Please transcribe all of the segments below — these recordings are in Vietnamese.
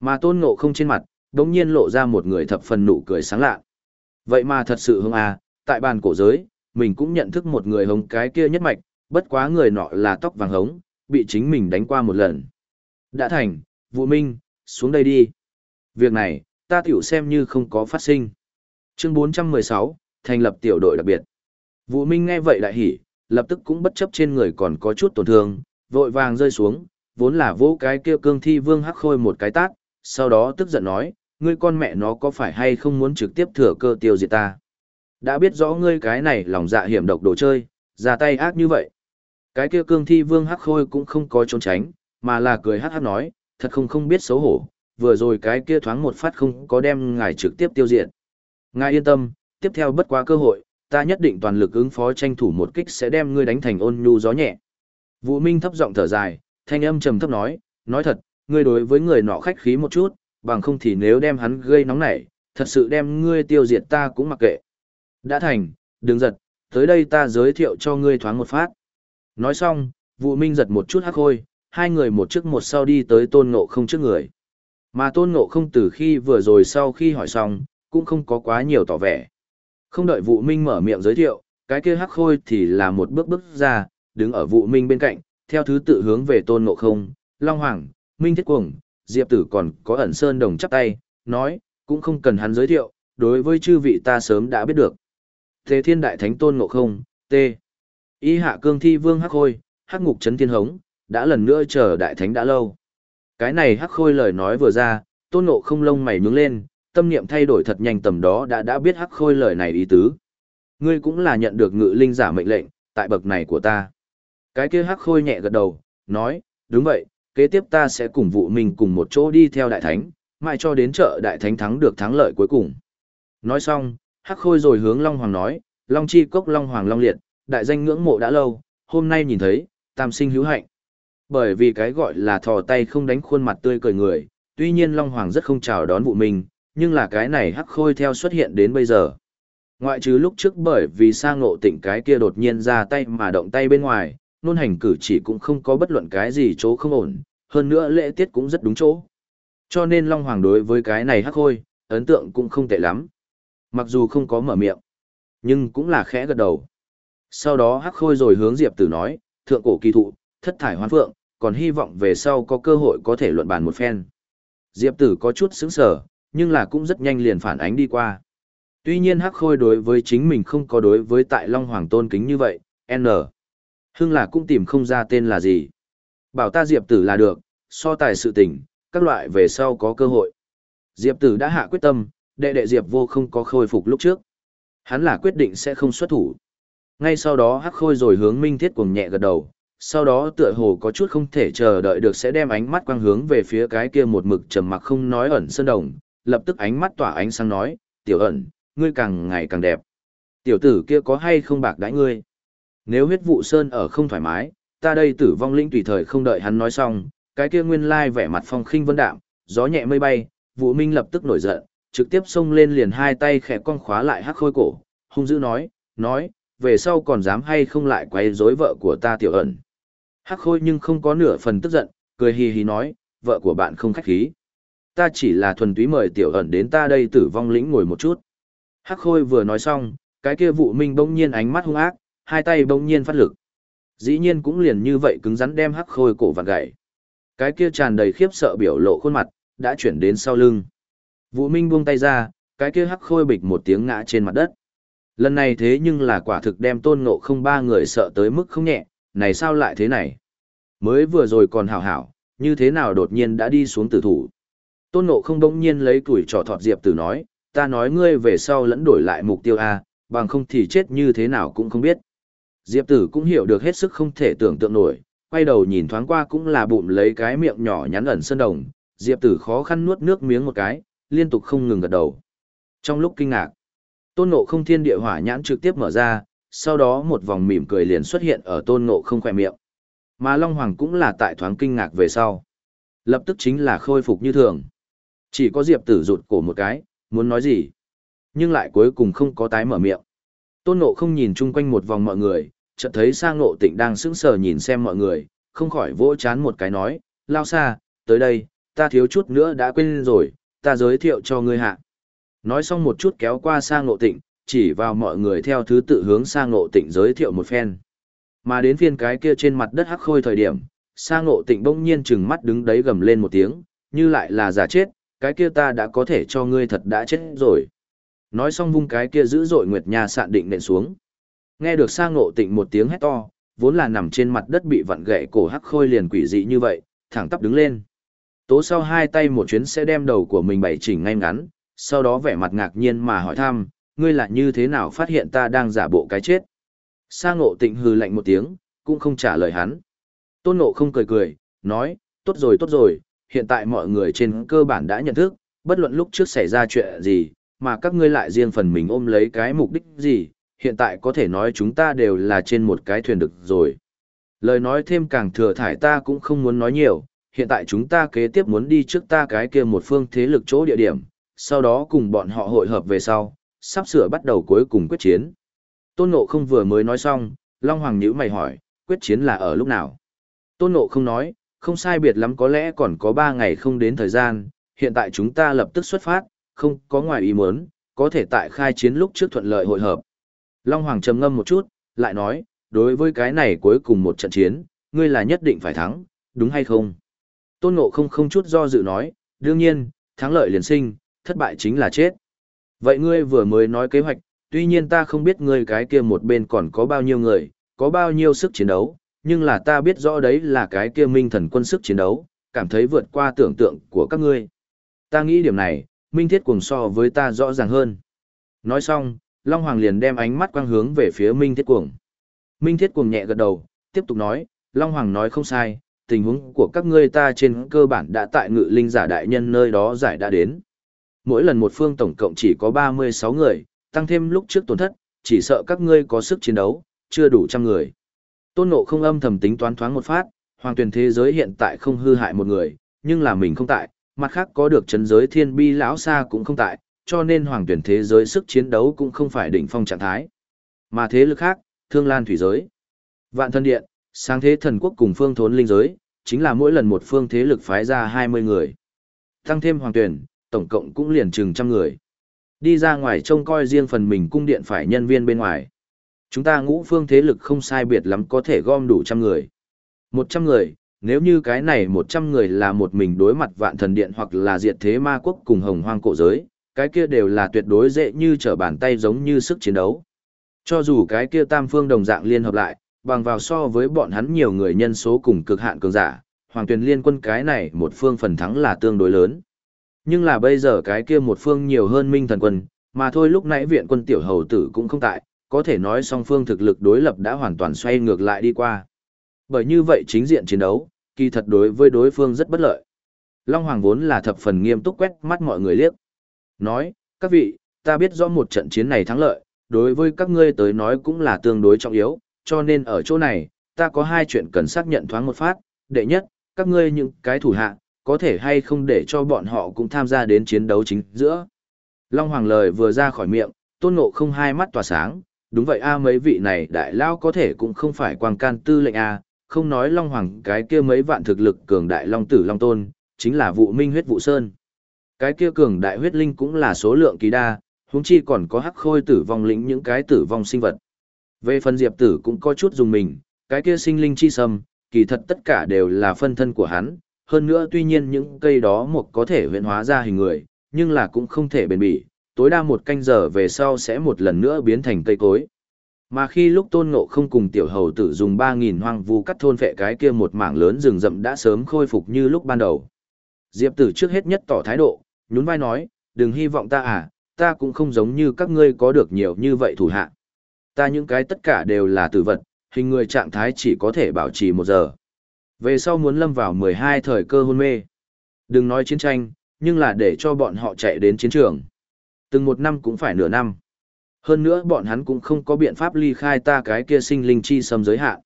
Mà tôn ngộ không trên mặt, đống nhiên lộ ra một người thập phần nụ cười sáng lạ. Vậy mà thật sự hông à, tại bàn cổ giới, mình cũng nhận thức một người hống cái kia nhất mạch, bất quá người nọ là tóc vàng hống, bị chính mình đánh qua một lần. Đã thành, Vũ Minh, xuống đây đi. Việc này, ta tiểu xem như không có phát sinh. Chương 416, thành lập tiểu đội đặc biệt. Vũ Minh nghe vậy đại hỉ, lập tức cũng bất chấp trên người còn có chút tổn thương, vội vàng rơi xuống, vốn là vỗ cái kia cương thi vương hắc khôi một cái tát, sau đó tức giận nói, ngươi con mẹ nó có phải hay không muốn trực tiếp thừa cơ tiêu diệt ta. Đã biết rõ ngươi cái này lòng dạ hiểm độc đồ chơi, ra tay ác như vậy. Cái kia cương thi vương hắc khôi cũng không có trốn tránh, mà là cười hắc hắc nói, thật không không biết xấu hổ, vừa rồi cái kia thoáng một phát không có đem ngài trực tiếp tiêu diệt. Ngài yên tâm, tiếp theo bất quá cơ hội, ta nhất định toàn lực ứng phó tranh thủ một kích sẽ đem ngươi đánh thành ôn nhu gió nhẹ. Vũ Minh thấp giọng thở dài, thanh âm trầm thấp nói, nói thật, ngươi đối với người nọ khách khí một chút, bằng không thì nếu đem hắn gây nóng nảy, thật sự đem ngươi tiêu diệt ta cũng mặc kệ. Đã thành, đừng giật, tới đây ta giới thiệu cho ngươi thoáng một phát. Nói xong, vụ Minh giật một chút hắc hôi, hai người một trước một sau đi tới tôn ngộ không trước người. Mà tôn ngộ không từ khi vừa rồi sau khi hỏi xong, cũng không có quá nhiều tỏ vẻ. Không đợi vụ Minh mở miệng giới thiệu, cái kia hắc khôi thì là một bước bước ra, đứng ở vụ Minh bên cạnh, theo thứ tự hướng về tôn ngộ không, Long Hoàng, Minh Thiết Cuồng, Diệp Tử còn có ẩn sơn đồng chắp tay, nói, cũng không cần hắn giới thiệu, đối với chư vị ta sớm đã biết được. Thế thiên đại thánh tôn ngộ không, T. Y hạ cương thi vương hắc khôi, hắc ngục chấn thiên hống, đã lần nữa chờ đại thánh đã lâu. Cái này hắc khôi lời nói vừa ra, tôn ngộ không lông mày nhướng lên, tâm niệm thay đổi thật nhanh tầm đó đã đã biết hắc khôi lời này ý tứ. Ngươi cũng là nhận được ngự linh giả mệnh lệnh, tại bậc này của ta. Cái kia hắc khôi nhẹ gật đầu, nói, đúng vậy, kế tiếp ta sẽ cùng vụ mình cùng một chỗ đi theo đại thánh, mãi cho đến chợ đại thánh thắng được thắng lợi cuối cùng. Nói xong, hắc khôi rồi hướng Long Hoàng nói, Long chi cốc Long Hoàng Long liệt, đại danh ngưỡng mộ đã lâu, hôm nay nhìn thấy, tam sinh hữu hạnh. Bởi vì cái gọi là thò tay không đánh khuôn mặt tươi cười người, tuy nhiên Long Hoàng rất không chào đón vụ mình, nhưng là cái này hắc khôi theo xuất hiện đến bây giờ. Ngoại trừ lúc trước bởi vì sang ngộ tỉnh cái kia đột nhiên ra tay mà động tay bên ngoài, nôn hành cử chỉ cũng không có bất luận cái gì chỗ không ổn, hơn nữa lễ tiết cũng rất đúng chỗ. Cho nên Long Hoàng đối với cái này hắc khôi, ấn tượng cũng không tệ lắm. Mặc dù không có mở miệng, nhưng cũng là khẽ gật đầu. Sau đó hắc khôi rồi hướng Diệp Tử nói, thượng cổ kỳ thụ, thất thải hoán phượng, còn hy vọng về sau có cơ hội có thể luận bàn một phen. Diệp Tử có chút sững sờ, nhưng là cũng rất nhanh liền phản ánh đi qua. Tuy nhiên hắc khôi đối với chính mình không có đối với tại Long Hoàng tôn kính như vậy, N. Hưng là cũng tìm không ra tên là gì. Bảo ta Diệp Tử là được, so tài sự tình, các loại về sau có cơ hội. Diệp Tử đã hạ quyết tâm, đệ đệ Diệp vô không có khôi phục lúc trước. Hắn là quyết định sẽ không xuất thủ. Ngay sau đó hắc khôi rồi hướng Minh Thiết cuồng nhẹ gật đầu, sau đó tựa hồ có chút không thể chờ đợi được sẽ đem ánh mắt quang hướng về phía cái kia một mực trầm mặc không nói ẩn sơn đồng, lập tức ánh mắt tỏa ánh sáng nói, tiểu ẩn, ngươi càng ngày càng đẹp. Tiểu tử kia có hay không bạc đãi ngươi? Nếu huyết vụ sơn ở không thoải mái, ta đây tử vong linh tùy thời không đợi hắn nói xong, cái kia nguyên lai vẻ mặt phong khinh vân đạm, gió nhẹ mây bay, Vũ Minh lập tức nổi giận, trực tiếp xông lên liền hai tay khẽ cong khóa lại hắc khôi cổ, hung dữ nói, nói, về sau còn dám hay không lại quấy rối vợ của ta tiểu ẩn. Hắc khôi nhưng không có nửa phần tức giận, cười hì hì nói, vợ của bạn không khách khí. Ta chỉ là thuần túy mời tiểu ẩn đến ta đây tử vong lĩnh ngồi một chút. Hắc khôi vừa nói xong, cái kia vụ minh bỗng nhiên ánh mắt hung ác, hai tay bỗng nhiên phát lực. Dĩ nhiên cũng liền như vậy cứng rắn đem hắc khôi cổ vặn gãy. Cái kia tràn đầy khiếp sợ biểu lộ khuôn mặt, đã chuyển đến sau lưng. Vũ Minh buông tay ra, cái kia hắc khôi bịch một tiếng ngã trên mặt đất. Lần này thế nhưng là quả thực đem tôn ngộ không ba người sợ tới mức không nhẹ, này sao lại thế này? Mới vừa rồi còn hảo hảo, như thế nào đột nhiên đã đi xuống tử thủ? Tôn ngộ không đống nhiên lấy tuổi trò thọt diệp tử nói, ta nói ngươi về sau lẫn đổi lại mục tiêu A, bằng không thì chết như thế nào cũng không biết. Diệp tử cũng hiểu được hết sức không thể tưởng tượng nổi, quay đầu nhìn thoáng qua cũng là bụng lấy cái miệng nhỏ nhắn ẩn sơn đồng, Diệp tử khó khăn nuốt nước miếng một cái, liên tục không ngừng gật đầu. Trong lúc kinh ngạc, tôn ngộ không thiên địa hỏa nhãn trực tiếp mở ra, sau đó một vòng mỉm cười liền xuất hiện ở tôn ngộ không khỏe miệng. Mà Long Hoàng cũng là tại thoáng kinh ngạc về sau. Lập tức chính là khôi phục như thường. Chỉ có Diệp tử rụt cổ một cái, muốn nói gì. Nhưng lại cuối cùng không có tái mở miệng. Tôn ngộ không nhìn chung quanh một vòng mọi người, chợt thấy sang ngộ tịnh đang sững sờ nhìn xem mọi người, không khỏi vỗ chán một cái nói, lao xa, tới đây, ta thiếu chút nữa đã quên rồi, ta giới thiệu cho ngươi hạ. Nói xong một chút kéo qua sang ngộ tịnh, chỉ vào mọi người theo thứ tự hướng sang ngộ tịnh giới thiệu một phen. Mà đến phiên cái kia trên mặt đất hắc khôi thời điểm, sang ngộ tịnh bỗng nhiên chừng mắt đứng đấy gầm lên một tiếng, như lại là giả chết, cái kia ta đã có thể cho ngươi thật đã chết rồi. Nói xong vung cái kia giữ dội nguyệt nha sạn định nện xuống. Nghe được sang ngộ tịnh một tiếng hét to, vốn là nằm trên mặt đất bị vặn gãy cổ hắc khôi liền quỷ dị như vậy, thẳng tắp đứng lên. Tố sau hai tay một chuyến sẽ đem đầu của mình bày chỉnh ngay ngắn, sau đó vẻ mặt ngạc nhiên mà hỏi thăm, ngươi là như thế nào phát hiện ta đang giả bộ cái chết. Sa ngộ tịnh hừ lạnh một tiếng, cũng không trả lời hắn. Tôn ngộ không cười cười, nói, tốt rồi tốt rồi, hiện tại mọi người trên cơ bản đã nhận thức, bất luận lúc trước xảy ra chuyện gì, mà các ngươi lại riêng phần mình ôm lấy cái mục đích gì, hiện tại có thể nói chúng ta đều là trên một cái thuyền được rồi. Lời nói thêm càng thừa thải ta cũng không muốn nói nhiều, hiện tại chúng ta kế tiếp muốn đi trước ta cái kia một phương thế lực chỗ địa điểm, sau đó cùng bọn họ hội hợp về sau, sắp sửa bắt đầu cuối cùng quyết chiến. Tôn Ngộ không vừa mới nói xong, Long Hoàng nhữ mày hỏi, quyết chiến là ở lúc nào? Tôn Ngộ không nói, không sai biệt lắm có lẽ còn có 3 ngày không đến thời gian, hiện tại chúng ta lập tức xuất phát, không có ngoài ý muốn, có thể tại khai chiến lúc trước thuận lợi hội hợp. Long Hoàng trầm ngâm một chút, lại nói, đối với cái này cuối cùng một trận chiến, ngươi là nhất định phải thắng, đúng hay không? Tôn Ngộ không không chút do dự nói, đương nhiên, thắng lợi liền sinh, thất bại chính là chết. Vậy ngươi vừa mới nói kế hoạch, tuy nhiên ta không biết ngươi cái kia một bên còn có bao nhiêu người, có bao nhiêu sức chiến đấu, nhưng là ta biết rõ đấy là cái kia minh thần quân sức chiến đấu, cảm thấy vượt qua tưởng tượng của các ngươi. Ta nghĩ điểm này, minh thiết cùng so với ta rõ ràng hơn. Nói xong, Long Hoàng liền đem ánh mắt quang hướng về phía minh thiết cuồng. Minh thiết cuồng nhẹ gật đầu, tiếp tục nói, Long Hoàng nói không sai, tình huống của các ngươi ta trên cơ bản đã tại ngự linh giả đại nhân nơi đó giải đã đến. Mỗi lần một phương tổng cộng chỉ có 36 người, tăng thêm lúc trước tổn thất, chỉ sợ các ngươi có sức chiến đấu, chưa đủ trăm người. Tôn Ngộ không âm thầm tính toán thoáng một phát, hoàng tuyển thế giới hiện tại không hư hại một người, nhưng là mình không tại, mặt khác có được chấn giới thiên bi lão xa cũng không tại, cho nên hoàng tuyển thế giới sức chiến đấu cũng không phải đỉnh phong trạng thái. Mà thế lực khác, thương lan thủy giới, vạn thân điện, sáng thế thần quốc cùng phương thốn linh giới, chính là mỗi lần một phương thế lực phái ra 20 người. Tăng thêm hoàng tuyển, tổng cộng cũng liền chừng trăm người. Đi ra ngoài trông coi riêng phần mình cung điện phải nhân viên bên ngoài. Chúng ta ngũ phương thế lực không sai biệt lắm có thể gom đủ trăm người. Một trăm người, nếu như cái này một trăm người là một mình đối mặt vạn thần điện hoặc là diệt thế ma quốc cùng hồng hoang cổ giới, cái kia đều là tuyệt đối dễ như trở bàn tay giống như sức chiến đấu. Cho dù cái kia tam phương đồng dạng liên hợp lại, bằng vào so với bọn hắn nhiều người nhân số cùng cực hạn cường giả, hoàng tuyển liên quân cái này một phương phần thắng là tương đối lớn. Nhưng là bây giờ cái kia một phương nhiều hơn minh thần quân, mà thôi lúc nãy viện quân tiểu hầu tử cũng không tại, có thể nói song phương thực lực đối lập đã hoàn toàn xoay ngược lại đi qua. Bởi như vậy chính diện chiến đấu, kỳ thật đối với đối phương rất bất lợi. Long Hoàng vốn là thập phần nghiêm túc quét mắt mọi người liếc. Nói, các vị, ta biết rõ một trận chiến này thắng lợi, đối với các ngươi tới nói cũng là tương đối trọng yếu, cho nên ở chỗ này, ta có hai chuyện cần xác nhận thoáng một phát. Đệ nhất, các ngươi những cái thủ hạ, có thể hay không để cho bọn họ cũng tham gia đến chiến đấu chính giữa. Long Hoàng lời vừa ra khỏi miệng, tôn ngộ không hai mắt tỏa sáng, đúng vậy a mấy vị này đại lao có thể cũng không phải quang can tư lệnh a không nói Long Hoàng cái kia mấy vạn thực lực cường đại Long Tử Long Tôn, chính là vụ minh huyết vụ sơn. Cái kia cường đại huyết linh cũng là số lượng kỳ đa, huống chi còn có hắc khôi tử vong lĩnh những cái tử vong sinh vật. Về phần diệp tử cũng có chút dùng mình, cái kia sinh linh chi sâm, kỳ thật tất cả đều là phân thân của hắn, hơn nữa tuy nhiên những cây đó một có thể huyện hóa ra hình người, nhưng là cũng không thể bền bỉ, tối đa một canh giờ về sau sẽ một lần nữa biến thành cây cối. Mà khi lúc tôn ngộ không cùng tiểu hầu tử dùng 3.000 hoang vu cắt thôn vệ cái kia một mảng lớn rừng rậm đã sớm khôi phục như lúc ban đầu. Diệp tử trước hết nhất tỏ thái độ, nhún vai nói, đừng hy vọng ta à, ta cũng không giống như các ngươi có được nhiều như vậy thủ hạ. Ta những cái tất cả đều là tử vật, hình người trạng thái chỉ có thể bảo trì một giờ. Về sau muốn lâm vào 12 thời cơ hôn mê. Đừng nói chiến tranh, nhưng là để cho bọn họ chạy đến chiến trường. Từng một năm cũng phải nửa năm. Hơn nữa bọn hắn cũng không có biện pháp ly khai ta cái kia sinh linh chi xâm giới hạn.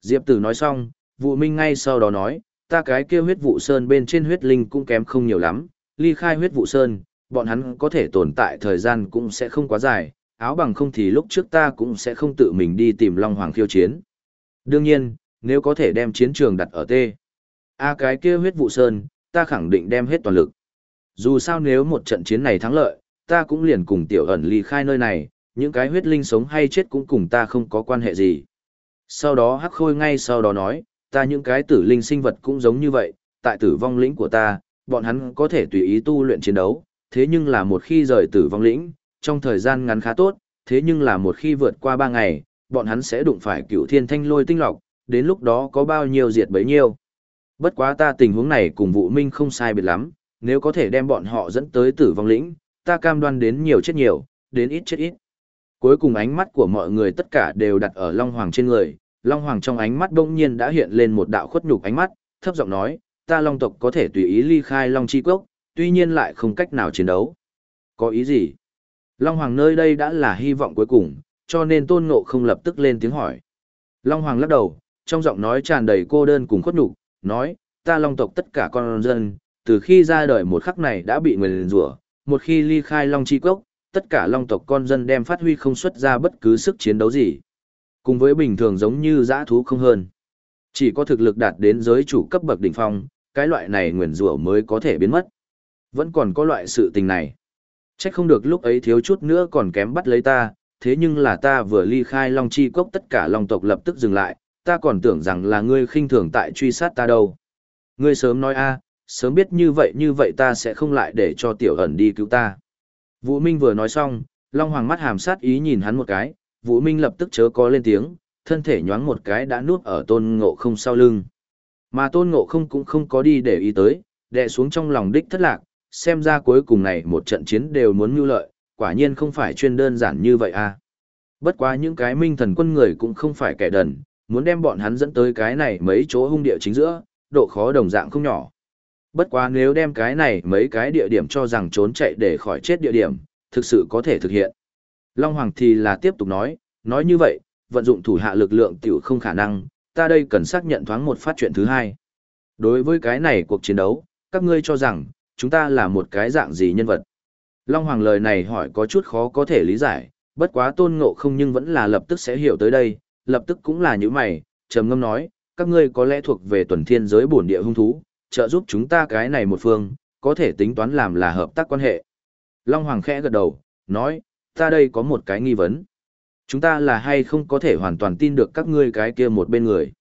Diệp tử nói xong, vụ minh ngay sau đó nói, ta cái kia huyết vụ sơn bên trên huyết linh cũng kém không nhiều lắm, ly khai huyết vụ sơn, bọn hắn có thể tồn tại thời gian cũng sẽ không quá dài, áo bằng không thì lúc trước ta cũng sẽ không tự mình đi tìm Long Hoàng khiêu chiến. Đương nhiên, nếu có thể đem chiến trường đặt ở T. A cái kia huyết vụ sơn, ta khẳng định đem hết toàn lực. Dù sao nếu một trận chiến này thắng lợi, ta cũng liền cùng tiểu ẩn ly khai nơi này, những cái huyết linh sống hay chết cũng cùng ta không có quan hệ gì. Sau đó hắc khôi ngay sau đó nói, ta những cái tử linh sinh vật cũng giống như vậy, tại tử vong lĩnh của ta, bọn hắn có thể tùy ý tu luyện chiến đấu, thế nhưng là một khi rời tử vong lĩnh, trong thời gian ngắn khá tốt, thế nhưng là một khi vượt qua ba ngày, bọn hắn sẽ đụng phải cựu thiên thanh lôi tinh lọc, đến lúc đó có bao nhiêu diệt bấy nhiêu. Bất quá ta tình huống này cùng vụ minh không sai biệt lắm, nếu có thể đem bọn họ dẫn tới tử vong lĩnh, ta cam đoan đến nhiều chết nhiều, đến ít chết ít. Cuối cùng ánh mắt của mọi người tất cả đều đặt ở Long Hoàng trên người, Long Hoàng trong ánh mắt bỗng nhiên đã hiện lên một đạo khuất nhục ánh mắt, thấp giọng nói, ta Long tộc có thể tùy ý ly khai Long Chi Quốc, tuy nhiên lại không cách nào chiến đấu. Có ý gì? Long Hoàng nơi đây đã là hy vọng cuối cùng, cho nên Tôn Ngộ không lập tức lên tiếng hỏi. Long Hoàng lắc đầu, trong giọng nói tràn đầy cô đơn cùng khuất nhục, nói, ta Long tộc tất cả con dân, từ khi ra đời một khắc này đã bị người liền rủa, một khi ly khai Long Chi Quốc, tất cả Long tộc con dân đem phát huy không xuất ra bất cứ sức chiến đấu gì. Cùng với bình thường giống như dã thú không hơn. Chỉ có thực lực đạt đến giới chủ cấp bậc đỉnh phong, cái loại này nguyền rủa mới có thể biến mất. Vẫn còn có loại sự tình này. Chắc không được lúc ấy thiếu chút nữa còn kém bắt lấy ta, thế nhưng là ta vừa ly khai Long Chi Cốc tất cả Long tộc lập tức dừng lại, ta còn tưởng rằng là ngươi khinh thường tại truy sát ta đâu. Ngươi sớm nói a, sớm biết như vậy như vậy ta sẽ không lại để cho tiểu ẩn đi cứu ta. Vũ Minh vừa nói xong, Long Hoàng mắt hàm sát ý nhìn hắn một cái, Vũ Minh lập tức chớ có lên tiếng, thân thể nhoáng một cái đã nuốt ở tôn ngộ không sau lưng. Mà tôn ngộ không cũng không có đi để ý tới, đè xuống trong lòng đích thất lạc, xem ra cuối cùng này một trận chiến đều muốn mưu lợi, quả nhiên không phải chuyên đơn giản như vậy à. Bất quá những cái minh thần quân người cũng không phải kẻ đần, muốn đem bọn hắn dẫn tới cái này mấy chỗ hung địa chính giữa, độ khó đồng dạng không nhỏ. Bất quá nếu đem cái này mấy cái địa điểm cho rằng trốn chạy để khỏi chết địa điểm, thực sự có thể thực hiện. Long Hoàng thì là tiếp tục nói, nói như vậy, vận dụng thủ hạ lực lượng tiểu không khả năng, ta đây cần xác nhận thoáng một phát chuyện thứ hai. Đối với cái này cuộc chiến đấu, các ngươi cho rằng, chúng ta là một cái dạng gì nhân vật? Long Hoàng lời này hỏi có chút khó có thể lý giải, bất quá tôn ngộ không nhưng vẫn là lập tức sẽ hiểu tới đây, lập tức cũng là như mày, trầm ngâm nói, các ngươi có lẽ thuộc về tuần thiên giới bổn địa hung thú, trợ giúp chúng ta cái này một phương, có thể tính toán làm là hợp tác quan hệ. Long Hoàng khẽ gật đầu, nói, ta đây có một cái nghi vấn. Chúng ta là hay không có thể hoàn toàn tin được các ngươi cái kia một bên người.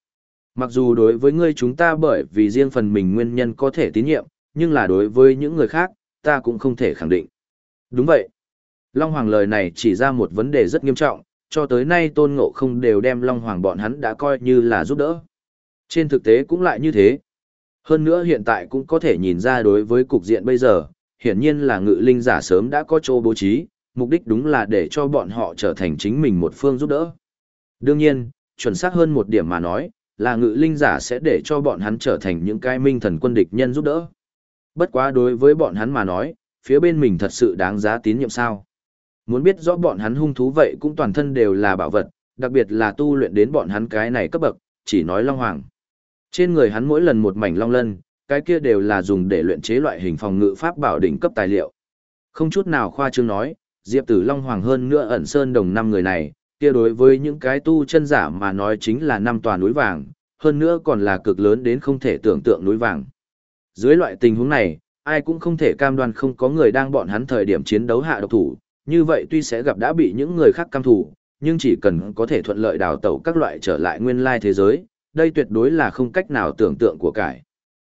Mặc dù đối với ngươi chúng ta bởi vì riêng phần mình nguyên nhân có thể tín nhiệm, nhưng là đối với những người khác, ta cũng không thể khẳng định. Đúng vậy. Long Hoàng lời này chỉ ra một vấn đề rất nghiêm trọng, cho tới nay tôn ngộ không đều đem Long Hoàng bọn hắn đã coi như là giúp đỡ. Trên thực tế cũng lại như thế. Hơn nữa hiện tại cũng có thể nhìn ra đối với cục diện bây giờ, hiển nhiên là ngự linh giả sớm đã có chỗ bố trí, mục đích đúng là để cho bọn họ trở thành chính mình một phương giúp đỡ. Đương nhiên, chuẩn xác hơn một điểm mà nói, là ngự linh giả sẽ để cho bọn hắn trở thành những cái minh thần quân địch nhân giúp đỡ. Bất quá đối với bọn hắn mà nói, phía bên mình thật sự đáng giá tín nhiệm sao. Muốn biết rõ bọn hắn hung thú vậy cũng toàn thân đều là bảo vật, đặc biệt là tu luyện đến bọn hắn cái này cấp bậc, chỉ nói Long Hoàng. Trên người hắn mỗi lần một mảnh long lân, cái kia đều là dùng để luyện chế loại hình phòng ngự pháp bảo đỉnh cấp tài liệu. Không chút nào khoa trương nói, Diệp Tử Long Hoàng hơn nữa ẩn sơn đồng năm người này, kia đối với những cái tu chân giả mà nói chính là năm tòa núi vàng, hơn nữa còn là cực lớn đến không thể tưởng tượng núi vàng. Dưới loại tình huống này, ai cũng không thể cam đoan không có người đang bọn hắn thời điểm chiến đấu hạ độc thủ, như vậy tuy sẽ gặp đã bị những người khác cam thủ, nhưng chỉ cần có thể thuận lợi đào tẩu các loại trở lại nguyên lai thế giới, đây tuyệt đối là không cách nào tưởng tượng của cải.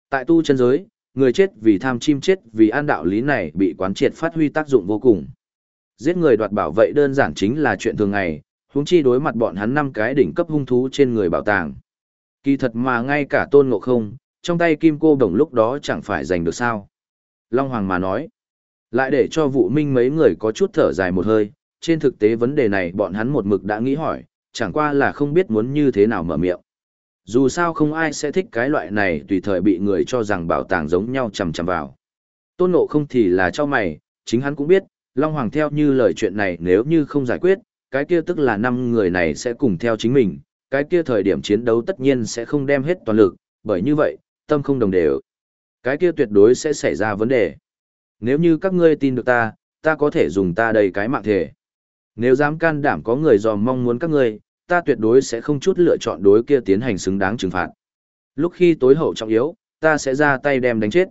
Tại tu chân giới, người chết vì tham chim chết vì an đạo lý này bị quán triệt phát huy tác dụng vô cùng. Giết người đoạt bảo vệ đơn giản chính là chuyện thường ngày, huống chi đối mặt bọn hắn năm cái đỉnh cấp hung thú trên người bảo tàng. Kỳ thật mà ngay cả tôn ngộ không, trong tay kim cô đồng lúc đó chẳng phải giành được sao. Long Hoàng mà nói, lại để cho vụ minh mấy người có chút thở dài một hơi, trên thực tế vấn đề này bọn hắn một mực đã nghĩ hỏi, chẳng qua là không biết muốn như thế nào mở miệng. Dù sao không ai sẽ thích cái loại này tùy thời bị người cho rằng bảo tàng giống nhau chầm chầm vào. Tôn ngộ không thì là cho mày, chính hắn cũng biết, Long Hoàng theo như lời chuyện này nếu như không giải quyết, cái kia tức là năm người này sẽ cùng theo chính mình, cái kia thời điểm chiến đấu tất nhiên sẽ không đem hết toàn lực, bởi như vậy, tâm không đồng đều. Cái kia tuyệt đối sẽ xảy ra vấn đề. Nếu như các ngươi tin được ta, ta có thể dùng ta đầy cái mạng thể. Nếu dám can đảm có người dòm mong muốn các ngươi, ta tuyệt đối sẽ không chút lựa chọn đối kia tiến hành xứng đáng trừng phạt. Lúc khi tối hậu trọng yếu, ta sẽ ra tay đem đánh chết.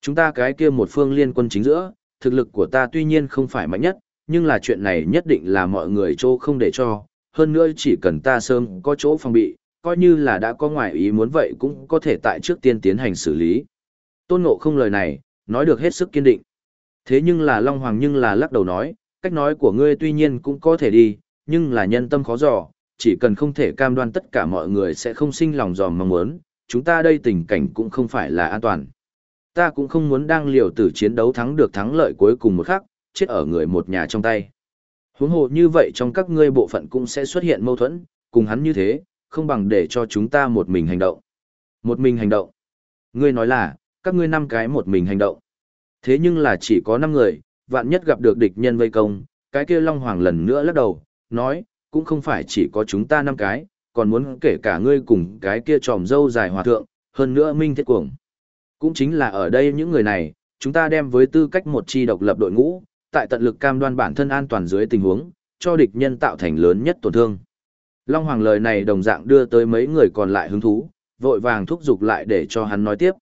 Chúng ta cái kia một phương liên quân chính giữa, thực lực của ta tuy nhiên không phải mạnh nhất, nhưng là chuyện này nhất định là mọi người chỗ không để cho, hơn nữa chỉ cần ta sớm có chỗ phòng bị, coi như là đã có ngoại ý muốn vậy cũng có thể tại trước tiên tiến hành xử lý. Tôn Ngộ không lời này, nói được hết sức kiên định. Thế nhưng là Long Hoàng nhưng là lắc đầu nói, cách nói của ngươi tuy nhiên cũng có thể đi, nhưng là nhân tâm khó dò, chỉ cần không thể cam đoan tất cả mọi người sẽ không sinh lòng dòm mong muốn, chúng ta đây tình cảnh cũng không phải là an toàn. Ta cũng không muốn đang liều tử chiến đấu thắng được thắng lợi cuối cùng một khắc, chết ở người một nhà trong tay. Huống hồ như vậy trong các ngươi bộ phận cũng sẽ xuất hiện mâu thuẫn, cùng hắn như thế, không bằng để cho chúng ta một mình hành động. Một mình hành động. Ngươi nói là, các ngươi năm cái một mình hành động. Thế nhưng là chỉ có năm người, vạn nhất gặp được địch nhân vây công, cái kia Long Hoàng lần nữa lắc đầu, nói, cũng không phải chỉ có chúng ta năm cái, còn muốn kể cả ngươi cùng cái kia tròm dâu dài hòa thượng, hơn nữa minh thiết cuồng. Cũng chính là ở đây những người này, chúng ta đem với tư cách một chi độc lập đội ngũ, tại tận lực cam đoan bản thân an toàn dưới tình huống, cho địch nhân tạo thành lớn nhất tổn thương. Long Hoàng lời này đồng dạng đưa tới mấy người còn lại hứng thú, vội vàng thúc giục lại để cho hắn nói tiếp.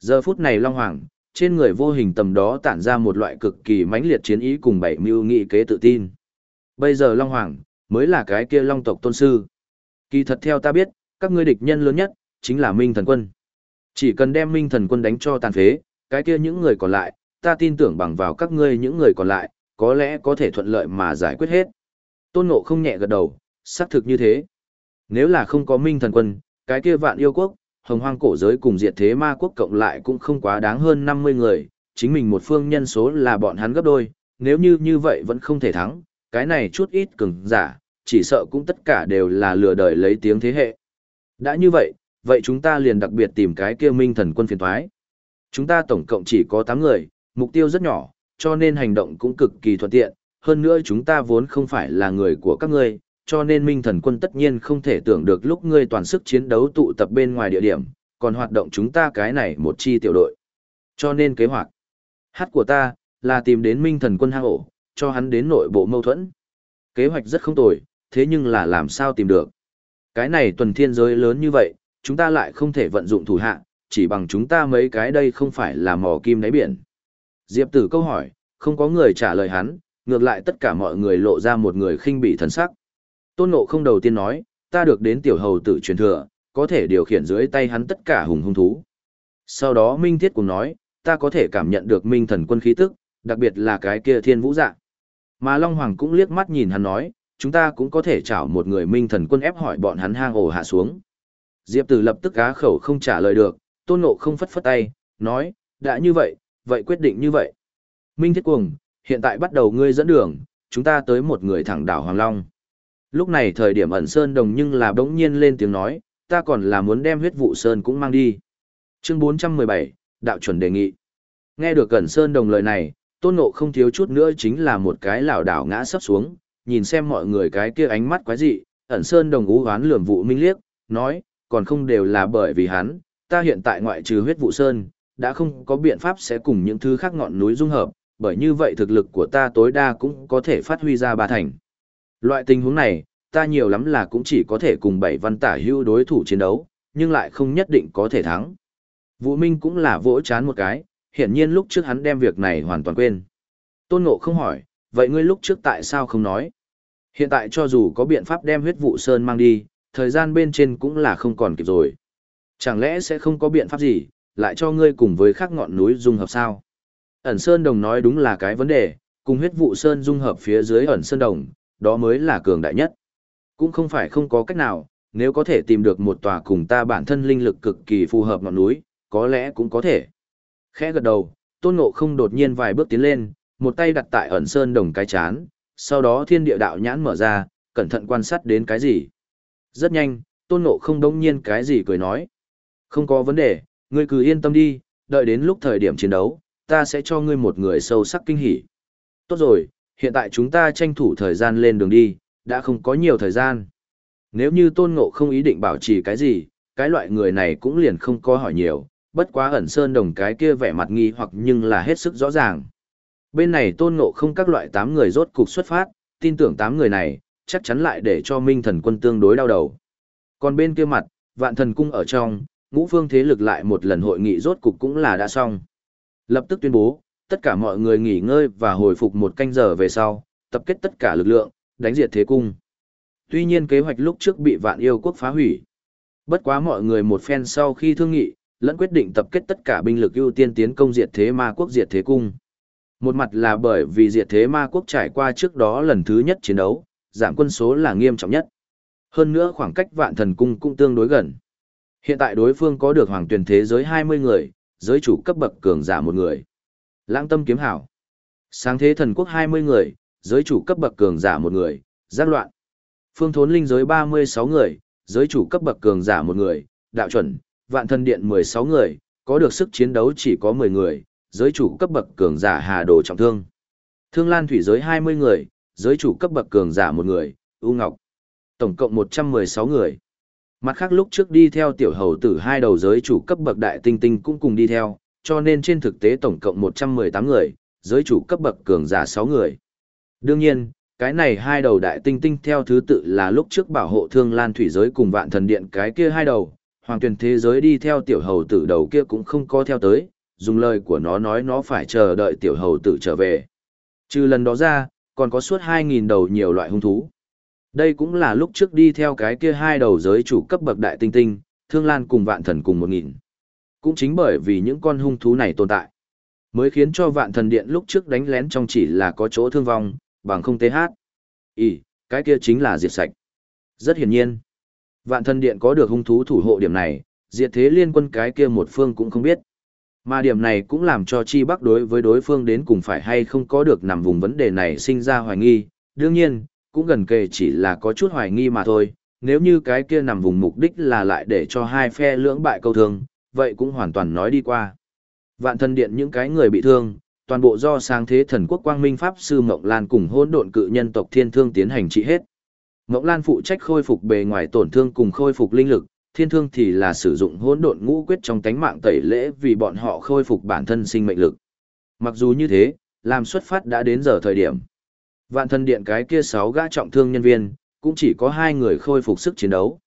Giờ phút này Long Hoàng, trên người vô hình tầm đó tản ra một loại cực kỳ mãnh liệt chiến ý cùng bảy mưu nghị kế tự tin. Bây giờ Long Hoàng, mới là cái kia Long tộc tôn sư. Kỳ thật theo ta biết, các ngươi địch nhân lớn nhất, chính là Minh Thần Quân. Chỉ cần đem Minh Thần Quân đánh cho tàn phế, cái kia những người còn lại, ta tin tưởng bằng vào các ngươi những người còn lại, có lẽ có thể thuận lợi mà giải quyết hết. Tôn Ngộ không nhẹ gật đầu, xác thực như thế. Nếu là không có Minh Thần Quân, cái kia vạn yêu quốc, hồng hoang cổ giới cùng diệt thế ma quốc cộng lại cũng không quá đáng hơn 50 người, chính mình một phương nhân số là bọn hắn gấp đôi, nếu như như vậy vẫn không thể thắng, cái này chút ít cứng giả, chỉ sợ cũng tất cả đều là lừa đời lấy tiếng thế hệ. Đã như vậy, vậy chúng ta liền đặc biệt tìm cái kia minh thần quân phiền thoái. Chúng ta tổng cộng chỉ có 8 người, mục tiêu rất nhỏ, cho nên hành động cũng cực kỳ thuận tiện, hơn nữa chúng ta vốn không phải là người của các ngươi, cho nên minh thần quân tất nhiên không thể tưởng được lúc ngươi toàn sức chiến đấu tụ tập bên ngoài địa điểm, còn hoạt động chúng ta cái này một chi tiểu đội. Cho nên kế hoạch hát của ta là tìm đến minh thần quân hang ổ, cho hắn đến nội bộ mâu thuẫn. Kế hoạch rất không tồi, thế nhưng là làm sao tìm được. Cái này tuần thiên giới lớn như vậy, chúng ta lại không thể vận dụng thủ hạ, chỉ bằng chúng ta mấy cái đây không phải là mò kim đáy biển. Diệp tử câu hỏi, không có người trả lời hắn, ngược lại tất cả mọi người lộ ra một người khinh bị thần sắc. Tôn Ngộ không đầu tiên nói, ta được đến tiểu hầu tử truyền thừa, có thể điều khiển dưới tay hắn tất cả hùng hung thú. Sau đó Minh Thiết cũng nói, ta có thể cảm nhận được Minh thần quân khí tức, đặc biệt là cái kia thiên vũ dạ. Mà Long Hoàng cũng liếc mắt nhìn hắn nói, chúng ta cũng có thể chảo một người Minh thần quân ép hỏi bọn hắn hang ổ hạ xuống. Diệp Tử lập tức cá khẩu không trả lời được, Tôn Ngộ không phất phất tay, nói, đã như vậy, vậy quyết định như vậy. Minh Thiết Cuồng, hiện tại bắt đầu ngươi dẫn đường, chúng ta tới một người thẳng đảo Hoàng Long. Lúc này thời điểm ẩn sơn đồng nhưng là bỗng nhiên lên tiếng nói, ta còn là muốn đem huyết vụ sơn cũng mang đi. Chương 417, đạo chuẩn đề nghị. Nghe được ẩn sơn đồng lời này, tôn ngộ không thiếu chút nữa chính là một cái lảo đảo ngã sấp xuống, nhìn xem mọi người cái kia ánh mắt quái dị, ẩn sơn đồng ú hoán lườm vụ minh liếc, nói, còn không đều là bởi vì hắn, ta hiện tại ngoại trừ huyết vụ sơn, đã không có biện pháp sẽ cùng những thứ khác ngọn núi dung hợp, bởi như vậy thực lực của ta tối đa cũng có thể phát huy ra ba thành. Loại tình huống này, ta nhiều lắm là cũng chỉ có thể cùng bảy văn tả hưu đối thủ chiến đấu, nhưng lại không nhất định có thể thắng. Vũ Minh cũng là vỗ chán một cái, hiển nhiên lúc trước hắn đem việc này hoàn toàn quên. Tôn Ngộ không hỏi, vậy ngươi lúc trước tại sao không nói? Hiện tại cho dù có biện pháp đem huyết vụ sơn mang đi, thời gian bên trên cũng là không còn kịp rồi. Chẳng lẽ sẽ không có biện pháp gì, lại cho ngươi cùng với khắc ngọn núi dung hợp sao? Ẩn Sơn Đồng nói đúng là cái vấn đề, cùng huyết vụ Sơn dung hợp phía dưới Ẩn Sơn Đồng, đó mới là cường đại nhất. Cũng không phải không có cách nào, nếu có thể tìm được một tòa cùng ta bản thân linh lực cực kỳ phù hợp ngọn núi, có lẽ cũng có thể. Khẽ gật đầu, Tôn Ngộ không đột nhiên vài bước tiến lên, một tay đặt tại ẩn sơn đồng cái chán, sau đó thiên địa đạo nhãn mở ra, cẩn thận quan sát đến cái gì. Rất nhanh, Tôn Ngộ không đông nhiên cái gì cười nói. Không có vấn đề, ngươi cứ yên tâm đi, đợi đến lúc thời điểm chiến đấu, ta sẽ cho ngươi một người sâu sắc kinh hỉ. Tốt rồi, hiện tại chúng ta tranh thủ thời gian lên đường đi, đã không có nhiều thời gian. Nếu như tôn ngộ không ý định bảo trì cái gì, cái loại người này cũng liền không có hỏi nhiều, bất quá ẩn sơn đồng cái kia vẻ mặt nghi hoặc nhưng là hết sức rõ ràng. Bên này tôn ngộ không các loại tám người rốt cục xuất phát, tin tưởng tám người này, chắc chắn lại để cho minh thần quân tương đối đau đầu. Còn bên kia mặt, vạn thần cung ở trong, ngũ phương thế lực lại một lần hội nghị rốt cục cũng là đã xong. Lập tức tuyên bố, tất cả mọi người nghỉ ngơi và hồi phục một canh giờ về sau, tập kết tất cả lực lượng, đánh diệt thế cung. Tuy nhiên kế hoạch lúc trước bị vạn yêu quốc phá hủy. Bất quá mọi người một phen sau khi thương nghị, lẫn quyết định tập kết tất cả binh lực ưu tiên tiến công diệt thế ma quốc diệt thế cung. Một mặt là bởi vì diệt thế ma quốc trải qua trước đó lần thứ nhất chiến đấu, giảm quân số là nghiêm trọng nhất. Hơn nữa khoảng cách vạn thần cung cũng tương đối gần. Hiện tại đối phương có được hoàng tuyển thế giới 20 người, giới chủ cấp bậc cường giả một người. Lãng tâm kiếm hảo. Sáng thế thần quốc 20 người, giới chủ cấp bậc cường giả một người, giác loạn. Phương thốn linh giới 36 người, giới chủ cấp bậc cường giả một người, đạo chuẩn, vạn thần điện 16 người, có được sức chiến đấu chỉ có 10 người, giới chủ cấp bậc cường giả hà đồ trọng thương. Thương Lan thủy giới 20 người, giới chủ cấp bậc cường giả một người, U Ngọc. Tổng cộng 116 người. Mặt khác lúc trước đi theo tiểu hầu tử hai đầu giới chủ cấp bậc đại tinh tinh cũng cùng đi theo, cho nên trên thực tế tổng cộng 118 người, giới chủ cấp bậc cường giả 6 người. Đương nhiên, cái này hai đầu đại tinh tinh theo thứ tự là lúc trước bảo hộ thương lan thủy giới cùng vạn thần điện cái kia hai đầu, hoàng tuyển thế giới đi theo tiểu hầu tử đầu kia cũng không có theo tới, dùng lời của nó nói nó phải chờ đợi tiểu hầu tử trở về. Trừ lần đó ra, còn có suốt 2.000 đầu nhiều loại hung thú. Đây cũng là lúc trước đi theo cái kia hai đầu giới chủ cấp bậc đại tinh tinh, thương lan cùng vạn thần cùng 1.000. Cũng chính bởi vì những con hung thú này tồn tại, mới khiến cho vạn thần điện lúc trước đánh lén trong chỉ là có chỗ thương vong, bằng không TH. Ý, cái kia chính là diệt sạch. Rất hiển nhiên, vạn thần điện có được hung thú thủ hộ điểm này, diệt thế liên quân cái kia một phương cũng không biết. Mà điểm này cũng làm cho Chi Bắc đối với đối phương đến cùng phải hay không có được nằm vùng vấn đề này sinh ra hoài nghi. Đương nhiên, cũng gần kề chỉ là có chút hoài nghi mà thôi. Nếu như cái kia nằm vùng mục đích là lại để cho hai phe lưỡng bại câu thương, vậy cũng hoàn toàn nói đi qua. Vạn thân điện những cái người bị thương, toàn bộ do sáng thế thần quốc quang minh pháp sư Mộng Lan cùng hỗn độn cự nhân tộc thiên thương tiến hành trị hết. Mộng Lan phụ trách khôi phục bề ngoài tổn thương cùng khôi phục linh lực, thiên thương thì là sử dụng hỗn độn ngũ quyết trong tánh mạng tẩy lễ vì bọn họ khôi phục bản thân sinh mệnh lực. Mặc dù như thế, làm xuất phát đã đến giờ thời điểm. Vạn thần điện cái kia sáu gã trọng thương nhân viên, cũng chỉ có hai người khôi phục sức chiến đấu.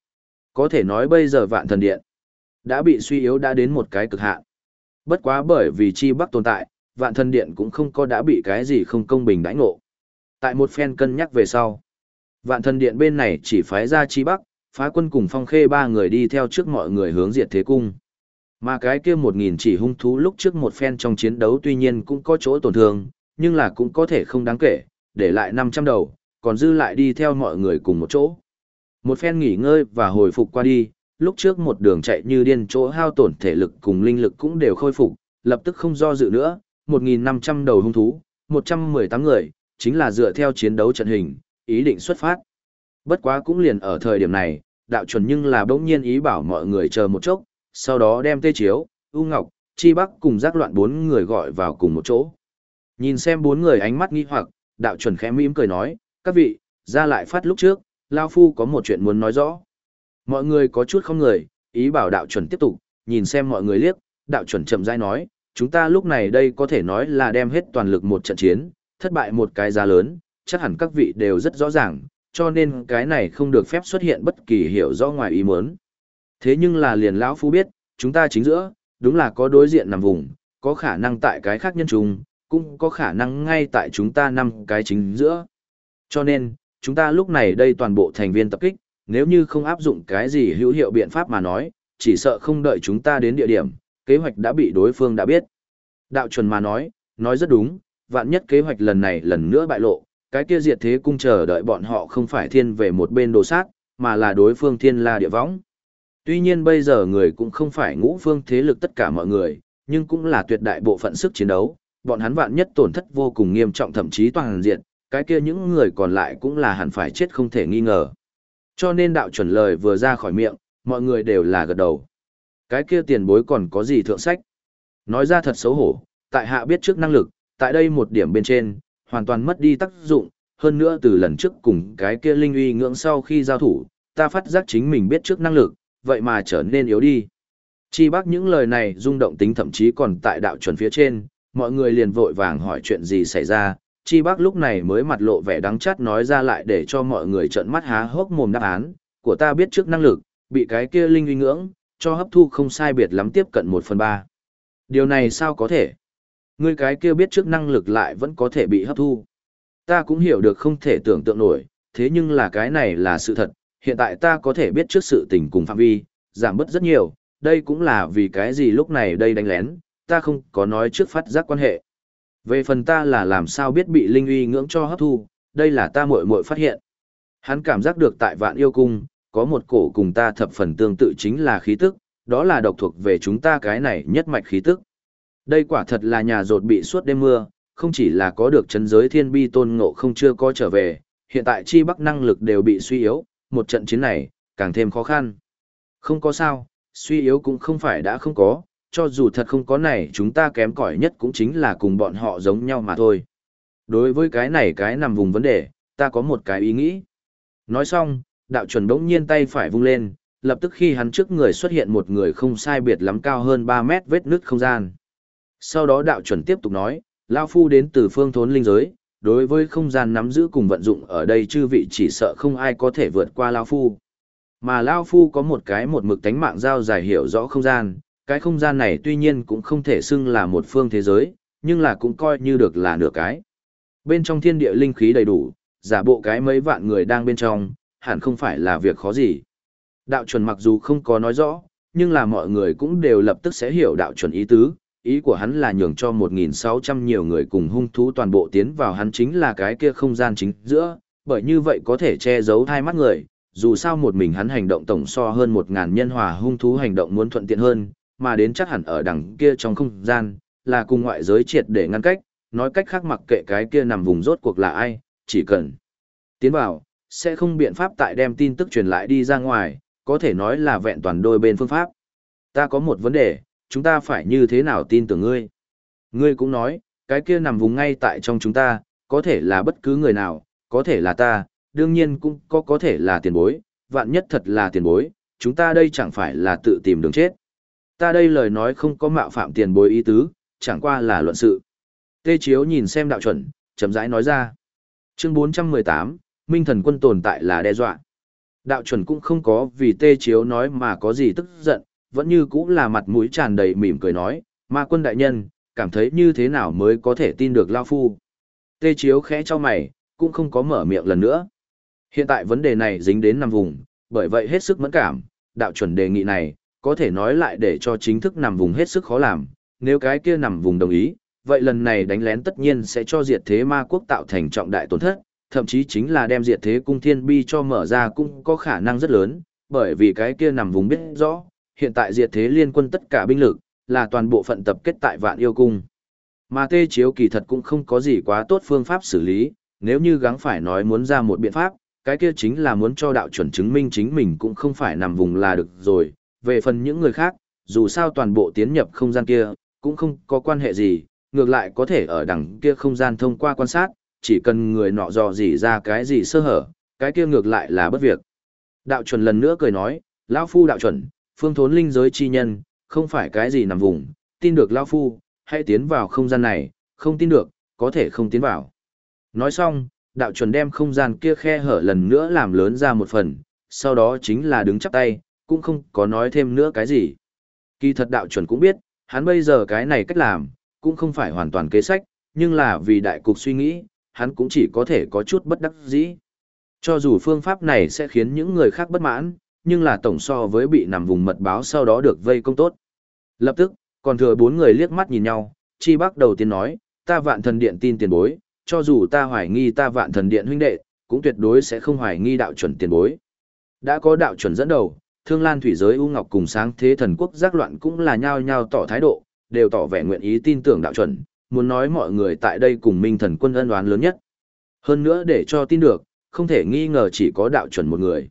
Có thể nói bây giờ vạn thần điện đã bị suy yếu đã đến một cái cực hạn. Bất quá bởi vì chi bắc tồn tại, vạn thần điện cũng không có đã bị cái gì không công bình đãi ngộ. Tại một phen cân nhắc về sau, vạn thần điện bên này chỉ phái ra chi bắc, phá quân cùng phong khê ba người đi theo trước mọi người hướng diệt thế cung. Mà cái kia một nghìn chỉ hung thú lúc trước một phen trong chiến đấu tuy nhiên cũng có chỗ tổn thương, nhưng là cũng có thể không đáng kể, để lại 500 đầu, còn dư lại đi theo mọi người cùng một chỗ. Một phen nghỉ ngơi và hồi phục qua đi, lúc trước một đường chạy như điên chỗ hao tổn thể lực cùng linh lực cũng đều khôi phục, lập tức không do dự nữa, 1.500 đầu hung thú, 118 người, chính là dựa theo chiến đấu trận hình, ý định xuất phát. Bất quá cũng liền ở thời điểm này, đạo chuẩn nhưng là bỗng nhiên ý bảo mọi người chờ một chốc, sau đó đem tê chiếu, U Ngọc, Chi Bắc cùng giác loạn bốn người gọi vào cùng một chỗ. Nhìn xem bốn người ánh mắt nghi hoặc, đạo chuẩn khẽ mỉm cười nói, các vị, ra lại phát lúc trước, Lao Phu có một chuyện muốn nói rõ. Mọi người có chút không người, ý bảo đạo chuẩn tiếp tục, nhìn xem mọi người liếc, đạo chuẩn chậm rãi nói, chúng ta lúc này đây có thể nói là đem hết toàn lực một trận chiến, thất bại một cái giá lớn, chắc hẳn các vị đều rất rõ ràng, cho nên cái này không được phép xuất hiện bất kỳ hiểu rõ ngoài ý muốn. Thế nhưng là liền lão phu biết, chúng ta chính giữa, đúng là có đối diện nằm vùng, có khả năng tại cái khác nhân trùng, cũng có khả năng ngay tại chúng ta năm cái chính giữa. Cho nên, chúng ta lúc này đây toàn bộ thành viên tập kích, nếu như không áp dụng cái gì hữu hiệu biện pháp mà nói, chỉ sợ không đợi chúng ta đến địa điểm, kế hoạch đã bị đối phương đã biết. Đạo chuẩn mà nói, nói rất đúng, vạn nhất kế hoạch lần này lần nữa bại lộ, cái kia diệt thế cung chờ đợi bọn họ không phải thiên về một bên đồ sát, mà là đối phương thiên la địa võng. Tuy nhiên bây giờ người cũng không phải ngũ phương thế lực tất cả mọi người, nhưng cũng là tuyệt đại bộ phận sức chiến đấu, bọn hắn vạn nhất tổn thất vô cùng nghiêm trọng thậm chí toàn diện, cái kia những người còn lại cũng là hẳn phải chết không thể nghi ngờ. Cho nên đạo chuẩn lời vừa ra khỏi miệng, mọi người đều là gật đầu. Cái kia tiền bối còn có gì thượng sách? Nói ra thật xấu hổ, tại hạ biết trước năng lực, tại đây một điểm bên trên, hoàn toàn mất đi tác dụng, hơn nữa từ lần trước cùng cái kia linh uy ngưỡng sau khi giao thủ, ta phát giác chính mình biết trước năng lực, vậy mà trở nên yếu đi. Chi bác những lời này rung động tính thậm chí còn tại đạo chuẩn phía trên, mọi người liền vội vàng hỏi chuyện gì xảy ra, chi bác lúc này mới mặt lộ vẻ đắng chát nói ra lại để cho mọi người trợn mắt há hốc mồm đáp án, của ta biết trước năng lực, bị cái kia linh uy ngưỡng, cho hấp thu không sai biệt lắm tiếp cận một phần ba. Điều này sao có thể? Ngươi cái kia biết trước năng lực lại vẫn có thể bị hấp thu. Ta cũng hiểu được không thể tưởng tượng nổi, thế nhưng là cái này là sự thật, hiện tại ta có thể biết trước sự tình cùng phạm vi, giảm bớt rất nhiều, đây cũng là vì cái gì lúc này đây đánh lén, ta không có nói trước phát giác quan hệ. Về phần ta là làm sao biết bị linh uy ngưỡng cho hấp thu, đây là ta muội muội phát hiện. Hắn cảm giác được tại vạn yêu cung, có một cổ cùng ta thập phần tương tự chính là khí tức, đó là độc thuộc về chúng ta cái này nhất mạch khí tức. Đây quả thật là nhà rột bị suốt đêm mưa, không chỉ là có được chấn giới thiên bi tôn ngộ không chưa có trở về, hiện tại chi bắc năng lực đều bị suy yếu, một trận chiến này, càng thêm khó khăn. Không có sao, suy yếu cũng không phải đã không có, cho dù thật không có này chúng ta kém cỏi nhất cũng chính là cùng bọn họ giống nhau mà thôi. Đối với cái này cái nằm vùng vấn đề, ta có một cái ý nghĩ. Nói xong, đạo chuẩn đống nhiên tay phải vung lên, lập tức khi hắn trước người xuất hiện một người không sai biệt lắm cao hơn 3 mét vết nứt không gian. Sau đó đạo chuẩn tiếp tục nói, Lao Phu đến từ phương thốn linh giới, đối với không gian nắm giữ cùng vận dụng ở đây chư vị chỉ sợ không ai có thể vượt qua Lao Phu. Mà Lao Phu có một cái một mực tánh mạng giao giải hiểu rõ không gian, cái không gian này tuy nhiên cũng không thể xưng là một phương thế giới, nhưng là cũng coi như được là nửa cái. Bên trong thiên địa linh khí đầy đủ, giả bộ cái mấy vạn người đang bên trong, hẳn không phải là việc khó gì. Đạo chuẩn mặc dù không có nói rõ, nhưng là mọi người cũng đều lập tức sẽ hiểu đạo chuẩn ý tứ, ý của hắn là nhường cho 1.600 nhiều người cùng hung thú toàn bộ tiến vào hắn chính là cái kia không gian chính giữa, bởi như vậy có thể che giấu hai mắt người, dù sao một mình hắn hành động tổng so hơn 1.000 nhân hòa hung thú hành động muốn thuận tiện hơn, mà đến chắc hẳn ở đằng kia trong không gian, là cùng ngoại giới triệt để ngăn cách, nói cách khác mặc kệ cái kia nằm vùng rốt cuộc là ai, chỉ cần tiến vào, sẽ không biện pháp tại đem tin tức truyền lại đi ra ngoài, có thể nói là vẹn toàn đôi bên phương pháp. Ta có một vấn đề, chúng ta phải như thế nào tin tưởng ngươi? Ngươi cũng nói, cái kia nằm vùng ngay tại trong chúng ta, có thể là bất cứ người nào, có thể là ta, đương nhiên cũng có có thể là tiền bối, vạn nhất thật là tiền bối, chúng ta đây chẳng phải là tự tìm đường chết. Ta đây lời nói không có mạo phạm tiền bối ý tứ, chẳng qua là luận sự. Tê Chiếu nhìn xem đạo chuẩn, chậm rãi nói ra. Chương 418, Minh thần quân tồn tại là đe dọa. Đạo chuẩn cũng không có vì Tê Chiếu nói mà có gì tức giận, vẫn như cũng là mặt mũi tràn đầy mỉm cười nói, ma quân đại nhân, cảm thấy như thế nào mới có thể tin được Lao Phu. Tê Chiếu khẽ cho mày, cũng không có mở miệng lần nữa. Hiện tại vấn đề này dính đến nằm vùng, bởi vậy hết sức mẫn cảm, đạo chuẩn đề nghị này, có thể nói lại để cho chính thức nằm vùng hết sức khó làm, nếu cái kia nằm vùng đồng ý, vậy lần này đánh lén tất nhiên sẽ cho diệt thế ma quốc tạo thành trọng đại tổn thất, thậm chí chính là đem diệt thế cung thiên bi cho mở ra cũng có khả năng rất lớn, bởi vì cái kia nằm vùng biết rõ, hiện tại diệt thế liên quân tất cả binh lực, là toàn bộ phận tập kết tại vạn yêu cung. Mà tê chiếu kỳ thật cũng không có gì quá tốt phương pháp xử lý, nếu như gắng phải nói muốn ra một biện pháp, cái kia chính là muốn cho đạo chuẩn chứng minh chính mình cũng không phải nằm vùng là được rồi, về phần những người khác, dù sao toàn bộ tiến nhập không gian kia, cũng không có quan hệ gì, ngược lại có thể ở đằng kia không gian thông qua quan sát, chỉ cần người nọ dò gì ra cái gì sơ hở, cái kia ngược lại là bất việc. Đạo chuẩn lần nữa cười nói, lão phu đạo chuẩn, phương thốn linh giới chi nhân, không phải cái gì nằm vùng, tin được lão phu, hãy tiến vào không gian này, không tin được, có thể không tiến vào. Nói xong, đạo chuẩn đem không gian kia khe hở lần nữa làm lớn ra một phần, sau đó chính là đứng chắp tay, cũng không có nói thêm nữa cái gì. Kỳ thật đạo chuẩn cũng biết, hắn bây giờ cái này cách làm, cũng không phải hoàn toàn kế sách, nhưng là vì đại cục suy nghĩ, hắn cũng chỉ có thể có chút bất đắc dĩ. Cho dù phương pháp này sẽ khiến những người khác bất mãn, nhưng là tổng so với bị nằm vùng mật báo sau đó được vây công tốt. Lập tức, còn thừa bốn người liếc mắt nhìn nhau, chi bắc đầu tiên nói, ta vạn thần điện tin tiền bối, cho dù ta hoài nghi ta vạn thần điện huynh đệ, cũng tuyệt đối sẽ không hoài nghi đạo chuẩn tiền bối. Đã có đạo chuẩn dẫn đầu, thương lan thủy giới U Ngọc cùng sáng thế thần quốc giác loạn cũng là nhao nhao tỏ thái độ, đều tỏ vẻ nguyện ý tin tưởng đạo chuẩn, muốn nói mọi người tại đây cùng minh thần quân ân oán lớn nhất. Hơn nữa để cho tin được, không thể nghi ngờ chỉ có đạo chuẩn một người.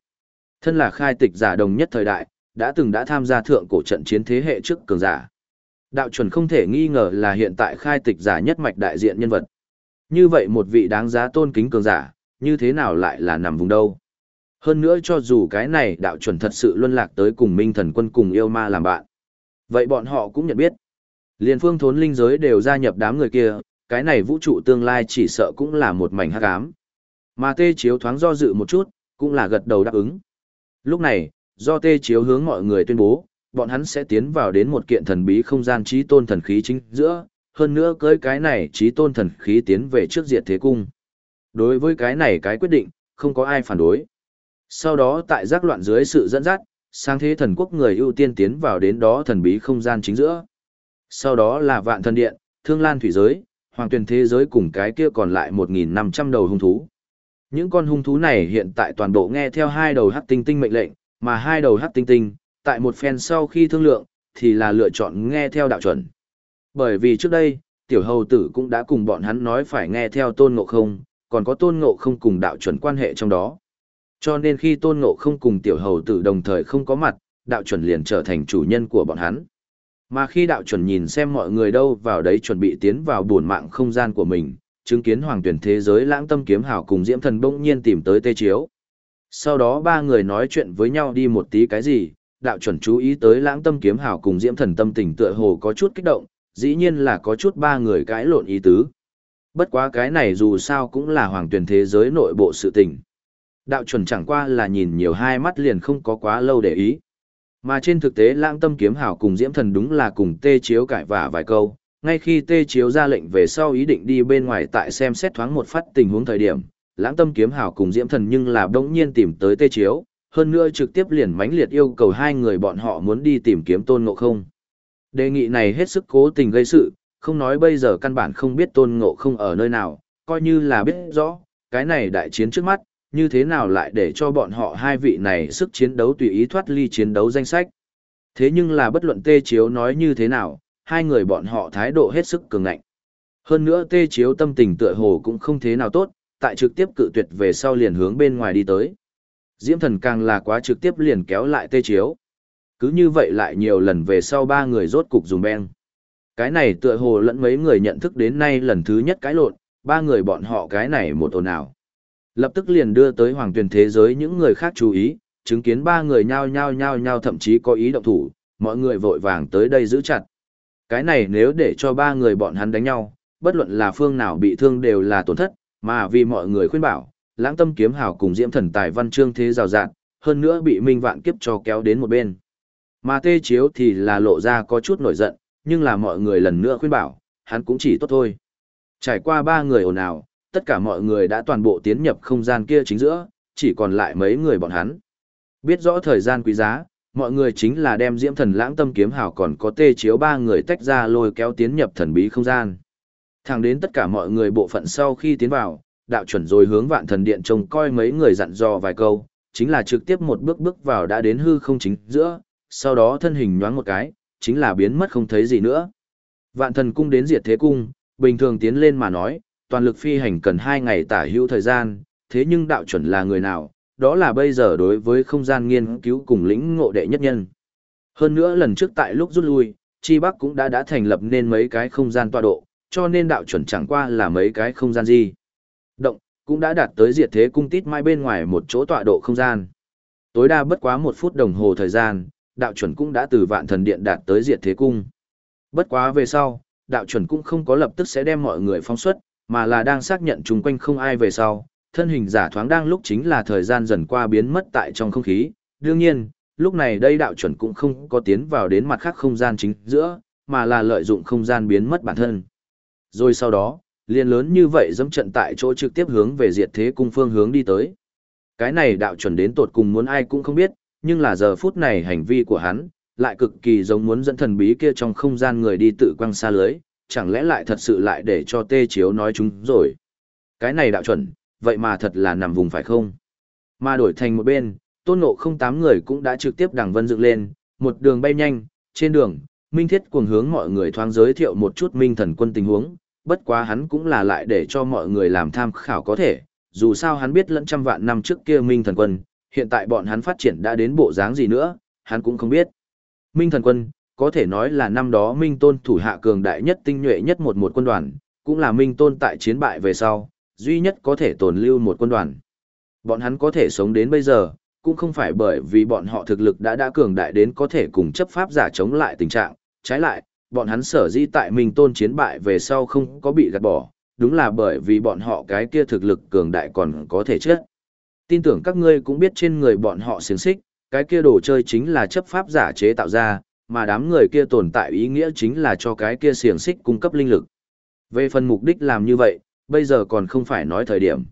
Thân là khai tịch giả đồng nhất thời đại, đã từng đã tham gia thượng cổ trận chiến thế hệ trước cường giả. Đạo chuẩn không thể nghi ngờ là hiện tại khai tịch giả nhất mạch đại diện nhân vật. Như vậy một vị đáng giá tôn kính cường giả, như thế nào lại là nằm vùng đâu? Hơn nữa cho dù cái này đạo chuẩn thật sự luân lạc tới cùng minh thần quân cùng yêu ma làm bạn. Vậy bọn họ cũng nhận biết. Liên phương thốn linh giới đều gia nhập đám người kia, cái này vũ trụ tương lai chỉ sợ cũng là một mảnh hắc ám. Mà tê chiếu thoáng do dự một chút, cũng là gật đầu đáp ứng. Lúc này, do tê chiếu hướng mọi người tuyên bố, bọn hắn sẽ tiến vào đến một kiện thần bí không gian trí tôn thần khí chính giữa, hơn nữa cưới cái này trí tôn thần khí tiến về trước diệt thế cung. Đối với cái này cái quyết định, không có ai phản đối. Sau đó tại giác loạn dưới sự dẫn dắt, sang thế thần quốc người ưu tiên tiến vào đến đó thần bí không gian chính giữa. Sau đó là vạn thần điện, thương lan thủy giới, hoàng tuyển thế giới cùng cái kia còn lại 1.500 đầu hung thú. Những con hung thú này hiện tại toàn bộ nghe theo hai đầu hắc tinh tinh mệnh lệnh, mà hai đầu hắc tinh tinh, tại một phen sau khi thương lượng, thì là lựa chọn nghe theo đạo chuẩn. Bởi vì trước đây, tiểu hầu tử cũng đã cùng bọn hắn nói phải nghe theo tôn ngộ không, còn có tôn ngộ không cùng đạo chuẩn quan hệ trong đó. Cho nên khi tôn ngộ không cùng tiểu hầu tử đồng thời không có mặt, đạo chuẩn liền trở thành chủ nhân của bọn hắn. Mà khi đạo chuẩn nhìn xem mọi người đâu vào đấy chuẩn bị tiến vào buồn mạng không gian của mình, chứng kiến hoàng tuyển thế giới lãng tâm kiếm hảo cùng diễm thần bỗng nhiên tìm tới tê chiếu. Sau đó ba người nói chuyện với nhau đi một tí cái gì, đạo chuẩn chú ý tới lãng tâm kiếm hảo cùng diễm thần tâm tình tựa hồ có chút kích động, dĩ nhiên là có chút ba người cãi lộn ý tứ. Bất quá cái này dù sao cũng là hoàng tuyển thế giới nội bộ sự tình. Đạo chuẩn chẳng qua là nhìn nhiều hai mắt liền không có quá lâu để ý. Mà trên thực tế lãng tâm kiếm hảo cùng diễm thần đúng là cùng tê chiếu cãi vả vài câu, ngay khi tê chiếu ra lệnh về sau ý định đi bên ngoài tại xem xét thoáng một phát tình huống thời điểm, lãng tâm kiếm hào cùng diễm thần nhưng là đống nhiên tìm tới tê chiếu, hơn nữa trực tiếp liền mãnh liệt yêu cầu hai người bọn họ muốn đi tìm kiếm tôn ngộ không. Đề nghị này hết sức cố tình gây sự, không nói bây giờ căn bản không biết tôn ngộ không ở nơi nào, coi như là biết rõ, cái này đại chiến trước mắt, như thế nào lại để cho bọn họ hai vị này sức chiến đấu tùy ý thoát ly chiến đấu danh sách. Thế nhưng là bất luận tê chiếu nói như thế nào, hai người bọn họ thái độ hết sức cường ngạnh. Hơn nữa tê chiếu tâm tình tựa hồ cũng không thế nào tốt, tại trực tiếp cự tuyệt về sau liền hướng bên ngoài đi tới. Diễm thần càng là quá trực tiếp liền kéo lại tê chiếu. Cứ như vậy lại nhiều lần về sau ba người rốt cục dùng beng. Cái này tựa hồ lẫn mấy người nhận thức đến nay lần thứ nhất cái lộn, ba người bọn họ cái này một ồn nào. Lập tức liền đưa tới hoàng tuyển thế giới những người khác chú ý, chứng kiến ba người nhao nhao nhao nhao thậm chí có ý động thủ, mọi người vội vàng tới đây giữ chặt. Cái này nếu để cho ba người bọn hắn đánh nhau, bất luận là phương nào bị thương đều là tổn thất, mà vì mọi người khuyên bảo, lãng tâm kiếm hào cùng diễm thần tài văn chương thế rào rạt, hơn nữa bị minh vạn kiếp cho kéo đến một bên. Mà tê chiếu thì là lộ ra có chút nổi giận, nhưng là mọi người lần nữa khuyên bảo, hắn cũng chỉ tốt thôi. Trải qua ba người ồn ào, tất cả mọi người đã toàn bộ tiến nhập không gian kia chính giữa, chỉ còn lại mấy người bọn hắn. Biết rõ thời gian quý giá, mọi người chính là đem diễm thần lãng tâm kiếm hào còn có tê chiếu ba người tách ra lôi kéo tiến nhập thần bí không gian. Thẳng đến tất cả mọi người bộ phận sau khi tiến vào, đạo chuẩn rồi hướng vạn thần điện trông coi mấy người dặn dò vài câu, chính là trực tiếp một bước bước vào đã đến hư không chính giữa, sau đó thân hình nhoáng một cái, chính là biến mất không thấy gì nữa. Vạn thần cung đến diệt thế cung, bình thường tiến lên mà nói, toàn lực phi hành cần hai ngày tả hữu thời gian, thế nhưng đạo chuẩn là người nào, đó là bây giờ đối với không gian nghiên cứu cùng lĩnh ngộ đệ nhất nhân. Hơn nữa lần trước tại lúc rút lui, Chi Bắc cũng đã đã thành lập nên mấy cái không gian tọa độ, cho nên đạo chuẩn chẳng qua là mấy cái không gian gì. Động, cũng đã đạt tới diệt thế cung tít mai bên ngoài một chỗ tọa độ không gian. Tối đa bất quá một phút đồng hồ thời gian, đạo chuẩn cũng đã từ vạn thần điện đạt tới diệt thế cung. Bất quá về sau, đạo chuẩn cũng không có lập tức sẽ đem mọi người phong xuất, mà là đang xác nhận chung quanh không ai về sau, thân hình giả thoáng đang lúc chính là thời gian dần qua biến mất tại trong không khí. Đương nhiên, lúc này đây đạo chuẩn cũng không có tiến vào đến mặt khác không gian chính giữa, mà là lợi dụng không gian biến mất bản thân. Rồi sau đó, liền lớn như vậy dẫm trận tại chỗ trực tiếp hướng về diệt thế cung phương hướng đi tới. Cái này đạo chuẩn đến tột cùng muốn ai cũng không biết, nhưng là giờ phút này hành vi của hắn, lại cực kỳ giống muốn dẫn thần bí kia trong không gian người đi tự quăng xa lưới, chẳng lẽ lại thật sự lại để cho tê chiếu nói chúng rồi. Cái này đạo chuẩn, vậy mà thật là nằm vùng phải không? Mà đổi thành một bên, tôn ngộ không tám người cũng đã trực tiếp đằng vân dựng lên, một đường bay nhanh, trên đường, Minh Thiết cuồng hướng mọi người thoáng giới thiệu một chút Minh thần quân tình huống, bất quá hắn cũng là lại để cho mọi người làm tham khảo có thể, dù sao hắn biết lẫn trăm vạn năm trước kia Minh thần quân, hiện tại bọn hắn phát triển đã đến bộ dáng gì nữa, hắn cũng không biết. Minh thần quân, có thể nói là năm đó Minh Tôn thủ hạ cường đại nhất tinh nhuệ nhất một một quân đoàn, cũng là Minh Tôn tại chiến bại về sau, duy nhất có thể tồn lưu một quân đoàn. Bọn hắn có thể sống đến bây giờ, cũng không phải bởi vì bọn họ thực lực đã đã cường đại đến có thể cùng chấp pháp giả chống lại tình trạng, trái lại, bọn hắn sở dĩ tại mình Tôn chiến bại về sau không có bị gạt bỏ, đúng là bởi vì bọn họ cái kia thực lực cường đại còn có thể chết. Tin tưởng các ngươi cũng biết trên người bọn họ xiềng xích, cái kia đồ chơi chính là chấp pháp giả chế tạo ra, mà đám người kia tồn tại ý nghĩa chính là cho cái kia xiềng xích cung cấp linh lực. Về phần mục đích làm như vậy, bây giờ còn không phải nói thời điểm.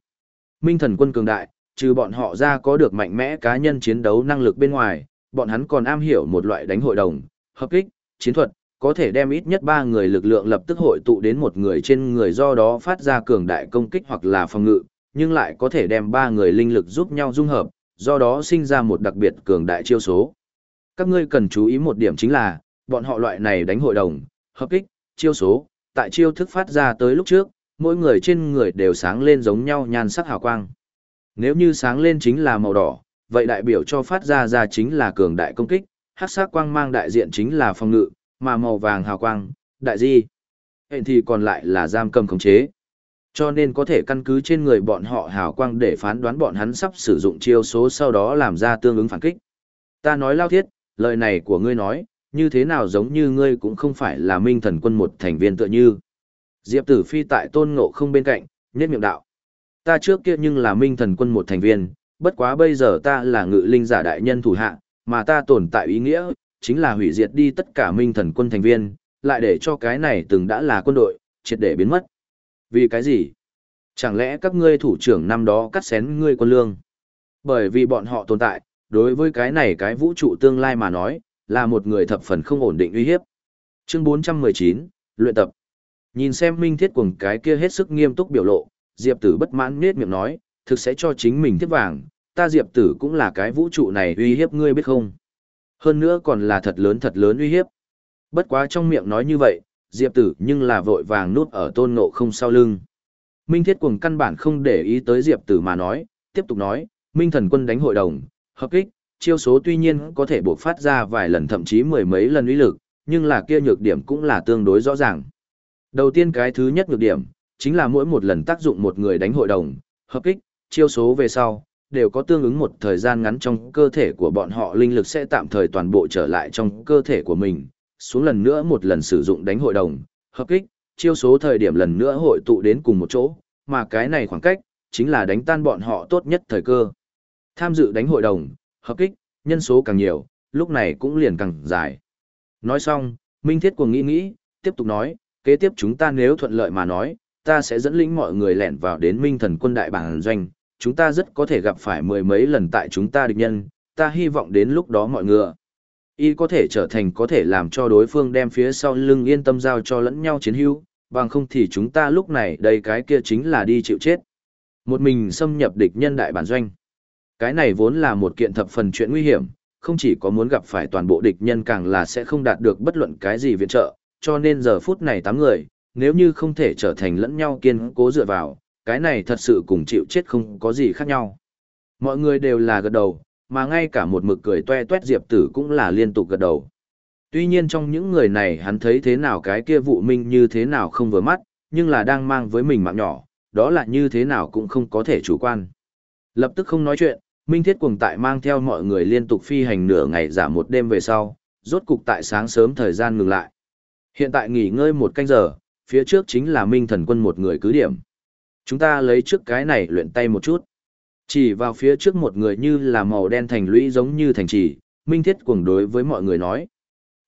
Minh thần quân cường đại, trừ bọn họ ra có được mạnh mẽ cá nhân chiến đấu năng lực bên ngoài, bọn hắn còn am hiểu một loại đánh hội đồng, hợp kích, chiến thuật, có thể đem ít nhất ba người lực lượng lập tức hội tụ đến một người trên người do đó phát ra cường đại công kích hoặc là phòng ngự, nhưng lại có thể đem ba người linh lực giúp nhau dung hợp, do đó sinh ra một đặc biệt cường đại chiêu số. Các ngươi cần chú ý một điểm chính là, bọn họ loại này đánh hội đồng, hợp kích, chiêu số, tại chiêu thức phát ra tới lúc trước, mỗi người trên người đều sáng lên giống nhau nhan sắc hào quang. Nếu như sáng lên chính là màu đỏ, vậy đại biểu cho phát ra ra chính là cường đại công kích, hắc sắc quang mang đại diện chính là phòng ngự, mà màu vàng hào quang, đại di. Hẹn thì còn lại là giam cầm khống chế. Cho nên có thể căn cứ trên người bọn họ hào quang để phán đoán bọn hắn sắp sử dụng chiêu số sau đó làm ra tương ứng phản kích. Ta nói lao thiết, lời này của ngươi nói, như thế nào giống như ngươi cũng không phải là minh thần quân một thành viên tựa như. Diệp tử phi tại tôn ngộ không bên cạnh, nhất miệng đạo. Ta trước kia nhưng là minh thần quân một thành viên, bất quá bây giờ ta là ngự linh giả đại nhân thủ hạ, mà ta tồn tại ý nghĩa, chính là hủy diệt đi tất cả minh thần quân thành viên, lại để cho cái này từng đã là quân đội, triệt để biến mất. Vì cái gì? Chẳng lẽ các ngươi thủ trưởng năm đó cắt xén ngươi quân lương? Bởi vì bọn họ tồn tại, đối với cái này cái vũ trụ tương lai mà nói, là một người thập phần không ổn định uy hiếp. Chương 419, luyện tập. Nhìn xem Minh Thiết Cuồng cái kia hết sức nghiêm túc biểu lộ, Diệp Tử bất mãn nhếch miệng nói, thực sẽ cho chính mình thiết vàng, ta Diệp Tử cũng là cái vũ trụ này uy hiếp ngươi biết không? Hơn nữa còn là thật lớn thật lớn uy hiếp. Bất quá trong miệng nói như vậy, Diệp Tử nhưng là vội vàng nuốt ở tôn ngộ không sau lưng. Minh Thiết Cuồng căn bản không để ý tới Diệp Tử mà nói, tiếp tục nói, Minh Thần Quân đánh hội đồng, hợp kích, chiêu số tuy nhiên có thể buộc phát ra vài lần thậm chí mười mấy lần uy lực, nhưng là kia nhược điểm cũng là tương đối rõ ràng. Đầu tiên cái thứ nhất nhược điểm, chính là mỗi một lần tác dụng một người đánh hội đồng, hợp kích, chiêu số về sau, đều có tương ứng một thời gian ngắn trong cơ thể của bọn họ linh lực sẽ tạm thời toàn bộ trở lại trong cơ thể của mình, xuống lần nữa một lần sử dụng đánh hội đồng, hợp kích, chiêu số thời điểm lần nữa hội tụ đến cùng một chỗ, mà cái này khoảng cách, chính là đánh tan bọn họ tốt nhất thời cơ. Tham dự đánh hội đồng, hợp kích, nhân số càng nhiều, lúc này cũng liền càng dài. Nói xong, Minh Thiết cuồng nghĩ nghĩ, tiếp tục nói, kế tiếp chúng ta nếu thuận lợi mà nói, ta sẽ dẫn lĩnh mọi người lẻn vào đến Minh Thần quân đại bản doanh, chúng ta rất có thể gặp phải mười mấy lần tại chúng ta địch nhân, ta hy vọng đến lúc đó mọi người y có thể trở thành có thể làm cho đối phương đem phía sau lưng yên tâm giao cho lẫn nhau chiến hữu, bằng không thì chúng ta lúc này đây cái kia chính là đi chịu chết. Một mình xâm nhập địch nhân đại bản doanh. Cái này vốn là một kiện thập phần chuyện nguy hiểm, không chỉ có muốn gặp phải toàn bộ địch nhân càng là sẽ không đạt được bất luận cái gì viện trợ, cho nên giờ phút này tám người, nếu như không thể trở thành lẫn nhau kiên cố dựa vào, cái này thật sự cùng chịu chết không có gì khác nhau. Mọi người đều là gật đầu, mà ngay cả một mực cười toe toét diệp tử cũng là liên tục gật đầu. Tuy nhiên trong những người này hắn thấy thế nào cái kia vụ minh như thế nào không vừa mắt, nhưng là đang mang với mình mạng nhỏ, đó là như thế nào cũng không có thể chủ quan. Lập tức không nói chuyện, Minh Thiết Cuồng tại mang theo mọi người liên tục phi hành nửa ngày giả một đêm về sau, rốt cục tại sáng sớm thời gian ngừng lại. Hiện tại nghỉ ngơi một canh giờ, phía trước chính là Minh Thần Quân một người cứ điểm. Chúng ta lấy trước cái này luyện tay một chút. Chỉ vào phía trước một người như là màu đen thành lũy giống như thành trì, Minh Thiết Cuồng đối với mọi người nói.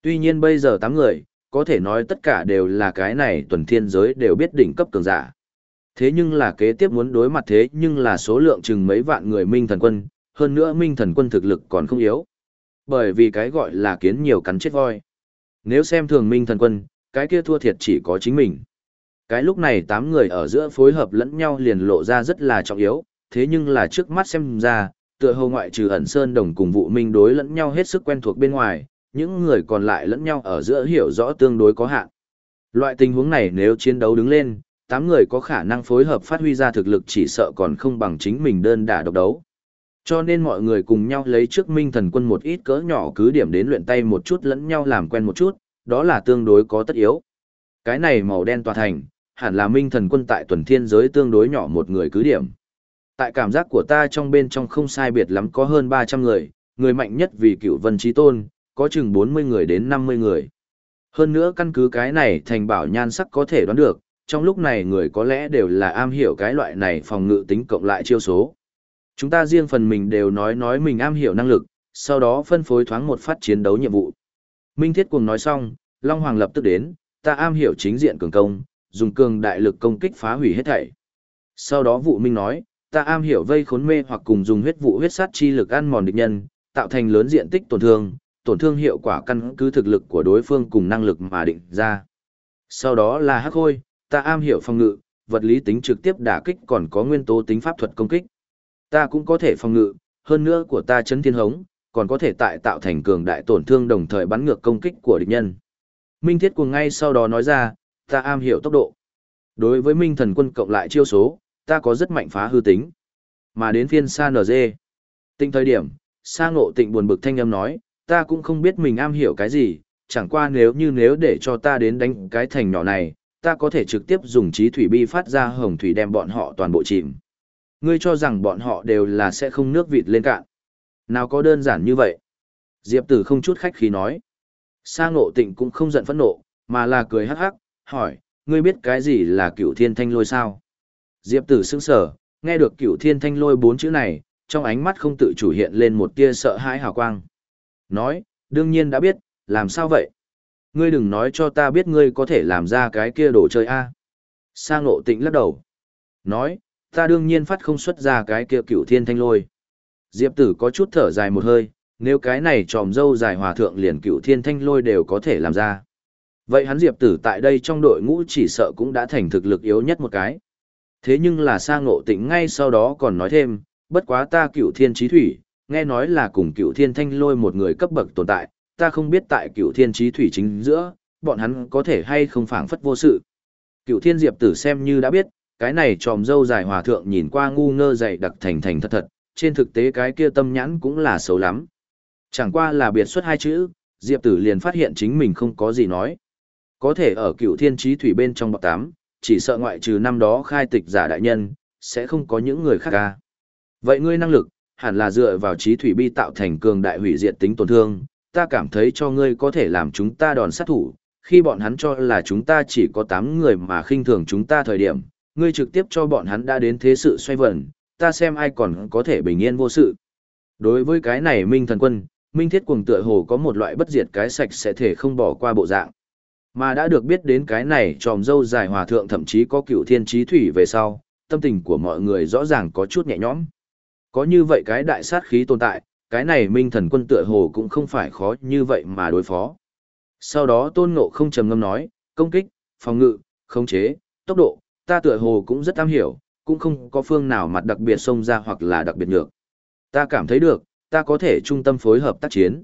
Tuy nhiên bây giờ tám người, có thể nói tất cả đều là cái này tuần thiên giới đều biết đỉnh cấp cường giả. Thế nhưng là kế tiếp muốn đối mặt thế nhưng là số lượng chừng mấy vạn người Minh Thần Quân, hơn nữa Minh Thần Quân thực lực còn không yếu. Bởi vì cái gọi là kiến nhiều cắn chết voi. Nếu xem thường Minh Thần Quân, cái kia thua thiệt chỉ có chính mình. Cái lúc này tám người ở giữa phối hợp lẫn nhau liền lộ ra rất là trọng yếu, thế nhưng là trước mắt xem ra, tựa hồ ngoại trừ ẩn sơn đồng cùng vụ minh đối lẫn nhau hết sức quen thuộc bên ngoài, những người còn lại lẫn nhau ở giữa hiểu rõ tương đối có hạn. Loại tình huống này nếu chiến đấu đứng lên, tám người có khả năng phối hợp phát huy ra thực lực chỉ sợ còn không bằng chính mình đơn đả độc đấu. Cho nên mọi người cùng nhau lấy trước minh thần quân một ít cỡ nhỏ cứ điểm đến luyện tay một chút lẫn nhau làm quen một chút, đó là tương đối có tất yếu. Cái này màu đen tòa thành, hẳn là minh thần quân tại tuần thiên giới tương đối nhỏ một người cứ điểm. Tại cảm giác của ta trong bên trong không sai biệt lắm có hơn 300 người, người mạnh nhất vì cựu vân trí tôn, có chừng 40 người đến 50 người. Hơn nữa căn cứ cái này thành bảo nhan sắc có thể đoán được, trong lúc này người có lẽ đều là am hiểu cái loại này phòng ngự tính cộng lại chiêu số. Chúng ta riêng phần mình đều nói nói mình am hiểu năng lực, sau đó phân phối thoáng một phát chiến đấu nhiệm vụ. Minh Thiết Cuồng nói xong, Long Hoàng lập tức đến, ta am hiểu chính diện cường công, dùng cường đại lực công kích phá hủy hết thảy. Sau đó vụ minh nói, ta am hiểu vây khốn mê hoặc cùng dùng huyết vụ huyết sát chi lực ăn mòn địch nhân, tạo thành lớn diện tích tổn thương, tổn thương hiệu quả căn cứ thực lực của đối phương cùng năng lực mà định ra. Sau đó là hắc hôi, ta am hiểu phòng ngự, vật lý tính trực tiếp đả kích còn có nguyên tố tính pháp thuật công kích. Ta cũng có thể phòng ngự, hơn nữa của ta chấn thiên hống, còn có thể tại tạo thành cường đại tổn thương đồng thời bắn ngược công kích của địch nhân. Minh Thiết Cuồng ngay sau đó nói ra, ta am hiểu tốc độ. Đối với Minh Thần Quân cộng lại chiêu số, ta có rất mạnh phá hư tính. Mà đến phiên Sa NG. Tinh thời điểm, Sa Ngộ Tịnh buồn bực thanh âm nói, ta cũng không biết mình am hiểu cái gì, chẳng qua nếu như nếu để cho ta đến đánh cái thành nhỏ này, ta có thể trực tiếp dùng trí thủy bi phát ra hồng thủy đem bọn họ toàn bộ chìm. Ngươi cho rằng bọn họ đều là sẽ không nước vịt lên cạn. Nào có đơn giản như vậy? Diệp Tử không chút khách khí nói. Sa ngộ tịnh cũng không giận phẫn nộ, mà là cười hắc hắc, hỏi, ngươi biết cái gì là cửu thiên thanh lôi sao? Diệp Tử sững sờ, nghe được cửu thiên thanh lôi bốn chữ này, trong ánh mắt không tự chủ hiện lên một tia sợ hãi hào quang. Nói, đương nhiên đã biết, làm sao vậy? Ngươi đừng nói cho ta biết ngươi có thể làm ra cái kia đồ chơi a. Sa ngộ tịnh lắc đầu. Nói, ta đương nhiên phát không xuất ra cái kia cửu thiên thanh lôi. Diệp tử có chút thở dài một hơi, nếu cái này tròm dâu dài hòa thượng liền cửu thiên thanh lôi đều có thể làm ra. Vậy hắn diệp tử tại đây trong đội ngũ chỉ sợ cũng đã thành thực lực yếu nhất một cái. Thế nhưng là Sang ngộ tịnh ngay sau đó còn nói thêm, bất quá ta cửu thiên trí thủy, nghe nói là cùng cửu thiên thanh lôi một người cấp bậc tồn tại, ta không biết tại cửu thiên trí thủy chính giữa, bọn hắn có thể hay không phảng phất vô sự. Cửu thiên diệp tử xem như đã biết, cái này tròm dâu dài hòa thượng nhìn qua ngu ngơ dày đặc thành thành thật thật, trên thực tế cái kia tâm nhãn cũng là xấu lắm. Chẳng qua là biệt xuất hai chữ, diệp tử liền phát hiện chính mình không có gì nói. Có thể ở cựu thiên trí thủy bên trong bọc tám, chỉ sợ ngoại trừ năm đó khai tịch giả đại nhân, sẽ không có những người khác ca. Vậy ngươi năng lực, hẳn là dựa vào trí thủy bi tạo thành cường đại hủy diệt tính tổn thương, ta cảm thấy cho ngươi có thể làm chúng ta đòn sát thủ, khi bọn hắn cho là chúng ta chỉ có 8 người mà khinh thường chúng ta thời điểm, ngươi trực tiếp cho bọn hắn đã đến thế sự xoay vẩn, ta xem ai còn có thể bình yên vô sự. Đối với cái này Minh Thần Quân, Minh Thiết Cuồng tựa hồ có một loại bất diệt cái sạch sẽ thể không bỏ qua bộ dạng. Mà đã được biết đến cái này tròm dâu dài hòa thượng thậm chí có cựu thiên trí thủy về sau, tâm tình của mọi người rõ ràng có chút nhẹ nhõm. Có như vậy cái đại sát khí tồn tại, cái này minh thần quân tựa hồ cũng không phải khó như vậy mà đối phó. Sau đó tôn ngộ không trầm ngâm nói, công kích, phòng ngự, khống chế, tốc độ, ta tựa hồ cũng rất am hiểu, cũng không có phương nào mặt đặc biệt xông ra hoặc là đặc biệt nhược. Ta cảm thấy được, ta có thể trung tâm phối hợp tác chiến.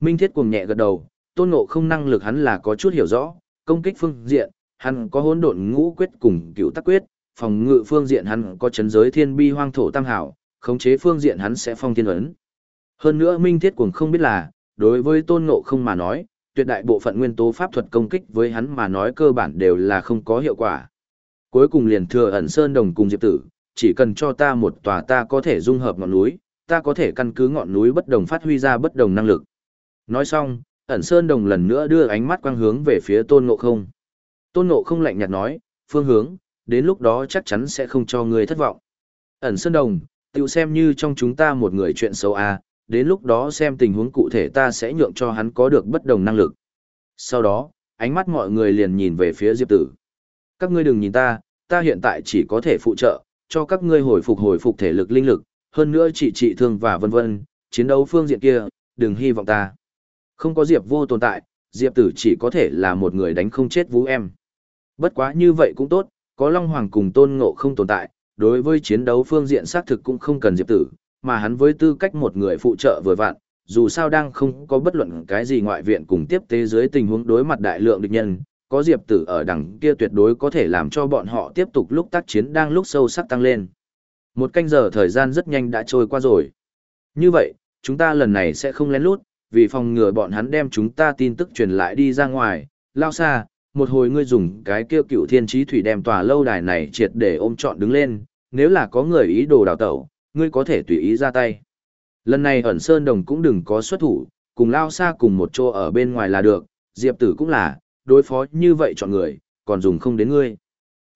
Minh Thiết cuồng nhẹ gật đầu, tôn ngộ không năng lực hắn là có chút hiểu rõ, công kích phương diện, hắn có hỗn độn ngũ quyết cùng cựu tác quyết, phòng ngự phương diện hắn có chấn giới thiên bi hoang thổ tam hảo, khống chế phương diện hắn sẽ phong thiên ấn. Hơn nữa Minh Thiết Cuồng không biết là, đối với Tôn Ngộ không mà nói, tuyệt đại bộ phận nguyên tố pháp thuật công kích với hắn mà nói cơ bản đều là không có hiệu quả. Cuối cùng liền thừa ẩn Sơn Đồng cùng Diệp Tử, chỉ cần cho ta một tòa ta có thể dung hợp ngọn núi, ta có thể căn cứ ngọn núi bất đồng phát huy ra bất đồng năng lực. Nói xong, ẩn Sơn Đồng lần nữa đưa ánh mắt quang hướng về phía Tôn Ngộ không. Tôn Ngộ không lạnh nhạt nói, phương hướng, đến lúc đó chắc chắn sẽ không cho người thất vọng. Ẩn Sơn Đồng, tự xem như trong chúng ta một người chuyện xấu à, đến lúc đó xem tình huống cụ thể ta sẽ nhượng cho hắn có được bất đồng năng lực. Sau đó, ánh mắt mọi người liền nhìn về phía Diệp Tử. Các ngươi đừng nhìn ta, ta hiện tại chỉ có thể phụ trợ, cho các ngươi hồi phục hồi phục thể lực linh lực, hơn nữa trị trị thương và vân vân, chiến đấu phương diện kia, đừng hy vọng ta. Không có Diệp vô tồn tại, Diệp Tử chỉ có thể là một người đánh không chết vũ em. Bất quá như vậy cũng tốt, có Long Hoàng cùng Tôn Ngộ không tồn tại, đối với chiến đấu phương diện xác thực cũng không cần Diệp Tử, mà hắn với tư cách một người phụ trợ vừa vặn, dù sao đang không có bất luận cái gì ngoại viện cùng tiếp tế dưới tình huống đối mặt đại lượng địch nhân, có Diệp Tử ở đằng kia tuyệt đối có thể làm cho bọn họ tiếp tục lúc tác chiến đang lúc sâu sắc tăng lên. Một canh giờ thời gian rất nhanh đã trôi qua rồi. Như vậy, chúng ta lần này sẽ không lén lút, vì phòng ngừa bọn hắn đem chúng ta tin tức truyền lại đi ra ngoài, lao xa, một hồi ngươi dùng cái kêu cựu thiên trí thủy đem tòa lâu đài này triệt để ôm trọn đứng lên, nếu là có người ý đồ đào tẩu, ngươi có thể tùy ý ra tay. Lần này ẩn sơn đồng cũng đừng có xuất thủ, cùng lao xa cùng một chỗ ở bên ngoài là được, diệp tử cũng là, đối phó như vậy chọn người, còn dùng không đến ngươi.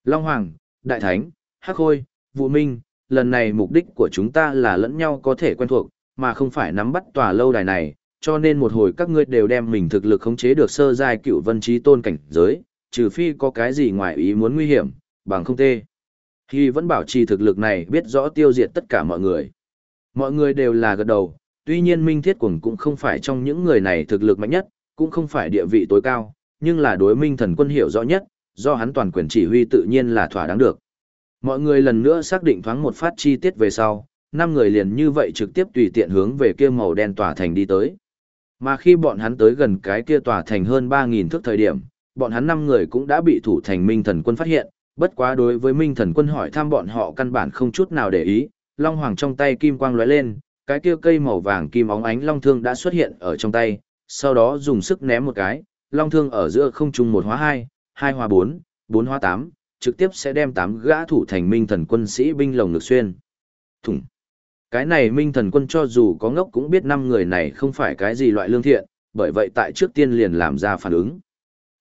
Long Hoàng, Đại Thánh, Hắc Khôi, Vũ Minh, lần này mục đích của chúng ta là lẫn nhau có thể quen thuộc, mà không phải nắm bắt tòa lâu đài này, cho nên một hồi các ngươi đều đem mình thực lực khống chế được sơ giai cựu vân trí tôn cảnh giới, trừ phi có cái gì ngoài ý muốn nguy hiểm, bằng không tê. Khi vẫn bảo trì thực lực này biết rõ tiêu diệt tất cả mọi người. Mọi người đều là gật đầu, tuy nhiên Minh Thiết Quần cũng không phải trong những người này thực lực mạnh nhất, cũng không phải địa vị tối cao, nhưng là đối Minh Thần Quân hiểu rõ nhất, do hắn toàn quyền chỉ huy tự nhiên là thỏa đáng được. Mọi người lần nữa xác định thoáng một phát chi tiết về sau, năm người liền như vậy trực tiếp tùy tiện hướng về kia màu đen tòa thành đi tới. Mà khi bọn hắn tới gần cái kia tòa thành hơn 3.000 thước thời điểm, bọn hắn năm người cũng đã bị thủ thành Minh Thần Quân phát hiện, bất quá đối với Minh Thần Quân hỏi thăm bọn họ căn bản không chút nào để ý, Long Hoàng trong tay kim quang lóe lên, cái kia cây màu vàng kim óng ánh long thương đã xuất hiện ở trong tay, sau đó dùng sức ném một cái, long thương ở giữa không trung một hóa hai, hai hóa bốn, bốn hóa tám, trực tiếp sẽ đem tám gã thủ thành Minh Thần Quân sĩ binh lồng ngực xuyên. Thủng. Cái này Minh Thần Quân cho dù có ngốc cũng biết năm người này không phải cái gì loại lương thiện, bởi vậy tại trước tiên liền làm ra phản ứng.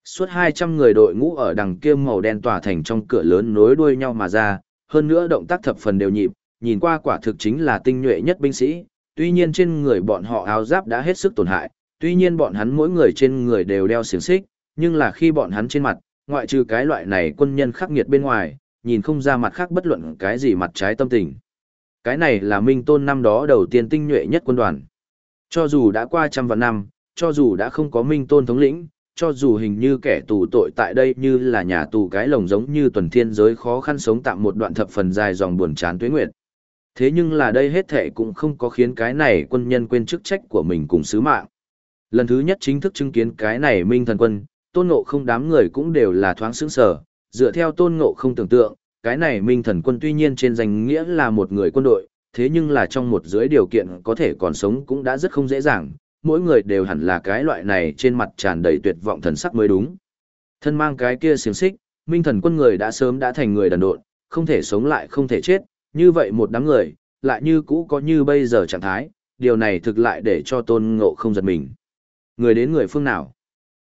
Suốt 200 người đội ngũ ở đằng kia màu đen tỏa thành trong cửa lớn nối đuôi nhau mà ra, hơn nữa động tác thập phần đều nhịp, nhìn qua quả thực chính là tinh nhuệ nhất binh sĩ, tuy nhiên trên người bọn họ áo giáp đã hết sức tổn hại, tuy nhiên bọn hắn mỗi người trên người đều đeo xiềng xích, nhưng là khi bọn hắn trên mặt, ngoại trừ cái loại này quân nhân khắc nghiệt bên ngoài, nhìn không ra mặt khác bất luận cái gì mặt trái tâm tình. Cái này là Minh Tôn năm đó đầu tiên tinh nhuệ nhất quân đoàn. Cho dù đã qua trăm vạn năm, cho dù đã không có Minh Tôn thống lĩnh, cho dù hình như kẻ tù tội tại đây như là nhà tù cái lồng giống như tuần thiên giới khó khăn sống tạm một đoạn thập phần dài dòng buồn chán tuế nguyệt. Thế nhưng là đây hết thệ cũng không có khiến cái này quân nhân quên chức trách của mình cùng sứ mạng. Lần thứ nhất chính thức chứng kiến cái này minh thần quân, tôn ngộ không đám người cũng đều là thoáng sững sở dựa theo tôn ngộ không tưởng tượng, cái này minh thần quân tuy nhiên trên danh nghĩa là một người quân đội, thế nhưng là trong một dưới điều kiện có thể còn sống cũng đã rất không dễ dàng, mỗi người đều hẳn là cái loại này trên mặt tràn đầy tuyệt vọng thần sắc mới đúng. Thân mang cái kia xiềng xích, minh thần quân người đã sớm đã thành người đần độn, không thể sống lại không thể chết, như vậy một đám người, lại như cũ có như bây giờ trạng thái, điều này thực lại để cho tôn ngộ không giật mình. Người đến người phương nào?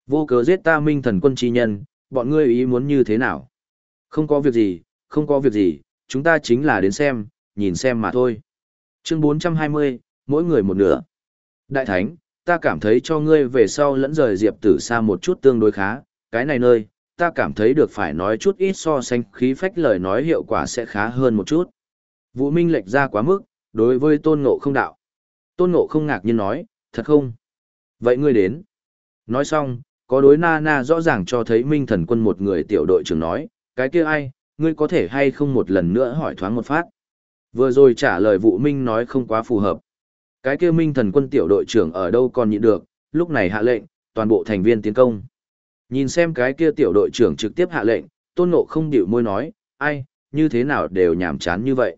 Vô cớ giết ta minh thần quân chi nhân, bọn ngươi ý muốn như thế nào? Không có việc gì, không có việc gì, chúng ta chính là đến xem, nhìn xem mà thôi. Chương 420, mỗi người một nửa. Đại Thánh, ta cảm thấy cho ngươi về sau lẫn rời Diệp Tử xa một chút tương đối khá, cái này nơi, ta cảm thấy được phải nói chút ít so sánh khí phách lời nói hiệu quả sẽ khá hơn một chút. Vũ Minh lệch ra quá mức, đối với tôn ngộ không đạo. Tôn ngộ không ngạc nhiên nói, thật không? Vậy ngươi đến. Nói xong, có đối na na rõ ràng cho thấy Minh thần quân một người tiểu đội trưởng nói, cái kia ai, ngươi có thể hay không một lần nữa hỏi thoáng một phát. Vừa rồi trả lời vụ Minh nói không quá phù hợp. Cái kia Minh thần quân tiểu đội trưởng ở đâu còn nhịn được, lúc này hạ lệnh, toàn bộ thành viên tiến công. Nhìn xem cái kia tiểu đội trưởng trực tiếp hạ lệnh, tôn ngộ không điệu môi nói, ai, như thế nào đều nhảm chán như vậy.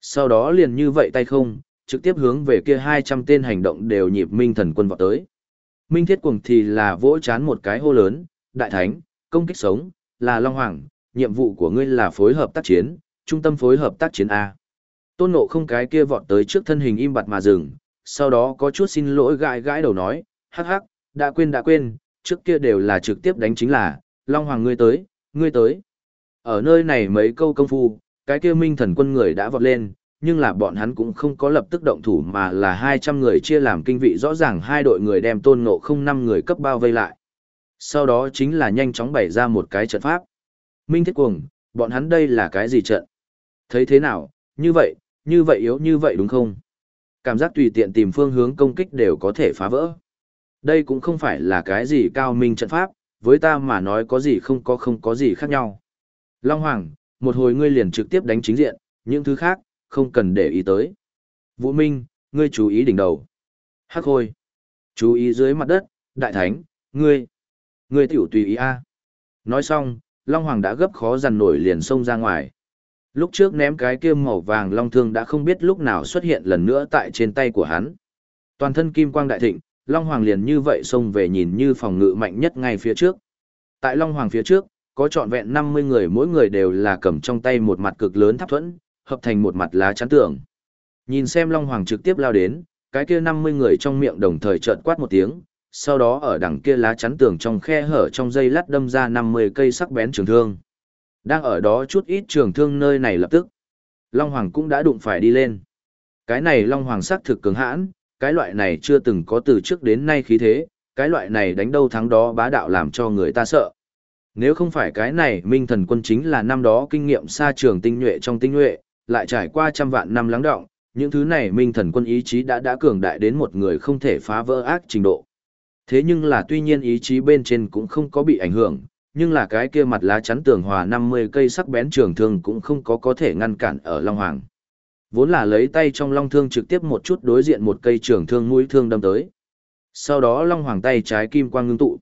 Sau đó liền như vậy tay không, trực tiếp hướng về kia 200 tên hành động đều nhịp minh thần quân vọt tới. Minh thiết cuồng thì là vỗ chán một cái hô lớn, đại thánh, công kích sống, là Long Hoàng, nhiệm vụ của ngươi là phối hợp tác chiến, trung tâm phối hợp tác chiến A. Tôn nộ không cái kia vọt tới trước thân hình im bặt mà dừng, sau đó có chút xin lỗi gãi gãi đầu nói, hắc hắc, đã quên đã quên, trước kia đều là trực tiếp đánh chính là, Long Hoàng ngươi tới, ngươi tới. Ở nơi này mấy câu công phu, cái kia minh thần quân người đã vọt lên, nhưng là bọn hắn cũng không có lập tức động thủ mà là 200 người chia làm kinh vị rõ ràng hai đội người đem tôn ngộ không năm người cấp bao vây lại. Sau đó chính là nhanh chóng bày ra một cái trận pháp. Minh thiết cuồng, bọn hắn đây là cái gì trận? Thấy thế nào, như vậy, như vậy yếu như vậy đúng không? Cảm giác tùy tiện tìm phương hướng công kích đều có thể phá vỡ. Đây cũng không phải là cái gì cao minh trận pháp, với ta mà nói có gì không có không có gì khác nhau. Long Hoàng, một hồi ngươi liền trực tiếp đánh chính diện, những thứ khác, không cần để ý tới. Vũ Minh, ngươi chú ý đỉnh đầu. Hắc Hôi, chú ý dưới mặt đất, Đại Thánh, ngươi, ngươi tiểu tùy ý a. Nói xong, Long Hoàng đã gấp khó dằn nổi liền xông ra ngoài. Lúc trước ném cái kia màu vàng long thương đã không biết lúc nào xuất hiện lần nữa tại trên tay của hắn. Toàn thân kim quang đại thịnh, Long Hoàng liền như vậy xông về nhìn như phòng ngự mạnh nhất ngay phía trước. Tại Long Hoàng phía trước, có trọn vẹn 50 người mỗi người đều là cầm trong tay một mặt cực lớn tháp thuẫn, hợp thành một mặt lá chắn tường. Nhìn xem Long Hoàng trực tiếp lao đến, cái kia 50 người trong miệng đồng thời trợn quát một tiếng, sau đó ở đằng kia lá chắn tường trong khe hở trong dây lát đâm ra 50 cây sắc bén trường thương. Đang ở đó chút ít trường thương nơi này lập tức. Long Hoàng cũng đã đụng phải đi lên. Cái này Long Hoàng sắc thực cứng hãn, cái loại này chưa từng có từ trước đến nay khí thế, cái loại này đánh đâu thắng đó bá đạo làm cho người ta sợ. Nếu không phải cái này Minh Thần Quân chính là năm đó kinh nghiệm xa trường tinh nhuệ trong tinh nhuệ, lại trải qua trăm vạn năm lắng đọng, những thứ này Minh Thần Quân ý chí đã đã cường đại đến một người không thể phá vỡ ác trình độ. Thế nhưng là tuy nhiên ý chí bên trên cũng không có bị ảnh hưởng, nhưng là cái kia mặt lá chắn tường hòa 50 cây sắc bén trường thương cũng không có có thể ngăn cản ở Long Hoàng. Vốn là lấy tay trong long thương trực tiếp một chút đối diện một cây trường thương mũi thương đâm tới. Sau đó Long Hoàng tay trái kim quang ngưng tụ.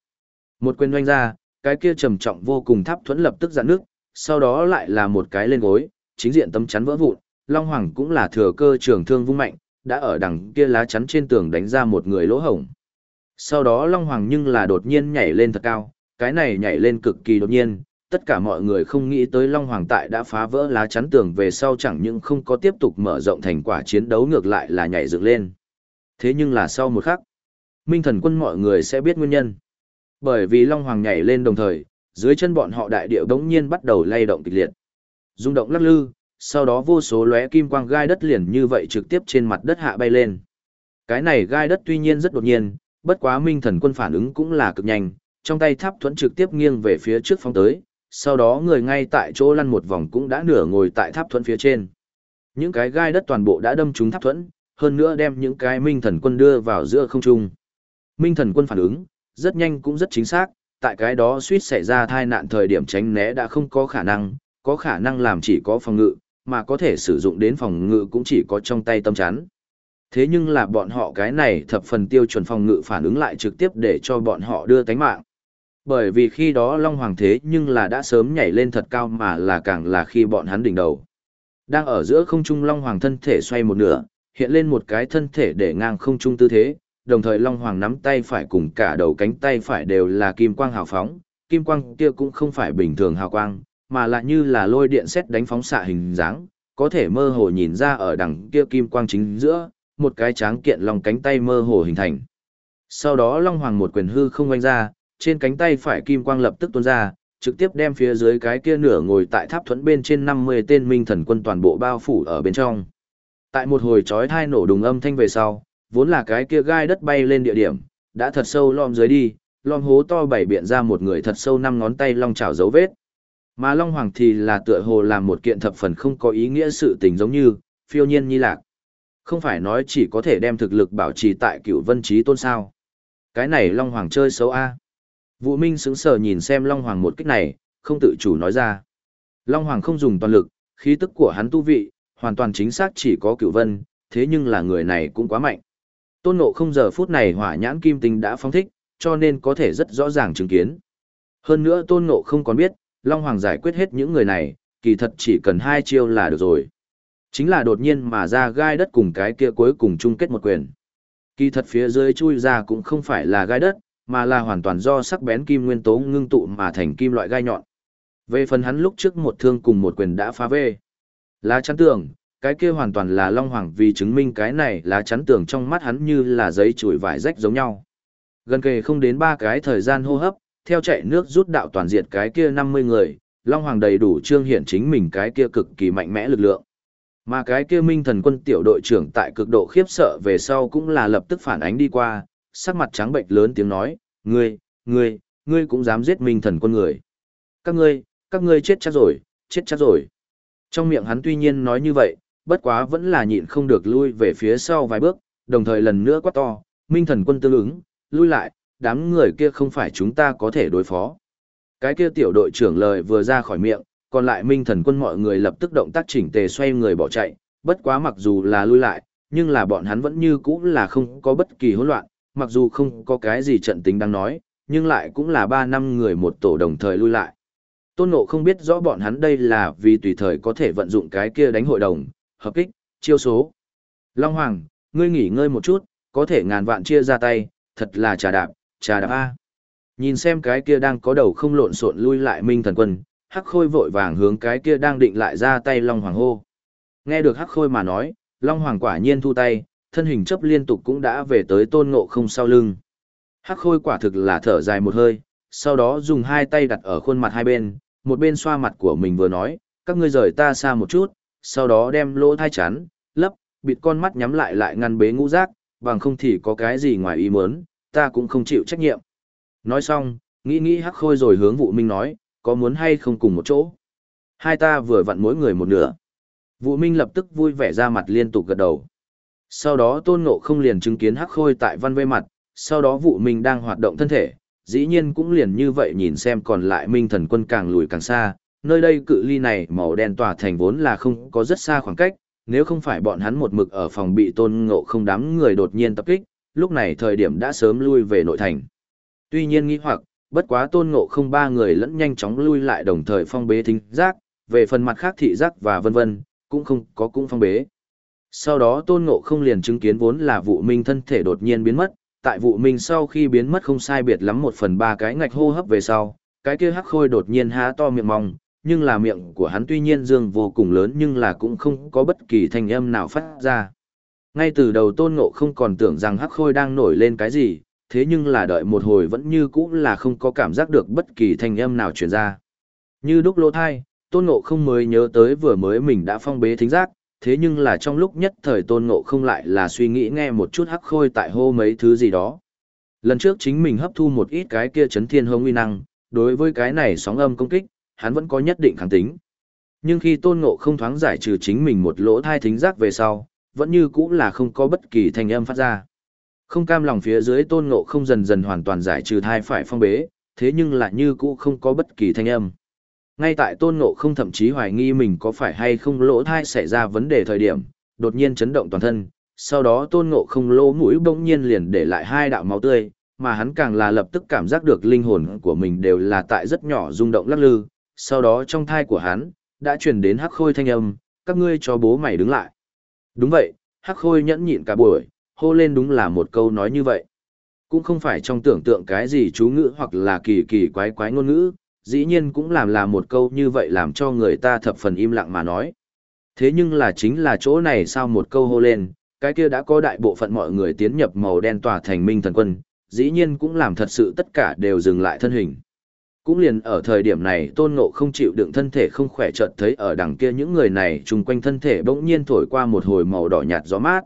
Một quyền doanh ra, cái kia trầm trọng vô cùng tháp thuẫn lập tức giãn nước, sau đó lại là một cái lên gối, chính diện tấm chắn vỡ vụn, Long Hoàng cũng là thừa cơ trường thương vung mạnh, đã ở đằng kia lá chắn trên tường đánh ra một người lỗ hổng. Sau đó Long Hoàng nhưng là đột nhiên nhảy lên thật cao, cái này nhảy lên cực kỳ đột nhiên, tất cả mọi người không nghĩ tới Long Hoàng tại đã phá vỡ lá chắn tường về sau chẳng những không có tiếp tục mở rộng thành quả chiến đấu ngược lại là nhảy dựng lên. Thế nhưng là sau một khắc, Minh thần quân mọi người sẽ biết nguyên nhân. Bởi vì Long Hoàng nhảy lên đồng thời, dưới chân bọn họ đại địa đống nhiên bắt đầu lay động kịch liệt rung động lắc lư, sau đó vô số lóe kim quang gai đất liền như vậy trực tiếp trên mặt đất hạ bay lên. Cái này gai đất tuy nhiên rất đột nhiên, bất quá minh thần quân phản ứng cũng là cực nhanh, trong tay tháp thuẫn trực tiếp nghiêng về phía trước phóng tới, sau đó người ngay tại chỗ lăn một vòng cũng đã nửa ngồi tại tháp thuẫn phía trên. Những cái gai đất toàn bộ đã đâm trúng tháp thuẫn, hơn nữa đem những cái minh thần quân đưa vào giữa không trung. Minh thần quân phản ứng, rất nhanh cũng rất chính xác, tại cái đó suýt xảy ra tai nạn thời điểm tránh né đã không có khả năng, có khả năng làm chỉ có phòng ngự, mà có thể sử dụng đến phòng ngự cũng chỉ có trong tay tâm chắn. Thế nhưng là bọn họ cái này thập phần tiêu chuẩn phòng ngự phản ứng lại trực tiếp để cho bọn họ đưa tánh mạng. Bởi vì khi đó Long Hoàng thế nhưng là đã sớm nhảy lên thật cao mà là càng là khi bọn hắn đỉnh đầu. Đang ở giữa không trung Long Hoàng thân thể xoay một nửa, hiện lên một cái thân thể để ngang không trung tư thế, đồng thời Long Hoàng nắm tay phải cùng cả đầu cánh tay phải đều là kim quang hào phóng, kim quang kia cũng không phải bình thường hào quang, mà là như là lôi điện xét đánh phóng xạ hình dáng, có thể mơ hồ nhìn ra ở đằng kia kim quang chính giữa, một cái tráng kiện lòng cánh tay mơ hồ hình thành. Sau đó Long Hoàng một quyền hư không quanh ra, trên cánh tay phải kim quang lập tức tuôn ra, trực tiếp đem phía dưới cái kia nửa ngồi tại tháp thuẫn bên trên 50 tên minh thần quân toàn bộ bao phủ ở bên trong. Tại một hồi chói thai nổ đùng âm thanh về sau, vốn là cái kia gai đất bay lên địa điểm, đã thật sâu lom dưới đi, lom hố to bảy biện ra một người thật sâu năm ngón tay long chảo dấu vết. Mà Long Hoàng thì là tựa hồ làm một kiện thập phần không có ý nghĩa sự tình giống như, phiêu nhiên nhi lạc. Không phải nói chỉ có thể đem thực lực bảo trì tại cựu vân trí tôn sao. Cái này Long Hoàng chơi xấu A. Vũ Minh sững sờ nhìn xem Long Hoàng một kích này, không tự chủ nói ra. Long Hoàng không dùng toàn lực, khí tức của hắn tu vị, hoàn toàn chính xác chỉ có cựu vân, thế nhưng là người này cũng quá mạnh. Tôn nộ không giờ phút này hỏa nhãn kim tinh đã phóng thích, cho nên có thể rất rõ ràng chứng kiến. Hơn nữa tôn nộ không còn biết, Long Hoàng giải quyết hết những người này, kỳ thật chỉ cần hai chiêu là được rồi. Chính là đột nhiên mà ra gai đất cùng cái kia cuối cùng chung kết một quyền. Kỳ thật phía dưới chui ra cũng không phải là gai đất, mà là hoàn toàn do sắc bén kim nguyên tố ngưng tụ mà thành kim loại gai nhọn. Về phần hắn lúc trước một thương cùng một quyền đã phá vê. Lá chắn tường, cái kia hoàn toàn là Long Hoàng vì chứng minh cái này lá chắn tường trong mắt hắn như là giấy chuỗi vải rách giống nhau. Gần kề không đến ba cái thời gian hô hấp, theo chạy nước rút đạo toàn diệt cái kia 50 người, Long Hoàng đầy đủ trương hiển chính mình cái kia cực kỳ mạnh mẽ lực lượng. Mà cái kia minh thần quân tiểu đội trưởng tại cực độ khiếp sợ về sau cũng là lập tức phản ánh đi qua, sắc mặt trắng bệnh lớn tiếng nói, ngươi, ngươi, ngươi cũng dám giết minh thần quân người. Các ngươi, các ngươi chết chắc rồi, chết chắc rồi. Trong miệng hắn tuy nhiên nói như vậy, bất quá vẫn là nhịn không được lui về phía sau vài bước, đồng thời lần nữa quát to, minh thần quân tương ứng, lui lại, đám người kia không phải chúng ta có thể đối phó. Cái kia tiểu đội trưởng lời vừa ra khỏi miệng, còn lại minh thần quân mọi người lập tức động tác chỉnh tề xoay người bỏ chạy, bất quá mặc dù là lui lại, nhưng là bọn hắn vẫn như cũ là không có bất kỳ hỗn loạn, mặc dù không có cái gì trận tính đang nói, nhưng lại cũng là ba năm người một tổ đồng thời lui lại. Tôn Ngộ không biết rõ bọn hắn đây là vì tùy thời có thể vận dụng cái kia đánh hội đồng, hợp kích, chiêu số. Long Hoàng, ngươi nghỉ ngơi một chút, có thể ngàn vạn chia ra tay, thật là trà đạp, trà đạp A. Nhìn xem cái kia đang có đầu không lộn xộn lui lại minh thần quân, hắc khôi vội vàng hướng cái kia đang định lại ra tay Long Hoàng hô. Nghe được hắc khôi mà nói, Long Hoàng quả nhiên thu tay, thân hình chấp liên tục cũng đã về tới tôn ngộ không sau lưng. Hắc khôi quả thực là thở dài một hơi, sau đó dùng hai tay đặt ở khuôn mặt hai bên, một bên xoa mặt của mình vừa nói, các ngươi rời ta xa một chút, sau đó đem lỗ thai chắn, lấp, bịt con mắt nhắm lại lại ngăn bế ngũ giác, bằng không thì có cái gì ngoài ý muốn, ta cũng không chịu trách nhiệm. Nói xong, nghĩ nghĩ hắc khôi rồi hướng vụ minh nói, có muốn hay không cùng một chỗ? Hai ta vừa vặn mỗi người một nửa. Vũ Minh lập tức vui vẻ ra mặt liên tục gật đầu. Sau đó tôn ngộ không liền chứng kiến hắc khôi tại văn vây mặt, sau đó Vũ Minh đang hoạt động thân thể, dĩ nhiên cũng liền như vậy nhìn xem còn lại minh thần quân càng lùi càng xa, nơi đây cự ly này màu đen tỏa thành vốn là không có rất xa khoảng cách, nếu không phải bọn hắn một mực ở phòng bị tôn ngộ không đám người đột nhiên tập kích, lúc này thời điểm đã sớm lui về nội thành. Tuy nhiên nghĩ hoặc, bất quá tôn ngộ không ba người lẫn nhanh chóng lui lại đồng thời phong bế thính giác, về phần mặt khác thị giác và vân vân, cũng không có cũng phong bế. Sau đó tôn ngộ không liền chứng kiến vốn là vụ minh thân thể đột nhiên biến mất, tại vụ minh sau khi biến mất không sai biệt lắm một phần ba cái ngạch hô hấp về sau, cái kia hắc khôi đột nhiên há to miệng mong, nhưng là miệng của hắn tuy nhiên dương vô cùng lớn nhưng là cũng không có bất kỳ thanh âm nào phát ra. Ngay từ đầu tôn ngộ không còn tưởng rằng hắc khôi đang nổi lên cái gì, thế nhưng là đợi một hồi vẫn như cũ là không có cảm giác được bất kỳ thanh âm nào truyền ra. Như đúc lỗ thai, tôn ngộ không mới nhớ tới vừa mới mình đã phong bế thính giác, thế nhưng là trong lúc nhất thời tôn ngộ không lại là suy nghĩ nghe một chút hắc khôi tại hô mấy thứ gì đó. Lần trước chính mình hấp thu một ít cái kia chấn thiên hông uy năng, đối với cái này sóng âm công kích, hắn vẫn có nhất định kháng tính. Nhưng khi tôn ngộ không thoáng giải trừ chính mình một lỗ thai thính giác về sau, vẫn như cũ là không có bất kỳ thanh âm phát ra. Không cam lòng phía dưới tôn ngộ không dần dần hoàn toàn giải trừ thai phải phong bế, thế nhưng lại như cũ không có bất kỳ thanh âm. Ngay tại tôn ngộ không thậm chí hoài nghi mình có phải hay không lỗ thai xảy ra vấn đề thời điểm, đột nhiên chấn động toàn thân, sau đó tôn ngộ không lỗ mũi bỗng nhiên liền để lại hai đạo máu tươi, mà hắn càng là lập tức cảm giác được linh hồn của mình đều là tại rất nhỏ rung động lắc lư, sau đó trong thai của hắn, đã truyền đến hắc khôi thanh âm, các ngươi cho bố mày đứng lại. Đúng vậy, hắc khôi nhẫn nhịn cả buổi, hô lên đúng là một câu nói như vậy. Cũng không phải trong tưởng tượng cái gì chú ngữ hoặc là kỳ kỳ quái quái ngôn ngữ, dĩ nhiên cũng làm là một câu như vậy làm cho người ta thập phần im lặng mà nói. Thế nhưng là chính là chỗ này sao một câu hô lên, cái kia đã có đại bộ phận mọi người tiến nhập màu đen tỏa thành minh thần quân, dĩ nhiên cũng làm thật sự tất cả đều dừng lại thân hình. Cũng liền ở thời điểm này tôn ngộ không chịu đựng thân thể không khỏe chợt thấy ở đằng kia những người này chung quanh thân thể bỗng nhiên thổi qua một hồi màu đỏ nhạt gió mát.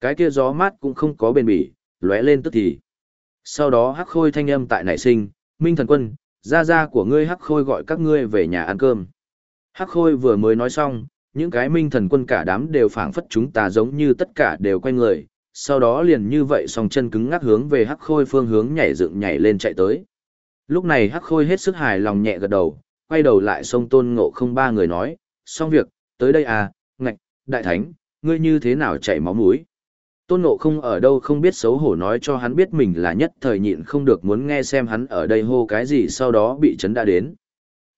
Cái kia gió mát cũng không có bền bỉ, lóe lên tức thì. Sau đó hắc khôi thanh âm tại nảy sinh, minh thần quân, gia gia của ngươi hắc khôi gọi các ngươi về nhà ăn cơm. Hắc khôi vừa mới nói xong, những cái minh thần quân cả đám đều phảng phất chúng ta giống như tất cả đều quay người, sau đó liền như vậy song chân cứng ngắc hướng về hắc khôi phương hướng nhảy dựng nhảy lên chạy tới. Lúc này hắc khôi hết sức hài lòng nhẹ gật đầu, quay đầu lại sông tôn ngộ không ba người nói, xong việc, tới đây à, ngạch, đại thánh, ngươi như thế nào chảy máu mũi. Tôn ngộ không ở đâu không biết xấu hổ nói cho hắn biết mình là nhất thời nhịn không được muốn nghe xem hắn ở đây hô cái gì sau đó bị chấn đã đến.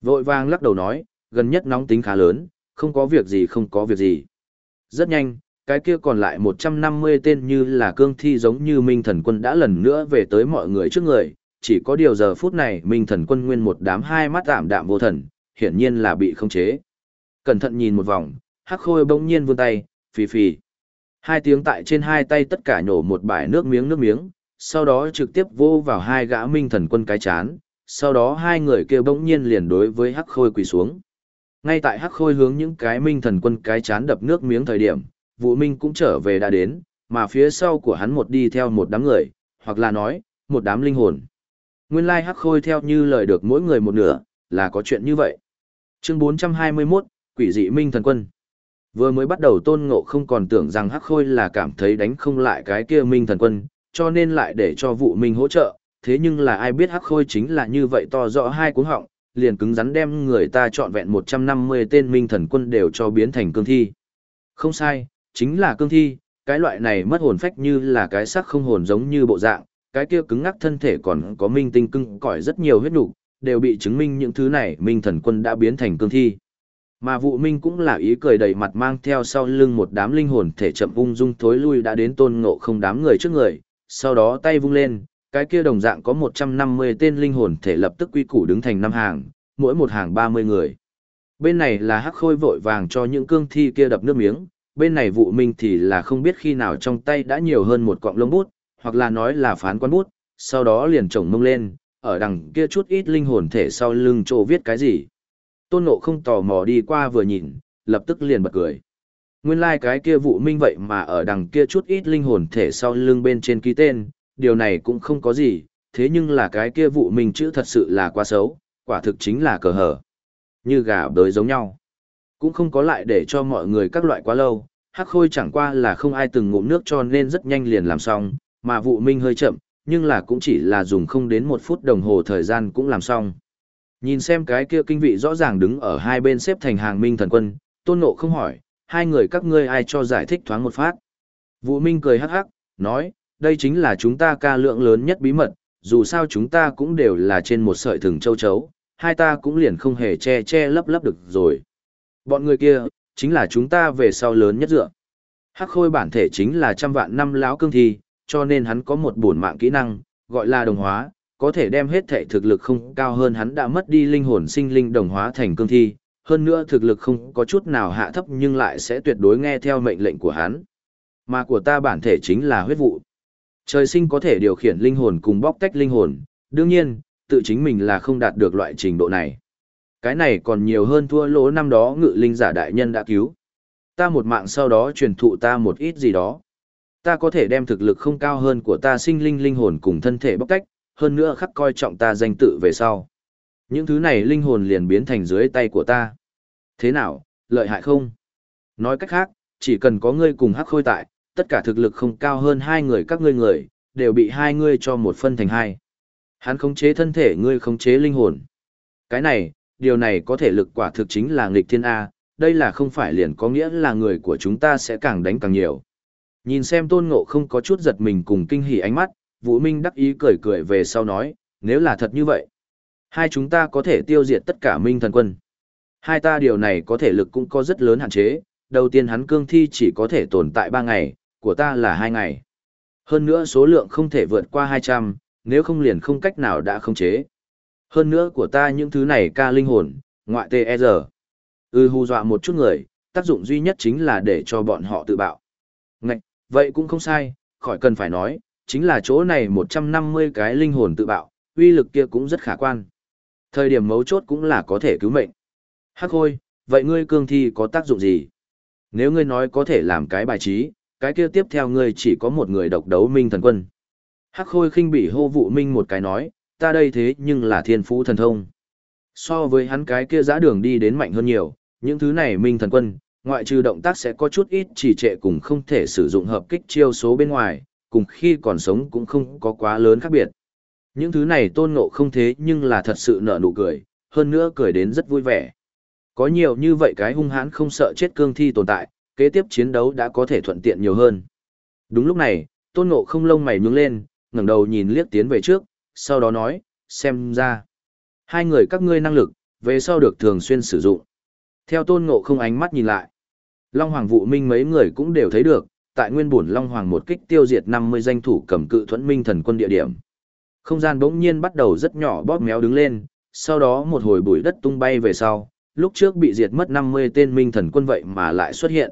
Vội vang lắc đầu nói, gần nhất nóng tính khá lớn, không có việc gì không có việc gì. Rất nhanh, cái kia còn lại 150 tên như là cương thi giống như minh thần quân đã lần nữa về tới mọi người trước người, chỉ có điều giờ phút này minh thần quân nguyên một đám hai mắt tạm đạm vô thần, hiển nhiên là bị không chế. Cẩn thận nhìn một vòng, hắc khôi bỗng nhiên vươn tay, phì phì. Hai tiếng tại trên hai tay tất cả nhổ một bãi nước miếng nước miếng, sau đó trực tiếp vô vào hai gã minh thần quân cái chán, sau đó hai người kia bỗng nhiên liền đối với hắc khôi quỳ xuống. Ngay tại hắc khôi hướng những cái minh thần quân cái chán đập nước miếng thời điểm, vũ minh cũng trở về đã đến, mà phía sau của hắn một đi theo một đám người, hoặc là nói, một đám linh hồn. Nguyên lai hắc khôi theo như lời được mỗi người một nửa, là có chuyện như vậy. Chương 421, Quỷ dị minh thần quân. Vừa mới bắt đầu tôn ngộ không còn tưởng rằng hắc khôi là cảm thấy đánh không lại cái kia minh thần quân, cho nên lại để cho vụ minh hỗ trợ, thế nhưng là ai biết hắc khôi chính là như vậy to rõ hai cuống họng, liền cứng rắn đem người ta trọn vẹn 150 tên minh thần quân đều cho biến thành cương thi. Không sai, chính là cương thi, cái loại này mất hồn phách như là cái xác không hồn giống như bộ dạng, cái kia cứng ngắc thân thể còn có minh tinh cưng cõi rất nhiều huyết nhục đều bị chứng minh những thứ này minh thần quân đã biến thành cương thi. Mà vụ minh cũng là ý cười đầy mặt mang theo sau lưng một đám linh hồn thể chậm ung dung thối lui đã đến tôn ngộ không đám người trước người, sau đó tay vung lên, cái kia đồng dạng có 150 tên linh hồn thể lập tức quy củ đứng thành năm hàng, mỗi một hàng 30 người. Bên này là hắc khôi vội vàng cho những cương thi kia đập nước miếng, bên này vụ minh thì là không biết khi nào trong tay đã nhiều hơn một cọng lông bút, hoặc là nói là phán quan bút, sau đó liền trồng mông lên, ở đằng kia chút ít linh hồn thể sau lưng chỗ viết cái gì. Tôn Ngộ không tò mò đi qua vừa nhìn, lập tức liền bật cười. Nguyên lai like cái kia vụ minh vậy mà ở đằng kia chút ít linh hồn thể sau lưng bên trên ký tên, điều này cũng không có gì, thế nhưng là cái kia vụ minh chữ thật sự là quá xấu, quả thực chính là cờ hở. Như gà bới giống nhau. Cũng không có lại để cho mọi người các loại quá lâu, hắc khôi chẳng qua là không ai từng ngụm nước cho nên rất nhanh liền làm xong, mà vụ minh hơi chậm, nhưng là cũng chỉ là dùng không đến một phút đồng hồ thời gian cũng làm xong. Nhìn xem cái kia kinh vị rõ ràng đứng ở hai bên xếp thành hàng minh thần quân, tôn nộ không hỏi, hai người các ngươi ai cho giải thích thoáng một phát. Vũ Minh cười hắc hắc, nói, đây chính là chúng ta ca lượng lớn nhất bí mật, dù sao chúng ta cũng đều là trên một sợi thừng châu chấu, hai ta cũng liền không hề che che lấp lấp được rồi. Bọn người kia, chính là chúng ta về sau lớn nhất dựa. Hắc khôi bản thể chính là trăm vạn năm lão cương thi, cho nên hắn có một bổn mạng kỹ năng, gọi là đồng hóa, có thể đem hết thể thực lực không cao hơn hắn đã mất đi linh hồn sinh linh đồng hóa thành cương thi, hơn nữa thực lực không có chút nào hạ thấp nhưng lại sẽ tuyệt đối nghe theo mệnh lệnh của hắn. Mà của ta bản thể chính là huyết vụ. Trời sinh có thể điều khiển linh hồn cùng bóc tách linh hồn, đương nhiên, tự chính mình là không đạt được loại trình độ này. Cái này còn nhiều hơn thua lỗ năm đó ngự linh giả đại nhân đã cứu. Ta một mạng sau đó truyền thụ ta một ít gì đó. Ta có thể đem thực lực không cao hơn của ta sinh linh linh hồn cùng thân thể bóc tách, hơn nữa khắc coi trọng ta danh tự về sau. Những thứ này linh hồn liền biến thành dưới tay của ta. Thế nào, lợi hại không? Nói cách khác, chỉ cần có ngươi cùng hắc khôi tại, tất cả thực lực không cao hơn hai người các ngươi người, đều bị hai ngươi cho một phân thành hai. Hắn khống chế thân thể ngươi khống chế linh hồn. Cái này, điều này có thể lực quả thực chính là nghịch thiên A, đây là không phải liền có nghĩa là người của chúng ta sẽ càng đánh càng nhiều. Nhìn xem tôn ngộ không có chút giật mình cùng kinh hỉ ánh mắt, Vũ Minh đắc ý cười cười về sau nói, nếu là thật như vậy, hai chúng ta có thể tiêu diệt tất cả minh thần quân. Hai ta điều này có thể lực cũng có rất lớn hạn chế, đầu tiên hắn cương thi chỉ có thể tồn tại ba ngày, của ta là hai ngày. Hơn nữa số lượng không thể vượt qua 200, nếu không liền không cách nào đã không chế. Hơn nữa của ta những thứ này ca linh hồn, ngoại tê e giờ. Ư ừ, hù dọa một chút người, tác dụng duy nhất chính là để cho bọn họ tự bạo. Ngạch, vậy cũng không sai, khỏi cần phải nói, chính là chỗ này 150 cái linh hồn tự bạo, uy lực kia cũng rất khả quan. Thời điểm mấu chốt cũng là có thể cứu mệnh. Hắc hôi, vậy ngươi cương thi có tác dụng gì? Nếu ngươi nói có thể làm cái bài trí, cái kia tiếp theo ngươi chỉ có một người độc đấu minh thần quân. Hắc Hôi khinh bị hô vụ minh một cái nói, ta đây thế nhưng là thiên phú thần thông. So với hắn cái kia giã đường đi đến mạnh hơn nhiều, những thứ này minh thần quân, ngoại trừ động tác sẽ có chút ít chỉ trệ cùng không thể sử dụng hợp kích chiêu số bên ngoài, cùng khi còn sống cũng không có quá lớn khác biệt. Những thứ này tôn ngộ không thế nhưng là thật sự nở nụ cười, hơn nữa cười đến rất vui vẻ. Có nhiều như vậy cái hung hãn không sợ chết cương thi tồn tại, kế tiếp chiến đấu đã có thể thuận tiện nhiều hơn. Đúng lúc này, tôn ngộ không lông mày nhướng lên, ngẩng đầu nhìn liếc tiến về trước, sau đó nói, xem ra. Hai người các ngươi năng lực, về sau được thường xuyên sử dụng. Theo tôn ngộ không ánh mắt nhìn lại. Long Hoàng Vũ minh mấy người cũng đều thấy được, tại nguyên bổn Long Hoàng một kích tiêu diệt 50 danh thủ cầm cự thuẫn minh thần quân địa điểm. Không gian bỗng nhiên bắt đầu rất nhỏ bóp méo đứng lên, sau đó một hồi bụi đất tung bay về sau, lúc trước bị diệt mất 50 tên minh thần quân vậy mà lại xuất hiện.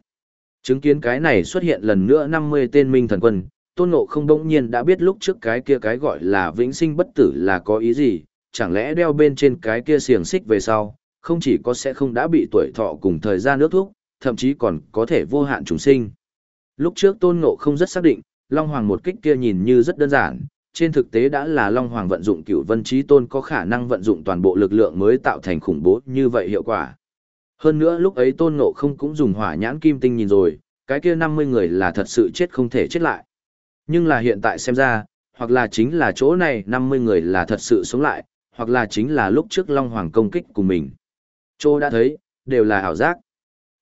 Chứng kiến cái này xuất hiện lần nữa 50 tên minh thần quân, tôn ngộ không bỗng nhiên đã biết lúc trước cái kia cái gọi là vĩnh sinh bất tử là có ý gì, chẳng lẽ đeo bên trên cái kia xiềng xích về sau, không chỉ có sẽ không đã bị tuổi thọ cùng thời gian nước thuốc, thậm chí còn có thể vô hạn trùng sinh. Lúc trước tôn ngộ không rất xác định, Long Hoàng một kích kia nhìn như rất đơn giản, trên thực tế đã là Long Hoàng vận dụng cửu vân trí tôn có khả năng vận dụng toàn bộ lực lượng mới tạo thành khủng bố như vậy hiệu quả. Hơn nữa lúc ấy tôn ngộ không cũng dùng hỏa nhãn kim tinh nhìn rồi, cái kia 50 người là thật sự chết không thể chết lại. Nhưng là hiện tại xem ra, hoặc là chính là chỗ này 50 người là thật sự sống lại, hoặc là chính là lúc trước Long Hoàng công kích của mình. Chỗ đã thấy, đều là ảo giác.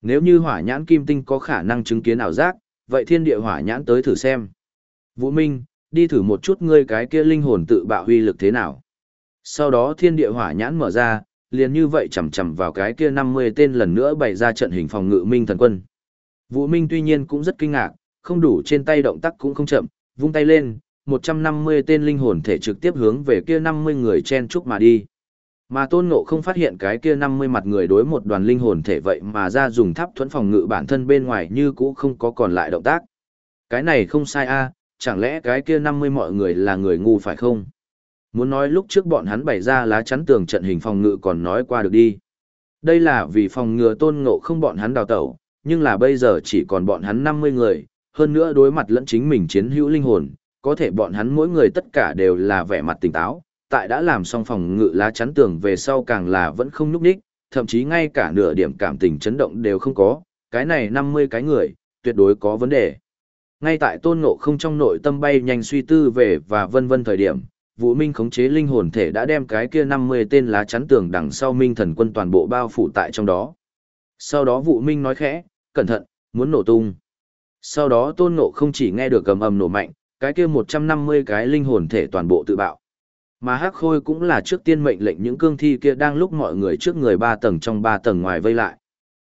Nếu như hỏa nhãn kim tinh có khả năng chứng kiến ảo giác, vậy thiên địa hỏa nhãn tới thử xem. Vũ Minh, đi thử một chút ngươi cái kia linh hồn tự bạo huy lực thế nào. Sau đó thiên địa hỏa nhãn mở ra, liền như vậy chầm chầm vào cái kia 50 tên lần nữa bày ra trận hình phòng ngự minh thần quân. Vũ Minh tuy nhiên cũng rất kinh ngạc, không đủ trên tay động tác cũng không chậm, vung tay lên, 150 tên linh hồn thể trực tiếp hướng về kia 50 người chen chúc mà đi. Mà Tôn Ngộ không phát hiện cái kia 50 mặt người đối một đoàn linh hồn thể vậy mà ra dùng tháp thuẫn phòng ngự bản thân bên ngoài như cũ không có còn lại động tác. Cái này không sai a, chẳng lẽ cái kia 50 mọi người là người ngu phải không? Muốn nói lúc trước bọn hắn bày ra lá chắn tường trận hình phòng ngự còn nói qua được đi. Đây là vì phòng ngừa tôn ngộ không bọn hắn đào tẩu, nhưng là bây giờ chỉ còn bọn hắn 50 người, hơn nữa đối mặt lẫn chính mình chiến hữu linh hồn, có thể bọn hắn mỗi người tất cả đều là vẻ mặt tỉnh táo, tại đã làm xong phòng ngự lá chắn tường về sau càng là vẫn không núp ních, thậm chí ngay cả nửa điểm cảm tình chấn động đều không có, cái này 50 cái người, tuyệt đối có vấn đề. Ngay tại tôn ngộ không trong nội tâm bay nhanh suy tư về và vân vân thời điểm, Vũ Minh khống chế linh hồn thể đã đem cái kia 50 tên lá chắn tường đằng sau Minh thần quân toàn bộ bao phủ tại trong đó. Sau đó Vũ Minh nói khẽ, cẩn thận, muốn nổ tung. Sau đó tôn ngộ không chỉ nghe được cầm ầm nổ mạnh, cái kia 150 cái linh hồn thể toàn bộ tự bạo. Mà Hắc Khôi cũng là trước tiên mệnh lệnh những cương thi kia đang lúc mọi người trước người ba tầng trong ba tầng ngoài vây lại.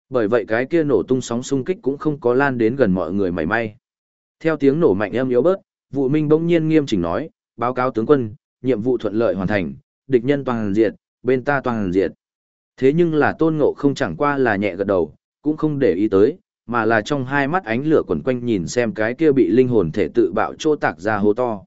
Bởi vậy cái kia nổ tung sóng xung kích cũng không có lan đến gần mọi người mảy may. Theo tiếng nổ mạnh âm yếu bớt, Vụ Minh bỗng nhiên nghiêm chỉnh nói, báo cáo tướng quân, nhiệm vụ thuận lợi hoàn thành, địch nhân toàn diệt, bên ta toàn diệt. Thế nhưng là tôn ngộ không chẳng qua là nhẹ gật đầu, cũng không để ý tới, mà là trong hai mắt ánh lửa quẩn quanh nhìn xem cái kia bị linh hồn thể tự bạo trô tạc ra hố to.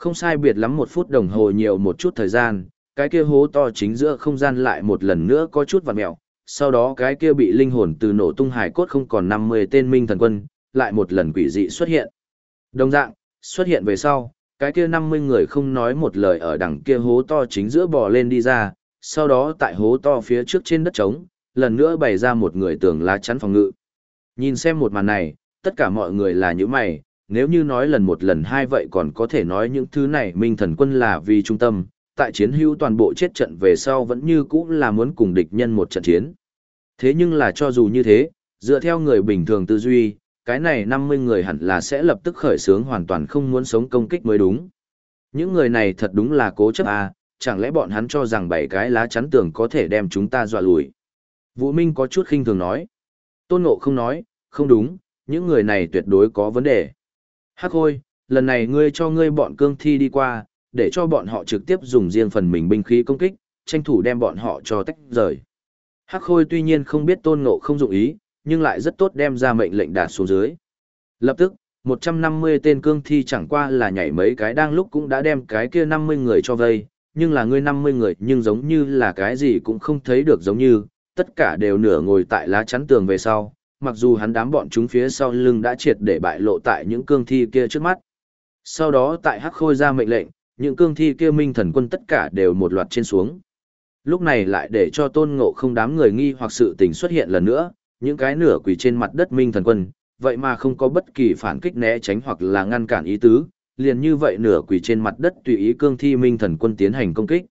Không sai biệt lắm một phút đồng hồ nhiều một chút thời gian, cái kia hố to chính giữa không gian lại một lần nữa có chút vặn mẹo, sau đó cái kia bị linh hồn từ nổ tung hải cốt không còn 50 tên minh thần quân, lại một lần quỷ dị xuất hiện. Đồng dạng, xuất hiện về sau, cái kia 50 người không nói một lời ở đằng kia hố to chính giữa bò lên đi ra, sau đó tại hố to phía trước trên đất trống, lần nữa bày ra một người tường lá chắn phòng ngự. Nhìn xem một màn này, tất cả mọi người là những mày, nếu như nói lần một lần hai vậy còn có thể nói những thứ này minh thần quân là vì trung tâm, tại chiến hữu toàn bộ chết trận về sau vẫn như cũ là muốn cùng địch nhân một trận chiến. Thế nhưng là cho dù như thế, dựa theo người bình thường tư duy, cái này 50 người hẳn là sẽ lập tức khởi sướng hoàn toàn không muốn sống công kích mới đúng. Những người này thật đúng là cố chấp à, chẳng lẽ bọn hắn cho rằng bảy cái lá chắn tường có thể đem chúng ta dọa lùi. Vũ Minh có chút khinh thường nói. Tôn Ngộ không nói, không đúng, những người này tuyệt đối có vấn đề. Hắc hôi, lần này ngươi cho ngươi bọn cương thi đi qua, để cho bọn họ trực tiếp dùng riêng phần mình binh khí công kích, tranh thủ đem bọn họ cho tách rời. Hắc khôi tuy nhiên không biết tôn ngộ không dụng ý, nhưng lại rất tốt đem ra mệnh lệnh đạt xuống dưới. Lập tức, 150 tên cương thi chẳng qua là nhảy mấy cái đang lúc cũng đã đem cái kia 50 người cho vây, nhưng là ngươi 50 người nhưng giống như là cái gì cũng không thấy được giống như, tất cả đều nửa ngồi tại lá chắn tường về sau, mặc dù hắn đám bọn chúng phía sau lưng đã triệt để bại lộ tại những cương thi kia trước mắt. Sau đó tại Hắc Khôi ra mệnh lệnh, những cương thi kia minh thần quân tất cả đều một loạt trên xuống. Lúc này lại để cho tôn ngộ không đám người nghi hoặc sự tình xuất hiện lần nữa, những cái nửa quỳ trên mặt đất minh thần quân, vậy mà không có bất kỳ phản kích né tránh hoặc là ngăn cản ý tứ, liền như vậy nửa quỳ trên mặt đất tùy ý cương thi minh thần quân tiến hành công kích.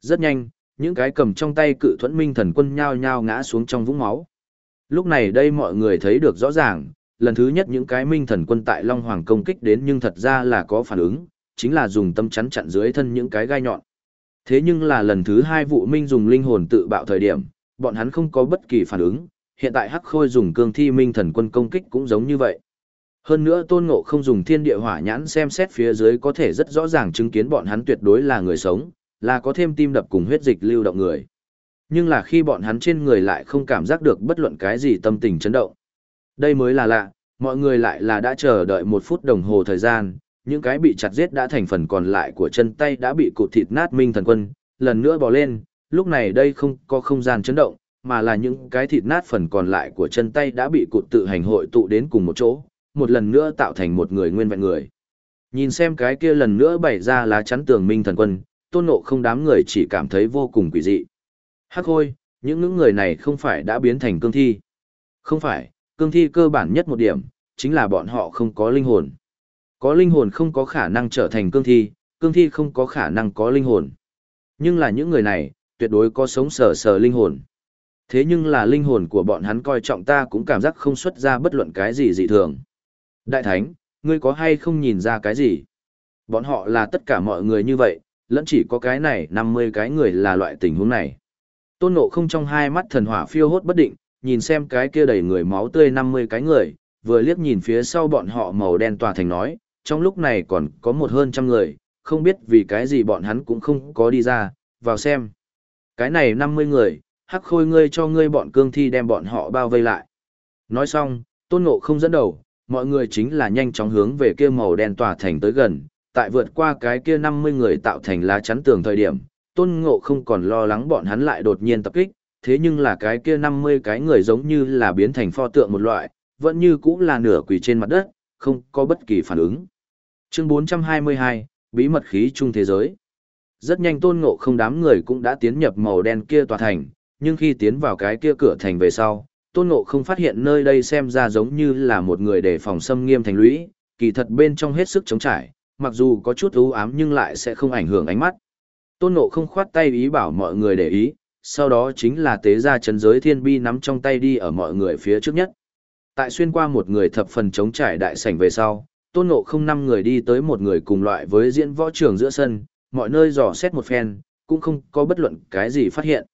Rất nhanh, những cái cầm trong tay cự thuẫn minh thần quân nhao nhao ngã xuống trong vũng máu. Lúc này đây mọi người thấy được rõ ràng, lần thứ nhất những cái minh thần quân tại Long Hoàng công kích đến nhưng thật ra là có phản ứng, chính là dùng tâm chắn chặn dưới thân những cái gai nhọn. Thế nhưng là lần thứ hai vụ minh dùng linh hồn tự bạo thời điểm, bọn hắn không có bất kỳ phản ứng, hiện tại hắc khôi dùng cương thi minh thần quân công kích cũng giống như vậy. Hơn nữa tôn ngộ không dùng thiên địa hỏa nhãn xem xét phía dưới có thể rất rõ ràng chứng kiến bọn hắn tuyệt đối là người sống, là có thêm tim đập cùng huyết dịch lưu động người. Nhưng là khi bọn hắn trên người lại không cảm giác được bất luận cái gì tâm tình chấn động. Đây mới là lạ, mọi người lại là đã chờ đợi một phút đồng hồ thời gian, những cái bị chặt giết đã thành phần còn lại của chân tay đã bị cụt thịt nát minh thần quân, lần nữa bò lên, lúc này đây không có không gian chấn động, mà là những cái thịt nát phần còn lại của chân tay đã bị cụt tự hành hội tụ đến cùng một chỗ, một lần nữa tạo thành một người nguyên vẹn người. Nhìn xem cái kia lần nữa bày ra lá chắn tường minh thần quân, tôn nộ không đám người chỉ cảm thấy vô cùng quỷ dị. Hắc hôi, những ngưỡng người này không phải đã biến thành cương thi. Không phải, cương thi cơ bản nhất một điểm, chính là bọn họ không có linh hồn. Có linh hồn không có khả năng trở thành cương thi, cương thi không có khả năng có linh hồn. Nhưng là những người này, tuyệt đối có sống sờ sờ linh hồn. Thế nhưng là linh hồn của bọn hắn coi trọng ta cũng cảm giác không xuất ra bất luận cái gì dị thường. Đại Thánh, ngươi có hay không nhìn ra cái gì? Bọn họ là tất cả mọi người như vậy, lẫn chỉ có cái này 50 cái người là loại tình huống này. Tôn Ngộ không trong hai mắt thần hỏa phiêu hốt bất định, nhìn xem cái kia đầy người máu tươi 50 cái người, vừa liếc nhìn phía sau bọn họ màu đen tòa thành nói, trong lúc này còn có một hơn trăm người, không biết vì cái gì bọn hắn cũng không có đi ra, vào xem. Cái này 50 người, hắc khôi ngươi cho ngươi bọn cương thi đem bọn họ bao vây lại. Nói xong, tôn ngộ không dẫn đầu, mọi người chính là nhanh chóng hướng về kia màu đen tòa thành tới gần, tại vượt qua cái kia 50 người tạo thành lá chắn tường thời điểm, tôn ngộ không còn lo lắng bọn hắn lại đột nhiên tập kích, thế nhưng là cái kia 50 cái người giống như là biến thành pho tượng một loại, vẫn như cũng là nửa quỳ trên mặt đất, không có bất kỳ phản ứng. Chương 422, Bí mật khí trung thế giới. Rất nhanh tôn ngộ không đám người cũng đã tiến nhập màu đen kia tòa thành, nhưng khi tiến vào cái kia cửa thành về sau, tôn ngộ không phát hiện nơi đây xem ra giống như là một người để phòng xâm nghiêm thành lũy, kỳ thật bên trong hết sức chống trải, mặc dù có chút u ám nhưng lại sẽ không ảnh hưởng ánh mắt. Tôn ngộ không khoát tay ý bảo mọi người để ý, sau đó chính là tế ra chấn giới thiên bi nắm trong tay đi ở mọi người phía trước nhất. Tại xuyên qua một người thập phần chống trải đại sảnh về sau, tôn ngộ không năm người đi tới một người cùng loại với diễn võ trường giữa sân, mọi nơi dò xét một phen, cũng không có bất luận cái gì phát hiện.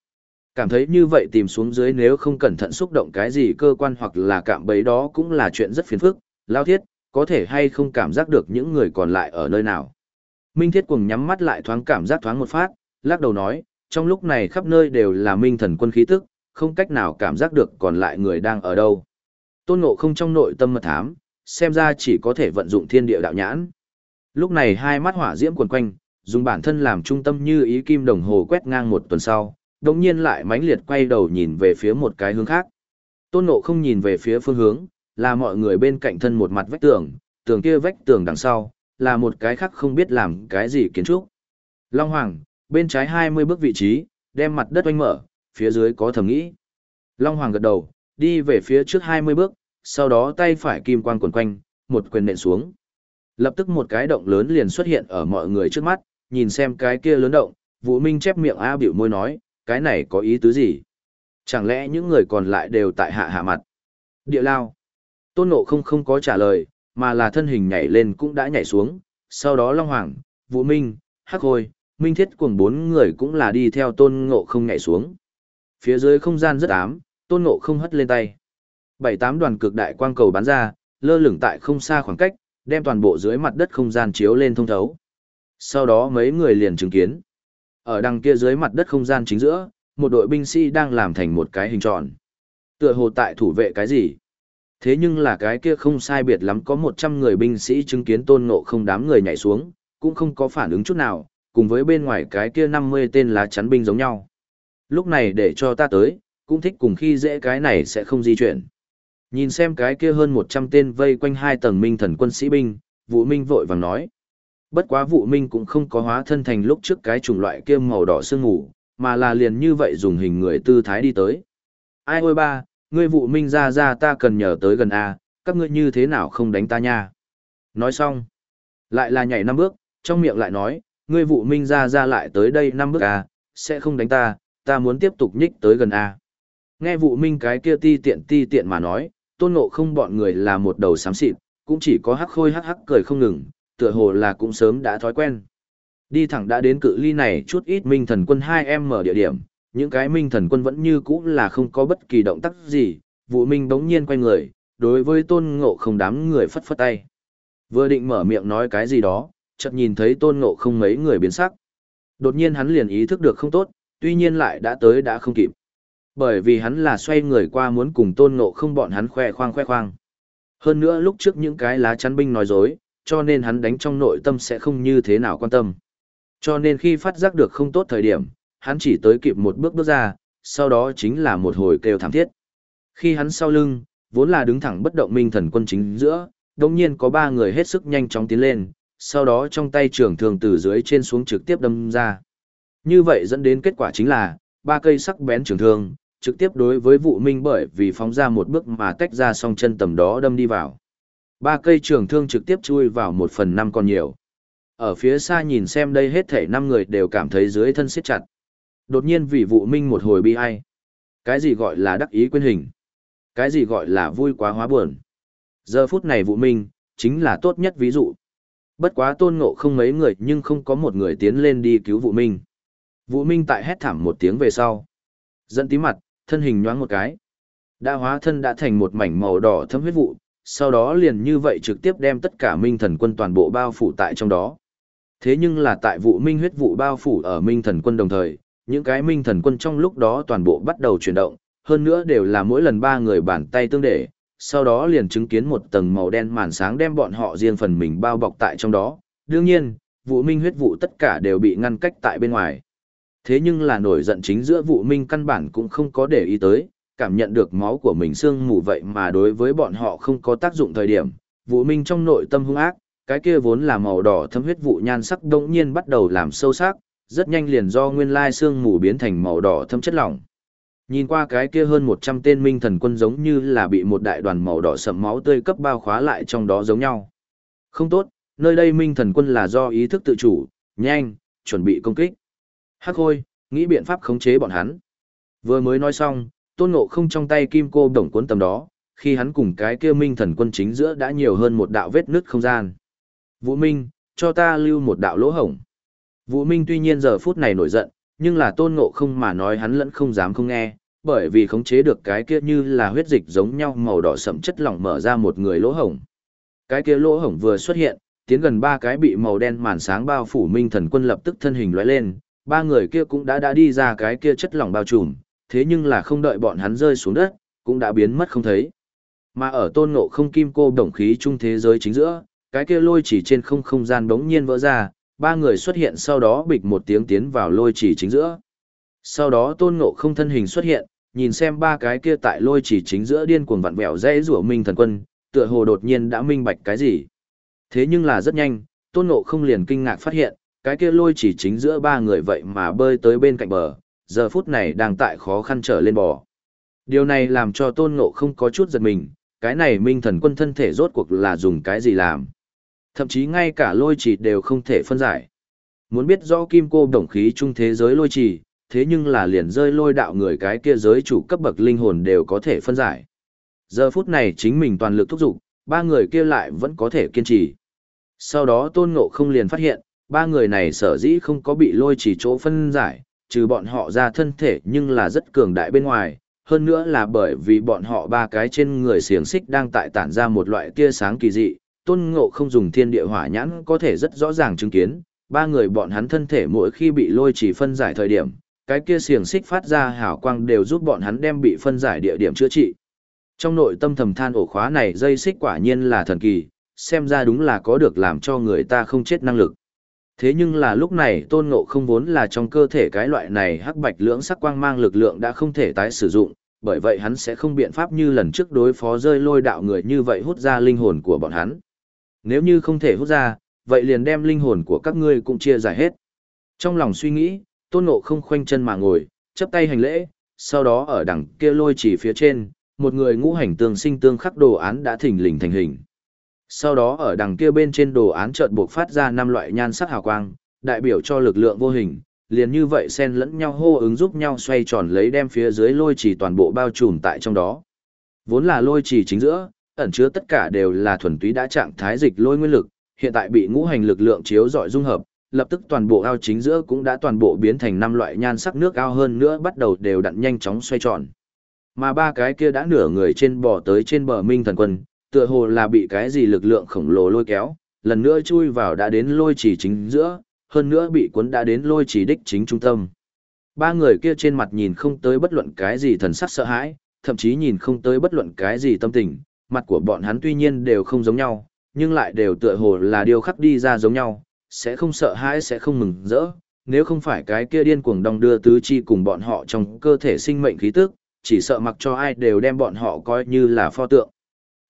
Cảm thấy như vậy tìm xuống dưới nếu không cẩn thận xúc động cái gì cơ quan hoặc là cạm bấy đó cũng là chuyện rất phiền phức, lao thiết, có thể hay không cảm giác được những người còn lại ở nơi nào. Minh Thiết Cuồng nhắm mắt lại thoáng cảm giác thoáng một phát, lắc đầu nói, trong lúc này khắp nơi đều là minh thần quân khí tức, không cách nào cảm giác được còn lại người đang ở đâu. Tôn ngộ không trong nội tâm mật thám, xem ra chỉ có thể vận dụng thiên địa đạo nhãn. Lúc này hai mắt hỏa diễm quần quanh, dùng bản thân làm trung tâm như ý kim đồng hồ quét ngang một tuần sau, đồng nhiên lại mãnh liệt quay đầu nhìn về phía một cái hướng khác. Tôn ngộ không nhìn về phía phương hướng, là mọi người bên cạnh thân một mặt vách tường, tường kia vách tường đằng sau, là một cái khác không biết làm cái gì kiến trúc. Long Hoàng, bên trái 20 bước vị trí, đem mặt đất oanh mở, phía dưới có thầm nghĩ. Long Hoàng gật đầu, đi về phía trước 20 bước, sau đó tay phải kim quang quần quanh, một quyền nện xuống. Lập tức một cái động lớn liền xuất hiện ở mọi người trước mắt, nhìn xem cái kia lớn động, Vũ Minh chép miệng a biểu môi nói, cái này có ý tứ gì? Chẳng lẽ những người còn lại đều tại hạ hạ mặt? Địa lao. Tôn Ngộ không không có trả lời, mà là thân hình nhảy lên cũng đã nhảy xuống, sau đó Long Hoàng, Vũ Minh, Hắc Hôi, Minh Thiết cùng bốn người cũng là đi theo Tôn Ngộ không nhảy xuống. Phía dưới không gian rất ám, Tôn Ngộ không hất lên tay. Bảy tám đoàn cực đại quang cầu bắn ra, lơ lửng tại không xa khoảng cách, đem toàn bộ dưới mặt đất không gian chiếu lên thông thấu. Sau đó mấy người liền chứng kiến. Ở đằng kia dưới mặt đất không gian chính giữa, một đội binh sĩ đang làm thành một cái hình tròn. Tựa hồ tại thủ vệ cái gì? Thế nhưng là cái kia không sai biệt lắm có 100 người binh sĩ chứng kiến tôn ngộ không đám người nhảy xuống, cũng không có phản ứng chút nào, cùng với bên ngoài cái kia 50 tên lá chắn binh giống nhau. Lúc này để cho ta tới, cũng thích cùng khi dễ cái này sẽ không di chuyển. Nhìn xem cái kia hơn 100 tên vây quanh hai tầng minh thần quân sĩ binh, Vũ Minh vội vàng nói. Bất quá Vũ Minh cũng không có hóa thân thành lúc trước cái chủng loại kia màu đỏ sương ngủ, mà là liền như vậy dùng hình người tư thái đi tới. Ai ôi ba, ngươi vụ Minh ra ra ta cần nhờ tới gần A, các ngươi như thế nào không đánh ta nha. Nói xong, lại là nhảy năm bước, trong miệng lại nói, ngươi vụ Minh ra ra lại tới đây năm bước A, sẽ không đánh ta, ta muốn tiếp tục nhích tới gần A. Nghe vụ Minh cái kia ti tiện ti tiện mà nói, tôn ngộ không bọn người là một đầu xám xịt, cũng chỉ có hắc khôi hắc hắc cười không ngừng, tựa hồ là cũng sớm đã thói quen. Đi thẳng đã đến cự ly này chút ít minh thần quân hai em mở địa điểm, những cái minh thần quân vẫn như cũ là không có bất kỳ động tác gì, vụ minh bỗng nhiên quay người, đối với tôn ngộ không đám người phất phất tay. Vừa định mở miệng nói cái gì đó, chợt nhìn thấy tôn ngộ không mấy người biến sắc. Đột nhiên hắn liền ý thức được không tốt, tuy nhiên lại đã tới đã không kịp. Bởi vì hắn là xoay người qua muốn cùng tôn ngộ không bọn hắn khoe khoang khoe khoang. Hơn nữa lúc trước những cái lá chắn binh nói dối, cho nên hắn đánh trong nội tâm sẽ không như thế nào quan tâm. Cho nên khi phát giác được không tốt thời điểm, hắn chỉ tới kịp một bước bước ra, sau đó chính là một hồi kêu thảm thiết. Khi hắn sau lưng, vốn là đứng thẳng bất động minh thần quân chính giữa, đồng nhiên có ba người hết sức nhanh chóng tiến lên, sau đó trong tay trường thường từ dưới trên xuống trực tiếp đâm ra. Như vậy dẫn đến kết quả chính là, ba cây sắc bén trường thương, trực tiếp đối với vụ minh bởi vì phóng ra một bước mà tách ra song chân tầm đó đâm đi vào. Ba cây trường thương trực tiếp chui vào một phần năm còn nhiều. Ở phía xa nhìn xem đây hết thể năm người đều cảm thấy dưới thân siết chặt. Đột nhiên vì vụ minh một hồi bi ai. Cái gì gọi là đắc ý quên hình? Cái gì gọi là vui quá hóa buồn? Giờ phút này vụ minh, chính là tốt nhất ví dụ. Bất quá tôn ngộ không mấy người nhưng không có một người tiến lên đi cứu vụ minh. Vụ minh tại hét thảm một tiếng về sau. Dẫn tí mặt, thân hình nhoáng một cái. Đã hóa thân đã thành một mảnh màu đỏ thấm huyết vụ, sau đó liền như vậy trực tiếp đem tất cả minh thần quân toàn bộ bao phủ tại trong đó. Thế nhưng là tại vụ minh huyết vụ bao phủ ở minh thần quân đồng thời, những cái minh thần quân trong lúc đó toàn bộ bắt đầu chuyển động, hơn nữa đều là mỗi lần ba người bàn tay tương để, sau đó liền chứng kiến một tầng màu đen màn sáng đem bọn họ riêng phần mình bao bọc tại trong đó. Đương nhiên, vụ minh huyết vụ tất cả đều bị ngăn cách tại bên ngoài. Thế nhưng là nổi giận chính giữa vụ minh căn bản cũng không có để ý tới, cảm nhận được máu của mình sương mù vậy mà đối với bọn họ không có tác dụng thời điểm. Vụ minh trong nội tâm hung ác, cái kia vốn là màu đỏ thâm huyết vụ nhan sắc đống nhiên bắt đầu làm sâu sắc, rất nhanh liền do nguyên lai xương mù biến thành màu đỏ thâm chất lỏng. Nhìn qua cái kia hơn 100 tên minh thần quân giống như là bị một đại đoàn màu đỏ sậm máu tươi cấp bao khóa lại trong đó giống nhau. Không tốt, nơi đây minh thần quân là do ý thức tự chủ, nhanh, chuẩn bị công kích. Hắc hôi, nghĩ biện pháp khống chế bọn hắn. Vừa mới nói xong, tôn ngộ không trong tay kim cô đồng cuốn tầm đó, khi hắn cùng cái kia minh thần quân chính giữa đã nhiều hơn một đạo vết nứt không gian. Vũ Minh, cho ta lưu một đạo lỗ hổng. Vũ Minh tuy nhiên giờ phút này nổi giận, nhưng là tôn ngộ không mà nói hắn lẫn không dám không nghe, bởi vì khống chế được cái kia như là huyết dịch giống nhau màu đỏ sẫm chất lỏng mở ra một người lỗ hổng. Cái kia lỗ hổng vừa xuất hiện, tiến gần ba cái bị màu đen màn sáng bao phủ minh thần quân lập tức thân hình lóe lên, ba người kia cũng đã đã đi ra cái kia chất lỏng bao trùm, thế nhưng là không đợi bọn hắn rơi xuống đất, cũng đã biến mất không thấy. Mà ở tôn ngộ không kim cô đồng khí trung thế giới chính giữa, cái kia lôi chỉ trên không không gian bỗng nhiên vỡ ra, ba người xuất hiện sau đó bịch một tiếng tiến vào lôi chỉ chính giữa. Sau đó tôn ngộ không thân hình xuất hiện, nhìn xem ba cái kia tại lôi chỉ chính giữa điên cuồng vặn vẹo dãy rủa minh thần quân, tựa hồ đột nhiên đã minh bạch cái gì. Thế nhưng là rất nhanh, tôn ngộ không liền kinh ngạc phát hiện, cái kia lôi chỉ chính giữa ba người vậy mà bơi tới bên cạnh bờ, giờ phút này đang tại khó khăn trở lên bò. Điều này làm cho tôn ngộ không có chút giật mình, cái này minh thần quân thân thể rốt cuộc là dùng cái gì làm. Thậm chí ngay cả lôi trì đều không thể phân giải. Muốn biết rõ kim cô đồng khí trung thế giới lôi trì, thế nhưng là liền rơi lôi đạo người cái kia giới chủ cấp bậc linh hồn đều có thể phân giải. Giờ phút này chính mình toàn lực thúc giục, ba người kia lại vẫn có thể kiên trì. Sau đó tôn ngộ không liền phát hiện, ba người này sở dĩ không có bị lôi trì chỗ phân giải, trừ bọn họ ra thân thể nhưng là rất cường đại bên ngoài, hơn nữa là bởi vì bọn họ ba cái trên người xiềng xích đang tại tản ra một loại tia sáng kỳ dị, tôn ngộ không dùng thiên địa hỏa nhãn có thể rất rõ ràng chứng kiến, ba người bọn hắn thân thể mỗi khi bị lôi chỉ phân giải thời điểm, cái kia xiềng xích phát ra hào quang đều giúp bọn hắn đem bị phân giải địa điểm chữa trị. Trong nội tâm thầm than ổ khóa này dây xích quả nhiên là thần kỳ, xem ra đúng là có được làm cho người ta không chết năng lực. Thế nhưng là lúc này tôn ngộ không vốn là trong cơ thể cái loại này hắc bạch lưỡng sắc quang mang lực lượng đã không thể tái sử dụng, bởi vậy hắn sẽ không biện pháp như lần trước đối phó rơi lôi đạo người như vậy hút ra linh hồn của bọn hắn. Nếu như không thể hút ra, vậy liền đem linh hồn của các ngươi cũng chia giải hết. Trong lòng suy nghĩ, tôn ngộ không khoanh chân mà ngồi, chấp tay hành lễ, sau đó ở đằng kia lôi chỉ phía trên, một người ngũ hành tương sinh tương khắc đồ án đã thỉnh lình thành hình. Sau đó ở đằng kia bên trên đồ án chợt buộc phát ra năm loại nhan sắc hào quang, đại biểu cho lực lượng vô hình, liền như vậy xen lẫn nhau hô ứng giúp nhau xoay tròn lấy đem phía dưới lôi chỉ toàn bộ bao trùm tại trong đó. Vốn là lôi chỉ chính giữa, ẩn chứa tất cả đều là thuần túy đã trạng thái dịch lôi nguyên lực, hiện tại bị ngũ hành lực lượng chiếu rọi dung hợp, lập tức toàn bộ ao chính giữa cũng đã toàn bộ biến thành năm loại nhan sắc nước ao hơn nữa bắt đầu đều đặn nhanh chóng xoay tròn. Mà ba cái kia đã nửa người trên bò tới trên bờ Minh Thần Quân, tựa hồ là bị cái gì lực lượng khổng lồ lôi kéo, lần nữa chui vào đã đến lôi chỉ chính giữa, hơn nữa bị cuốn đã đến lôi chỉ đích chính trung tâm. Ba người kia trên mặt nhìn không tới bất luận cái gì thần sắc sợ hãi, thậm chí nhìn không tới bất luận cái gì tâm tình, mặt của bọn hắn tuy nhiên đều không giống nhau, nhưng lại đều tựa hồ là điều khắc đi ra giống nhau, sẽ không sợ hãi sẽ không mừng rỡ, nếu không phải cái kia điên cuồng đong đưa tứ chi cùng bọn họ trong cơ thể sinh mệnh khí tức, chỉ sợ mặc cho ai đều đem bọn họ coi như là pho tượng.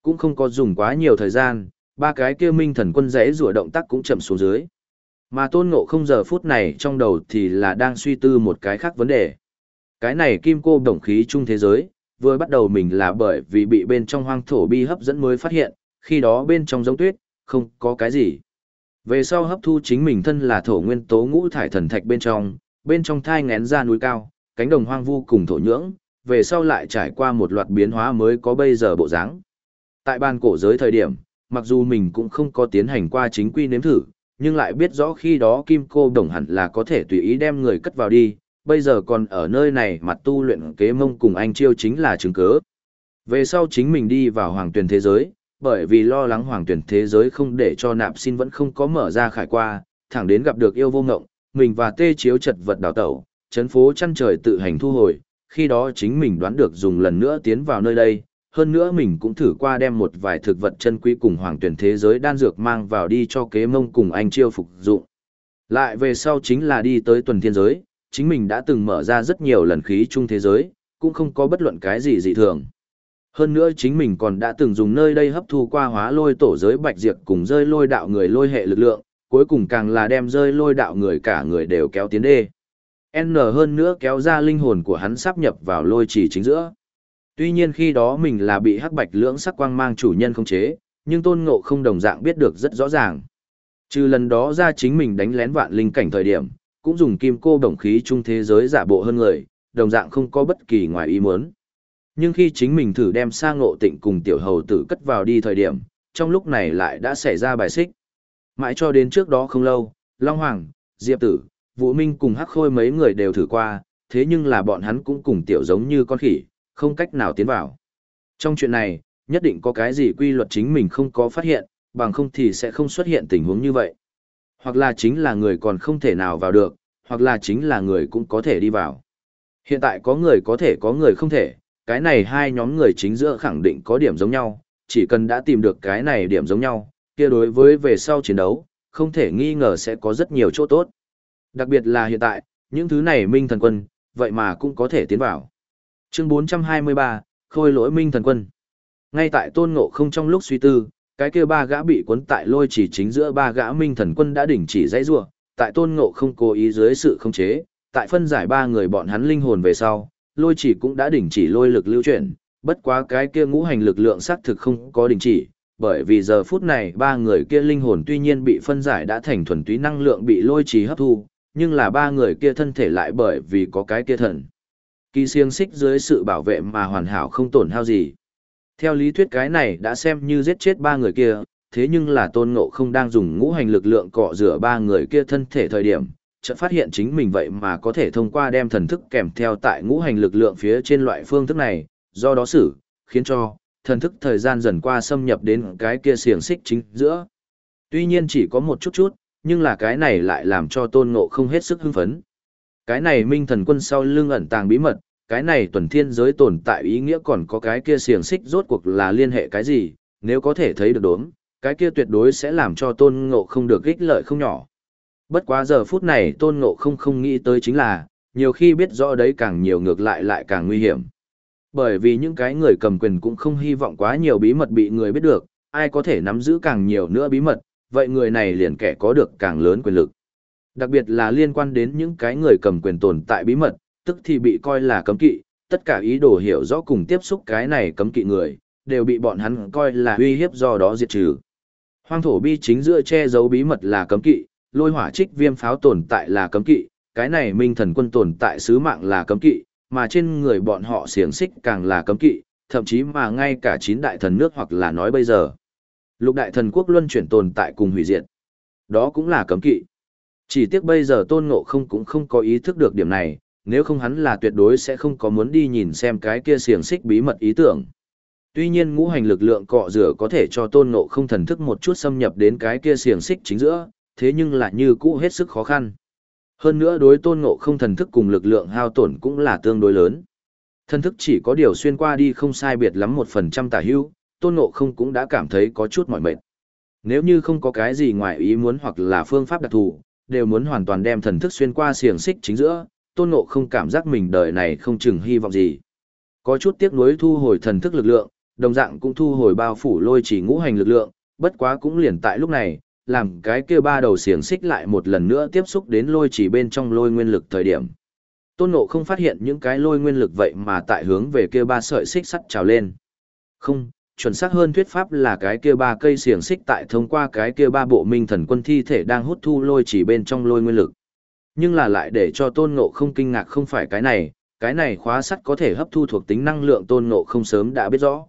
Cũng không có dùng quá nhiều thời gian, ba cái kia minh thần quân rẽ rùa động tác cũng chậm xuống dưới. Mà tôn ngộ không giờ phút này trong đầu thì là đang suy tư một cái khác vấn đề. Cái này kim cô đồng khí chung thế giới, vừa bắt đầu mình là bởi vì bị bên trong hoang thổ bi hấp dẫn mới phát hiện, khi đó bên trong giống tuyết, không có cái gì. Về sau hấp thu chính mình thân là thổ nguyên tố ngũ thải thần thạch bên trong, bên trong thai ngén ra núi cao, cánh đồng hoang vu cùng thổ nhưỡng, về sau lại trải qua một loạt biến hóa mới có bây giờ bộ dáng. Tại ban cổ giới thời điểm, mặc dù mình cũng không có tiến hành qua chính quy nếm thử, nhưng lại biết rõ khi đó kim cô đồng hẳn là có thể tùy ý đem người cất vào đi, bây giờ còn ở nơi này mặt tu luyện kế mông cùng anh chiêu chính là chứng cớ. Về sau chính mình đi vào hoàng tuyển thế giới, bởi vì lo lắng hoàng tuyển thế giới không để cho nạp xin vẫn không có mở ra khải qua, thẳng đến gặp được yêu vô ngộng, mình và tê chiếu chật vật đào tẩu, chấn phố chăn trời tự hành thu hồi, khi đó chính mình đoán được dùng lần nữa tiến vào nơi đây, hơn nữa mình cũng thử qua đem một vài thực vật chân quý cùng hoàng tuyển thế giới đan dược mang vào đi cho kế mông cùng anh chiêu phục dụng. Lại về sau chính là đi tới tuần thiên giới, chính mình đã từng mở ra rất nhiều lần khí chung thế giới, cũng không có bất luận cái gì dị thường. Hơn nữa chính mình còn đã từng dùng nơi đây hấp thu qua hóa lôi tổ giới bạch diệt cùng rơi lôi đạo người lôi hệ lực lượng, cuối cùng càng là đem rơi lôi đạo người cả người đều kéo tiến đê. N hơn nữa kéo ra linh hồn của hắn sắp nhập vào lôi chỉ chính giữa. Tuy nhiên khi đó mình là bị hắc bạch lưỡng sắc quang mang chủ nhân không chế, nhưng tôn ngộ không đồng dạng biết được rất rõ ràng. Trừ lần đó ra chính mình đánh lén vạn linh cảnh thời điểm, cũng dùng kim cô đồng khí trung thế giới giả bộ hơn người, đồng dạng không có bất kỳ ngoài ý muốn. Nhưng khi chính mình thử đem sang ngộ tịnh cùng tiểu hầu tử cất vào đi thời điểm, trong lúc này lại đã xảy ra bài xích. Mãi cho đến trước đó không lâu, Long Hoàng, Diệp Tử, Vũ Minh cùng Hắc Khôi mấy người đều thử qua, thế nhưng là bọn hắn cũng cùng tiểu giống như con khỉ, không cách nào tiến vào. Trong chuyện này, nhất định có cái gì quy luật chính mình không có phát hiện, bằng không thì sẽ không xuất hiện tình huống như vậy. Hoặc là chính là người còn không thể nào vào được, hoặc là chính là người cũng có thể đi vào. Hiện tại có người có thể có người không thể, cái này hai nhóm người chính giữa khẳng định có điểm giống nhau, chỉ cần đã tìm được cái này điểm giống nhau, kia đối với về sau chiến đấu, không thể nghi ngờ sẽ có rất nhiều chỗ tốt. Đặc biệt là hiện tại, những thứ này minh thần quân, vậy mà cũng có thể tiến vào. Chương 423, Khôi lỗi minh thần quân. Ngay tại tôn ngộ không trong lúc suy tư, cái kia ba gã bị cuốn tại lôi chỉ chính giữa ba gã minh thần quân đã đình chỉ dãy rủa, tại tôn ngộ không cố ý dưới sự không chế, tại phân giải ba người bọn hắn linh hồn về sau, lôi chỉ cũng đã đình chỉ lôi lực lưu chuyển, bất quá cái kia ngũ hành lực lượng xác thực không có đình chỉ, bởi vì giờ phút này ba người kia linh hồn tuy nhiên bị phân giải đã thành thuần túy năng lượng bị lôi trì hấp thu, nhưng là ba người kia thân thể lại bởi vì có cái kia thần. Kỳ siêng xích dưới sự bảo vệ mà hoàn hảo không tổn hao gì. Theo lý thuyết cái này đã xem như giết chết ba người kia, thế nhưng là tôn ngộ không đang dùng ngũ hành lực lượng cọ rửa ba người kia thân thể thời điểm, chợt phát hiện chính mình vậy mà có thể thông qua đem thần thức kèm theo tại ngũ hành lực lượng phía trên loại phương thức này, do đó xử, khiến cho, thần thức thời gian dần qua xâm nhập đến cái kia xiềng xích chính giữa. Tuy nhiên chỉ có một chút chút, nhưng là cái này lại làm cho tôn ngộ không hết sức hưng phấn. Cái này minh thần quân sau lưng ẩn tàng bí mật, cái này tuần thiên giới tồn tại ý nghĩa còn có cái kia xiềng xích rốt cuộc là liên hệ cái gì, nếu có thể thấy được đốm, cái kia tuyệt đối sẽ làm cho tôn ngộ không được ích lợi không nhỏ. Bất quá giờ phút này tôn ngộ không không nghĩ tới chính là, nhiều khi biết rõ đấy càng nhiều ngược lại lại càng nguy hiểm. Bởi vì những cái người cầm quyền cũng không hy vọng quá nhiều bí mật bị người biết được, ai có thể nắm giữ càng nhiều nữa bí mật, vậy người này liền kẻ có được càng lớn quyền lực. Đặc biệt là liên quan đến những cái người cầm quyền tồn tại bí mật, tức thì bị coi là cấm kỵ, tất cả ý đồ hiểu rõ cùng tiếp xúc cái này cấm kỵ người, đều bị bọn hắn coi là uy hiếp do đó diệt trừ. Hoang thổ bi chính giữa che giấu bí mật là cấm kỵ, lôi hỏa trích viêm pháo tồn tại là cấm kỵ, cái này minh thần quân tồn tại sứ mạng là cấm kỵ, mà trên người bọn họ xiềng xích càng là cấm kỵ, thậm chí mà ngay cả chín đại thần nước hoặc là nói bây giờ. Lục đại thần quốc luân chuyển tồn tại cùng hủy diệt. Đó cũng là cấm kỵ. Chỉ tiếc bây giờ tôn ngộ không cũng không có ý thức được điểm này, nếu không hắn là tuyệt đối sẽ không có muốn đi nhìn xem cái kia xiềng xích bí mật ý tưởng. Tuy nhiên ngũ hành lực lượng cọ rửa có thể cho tôn ngộ không thần thức một chút xâm nhập đến cái kia xiềng xích chính giữa, thế nhưng lại như cũ hết sức khó khăn. Hơn nữa đối tôn ngộ không thần thức cùng lực lượng hao tổn cũng là tương đối lớn. Thần thức chỉ có điều xuyên qua đi không sai biệt lắm một phần trăm tả hưu, tôn ngộ không cũng đã cảm thấy có chút mỏi mệt. Nếu như không có cái gì ngoài ý muốn hoặc là phương pháp đặc thù, đều muốn hoàn toàn đem thần thức xuyên qua xiềng xích chính giữa, tôn ngộ không cảm giác mình đời này không chừng hy vọng gì. Có chút tiếc nuối thu hồi thần thức lực lượng, đồng dạng cũng thu hồi bao phủ lôi chỉ ngũ hành lực lượng, bất quá cũng liền tại lúc này, làm cái kia ba đầu xiềng xích lại một lần nữa tiếp xúc đến lôi chỉ bên trong lôi nguyên lực thời điểm. Tôn Ngộ không phát hiện những cái lôi nguyên lực vậy mà tại hướng về kia ba sợi xích sắt trào lên. Không, chuẩn xác hơn thuyết pháp là cái kia ba cây xiềng xích tại thông qua cái kia ba bộ minh thần quân thi thể đang hút thu lôi chỉ bên trong lôi nguyên lực. Nhưng là lại để cho Tôn Ngộ không kinh ngạc không phải cái này, cái này khóa sắt có thể hấp thu thuộc tính năng lượng Tôn Ngộ không sớm đã biết rõ.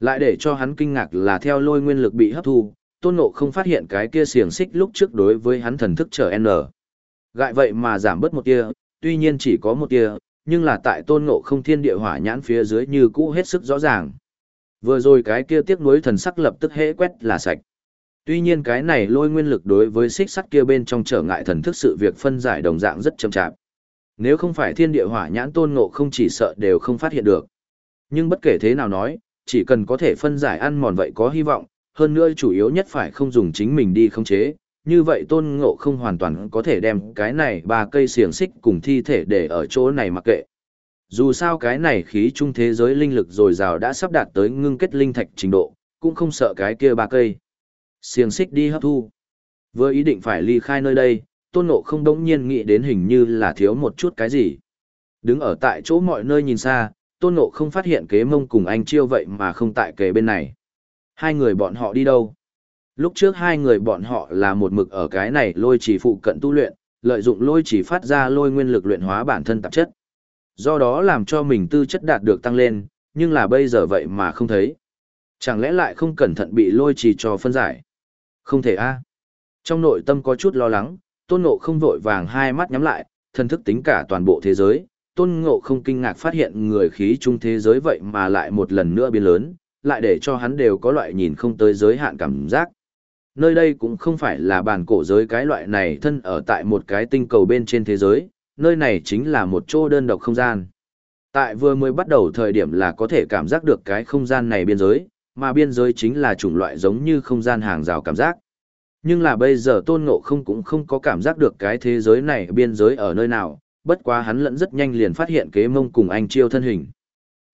Lại để cho hắn kinh ngạc là theo lôi nguyên lực bị hấp thu, tôn ngộ không phát hiện cái kia xiềng xích lúc trước đối với hắn thần thức trở N. Gại vậy mà giảm bớt một tia, tuy nhiên chỉ có một tia, nhưng là tại tôn ngộ không thiên địa hỏa nhãn phía dưới như cũ hết sức rõ ràng. Vừa rồi cái kia tiếc nuối thần sắc lập tức hễ quét là sạch. Tuy nhiên cái này lôi nguyên lực đối với xích sắt kia bên trong trở ngại thần thức sự việc phân giải đồng dạng rất chậm chạp. Nếu không phải thiên địa hỏa nhãn tôn ngộ không chỉ sợ đều không phát hiện được. Nhưng bất kể thế nào nói, chỉ cần có thể phân giải ăn mòn vậy có hy vọng, hơn nữa chủ yếu nhất phải không dùng chính mình đi khống chế, như vậy tôn ngộ không hoàn toàn có thể đem cái này ba cây xiềng xích cùng thi thể để ở chỗ này mặc kệ. Dù sao cái này khí trung thế giới linh lực dồi dào đã sắp đạt tới ngưng kết linh thạch trình độ, cũng không sợ cái kia ba cây. Xiềng xích đi hấp thu. với ý định phải ly khai nơi đây, tôn ngộ không đống nhiên nghĩ đến hình như là thiếu một chút cái gì. Đứng ở tại chỗ mọi nơi nhìn xa, tôn ngộ không phát hiện kế mông cùng anh chiêu vậy mà không tại kế bên này. Hai người bọn họ đi đâu? Lúc trước hai người bọn họ là một mực ở cái này lôi chỉ phụ cận tu luyện, lợi dụng lôi chỉ phát ra lôi nguyên lực luyện hóa bản thân tạp chất. Do đó làm cho mình tư chất đạt được tăng lên, nhưng là bây giờ vậy mà không thấy. Chẳng lẽ lại không cẩn thận bị lôi chỉ cho phân giải? Không thể a. Trong nội tâm có chút lo lắng, tôn ngộ không vội vàng hai mắt nhắm lại, thân thức tính cả toàn bộ thế giới. Tôn ngộ không kinh ngạc phát hiện người khí trung thế giới vậy mà lại một lần nữa biến lớn, lại để cho hắn đều có loại nhìn không tới giới hạn cảm giác. Nơi đây cũng không phải là bản cổ giới cái loại này thân ở tại một cái tinh cầu bên trên thế giới, nơi này chính là một chỗ đơn độc không gian. Tại vừa mới bắt đầu thời điểm là có thể cảm giác được cái không gian này biên giới, mà biên giới chính là chủng loại giống như không gian hàng rào cảm giác. Nhưng là bây giờ tôn ngộ không cũng không có cảm giác được cái thế giới này biên giới ở nơi nào, bất quá hắn lẫn rất nhanh liền phát hiện kế mông cùng anh chiêu thân hình.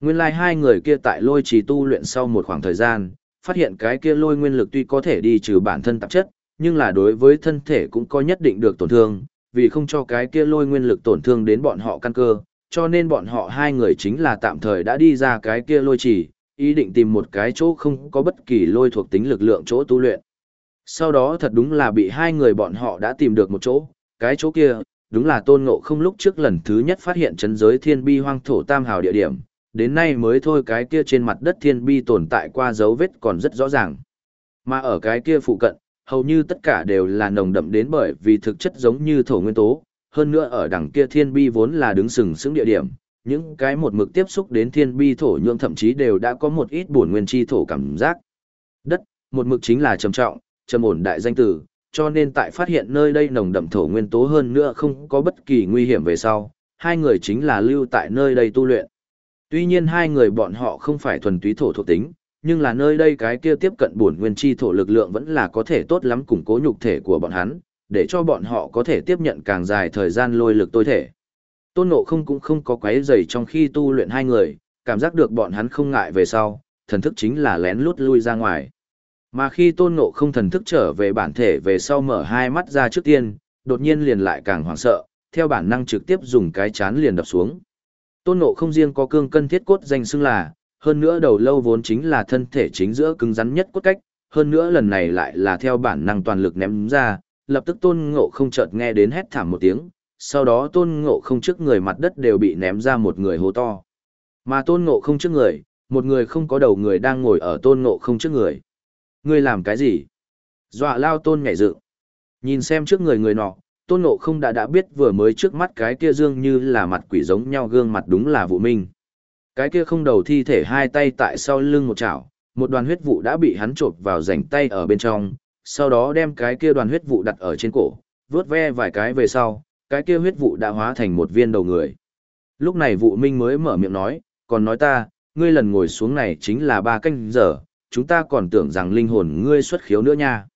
Nguyên lai like hai người kia tại lôi trì tu luyện sau một khoảng thời gian, phát hiện cái kia lôi nguyên lực tuy có thể đi trừ bản thân tạp chất, nhưng là đối với thân thể cũng có nhất định được tổn thương, vì không cho cái kia lôi nguyên lực tổn thương đến bọn họ căn cơ, cho nên bọn họ hai người chính là tạm thời đã đi ra cái kia lôi trì, ý định tìm một cái chỗ không có bất kỳ lôi thuộc tính lực lượng chỗ tu luyện. Sau đó thật đúng là bị hai người bọn họ đã tìm được một chỗ, cái chỗ kia, đúng là tôn ngộ không lúc trước lần thứ nhất phát hiện chấn giới thiên bi hoang thổ tam hào địa điểm, đến nay mới thôi cái kia trên mặt đất thiên bi tồn tại qua dấu vết còn rất rõ ràng. Mà ở cái kia phụ cận, hầu như tất cả đều là nồng đậm đến bởi vì thực chất giống như thổ nguyên tố, hơn nữa ở đằng kia thiên bi vốn là đứng sừng sững địa điểm, những cái một mực tiếp xúc đến thiên bi thổ nhượng thậm chí đều đã có một ít bổn nguyên chi thổ cảm giác. Đất, một mực chính là trầm trọng, trầm ổn đại danh tử, cho nên tại phát hiện nơi đây nồng đậm thổ nguyên tố hơn nữa không có bất kỳ nguy hiểm về sau, hai người chính là lưu tại nơi đây tu luyện. Tuy nhiên hai người bọn họ không phải thuần túy thổ thuộc tính, nhưng là nơi đây cái kia tiếp cận bổn nguyên chi thổ lực lượng vẫn là có thể tốt lắm củng cố nhục thể của bọn hắn, để cho bọn họ có thể tiếp nhận càng dài thời gian lôi lực tối thể. Tôn Ngộ không cũng không có quấy dày trong khi tu luyện hai người, cảm giác được bọn hắn không ngại về sau, thần thức chính là lén lút lui ra ngoài. Mà khi Tôn Ngộ không thần thức trở về bản thể về sau mở hai mắt ra trước tiên, đột nhiên liền lại càng hoảng sợ, theo bản năng trực tiếp dùng cái chán liền đập xuống. Tôn Ngộ không riêng có cương cân thiết cốt danh xưng là, hơn nữa đầu lâu vốn chính là thân thể chính giữa cứng rắn nhất cốt cách, hơn nữa lần này lại là theo bản năng toàn lực ném ra, lập tức Tôn Ngộ không chợt nghe đến hét thảm một tiếng, sau đó Tôn Ngộ không trước người mặt đất đều bị ném ra một người hố to. Mà Tôn Ngộ không trước người, một người không có đầu người đang ngồi ở Tôn Ngộ không trước người. Ngươi làm cái gì? Dọa lao Tôn nhảy dựng. Nhìn xem trước người người nọ, tôn ngộ không đã đã biết vừa mới trước mắt cái kia dương như là mặt quỷ giống nhau gương mặt đúng là vụ minh. Cái kia không đầu thi thể hai tay tại sau lưng một chảo, một đoàn huyết vụ đã bị hắn trộn vào rảnh tay ở bên trong, sau đó đem cái kia đoàn huyết vụ đặt ở trên cổ, vướt ve vài cái về sau, cái kia huyết vụ đã hóa thành một viên đầu người. Lúc này vụ minh mới mở miệng nói, còn nói ta, ngươi lần ngồi xuống này chính là ba canh giờ, chúng ta còn tưởng rằng linh hồn ngươi xuất khiếu nữa nha.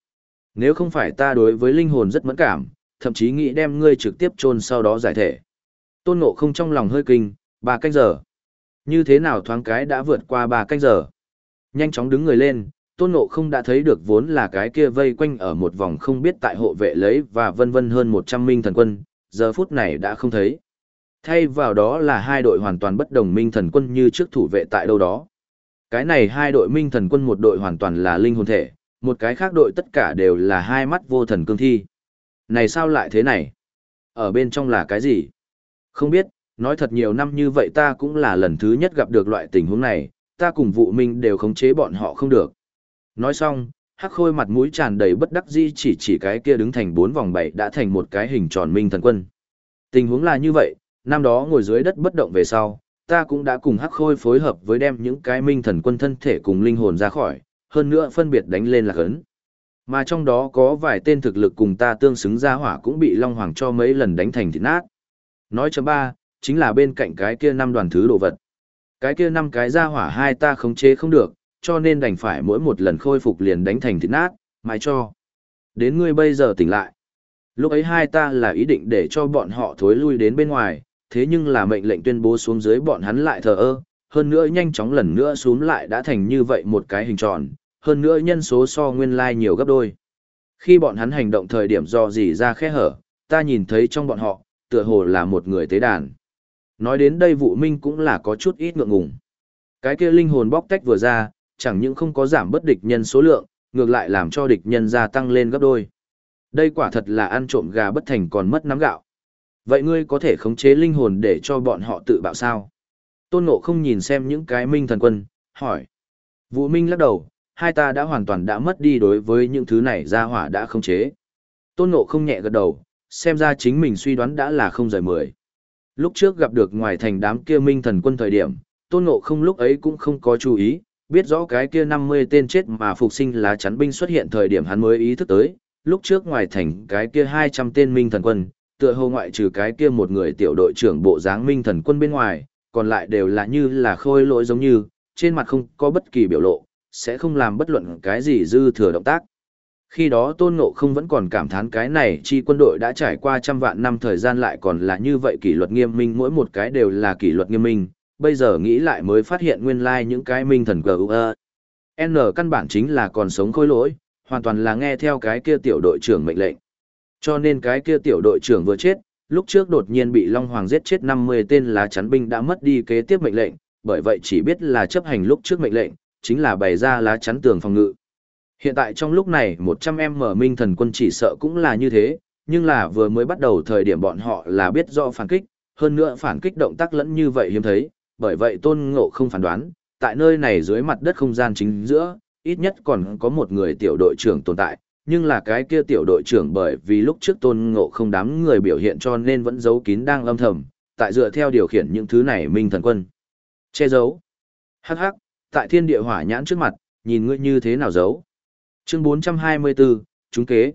Nếu không phải ta đối với linh hồn rất mẫn cảm, thậm chí nghĩ đem ngươi trực tiếp chôn sau đó giải thể. Tôn Ngộ không trong lòng hơi kinh, ba canh giờ. Như thế nào thoáng cái đã vượt qua ba canh giờ. Nhanh chóng đứng người lên, Tôn Ngộ không đã thấy được vốn là cái kia vây quanh ở một vòng không biết tại hộ vệ lấy và vân vân hơn 100 minh thần quân, giờ phút này đã không thấy. Thay vào đó là hai đội hoàn toàn bất đồng minh thần quân như trước thủ vệ tại đâu đó. Cái này hai đội minh thần quân một đội hoàn toàn là linh hồn thể, một cái khác đội tất cả đều là hai mắt vô thần cương thi. Này sao lại thế này? Ở bên trong là cái gì? Không biết, nói thật nhiều năm như vậy ta cũng là lần thứ nhất gặp được loại tình huống này, ta cùng vụ minh đều khống chế bọn họ không được. Nói xong, hắc khôi mặt mũi tràn đầy bất đắc dĩ chỉ chỉ cái kia đứng thành bốn vòng bảy đã thành một cái hình tròn minh thần quân. Tình huống là như vậy, năm đó ngồi dưới đất bất động về sau, ta cũng đã cùng hắc khôi phối hợp với đem những cái minh thần quân thân thể cùng linh hồn ra khỏi, hơn nữa phân biệt đánh lên là ấn. Mà trong đó có vài tên thực lực cùng ta tương xứng ra hỏa cũng bị Long Hoàng cho mấy lần đánh thành thịt nát. Nói chấm ba, chính là bên cạnh cái kia năm đoàn thứ đồ vật. Cái kia năm cái ra hỏa hai ta khống chế không được, cho nên đành phải mỗi một lần khôi phục liền đánh thành thịt nát, mãi cho. Đến ngươi bây giờ tỉnh lại. Lúc ấy hai ta là ý định để cho bọn họ thối lui đến bên ngoài, thế nhưng là mệnh lệnh tuyên bố xuống dưới bọn hắn lại thờ ơ, hơn nữa nhanh chóng lần nữa xuống lại đã thành như vậy một cái hình tròn, hơn nữa nhân số so nguyên lai like nhiều gấp đôi. Khi bọn hắn hành động thời điểm do gì ra khe hở, ta nhìn thấy trong bọn họ, tựa hồ là một người tế đàn. Nói đến đây vụ minh cũng là có chút ít ngượng ngùng. Cái kia linh hồn bóc tách vừa ra, chẳng những không có giảm bất địch nhân số lượng, ngược lại làm cho địch nhân gia tăng lên gấp đôi. Đây quả thật là ăn trộm gà bất thành còn mất nắm gạo. Vậy ngươi có thể khống chế linh hồn để cho bọn họ tự bạo sao? Tôn Ngộ không nhìn xem những cái minh thần quân, hỏi. Vũ Minh lắc đầu, hai ta đã hoàn toàn đã mất đi đối với những thứ này ra hỏa đã khống chế. Tôn Ngộ không nhẹ gật đầu, xem ra chính mình suy đoán đã là không rời mười. Lúc trước gặp được ngoài thành đám kia minh thần quân thời điểm, Tôn Ngộ không lúc ấy cũng không có chú ý, biết rõ cái kia 50 tên chết mà phục sinh lá chắn binh xuất hiện thời điểm hắn mới ý thức tới, lúc trước ngoài thành cái kia 200 tên minh thần quân, tựa hồ ngoại trừ cái kia một người tiểu đội trưởng bộ dáng minh thần quân bên ngoài, còn lại đều là như là khôi lỗi giống như, trên mặt không có bất kỳ biểu lộ, sẽ không làm bất luận cái gì dư thừa động tác. Khi đó Tôn Ngộ không vẫn còn cảm thán cái này chi quân đội đã trải qua trăm vạn năm thời gian lại còn là như vậy kỷ luật nghiêm minh mỗi một cái đều là kỷ luật nghiêm minh, bây giờ nghĩ lại mới phát hiện nguyên lai like những cái minh thần cờ N căn bản chính là còn sống khôi lỗi, hoàn toàn là nghe theo cái kia tiểu đội trưởng mệnh lệnh. Cho nên cái kia tiểu đội trưởng vừa chết, lúc trước đột nhiên bị Long Hoàng giết chết 50 tên lá chắn binh đã mất đi kế tiếp mệnh lệnh, bởi vậy chỉ biết là chấp hành lúc trước mệnh lệnh, chính là bày ra lá chắn tường phòng ngự. Hiện tại trong lúc này 100 em mở minh thần quân chỉ sợ cũng là như thế, nhưng là vừa mới bắt đầu thời điểm bọn họ là biết rõ phản kích, hơn nữa phản kích động tác lẫn như vậy hiếm thấy, bởi vậy tôn ngộ không phán đoán, tại nơi này dưới mặt đất không gian chính giữa, ít nhất còn có một người tiểu đội trưởng tồn tại, nhưng là cái kia tiểu đội trưởng bởi vì lúc trước tôn ngộ không đám người biểu hiện cho nên vẫn giấu kín đang âm thầm, tại dựa theo điều khiển những thứ này minh thần quân. Che giấu. Hắc hắc, tại thiên địa hỏa nhãn trước mặt, nhìn ngươi như thế nào giấu. Chương 424, chúng kế.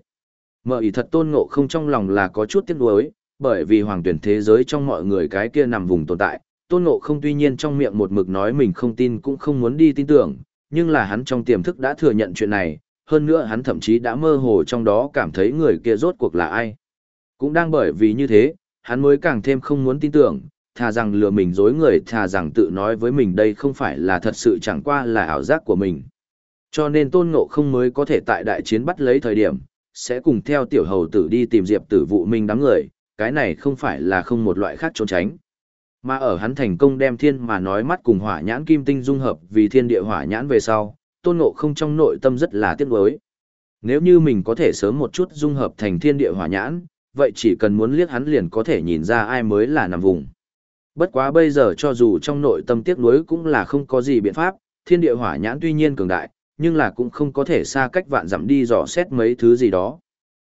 Mở ý thật tôn ngộ không trong lòng là có chút tiếc nuối, bởi vì hoàng tuyển thế giới trong mọi người cái kia nằm vùng tồn tại, tôn ngộ không tuy nhiên trong miệng một mực nói mình không tin cũng không muốn đi tin tưởng, nhưng là hắn trong tiềm thức đã thừa nhận chuyện này, hơn nữa hắn thậm chí đã mơ hồ trong đó cảm thấy người kia rốt cuộc là ai. Cũng đang bởi vì như thế, hắn mới càng thêm không muốn tin tưởng, thà rằng lừa mình dối người thà rằng tự nói với mình đây không phải là thật sự chẳng qua là ảo giác của mình. Cho nên tôn ngộ không mới có thể tại đại chiến bắt lấy thời điểm, sẽ cùng theo tiểu hầu tử đi tìm diệp tử vụ minh đám người, cái này không phải là không một loại khác trốn tránh. Mà ở hắn thành công đem thiên mà nói mắt cùng hỏa nhãn kim tinh dung hợp vì thiên địa hỏa nhãn về sau, tôn ngộ không trong nội tâm rất là tiếc nuối. Nếu như mình có thể sớm một chút dung hợp thành thiên địa hỏa nhãn, vậy chỉ cần muốn liếc hắn liền có thể nhìn ra ai mới là nằm vùng. Bất quá bây giờ cho dù trong nội tâm tiếc nuối cũng là không có gì biện pháp, thiên địa hỏa nhãn tuy nhiên cường đại, nhưng là cũng không có thể xa cách vạn dặm đi dò xét mấy thứ gì đó.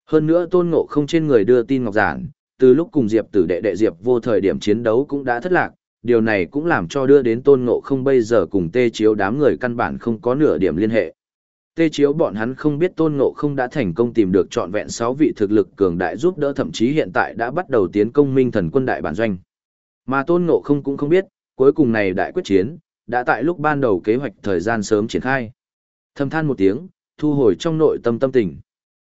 Hơn nữa tôn ngộ không trên người đưa tin ngọc giản, từ lúc cùng Diệp tử đệ đệ Diệp vô thời điểm chiến đấu cũng đã thất lạc, điều này cũng làm cho đưa đến tôn ngộ không bây giờ cùng tê chiếu đám người căn bản không có nửa điểm liên hệ. Tê chiếu bọn hắn không biết tôn ngộ không đã thành công tìm được trọn vẹn 6 vị thực lực cường đại giúp đỡ thậm chí hiện tại đã bắt đầu tiến công minh thần quân đại bản doanh. Mà tôn ngộ không cũng không biết, cuối cùng này đại quyết chiến, đã tại lúc ban đầu kế hoạch thời gian sớm triển khai. Thầm than một tiếng, thu hồi trong nội tâm tâm tình.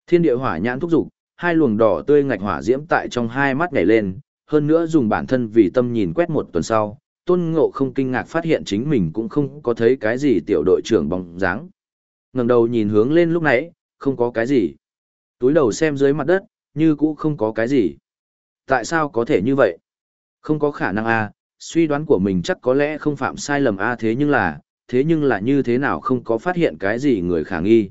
Thiên địa hỏa nhãn thúc dục, hai luồng đỏ tươi ngạch hỏa diễm tại trong hai mắt nhảy lên, hơn nữa dùng bản thân vì tâm nhìn quét một tuần sau, tôn ngộ không kinh ngạc phát hiện chính mình cũng không có thấy cái gì tiểu đội trưởng bóng dáng. ngẩng đầu nhìn hướng lên lúc nãy, không có cái gì. Túi đầu xem dưới mặt đất, như cũ không có cái gì. Tại sao có thể như vậy? Không có khả năng a suy đoán của mình chắc có lẽ không phạm sai lầm a thế nhưng là, thế nhưng là như thế nào không có phát hiện cái gì người khả nghi.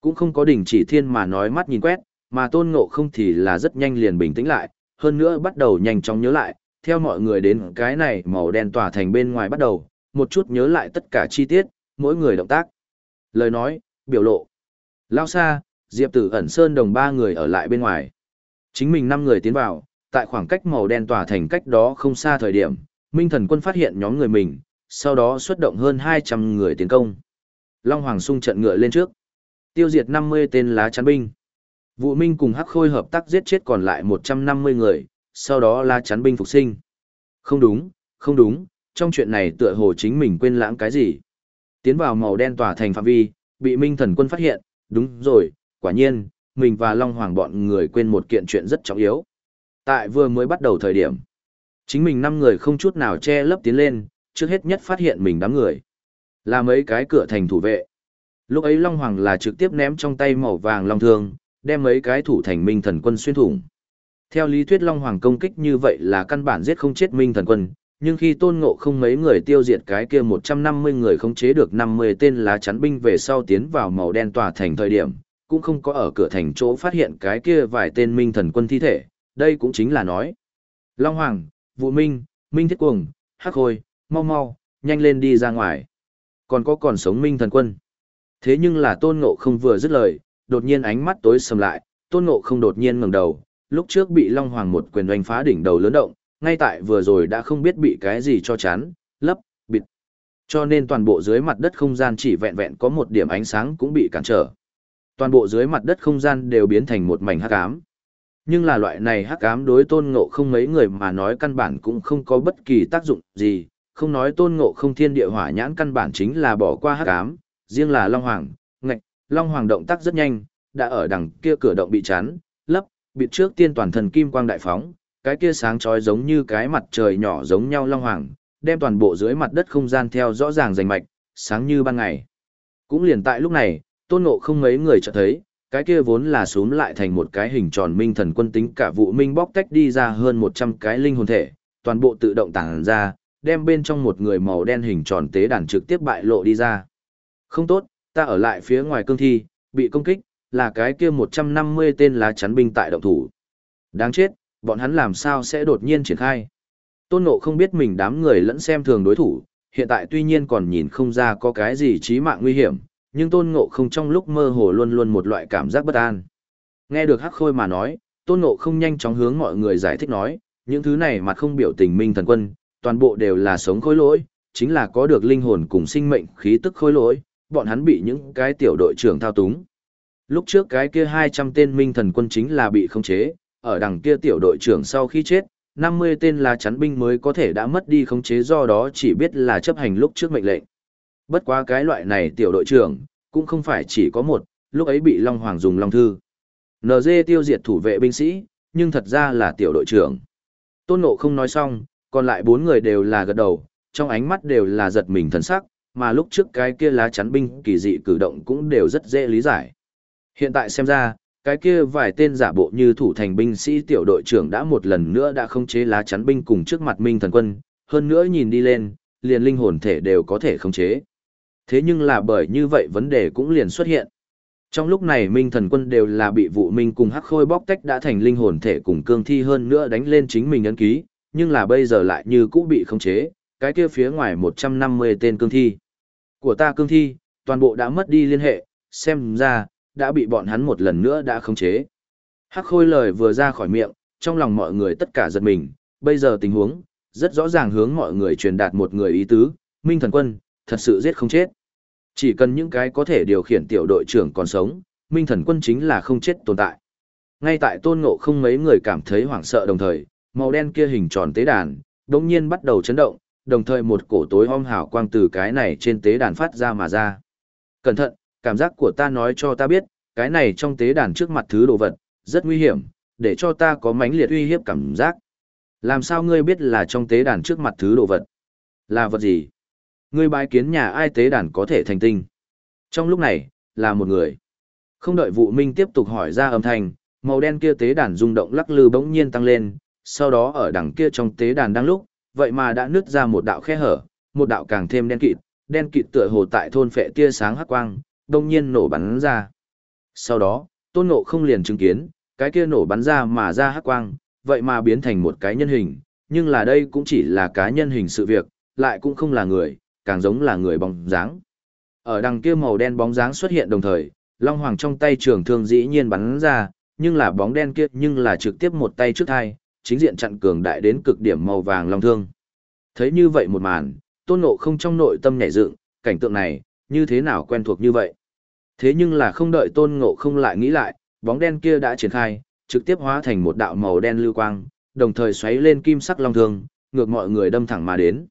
Cũng không có đình chỉ thiên mà nói mắt nhìn quét, mà tôn ngộ không thì là rất nhanh liền bình tĩnh lại, hơn nữa bắt đầu nhanh chóng nhớ lại, theo mọi người đến cái này màu đen tỏa thành bên ngoài bắt đầu, một chút nhớ lại tất cả chi tiết, mỗi người động tác. Lời nói, biểu lộ. Lao xa, Diệp Tử ẩn sơn đồng ba người ở lại bên ngoài. Chính mình năm người tiến vào, tại khoảng cách màu đen tỏa thành cách đó không xa thời điểm, Minh thần quân phát hiện nhóm người mình, sau đó xuất động hơn 200 người tiến công. Long Hoàng sung trận ngựa lên trước. Tiêu diệt 50 tên lá chắn binh. Vũ Minh cùng Hắc Khôi hợp tác giết chết còn lại 150 người, sau đó la chắn binh phục sinh. Không đúng, không đúng, trong chuyện này tựa hồ chính mình quên lãng cái gì. Tiến vào màu đen tỏa thành phạm vi, bị Minh thần quân phát hiện, đúng rồi, quả nhiên, mình và Long Hoàng bọn người quên một kiện chuyện rất trọng yếu. Tại vừa mới bắt đầu thời điểm, chính mình năm người không chút nào che lấp tiến lên, trước hết nhất phát hiện mình đám người. Là mấy cái cửa thành thủ vệ. Lúc ấy Long Hoàng là trực tiếp ném trong tay màu vàng long thương, đem mấy cái thủ thành minh thần quân xuyên thủng. Theo lý thuyết Long Hoàng công kích như vậy là căn bản giết không chết minh thần quân, nhưng khi tôn ngộ không mấy người tiêu diệt cái kia 150 người không chế được 50 tên lá chắn binh về sau tiến vào màu đen tòa thành thời điểm, cũng không có ở cửa thành chỗ phát hiện cái kia vài tên minh thần quân thi thể, đây cũng chính là nói. Long Hoàng, Vũ Minh, Minh Thiết Cuồng, Hắc Hồi, mau mau, nhanh lên đi ra ngoài. Còn có còn sống minh thần quân. Thế nhưng là tôn ngộ không vừa dứt lời, đột nhiên ánh mắt tối sầm lại, tôn ngộ không đột nhiên ngẩng đầu, lúc trước bị Long Hoàng một quyền đánh phá đỉnh đầu lớn động, ngay tại vừa rồi đã không biết bị cái gì cho chán, lấp, bịt. Cho nên toàn bộ dưới mặt đất không gian chỉ vẹn vẹn có một điểm ánh sáng cũng bị cản trở. Toàn bộ dưới mặt đất không gian đều biến thành một mảnh hắc ám. Nhưng là loại này hắc ám đối tôn ngộ không mấy người mà nói căn bản cũng không có bất kỳ tác dụng gì, không nói tôn ngộ không thiên địa hỏa nhãn căn bản chính là bỏ qua hắc ám, riêng là Long Hoàng, Long Hoàng động tác rất nhanh, đã ở đằng kia cửa động bị chắn, lấp, bịt trước tiên toàn thần kim quang đại phóng, cái kia sáng chói giống như cái mặt trời nhỏ giống nhau Long Hoàng, đem toàn bộ dưới mặt đất không gian theo rõ ràng rành mạch, sáng như ban ngày. Cũng liền tại lúc này, tôn ngộ không mấy người chợt thấy, cái kia vốn là xuống lại thành một cái hình tròn minh thần quân tính cả vụ minh bóc tách đi ra hơn 100 cái linh hồn thể, toàn bộ tự động tàng ra, đem bên trong một người màu đen hình tròn tế đàn trực tiếp bại lộ đi ra. Không tốt, ta ở lại phía ngoài cương thi, bị công kích, là cái kia 150 tên lá chắn binh tại động thủ. Đáng chết, bọn hắn làm sao sẽ đột nhiên triển khai. Tôn Ngộ không biết mình đám người lẫn xem thường đối thủ, hiện tại tuy nhiên còn nhìn không ra có cái gì chí mạng nguy hiểm, nhưng Tôn Ngộ không trong lúc mơ hồ luôn luôn một loại cảm giác bất an. Nghe được Hắc Khôi mà nói, Tôn Ngộ không nhanh chóng hướng mọi người giải thích nói, những thứ này mà không biểu tình minh thần quân, toàn bộ đều là sống khối lỗi, chính là có được linh hồn cùng sinh mệnh khí tức khối lỗi, bọn hắn bị những cái tiểu đội trưởng thao túng. Lúc trước cái kia 200 tên minh thần quân chính là bị khống chế, ở đằng kia tiểu đội trưởng sau khi chết, 50 tên là chắn binh mới có thể đã mất đi khống chế do đó chỉ biết là chấp hành lúc trước mệnh lệnh. Bất quá cái loại này tiểu đội trưởng, cũng không phải chỉ có một, lúc ấy bị Long Hoàng dùng Long Thư. NG tiêu diệt thủ vệ binh sĩ, nhưng thật ra là tiểu đội trưởng. Tôn Ngộ không nói xong, còn lại bốn người đều là gật đầu, trong ánh mắt đều là giật mình thần sắc, mà lúc trước cái kia lá chắn binh kỳ dị cử động cũng đều rất dễ lý giải. Hiện tại xem ra, cái kia vài tên giả bộ như thủ thành binh sĩ tiểu đội trưởng đã một lần nữa đã không chế lá chắn binh cùng trước mặt minh thần quân, hơn nữa nhìn đi lên, liền linh hồn thể đều có thể khống chế. Thế nhưng là bởi như vậy vấn đề cũng liền xuất hiện. Trong lúc này minh thần quân đều là bị vụ minh cùng hắc khôi bóc tách đã thành linh hồn thể cùng cương thi hơn nữa đánh lên chính mình ấn ký, nhưng là bây giờ lại như cũ bị khống chế, cái kia phía ngoài 150 tên cương thi. Của ta cương thi, toàn bộ đã mất đi liên hệ, xem ra, đã bị bọn hắn một lần nữa đã khống chế. Hắc khôi lời vừa ra khỏi miệng, trong lòng mọi người tất cả giật mình, bây giờ tình huống, rất rõ ràng hướng mọi người truyền đạt một người ý tứ, Minh Thần Quân, thật sự giết không chết. Chỉ cần những cái có thể điều khiển tiểu đội trưởng còn sống, Minh Thần Quân chính là không chết tồn tại. Ngay tại tôn ngộ không mấy người cảm thấy hoảng sợ đồng thời, màu đen kia hình tròn tế đàn, đột nhiên bắt đầu chấn động, đồng thời một cổ tối om hào quang từ cái này trên tế đàn phát ra mà ra. Cẩn thận, cảm giác của ta nói cho ta biết, cái này trong tế đàn trước mặt thứ đồ vật, rất nguy hiểm, để cho ta có mãnh liệt uy hiếp cảm giác. Làm sao ngươi biết là trong tế đàn trước mặt thứ đồ vật? Là vật gì? Ngươi bái kiến nhà ai tế đàn có thể thành tinh? Trong lúc này, là một người. Không đợi vụ minh tiếp tục hỏi ra âm thanh, màu đen kia tế đàn rung động lắc lư bỗng nhiên tăng lên, sau đó ở đằng kia trong tế đàn đang lúc, vậy mà đã nứt ra một đạo khe hở, một đạo càng thêm đen kịt, đen kịt tựa hồ tại thôn phệ tia sáng hắc quang, đông nhiên nổ bắn ra. Sau đó, tôn ngộ không liền chứng kiến, cái kia nổ bắn ra mà ra hắc quang, vậy mà biến thành một cái nhân hình, nhưng là đây cũng chỉ là cá nhân hình sự việc, lại cũng không là người, càng giống là người bóng dáng. Ở đằng kia màu đen bóng dáng xuất hiện đồng thời, Long Hoàng trong tay trường thương dĩ nhiên bắn ra, nhưng là bóng đen kia nhưng là trực tiếp một tay trước thai, chính diện chặn cường đại đến cực điểm màu vàng long thương. Thấy như vậy một màn, tôn ngộ không trong nội tâm nhảy dựng, cảnh tượng này, như thế nào quen thuộc như vậy. Thế nhưng là không đợi tôn ngộ không lại nghĩ lại, bóng đen kia đã triển khai, trực tiếp hóa thành một đạo màu đen lưu quang, đồng thời xoáy lên kim sắc long thương, ngược mọi người đâm thẳng mà đến.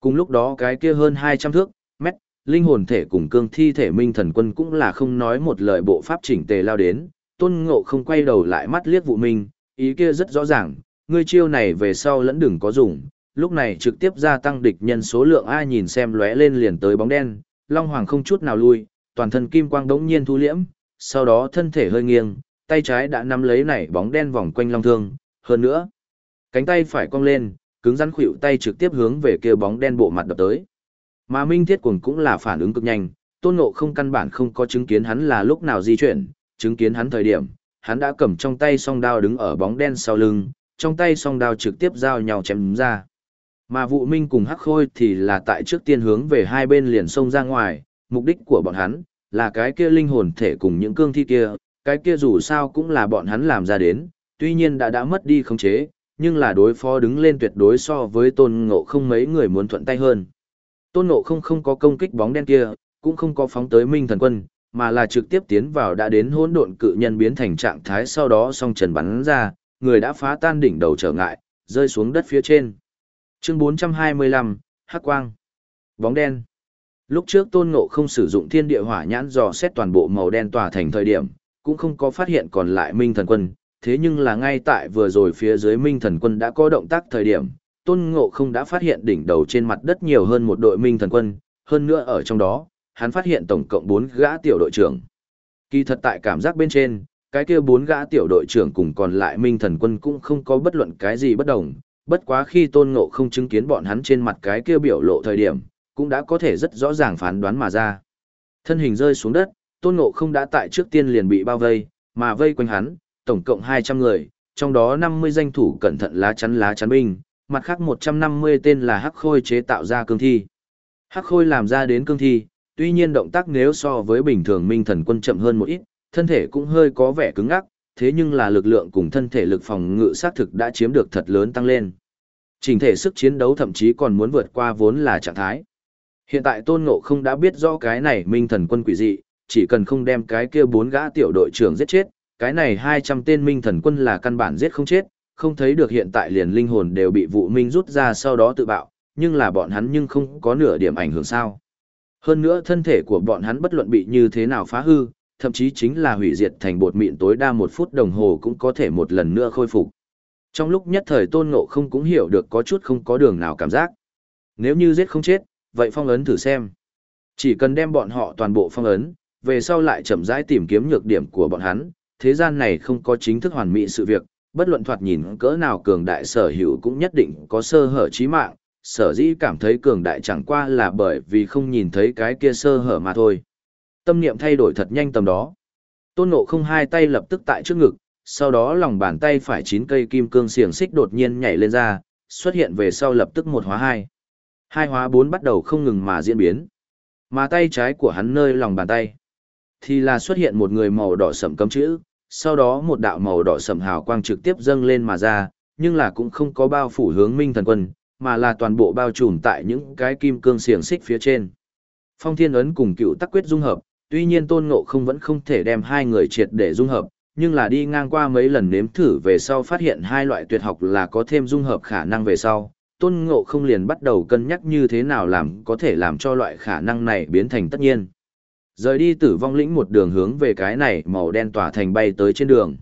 Cùng lúc đó cái kia hơn 200 thước, mét, linh hồn thể cùng cương thi thể minh thần quân cũng là không nói một lời bộ pháp chỉnh tề lao đến, tôn ngộ không quay đầu lại mắt liếc vụ minh, ý kia rất rõ ràng, ngươi chiêu này về sau lẫn đừng có dùng, lúc này trực tiếp gia tăng địch nhân số lượng ai nhìn xem lóe lên liền tới bóng đen, Long Hoàng không chút nào lui, toàn thân kim quang đống nhiên thu liễm, sau đó thân thể hơi nghiêng, tay trái đã nắm lấy nảy bóng đen vòng quanh long thương, hơn nữa, cánh tay phải cong lên, cứng rắn khuỵu tay trực tiếp hướng về kia bóng đen bộ mặt đập tới. Mà Minh Thiết Cuồng cũng là phản ứng cực nhanh, Tôn Ngộ không căn bản không có chứng kiến hắn là lúc nào di chuyển, chứng kiến hắn thời điểm, hắn đã cầm trong tay song đao đứng ở bóng đen sau lưng, trong tay song đao trực tiếp giao nhau chém ra. Mà Vũ Minh cùng Hắc Khôi thì là tại trước tiên hướng về hai bên liền sông ra ngoài, mục đích của bọn hắn là cái kia linh hồn thể cùng những cương thi kia, cái kia dù sao cũng là bọn hắn làm ra đến, tuy nhiên đã đã mất đi khống chế, nhưng là đối phó đứng lên tuyệt đối so với tôn ngộ không mấy người muốn thuận tay hơn. Tôn ngộ không không có công kích bóng đen kia, cũng không có phóng tới minh thần quân, mà là trực tiếp tiến vào đã đến hỗn độn cự nhân biến thành trạng thái sau đó song trần bắn ra, người đã phá tan đỉnh đầu trở ngại, rơi xuống đất phía trên. Chương 425, Hắc Quang. Bóng đen. Lúc trước Tôn Ngộ không sử dụng thiên địa hỏa nhãn dò xét toàn bộ màu đen tỏa thành thời điểm, cũng không có phát hiện còn lại Minh Thần Quân, thế nhưng là ngay tại vừa rồi phía dưới Minh Thần Quân đã có động tác thời điểm, Tôn Ngộ không đã phát hiện đỉnh đầu trên mặt đất nhiều hơn một đội Minh Thần Quân, hơn nữa ở trong đó, hắn phát hiện tổng cộng 4 gã tiểu đội trưởng. Kỳ thật tại cảm giác bên trên, cái kia 4 gã tiểu đội trưởng cùng còn lại Minh Thần Quân cũng không có bất luận cái gì bất đồng, bất quá khi Tôn Ngộ không chứng kiến bọn hắn trên mặt cái kia biểu lộ thời điểm, cũng đã có thể rất rõ ràng phán đoán mà ra. Thân hình rơi xuống đất, Tôn Ngộ không đã tại trước tiên liền bị bao vây, mà vây quanh hắn, tổng cộng 200 người, trong đó 50 danh thủ cẩn thận lá chắn lá chắn binh, mặt khác 150 tên là Hắc Khôi chế tạo ra cương thi. Hắc Khôi làm ra đến cương thi, tuy nhiên động tác nếu so với bình thường minh thần quân chậm hơn một ít, thân thể cũng hơi có vẻ cứng ngắc, thế nhưng là lực lượng cùng thân thể lực phòng ngự sát thực đã chiếm được thật lớn tăng lên. Trình thể sức chiến đấu thậm chí còn muốn vượt qua vốn là trạng thái. Hiện tại Tôn Ngộ không đã biết rõ cái này minh thần quân quỷ dị, chỉ cần không đem cái kia bốn gã tiểu đội trưởng giết chết, cái này 200 tên minh thần quân là căn bản giết không chết, không thấy được hiện tại liền linh hồn đều bị vụ minh rút ra sau đó tự bạo, nhưng là bọn hắn nhưng không có nửa điểm ảnh hưởng sao. Hơn nữa thân thể của bọn hắn bất luận bị như thế nào phá hư, thậm chí chính là hủy diệt thành bột mịn tối đa một phút đồng hồ cũng có thể một lần nữa khôi phục. Trong lúc nhất thời tôn ngộ không cũng hiểu được có chút không có đường nào cảm giác. Nếu như giết không chết, vậy phong ấn thử xem. Chỉ cần đem bọn họ toàn bộ phong ấn, về sau lại chậm rãi tìm kiếm nhược điểm của bọn hắn, thế gian này không có chính thức hoàn mỹ sự việc, bất luận thoạt nhìn cỡ nào cường đại sở hữu cũng nhất định có sơ hở chí mạng, sở dĩ cảm thấy cường đại chẳng qua là bởi vì không nhìn thấy cái kia sơ hở mà thôi. Tâm niệm thay đổi thật nhanh tầm đó. Tôn Ngộ không hai tay lập tức tại trước ngực, sau đó lòng bàn tay phải chín cây kim cương xiềng xích đột nhiên nhảy lên ra, xuất hiện về sau lập tức một hóa hai. Hai hóa bốn bắt đầu không ngừng mà diễn biến. Mà tay trái của hắn nơi lòng bàn tay, thì là xuất hiện một người màu đỏ sẫm cấm chữ, sau đó một đạo màu đỏ sẫm hào quang trực tiếp dâng lên mà ra, nhưng là cũng không có bao phủ hướng Minh Thần Quân, mà là toàn bộ bao trùm tại những cái kim cương xiềng xích phía trên. Phong Thiên ấn cùng Cựu Tắc quyết dung hợp, tuy nhiên Tôn Ngộ không vẫn không thể đem hai người triệt để dung hợp, nhưng là đi ngang qua mấy lần nếm thử về sau phát hiện hai loại tuyệt học là có thêm dung hợp khả năng về sau, Tôn Ngộ không liền bắt đầu cân nhắc như thế nào làm có thể làm cho loại khả năng này biến thành tất nhiên. Rời đi tử vong lĩnh một đường hướng về cái này màu đen tỏa thành bay tới trên đường.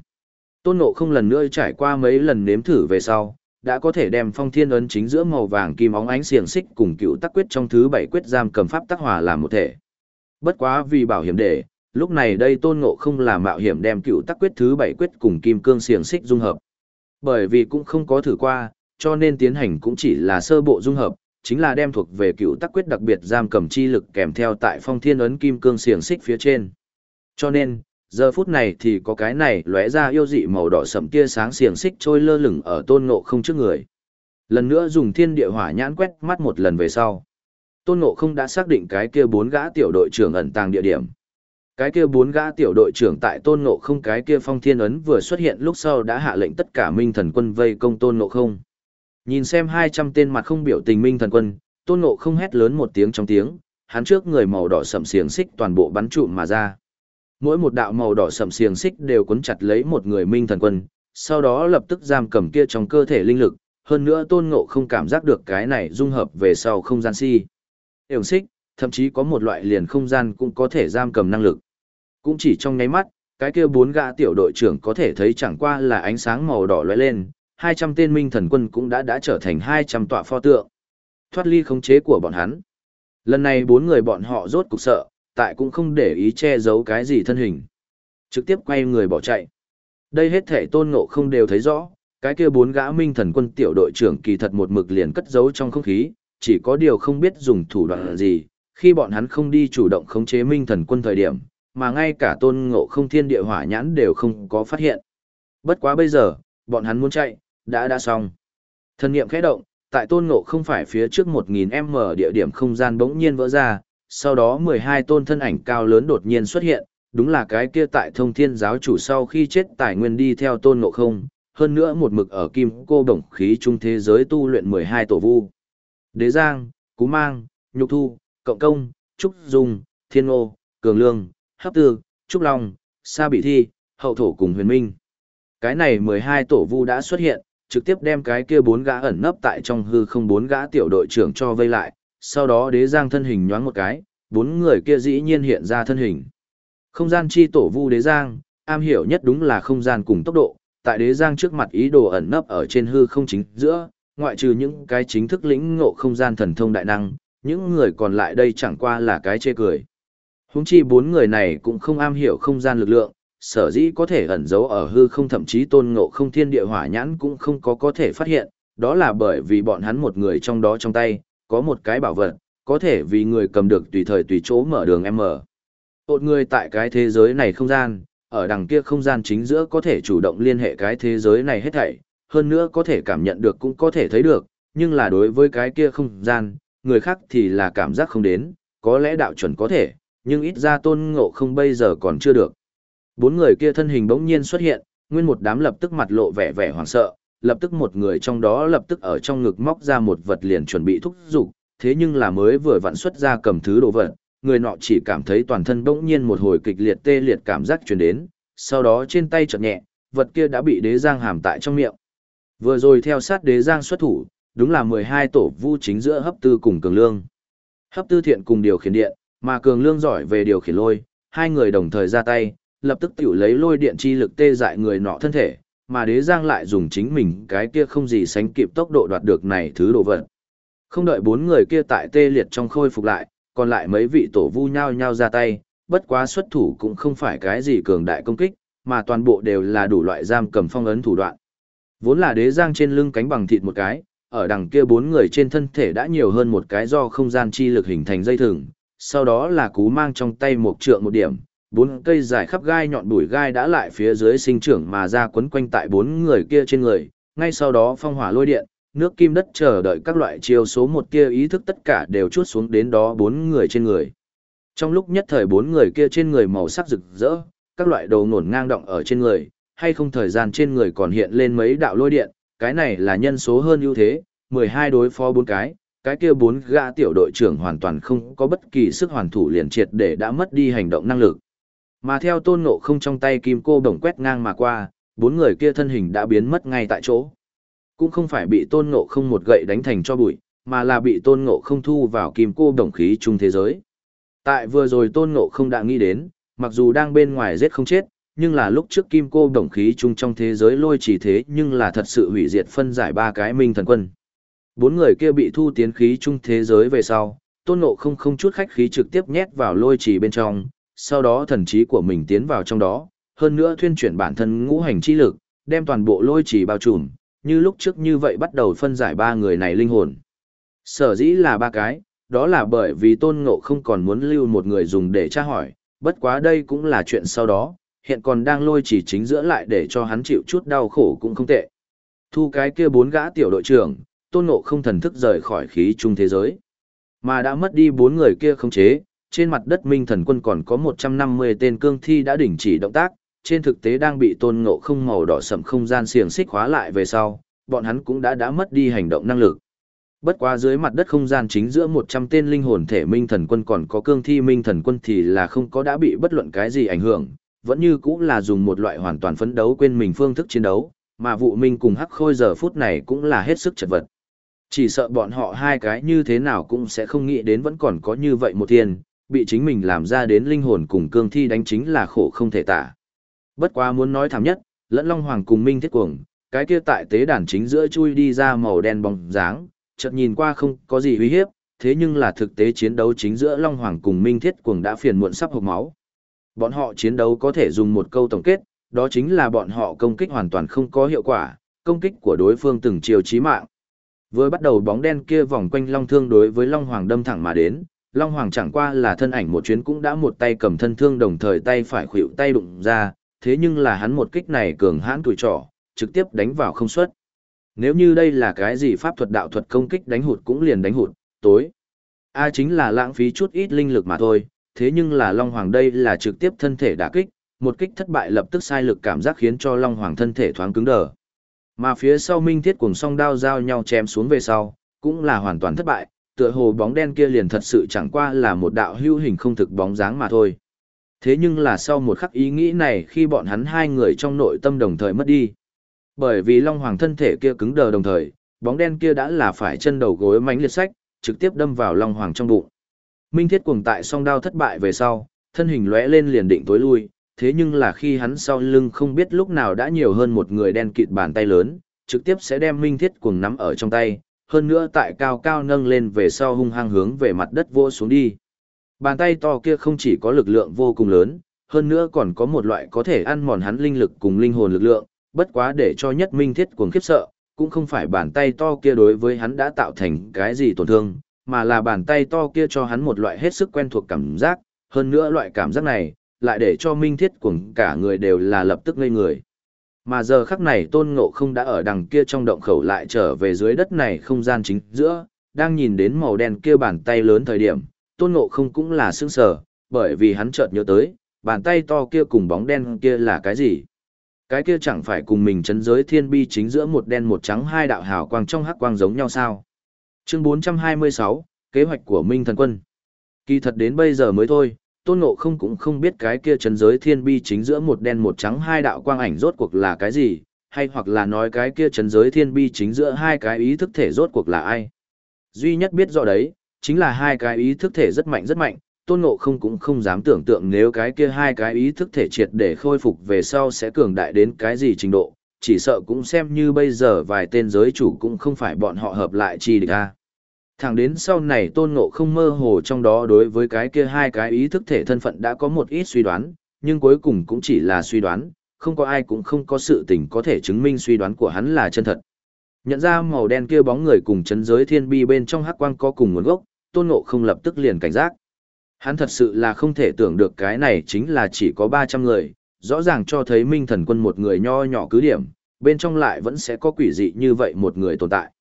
Tôn Ngộ không lần nữa trải qua mấy lần nếm thử về sau, đã có thể đem phong thiên ấn chính giữa màu vàng kim óng ánh xiềng xích cùng cựu tắc quyết trong thứ bảy quyết giam cầm pháp tắc hòa làm một thể. Bất quá vì bảo hiểm để, lúc này đây Tôn Ngộ không là mạo hiểm đem cựu tắc quyết thứ bảy quyết cùng kim cương xiềng xích dung hợp. Bởi vì cũng không có thử qua, cho nên tiến hành cũng chỉ là sơ bộ dung hợp, chính là đem thuộc về cựu tắc quyết đặc biệt giam cầm chi lực kèm theo tại phong thiên ấn kim cương xiềng xích phía trên. Cho nên, giờ phút này thì có cái này lóe ra yêu dị màu đỏ sậm tia sáng xiềng xích trôi lơ lửng ở tôn ngộ không trước người. Lần nữa dùng thiên địa hỏa nhãn quét mắt một lần về sau. Tôn ngộ không đã xác định cái kia bốn gã tiểu đội trưởng ẩn tàng địa điểm. Cái kia bốn gã tiểu đội trưởng tại tôn ngộ không cái kia phong thiên ấn vừa xuất hiện lúc sau đã hạ lệnh tất cả minh thần quân vây công tôn ngộ không. Nhìn xem 200 tên mặt không biểu tình minh thần quân, tôn ngộ không hét lớn một tiếng trong tiếng, hắn trước người màu đỏ sậm xiềng xích toàn bộ bắn trụm mà ra. Mỗi một đạo màu đỏ sậm xiềng xích đều cuốn chặt lấy một người minh thần quân, sau đó lập tức giam cầm kia trong cơ thể linh lực, hơn nữa tôn ngộ không cảm giác được cái này dung hợp về sau không gian si. Xiềng xích, thậm chí có một loại liền không gian cũng có thể giam cầm năng lực. Cũng chỉ trong nháy mắt, cái kia bốn gã tiểu đội trưởng có thể thấy chẳng qua là ánh sáng màu đỏ lóe lên, 200 tên minh thần quân cũng đã đã trở thành 200 tọa pho tượng. Thoát ly khống chế của bọn hắn. Lần này bốn người bọn họ rốt cục sợ, tại cũng không để ý che giấu cái gì thân hình. Trực tiếp quay người bỏ chạy. Đây hết thể tôn ngộ không đều thấy rõ, cái kia bốn gã minh thần quân tiểu đội trưởng kỳ thật một mực liền cất giấu trong không khí, chỉ có điều không biết dùng thủ đoạn gì, khi bọn hắn không đi chủ động khống chế minh thần quân thời điểm, mà ngay cả tôn ngộ không thiên địa hỏa nhãn đều không có phát hiện. Bất quá bây giờ, bọn hắn muốn chạy, đã đã xong. Thần niệm khẽ động, tại tôn ngộ không phải phía trước 1000m địa điểm không gian bỗng nhiên vỡ ra, sau đó 12 tôn thân ảnh cao lớn đột nhiên xuất hiện, đúng là cái kia tại thông thiên giáo chủ sau khi chết tài nguyên đi theo tôn ngộ không, hơn nữa một mực ở kim cô đồng khí trung thế giới tu luyện 12 tổ vu. Đế Giang, Cú Mang, Nhục Thu, Cộng Công, Trúc Dung, Thiên Ngô, Cường Lương, Hấp Tư, Trúc Long, Sa Bị Thi, Hậu Thổ cùng Huyền Minh. Cái này 12 tổ vu đã xuất hiện, trực tiếp đem cái kia bốn gã ẩn nấp tại trong hư không bốn gã tiểu đội trưởng cho vây lại, sau đó đế giang thân hình nhoáng một cái, bốn người kia dĩ nhiên hiện ra thân hình. Không gian chi tổ vu đế giang, am hiểu nhất đúng là không gian cùng tốc độ, tại đế giang trước mặt ý đồ ẩn nấp ở trên hư không chính giữa, ngoại trừ những cái chính thức lĩnh ngộ không gian thần thông đại năng, những người còn lại đây chẳng qua là cái chê cười. Húng chi bốn người này cũng không am hiểu không gian lực lượng, sở dĩ có thể ẩn giấu ở hư không thậm chí tôn ngộ không thiên địa hỏa nhãn cũng không có có thể phát hiện, đó là bởi vì bọn hắn một người trong đó trong tay, có một cái bảo vật, có thể vì người cầm được tùy thời tùy chỗ mở đường M. Một người tại cái thế giới này không gian, ở đằng kia không gian chính giữa có thể chủ động liên hệ cái thế giới này hết thảy, hơn nữa có thể cảm nhận được cũng có thể thấy được, nhưng là đối với cái kia không gian, người khác thì là cảm giác không đến, có lẽ đạo chuẩn có thể, nhưng ít ra tôn ngộ không bây giờ còn chưa được. Bốn người kia thân hình bỗng nhiên xuất hiện, nguyên một đám lập tức mặt lộ vẻ vẻ hoảng sợ, lập tức một người trong đó lập tức ở trong ngực móc ra một vật liền chuẩn bị thúc giục, thế nhưng là mới vừa vặn xuất ra cầm thứ đồ vật, người nọ chỉ cảm thấy toàn thân bỗng nhiên một hồi kịch liệt tê liệt cảm giác truyền đến, sau đó trên tay chợt nhẹ, vật kia đã bị đế giang hàm tại trong miệng. Vừa rồi theo sát đế giang xuất thủ, đúng là 12 tổ vu chính giữa hấp tư cùng cường lương. Hấp tư thiện cùng điều khiển điện, mà cường lương giỏi về điều khiển lôi, hai người đồng thời ra tay, lập tức tiểu lấy lôi điện chi lực tê dại người nọ thân thể, mà đế giang lại dùng chính mình cái kia không gì sánh kịp tốc độ đoạt được này thứ đồ vật. Không đợi bốn người kia tại tê liệt trong khôi phục lại, còn lại mấy vị tổ vu nhau nhau ra tay, bất quá xuất thủ cũng không phải cái gì cường đại công kích, mà toàn bộ đều là đủ loại giam cầm phong ấn thủ đoạn. Vốn là đế giang trên lưng cánh bằng thịt một cái, ở đằng kia bốn người trên thân thể đã nhiều hơn một cái do không gian chi lực hình thành dây thừng, sau đó là cú mang trong tay một trượng một điểm, bốn cây dài khắp gai nhọn bụi gai đã lại phía dưới sinh trưởng mà ra quấn quanh tại bốn người kia trên người, ngay sau đó phong hỏa lôi điện, nước kim đất chờ đợi các loại chiêu số một kia ý thức tất cả đều chuốt xuống đến đó bốn người trên người. Trong lúc nhất thời bốn người kia trên người màu sắc rực rỡ, các loại đầu nổn ngang động ở trên người, hay không thời gian trên người còn hiện lên mấy đạo lôi điện, cái này là nhân số hơn ưu thế, 12 đối phó bốn cái, cái kia bốn gã tiểu đội trưởng hoàn toàn không có bất kỳ sức hoàn thủ liền triệt để đã mất đi hành động năng lực. Mà theo tôn ngộ không trong tay kim cô đồng quét ngang mà qua, bốn người kia thân hình đã biến mất ngay tại chỗ. Cũng không phải bị tôn ngộ không một gậy đánh thành cho bụi, mà là bị tôn ngộ không thu vào kim cô đồng khí chung thế giới. Tại vừa rồi tôn ngộ không đã nghĩ đến, mặc dù đang bên ngoài giết không chết, nhưng là lúc trước kim cô đồng khí chung trong thế giới lôi chỉ thế nhưng là thật sự hủy diệt phân giải ba cái minh thần quân. Bốn người kia bị thu tiến khí chung thế giới về sau, tôn ngộ không không chút khách khí trực tiếp nhét vào lôi chỉ bên trong, sau đó thần trí của mình tiến vào trong đó, hơn nữa thuyên chuyển bản thân ngũ hành chi lực, đem toàn bộ lôi chỉ bao trùm, như lúc trước như vậy bắt đầu phân giải ba người này linh hồn. Sở dĩ là ba cái, đó là bởi vì tôn ngộ không còn muốn lưu một người dùng để tra hỏi, bất quá đây cũng là chuyện sau đó, hiện còn đang lôi chỉ chính giữa lại để cho hắn chịu chút đau khổ cũng không tệ. Thu cái kia bốn gã tiểu đội trưởng, tôn ngộ không thần thức rời khỏi khí trung thế giới. Mà đã mất đi bốn người kia không chế, trên mặt đất minh thần quân còn có 150 tên cương thi đã đình chỉ động tác, trên thực tế đang bị tôn ngộ không màu đỏ sậm không gian xiềng xích khóa lại về sau, bọn hắn cũng đã đã mất đi hành động năng lực. Bất quá dưới mặt đất không gian chính giữa 100 tên linh hồn thể minh thần quân còn có cương thi minh thần quân thì là không có đã bị bất luận cái gì ảnh hưởng, vẫn như cũng là dùng một loại hoàn toàn phấn đấu quên mình phương thức chiến đấu, mà vụ minh cùng hắc khôi giờ phút này cũng là hết sức chật vật. Chỉ sợ bọn họ hai cái như thế nào cũng sẽ không nghĩ đến vẫn còn có như vậy một tiền bị chính mình làm ra đến linh hồn cùng cương thi đánh chính là khổ không thể tả. Bất quá muốn nói thảm nhất, lẫn Long Hoàng cùng Minh Thiết Cuồng, cái kia tại tế đàn chính giữa chui đi ra màu đen bóng dáng, chợt nhìn qua không có gì uy hiếp, thế nhưng là thực tế chiến đấu chính giữa Long Hoàng cùng Minh Thiết Cuồng đã phiền muộn sắp hộc máu. Bọn họ chiến đấu có thể dùng một câu tổng kết, đó chính là bọn họ công kích hoàn toàn không có hiệu quả, công kích của đối phương từng chiều chí mạng. Với bắt đầu bóng đen kia vòng quanh Long Thương đối với Long Hoàng đâm thẳng mà đến, Long Hoàng chẳng qua là thân ảnh một chuyến cũng đã một tay cầm thân thương đồng thời tay phải khuỵu tay đụng ra, thế nhưng là hắn một kích này cường hãn tuổi trỏ, trực tiếp đánh vào không suất. Nếu như đây là cái gì pháp thuật đạo thuật công kích đánh hụt cũng liền đánh hụt, tối. A chính là lãng phí chút ít linh lực mà thôi, thế nhưng là Long Hoàng đây là trực tiếp thân thể đả kích, một kích thất bại lập tức sai lực cảm giác khiến cho Long Hoàng thân thể thoáng cứng đờ. Mà phía sau Minh Thiết cùng song đao giao nhau chém xuống về sau, cũng là hoàn toàn thất bại, tựa hồ bóng đen kia liền thật sự chẳng qua là một đạo hữu hình không thực bóng dáng mà thôi. Thế nhưng là sau một khắc ý nghĩ này khi bọn hắn hai người trong nội tâm đồng thời mất đi. Bởi vì Long Hoàng thân thể kia cứng đờ đồng thời, bóng đen kia đã là phải chân đầu gối mánh liệt sách, trực tiếp đâm vào Long Hoàng trong bụng. Minh Thiết cuồng tại song đao thất bại về sau, thân hình lóe lên liền định tối lui, thế nhưng là khi hắn sau lưng không biết lúc nào đã nhiều hơn một người đen kịt bàn tay lớn, trực tiếp sẽ đem Minh Thiết cuồng nắm ở trong tay, hơn nữa tại cao cao nâng lên về sau hung hăng hướng về mặt đất vô xuống đi. Bàn tay to kia không chỉ có lực lượng vô cùng lớn, hơn nữa còn có một loại có thể ăn mòn hắn linh lực cùng linh hồn lực lượng, bất quá để cho nhất minh thiết cuồng khiếp sợ, cũng không phải bàn tay to kia đối với hắn đã tạo thành cái gì tổn thương, mà là bàn tay to kia cho hắn một loại hết sức quen thuộc cảm giác, hơn nữa loại cảm giác này, lại để cho minh thiết cuồng cả người đều là lập tức ngây người. Mà giờ khắc này tôn ngộ không đã ở đằng kia trong động khẩu lại trở về dưới đất này không gian chính giữa, đang nhìn đến màu đen kia bàn tay lớn thời điểm, tôn ngộ không cũng là sững sờ, bởi vì hắn chợt nhớ tới, bàn tay to kia cùng bóng đen kia là cái gì? Cái kia chẳng phải cùng mình chấn giới thiên bi chính giữa một đen một trắng hai đạo hào quang trong hắc quang giống nhau sao? Chương 426, kế hoạch của Minh Thần Quân. Kỳ thật đến bây giờ mới thôi, tôn ngộ không cũng không biết cái kia chấn giới thiên bi chính giữa một đen một trắng hai đạo quang ảnh rốt cuộc là cái gì, hay hoặc là nói cái kia chấn giới thiên bi chính giữa hai cái ý thức thể rốt cuộc là ai. Duy nhất biết rõ đấy, chính là hai cái ý thức thể rất mạnh rất mạnh, tôn ngộ không cũng không dám tưởng tượng nếu cái kia hai cái ý thức thể triệt để khôi phục về sau sẽ cường đại đến cái gì trình độ, chỉ sợ cũng xem như bây giờ vài tên giới chủ cũng không phải bọn họ hợp lại chi địch a. Thẳng đến sau này tôn ngộ không mơ hồ trong đó đối với cái kia hai cái ý thức thể thân phận đã có một ít suy đoán, nhưng cuối cùng cũng chỉ là suy đoán, không có ai cũng không có sự tình có thể chứng minh suy đoán của hắn là chân thật. Nhận ra màu đen kia bóng người cùng chấn giới thiên bi bên trong hắc quang có cùng nguồn gốc, tôn ngộ không lập tức liền cảnh giác. Hắn thật sự là không thể tưởng được cái này chính là chỉ có 300 người, rõ ràng cho thấy minh thần quân một người nho nhỏ cứ điểm, bên trong lại vẫn sẽ có quỷ dị như vậy một người tồn tại.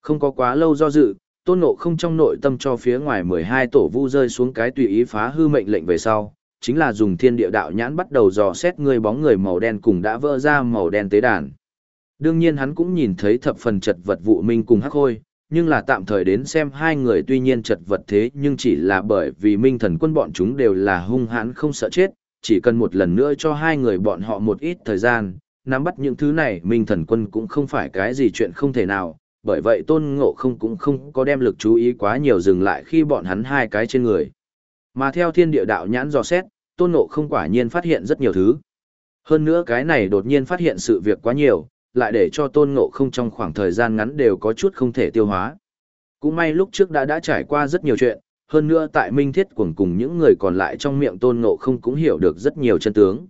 Không có quá lâu do dự, tôn nộ không trong nội tâm cho phía ngoài 12 tổ vu rơi xuống cái tùy ý phá hư mệnh lệnh về sau, chính là dùng thiên địa đạo nhãn bắt đầu dò xét người bóng người màu đen cùng đã vỡ ra màu đen tế đàn. Đương nhiên hắn cũng nhìn thấy thập phần chật vật vụ minh cùng hắc hôi, nhưng là tạm thời đến xem hai người tuy nhiên chật vật thế nhưng chỉ là bởi vì minh thần quân bọn chúng đều là hung hãn không sợ chết, chỉ cần một lần nữa cho hai người bọn họ một ít thời gian, nắm bắt những thứ này minh thần quân cũng không phải cái gì chuyện không thể nào, bởi vậy tôn ngộ không cũng không có đem lực chú ý quá nhiều dừng lại khi bọn hắn hai cái trên người. Mà theo thiên địa đạo nhãn dò xét, tôn ngộ không quả nhiên phát hiện rất nhiều thứ. Hơn nữa cái này đột nhiên phát hiện sự việc quá nhiều, lại để cho tôn ngộ không trong khoảng thời gian ngắn đều có chút không thể tiêu hóa. Cũng may lúc trước đã đã trải qua rất nhiều chuyện, hơn nữa tại minh thiết cuồng cùng những người còn lại trong miệng tôn ngộ không cũng hiểu được rất nhiều chân tướng.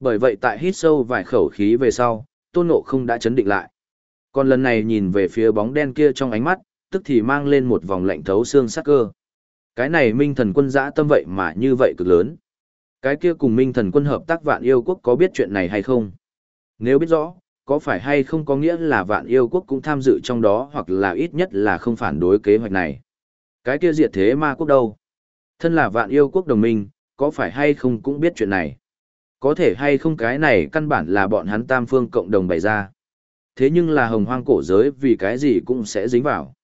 Bởi vậy tại hít sâu vài khẩu khí về sau, tôn ngộ không đã chấn định lại. Còn lần này nhìn về phía bóng đen kia trong ánh mắt, tức thì mang lên một vòng lạnh thấu xương sắc cơ. Cái này minh thần quân dã tâm vậy mà như vậy cực lớn. Cái kia cùng minh thần quân hợp tác vạn yêu quốc có biết chuyện này hay không? Nếu biết rõ, có phải hay không có nghĩa là vạn yêu quốc cũng tham dự trong đó hoặc là ít nhất là không phản đối kế hoạch này. Cái kia diệt thế ma quốc đâu? Thân là vạn yêu quốc đồng minh, có phải hay không cũng biết chuyện này? Có thể hay không cái này căn bản là bọn hắn tam phương cộng đồng bày ra. Thế nhưng là hồng hoang cổ giới vì cái gì cũng sẽ dính vào.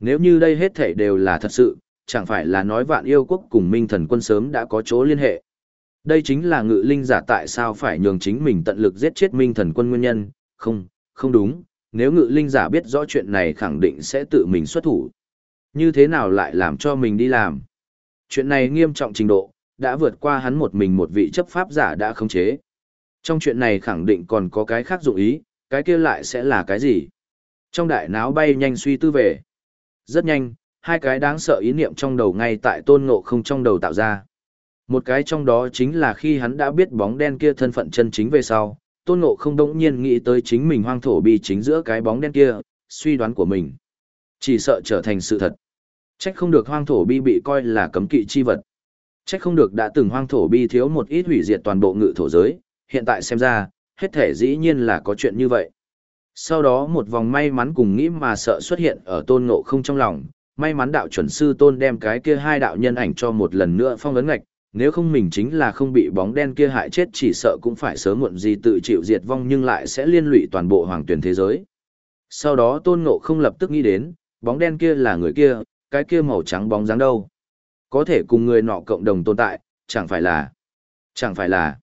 Nếu như đây hết thể đều là thật sự, chẳng phải là nói vạn yêu quốc cùng minh thần quân sớm đã có chỗ liên hệ. Đây chính là ngự linh giả tại sao phải nhường chính mình tận lực giết chết minh thần quân nguyên nhân, không, không đúng, nếu ngự linh giả biết rõ chuyện này khẳng định sẽ tự mình xuất thủ. Như thế nào lại làm cho mình đi làm? Chuyện này nghiêm trọng trình độ, đã vượt qua hắn một mình một vị chấp pháp giả đã khống chế. Trong chuyện này khẳng định còn có cái khác dụng ý, cái kia lại sẽ là cái gì? Trong đại náo bay nhanh suy tư về. Rất nhanh, hai cái đáng sợ ý niệm trong đầu ngay tại tôn ngộ không trong đầu tạo ra. Một cái trong đó chính là khi hắn đã biết bóng đen kia thân phận chân chính về sau, tôn ngộ không đống nhiên nghĩ tới chính mình hoang thổ bi chính giữa cái bóng đen kia, suy đoán của mình. Chỉ sợ trở thành sự thật. Trách không được hoang thổ bi bị coi là cấm kỵ chi vật. Trách không được đã từng hoang thổ bi thiếu một ít hủy diệt toàn bộ ngự thổ giới, hiện tại xem ra, hết thể dĩ nhiên là có chuyện như vậy. Sau đó một vòng may mắn cùng nghĩ mà sợ xuất hiện ở tôn ngộ không trong lòng, may mắn đạo chuẩn sư tôn đem cái kia hai đạo nhân ảnh cho một lần nữa phong ấn ngạch, nếu không mình chính là không bị bóng đen kia hại chết chỉ sợ cũng phải sớm muộn gì tự chịu diệt vong nhưng lại sẽ liên lụy toàn bộ hoàng tuyển thế giới. Sau đó tôn ngộ không lập tức nghĩ đến, bóng đen kia là người kia, cái kia màu trắng bóng dáng đâu. Có thể cùng người nọ cộng đồng tồn tại, chẳng phải là, chẳng phải là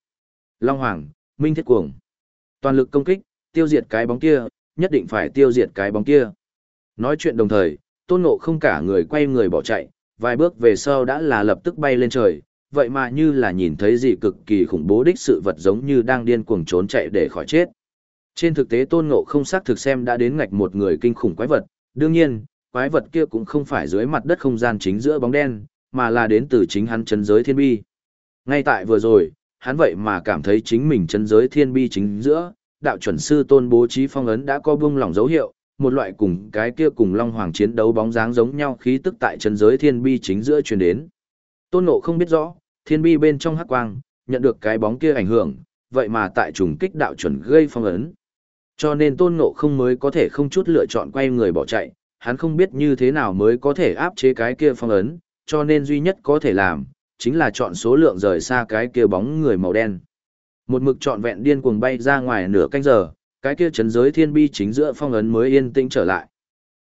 Long Hoàng, Minh Thiết Cuồng. Toàn lực công kích, tiêu diệt cái bóng kia, nhất định phải tiêu diệt cái bóng kia. Nói chuyện đồng thời, tôn ngộ không cả người quay người bỏ chạy, vài bước về sau đã là lập tức bay lên trời, vậy mà như là nhìn thấy gì cực kỳ khủng bố đích sự vật giống như đang điên cuồng trốn chạy để khỏi chết. Trên thực tế tôn ngộ không xác thực xem đã đến ngạch một người kinh khủng quái vật, đương nhiên, quái vật kia cũng không phải dưới mặt đất không gian chính giữa bóng đen, mà là đến từ chính hắn chân giới thiên bi. Ngay tại vừa rồi, hắn vậy mà cảm thấy chính mình chân giới thiên bi chính giữa, đạo chuẩn sư tôn bố trí phong ấn đã có bung lỏng dấu hiệu, một loại cùng cái kia cùng Long Hoàng chiến đấu bóng dáng giống nhau khí tức tại chân giới thiên bi chính giữa truyền đến. Tôn Ngộ không biết rõ, thiên bi bên trong hắc quang, nhận được cái bóng kia ảnh hưởng, vậy mà tại trùng kích đạo chuẩn gây phong ấn. Cho nên Tôn Ngộ không mới có thể không chút lựa chọn quay người bỏ chạy, hắn không biết như thế nào mới có thể áp chế cái kia phong ấn, cho nên duy nhất có thể làm, chính là chọn số lượng rời xa cái kia bóng người màu đen. Một mực trọn vẹn điên cuồng bay ra ngoài nửa canh giờ, cái kia chấn giới thiên bi chính giữa phong ấn mới yên tĩnh trở lại.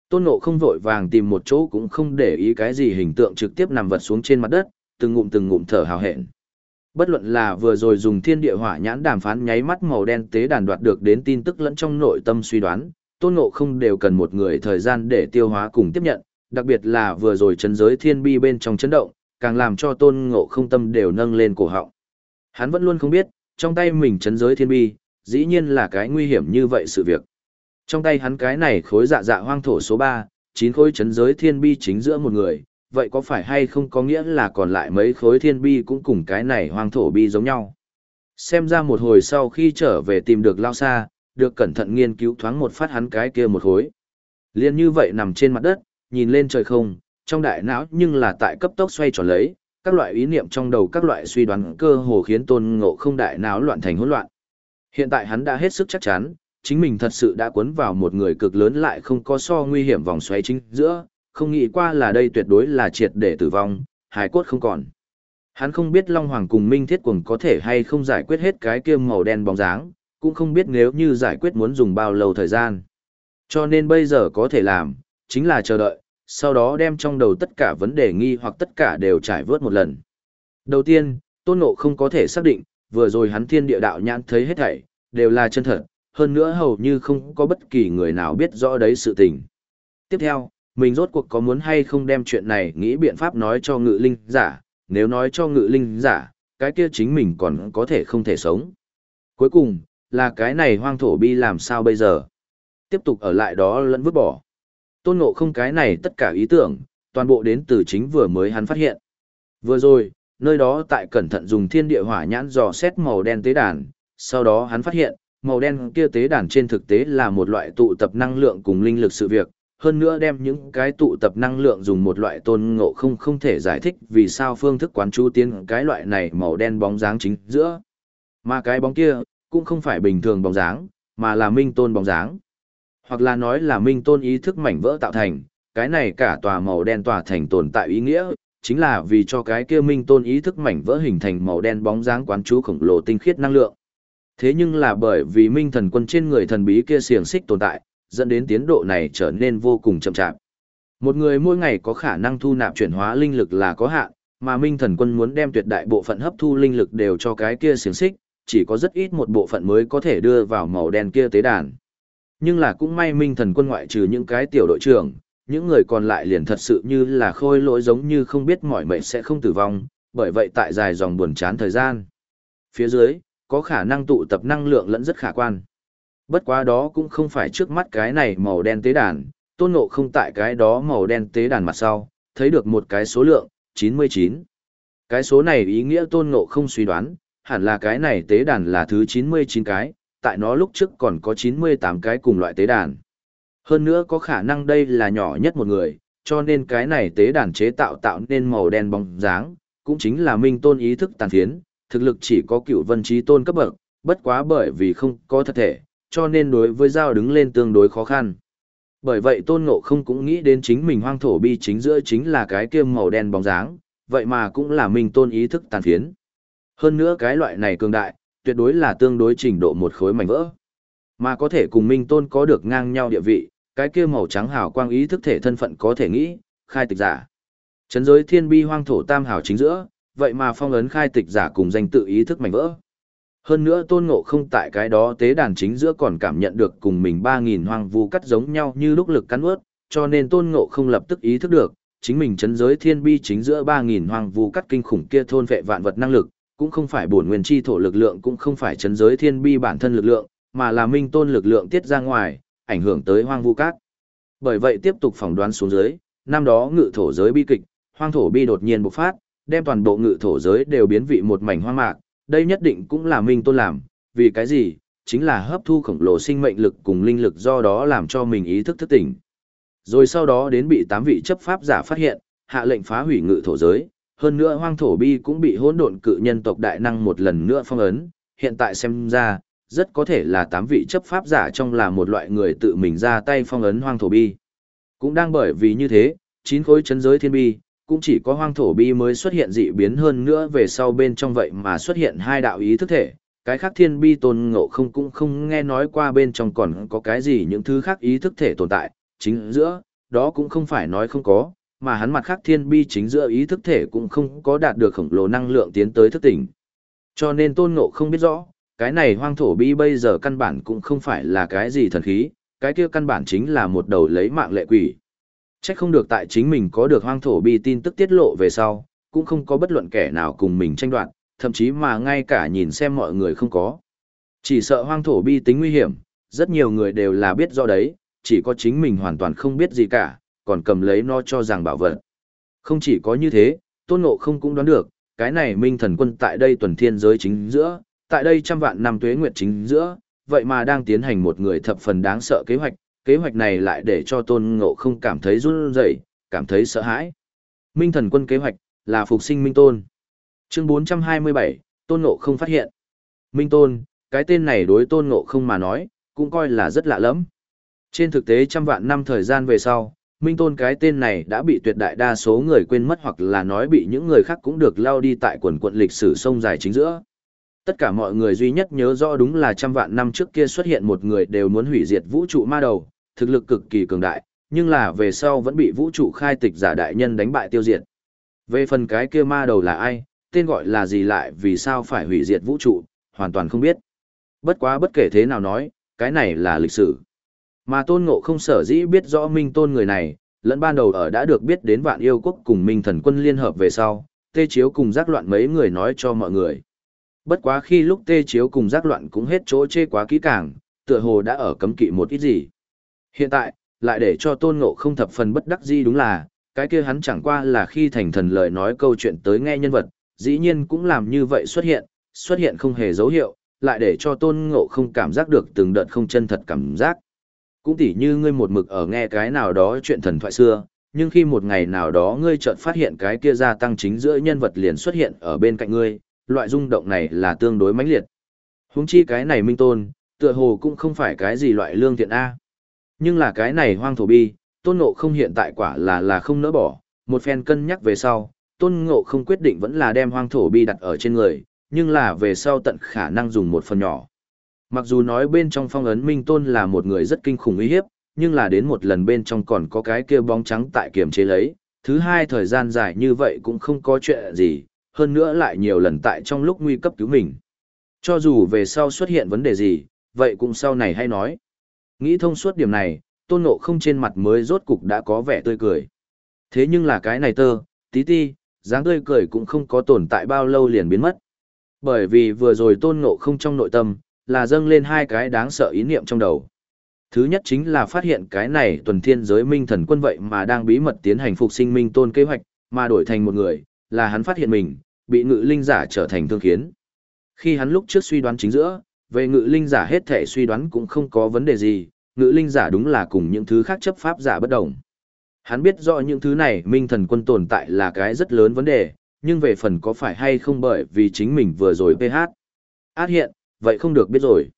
Tôn Ngộ không vội vàng tìm một chỗ cũng không để ý cái gì hình tượng trực tiếp nằm vật xuống trên mặt đất, từng ngụm từng ngụm thở hào hẹn. Bất luận là vừa rồi dùng thiên địa hỏa nhãn đàm phán nháy mắt màu đen tế đàn đoạt được đến tin tức lẫn trong nội tâm suy đoán, Tôn Ngộ không đều cần một người thời gian để tiêu hóa cùng tiếp nhận, đặc biệt là vừa rồi chấn giới thiên bi bên trong chấn động, càng làm cho Tôn Ngộ không tâm đều nâng lên cổ họng. Hắn vẫn luôn không biết, trong tay mình chấn giới thiên bi, dĩ nhiên là cái nguy hiểm như vậy sự việc. Trong tay hắn cái này khối dạ dạ hoang thổ số 3, 9 khối chấn giới thiên bi chính giữa một người, vậy có phải hay không có nghĩa là còn lại mấy khối thiên bi cũng cùng cái này hoang thổ bi giống nhau. Xem ra một hồi sau khi trở về tìm được lao xa, được cẩn thận nghiên cứu thoáng một phát hắn cái kia một khối. Liên như vậy nằm trên mặt đất, nhìn lên trời không, trong đại não nhưng là tại cấp tốc xoay tròn lấy, các loại ý niệm trong đầu các loại suy đoán cơ hồ khiến tôn ngộ không đại não loạn thành hỗn loạn. Hiện tại hắn đã hết sức chắc chắn, chính mình thật sự đã cuốn vào một người cực lớn lại không có so nguy hiểm vòng xoáy chính giữa, không nghĩ qua là đây tuyệt đối là triệt để tử vong, hài cốt không còn. Hắn không biết Long Hoàng cùng Minh Thiết Quần có thể hay không giải quyết hết cái kia màu đen bóng dáng, cũng không biết nếu như giải quyết muốn dùng bao lâu thời gian. Cho nên bây giờ có thể làm, chính là chờ đợi, sau đó đem trong đầu tất cả vấn đề nghi hoặc tất cả đều trải vớt một lần. Đầu tiên, Tôn Ngộ không có thể xác định, vừa rồi hắn thiên địa đạo nhãn thấy hết thảy, đều là chân thật, hơn nữa hầu như không có bất kỳ người nào biết rõ đấy sự tình. Tiếp theo, mình rốt cuộc có muốn hay không đem chuyện này nghĩ biện pháp nói cho ngự linh giả, nếu nói cho ngự linh giả, cái kia chính mình còn có thể không thể sống. Cuối cùng, là cái này hoang thổ bi làm sao bây giờ? Tiếp tục ở lại đó lẫn vứt bỏ. Tôn ngộ không cái này tất cả ý tưởng, toàn bộ đến từ chính vừa mới hắn phát hiện. Vừa rồi, nơi đó tại cẩn thận dùng thiên địa hỏa nhãn dò xét màu đen tế đàn, sau đó hắn phát hiện, màu đen kia tế đàn trên thực tế là một loại tụ tập năng lượng cùng linh lực sự việc, hơn nữa đem những cái tụ tập năng lượng dùng một loại tôn ngộ không không thể giải thích vì sao phương thức quán chú tiến cái loại này màu đen bóng dáng chính giữa. Mà cái bóng kia, cũng không phải bình thường bóng dáng, mà là minh tôn bóng dáng. Hoặc là nói là minh tôn ý thức mảnh vỡ tạo thành, cái này cả tòa màu đen tòa thành tồn tại ý nghĩa, chính là vì cho cái kia minh tôn ý thức mảnh vỡ hình thành màu đen bóng dáng quán chú khổng lồ tinh khiết năng lượng. Thế nhưng là bởi vì minh thần quân trên người thần bí kia xiềng xích tồn tại, dẫn đến tiến độ này trở nên vô cùng chậm chạp. Một người mỗi ngày có khả năng thu nạp chuyển hóa linh lực là có hạn, mà minh thần quân muốn đem tuyệt đại bộ phận hấp thu linh lực đều cho cái kia xiềng xích, chỉ có rất ít một bộ phận mới có thể đưa vào màu đen kia tế đàn. Nhưng là cũng may minh thần quân ngoại trừ những cái tiểu đội trưởng, những người còn lại liền thật sự như là khôi lỗi giống như không biết mỏi mệt sẽ không tử vong, bởi vậy tại dài dòng buồn chán thời gian. Phía dưới, có khả năng tụ tập năng lượng lẫn rất khả quan. Bất quá đó cũng không phải trước mắt cái này màu đen tế đàn, tôn ngộ không tại cái đó màu đen tế đàn mặt sau, thấy được một cái số lượng, 99. Cái số này ý nghĩa tôn ngộ không suy đoán, hẳn là cái này tế đàn là thứ 99 cái, tại nó lúc trước còn có 98 cái cùng loại tế đàn. Hơn nữa có khả năng đây là nhỏ nhất một người, cho nên cái này tế đàn chế tạo tạo nên màu đen bóng dáng, cũng chính là minh tôn ý thức tàn phiến, thực lực chỉ có cựu vân trí tôn cấp bậc, bất quá bởi vì không có thật thể, cho nên đối với giao đứng lên tương đối khó khăn. Bởi vậy tôn ngộ không cũng nghĩ đến chính mình hoang thổ bi chính giữa chính là cái kia màu đen bóng dáng, vậy mà cũng là minh tôn ý thức tàn phiến. Hơn nữa cái loại này cường đại, tuyệt đối là tương đối trình độ một khối mảnh vỡ. Mà có thể cùng minh tôn có được ngang nhau địa vị, cái kia màu trắng hào quang ý thức thể thân phận có thể nghĩ, khai tịch giả. Trấn giới thiên bi hoang thổ tam hào chính giữa, vậy mà phong ấn khai tịch giả cùng danh tự ý thức mảnh vỡ. Hơn nữa tôn ngộ không tại cái đó tế đàn chính giữa còn cảm nhận được cùng mình 3.000 hoang vu cắt giống nhau như lúc lực cắn ướt, cho nên tôn ngộ không lập tức ý thức được, chính mình chấn giới thiên bi chính giữa 3.000 hoang vu cắt kinh khủng kia thôn vệ vạn vật năng lực, cũng không phải bổn nguyên chi thổ lực lượng cũng không phải chấn giới thiên bi bản thân lực lượng, mà là minh tôn lực lượng tiết ra ngoài, ảnh hưởng tới hoang vu cát. Bởi vậy tiếp tục phỏng đoán xuống dưới, năm đó ngự thổ giới bi kịch, hoang thổ bi đột nhiên bộc phát, đem toàn bộ ngự thổ giới đều biến vị một mảnh hoang mạc, đây nhất định cũng là minh tôn làm, vì cái gì? Chính là hấp thu khổng lồ sinh mệnh lực cùng linh lực do đó làm cho mình ý thức thức tỉnh. Rồi sau đó đến bị tám vị chấp pháp giả phát hiện, hạ lệnh phá hủy ngự thổ giới, hơn nữa hoang thổ bi cũng bị hỗn độn cự nhân tộc đại năng một lần nữa phong ấn, hiện tại xem ra, rất có thể là tám vị chấp pháp giả trong là một loại người tự mình ra tay phong ấn hoang thổ bi. Cũng đang bởi vì như thế, chín khối chấn giới thiên bi, cũng chỉ có hoang thổ bi mới xuất hiện dị biến hơn nữa về sau bên trong vậy mà xuất hiện hai đạo ý thức thể. Cái khác thiên bi tôn ngộ không cũng không nghe nói qua bên trong còn có cái gì những thứ khác ý thức thể tồn tại, chính giữa, đó cũng không phải nói không có, mà hắn mặt khác thiên bi chính giữa ý thức thể cũng không có đạt được khổng lồ năng lượng tiến tới thức tỉnh. Cho nên tôn ngộ không biết rõ, cái này hoang thổ bi bây giờ căn bản cũng không phải là cái gì thần khí, cái kia căn bản chính là một đầu lấy mạng lệ quỷ. Chắc không được tại chính mình có được hoang thổ bi tin tức tiết lộ về sau, cũng không có bất luận kẻ nào cùng mình tranh đoạt, thậm chí mà ngay cả nhìn xem mọi người không có. Chỉ sợ hoang thổ bi tính nguy hiểm, rất nhiều người đều là biết do đấy, chỉ có chính mình hoàn toàn không biết gì cả, còn cầm lấy nó cho rằng bảo vật. Không chỉ có như thế, tôn ngộ không cũng đoán được, cái này minh thần quân tại đây tuần thiên giới chính giữa, tại đây trăm vạn năm tuế nguyệt chính giữa, vậy mà đang tiến hành một người thập phần đáng sợ kế hoạch, kế hoạch này lại để cho tôn ngộ không cảm thấy run rẩy, cảm thấy sợ hãi. Minh thần quân kế hoạch, là phục sinh Minh Tôn. Chương 427, Tôn Ngộ không phát hiện. Minh Tôn, cái tên này đối Tôn Ngộ không mà nói, cũng coi là rất lạ lắm. Trên thực tế trăm vạn năm thời gian về sau, Minh Tôn cái tên này đã bị tuyệt đại đa số người quên mất hoặc là nói bị những người khác cũng được lao đi tại quần quận lịch sử sông dài chính giữa. Tất cả mọi người duy nhất nhớ rõ đúng là trăm vạn năm trước kia xuất hiện một người đều muốn hủy diệt vũ trụ ma đầu, thực lực cực kỳ cường đại, nhưng là về sau vẫn bị vũ trụ khai tịch giả đại nhân đánh bại tiêu diệt. Về phần cái kia ma đầu là ai, tên gọi là gì lại vì sao phải hủy diệt vũ trụ, hoàn toàn không biết. Bất quá bất kể thế nào nói, cái này là lịch sử. Mà tôn ngộ không sở dĩ biết rõ minh tôn người này, lẫn ban đầu ở đã được biết đến vạn yêu quốc cùng minh thần quân liên hợp về sau, tê chiếu cùng giác loạn mấy người nói cho mọi người. Bất quá khi lúc tê chiếu cùng giác loạn cũng hết chỗ chê quá kỹ càng, tựa hồ đã ở cấm kỵ một ít gì. Hiện tại, lại để cho tôn ngộ không thập phần bất đắc gì đúng là, cái kia hắn chẳng qua là khi thành thần lời nói câu chuyện tới nghe nhân vật, dĩ nhiên cũng làm như vậy xuất hiện, xuất hiện không hề dấu hiệu, lại để cho tôn ngộ không cảm giác được từng đợt không chân thật cảm giác. Cũng tỉ như ngươi một mực ở nghe cái nào đó chuyện thần thoại xưa, nhưng khi một ngày nào đó ngươi chợt phát hiện cái kia gia tăng chính giữa nhân vật liền xuất hiện ở bên cạnh ngươi, loại rung động này là tương đối mãnh liệt. Huống chi cái này minh tôn, tựa hồ cũng không phải cái gì loại lương thiện A. Nhưng là cái này hoang thổ bi, tôn ngộ không hiện tại quả là là không nỡ bỏ, một phen cân nhắc về sau, tôn ngộ không quyết định vẫn là đem hoang thổ bi đặt ở trên người, nhưng là về sau tận khả năng dùng một phần nhỏ. Mặc dù nói bên trong phong ấn minh tôn là một người rất kinh khủng uy hiếp, nhưng là đến một lần bên trong còn có cái kia bóng trắng tại kiềm chế lấy, thứ hai thời gian dài như vậy cũng không có chuyện gì, hơn nữa lại nhiều lần tại trong lúc nguy cấp cứu mình. Cho dù về sau xuất hiện vấn đề gì, vậy cũng sau này hay nói. Nghĩ thông suốt điểm này, tôn ngộ không trên mặt mới rốt cục đã có vẻ tươi cười. Thế nhưng là cái này tơ, tí ti, dáng tươi cười cũng không có tồn tại bao lâu liền biến mất. Bởi vì vừa rồi tôn ngộ không trong nội tâm, là dâng lên hai cái đáng sợ ý niệm trong đầu. Thứ nhất chính là phát hiện cái này tuần thiên giới minh thần quân vậy mà đang bí mật tiến hành phục sinh minh tôn kế hoạch, mà đổi thành một người, là hắn phát hiện mình, bị ngự linh giả trở thành thương khiến. Khi hắn lúc trước suy đoán chính giữa, về ngự linh giả hết thể suy đoán cũng không có vấn đề gì, ngự linh giả đúng là cùng những thứ khác chấp pháp giả bất đồng. Hắn biết rõ những thứ này minh thần quân tồn tại là cái rất lớn vấn đề, nhưng về phần có phải hay không bởi vì chính mình vừa rồi PH. Át hiện, vậy không được biết rồi.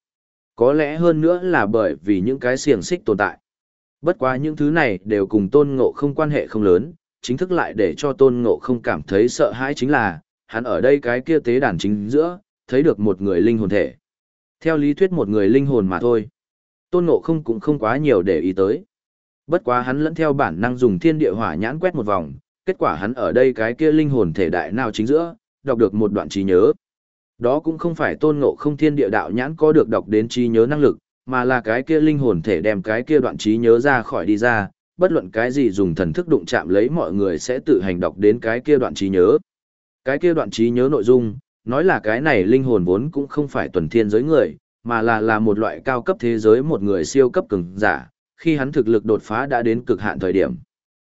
Có lẽ hơn nữa là bởi vì những cái xiềng xích tồn tại. Bất quá những thứ này đều cùng tôn ngộ không quan hệ không lớn, chính thức lại để cho tôn ngộ không cảm thấy sợ hãi chính là, hắn ở đây cái kia tế đàn chính giữa, thấy được một người linh hồn thể. Theo lý thuyết một người linh hồn mà thôi. Tôn ngộ không cũng không quá nhiều để ý tới. Bất quá hắn lẫn theo bản năng dùng thiên địa hỏa nhãn quét một vòng, kết quả hắn ở đây cái kia linh hồn thể đại nào chính giữa, đọc được một đoạn trí nhớ. Đó cũng không phải tôn ngộ không thiên địa đạo nhãn có được đọc đến trí nhớ năng lực, mà là cái kia linh hồn thể đem cái kia đoạn trí nhớ ra khỏi đi ra, bất luận cái gì dùng thần thức đụng chạm lấy mọi người sẽ tự hành đọc đến cái kia đoạn trí nhớ. Cái kia đoạn trí nhớ nội dung, nói là cái này linh hồn vốn cũng không phải tuần thiên giới người, mà là là một loại cao cấp thế giới một người siêu cấp cường giả, khi hắn thực lực đột phá đã đến cực hạn thời điểm.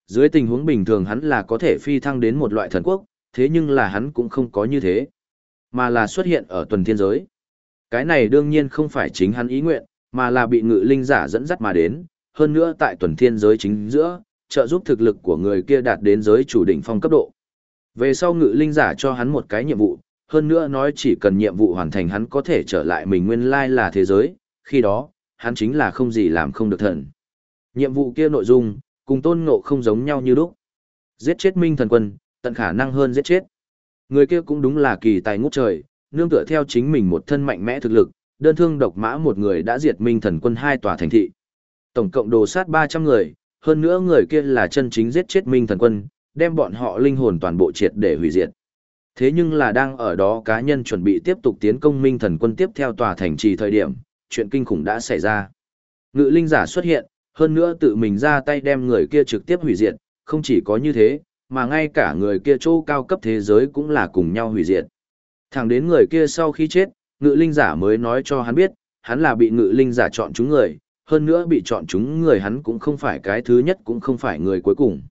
Dưới tình huống bình thường hắn là có thể phi thăng đến một loại thần quốc, thế nhưng là hắn cũng không có như thế, mà là xuất hiện ở tuần thiên giới. Cái này đương nhiên không phải chính hắn ý nguyện, mà là bị ngự linh giả dẫn dắt mà đến, hơn nữa tại tuần thiên giới chính giữa, trợ giúp thực lực của người kia đạt đến giới chủ đỉnh phong cấp độ. Về sau ngự linh giả cho hắn một cái nhiệm vụ, hơn nữa nói chỉ cần nhiệm vụ hoàn thành hắn có thể trở lại mình nguyên lai là thế giới, khi đó, hắn chính là không gì làm không được thần. Nhiệm vụ kia nội dung, cùng tôn ngộ không giống nhau như lúc. Giết chết minh thần quân, tận khả năng hơn giết chết. Người kia cũng đúng là kỳ tài ngút trời, nương tựa theo chính mình một thân mạnh mẽ thực lực, đơn thương độc mã một người đã diệt minh thần quân hai tòa thành thị. Tổng cộng đồ sát 300 người, hơn nữa người kia là chân chính giết chết minh thần quân, đem bọn họ linh hồn toàn bộ triệt để hủy diệt. Thế nhưng là đang ở đó cá nhân chuẩn bị tiếp tục tiến công minh thần quân tiếp theo tòa thành trì thời điểm, chuyện kinh khủng đã xảy ra. Ngự linh giả xuất hiện, hơn nữa tự mình ra tay đem người kia trực tiếp hủy diệt, không chỉ có như thế, mà ngay cả người kia chỗ cao cấp thế giới cũng là cùng nhau hủy diệt. Thẳng đến người kia sau khi chết, ngự linh giả mới nói cho hắn biết, hắn là bị ngự linh giả chọn chúng người, hơn nữa bị chọn chúng người hắn cũng không phải cái thứ nhất cũng không phải người cuối cùng.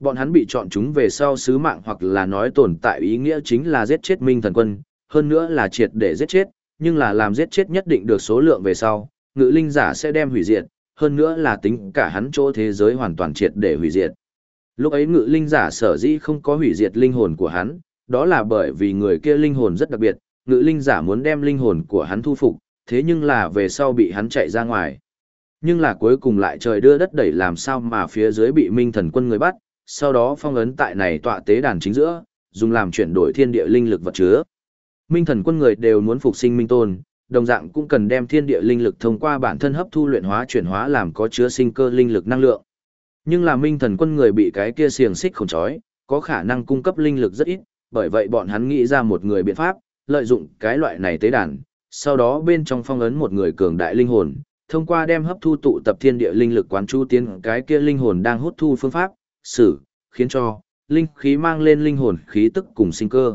Bọn hắn bị chọn chúng về sau sứ mạng hoặc là nói tồn tại ý nghĩa chính là giết chết minh thần quân, hơn nữa là triệt để giết chết, nhưng là làm giết chết nhất định được số lượng về sau, ngự linh giả sẽ đem hủy diệt, hơn nữa là tính cả hắn chỗ thế giới hoàn toàn triệt để hủy diệt. Lúc ấy ngự linh giả sở dĩ không có hủy diệt linh hồn của hắn, đó là bởi vì người kia linh hồn rất đặc biệt, ngự linh giả muốn đem linh hồn của hắn thu phục, thế nhưng là về sau bị hắn chạy ra ngoài. Nhưng là cuối cùng lại trời đưa đất đẩy làm sao mà phía dưới bị minh thần quân người bắt, sau đó phong ấn tại này tọa tế đàn chính giữa, dùng làm chuyển đổi thiên địa linh lực vật chứa. Minh thần quân người đều muốn phục sinh minh tôn, đồng dạng cũng cần đem thiên địa linh lực thông qua bản thân hấp thu luyện hóa chuyển hóa làm có chứa sinh cơ linh lực năng lượng. Nhưng là minh thần quân người bị cái kia xiềng xích khổng trói, có khả năng cung cấp linh lực rất ít, bởi vậy bọn hắn nghĩ ra một người biện pháp, lợi dụng cái loại này tế đàn, sau đó bên trong phong ấn một người cường đại linh hồn, thông qua đem hấp thu tụ tập thiên địa linh lực quán chu tiến cái kia linh hồn đang hút thu phương pháp, xử, khiến cho linh khí mang lên linh hồn khí tức cùng sinh cơ.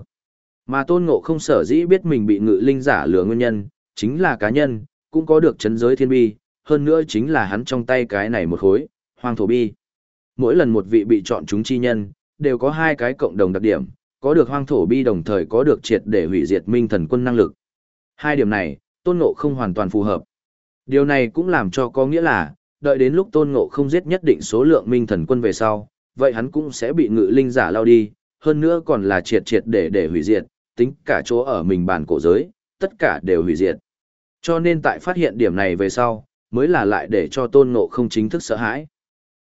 Mà Tôn Ngộ không sở dĩ biết mình bị ngự linh giả lừa nguyên nhân, chính là cá nhân, cũng có được chấn giới thiên bi, hơn nữa chính là hắn trong tay cái này một khối, hoàng thổ bi. Mỗi lần một vị bị chọn chúng chi nhân, đều có hai cái cộng đồng đặc điểm, có được hoang thổ bi đồng thời có được triệt để hủy diệt minh thần quân năng lực. Hai điểm này, tôn ngộ không hoàn toàn phù hợp. Điều này cũng làm cho có nghĩa là, đợi đến lúc tôn ngộ không giết nhất định số lượng minh thần quân về sau, vậy hắn cũng sẽ bị ngự linh giả lao đi, hơn nữa còn là triệt triệt để để hủy diệt, tính cả chỗ ở mình bản cổ giới, tất cả đều hủy diệt. Cho nên tại phát hiện điểm này về sau, mới là lại để cho tôn ngộ không chính thức sợ hãi.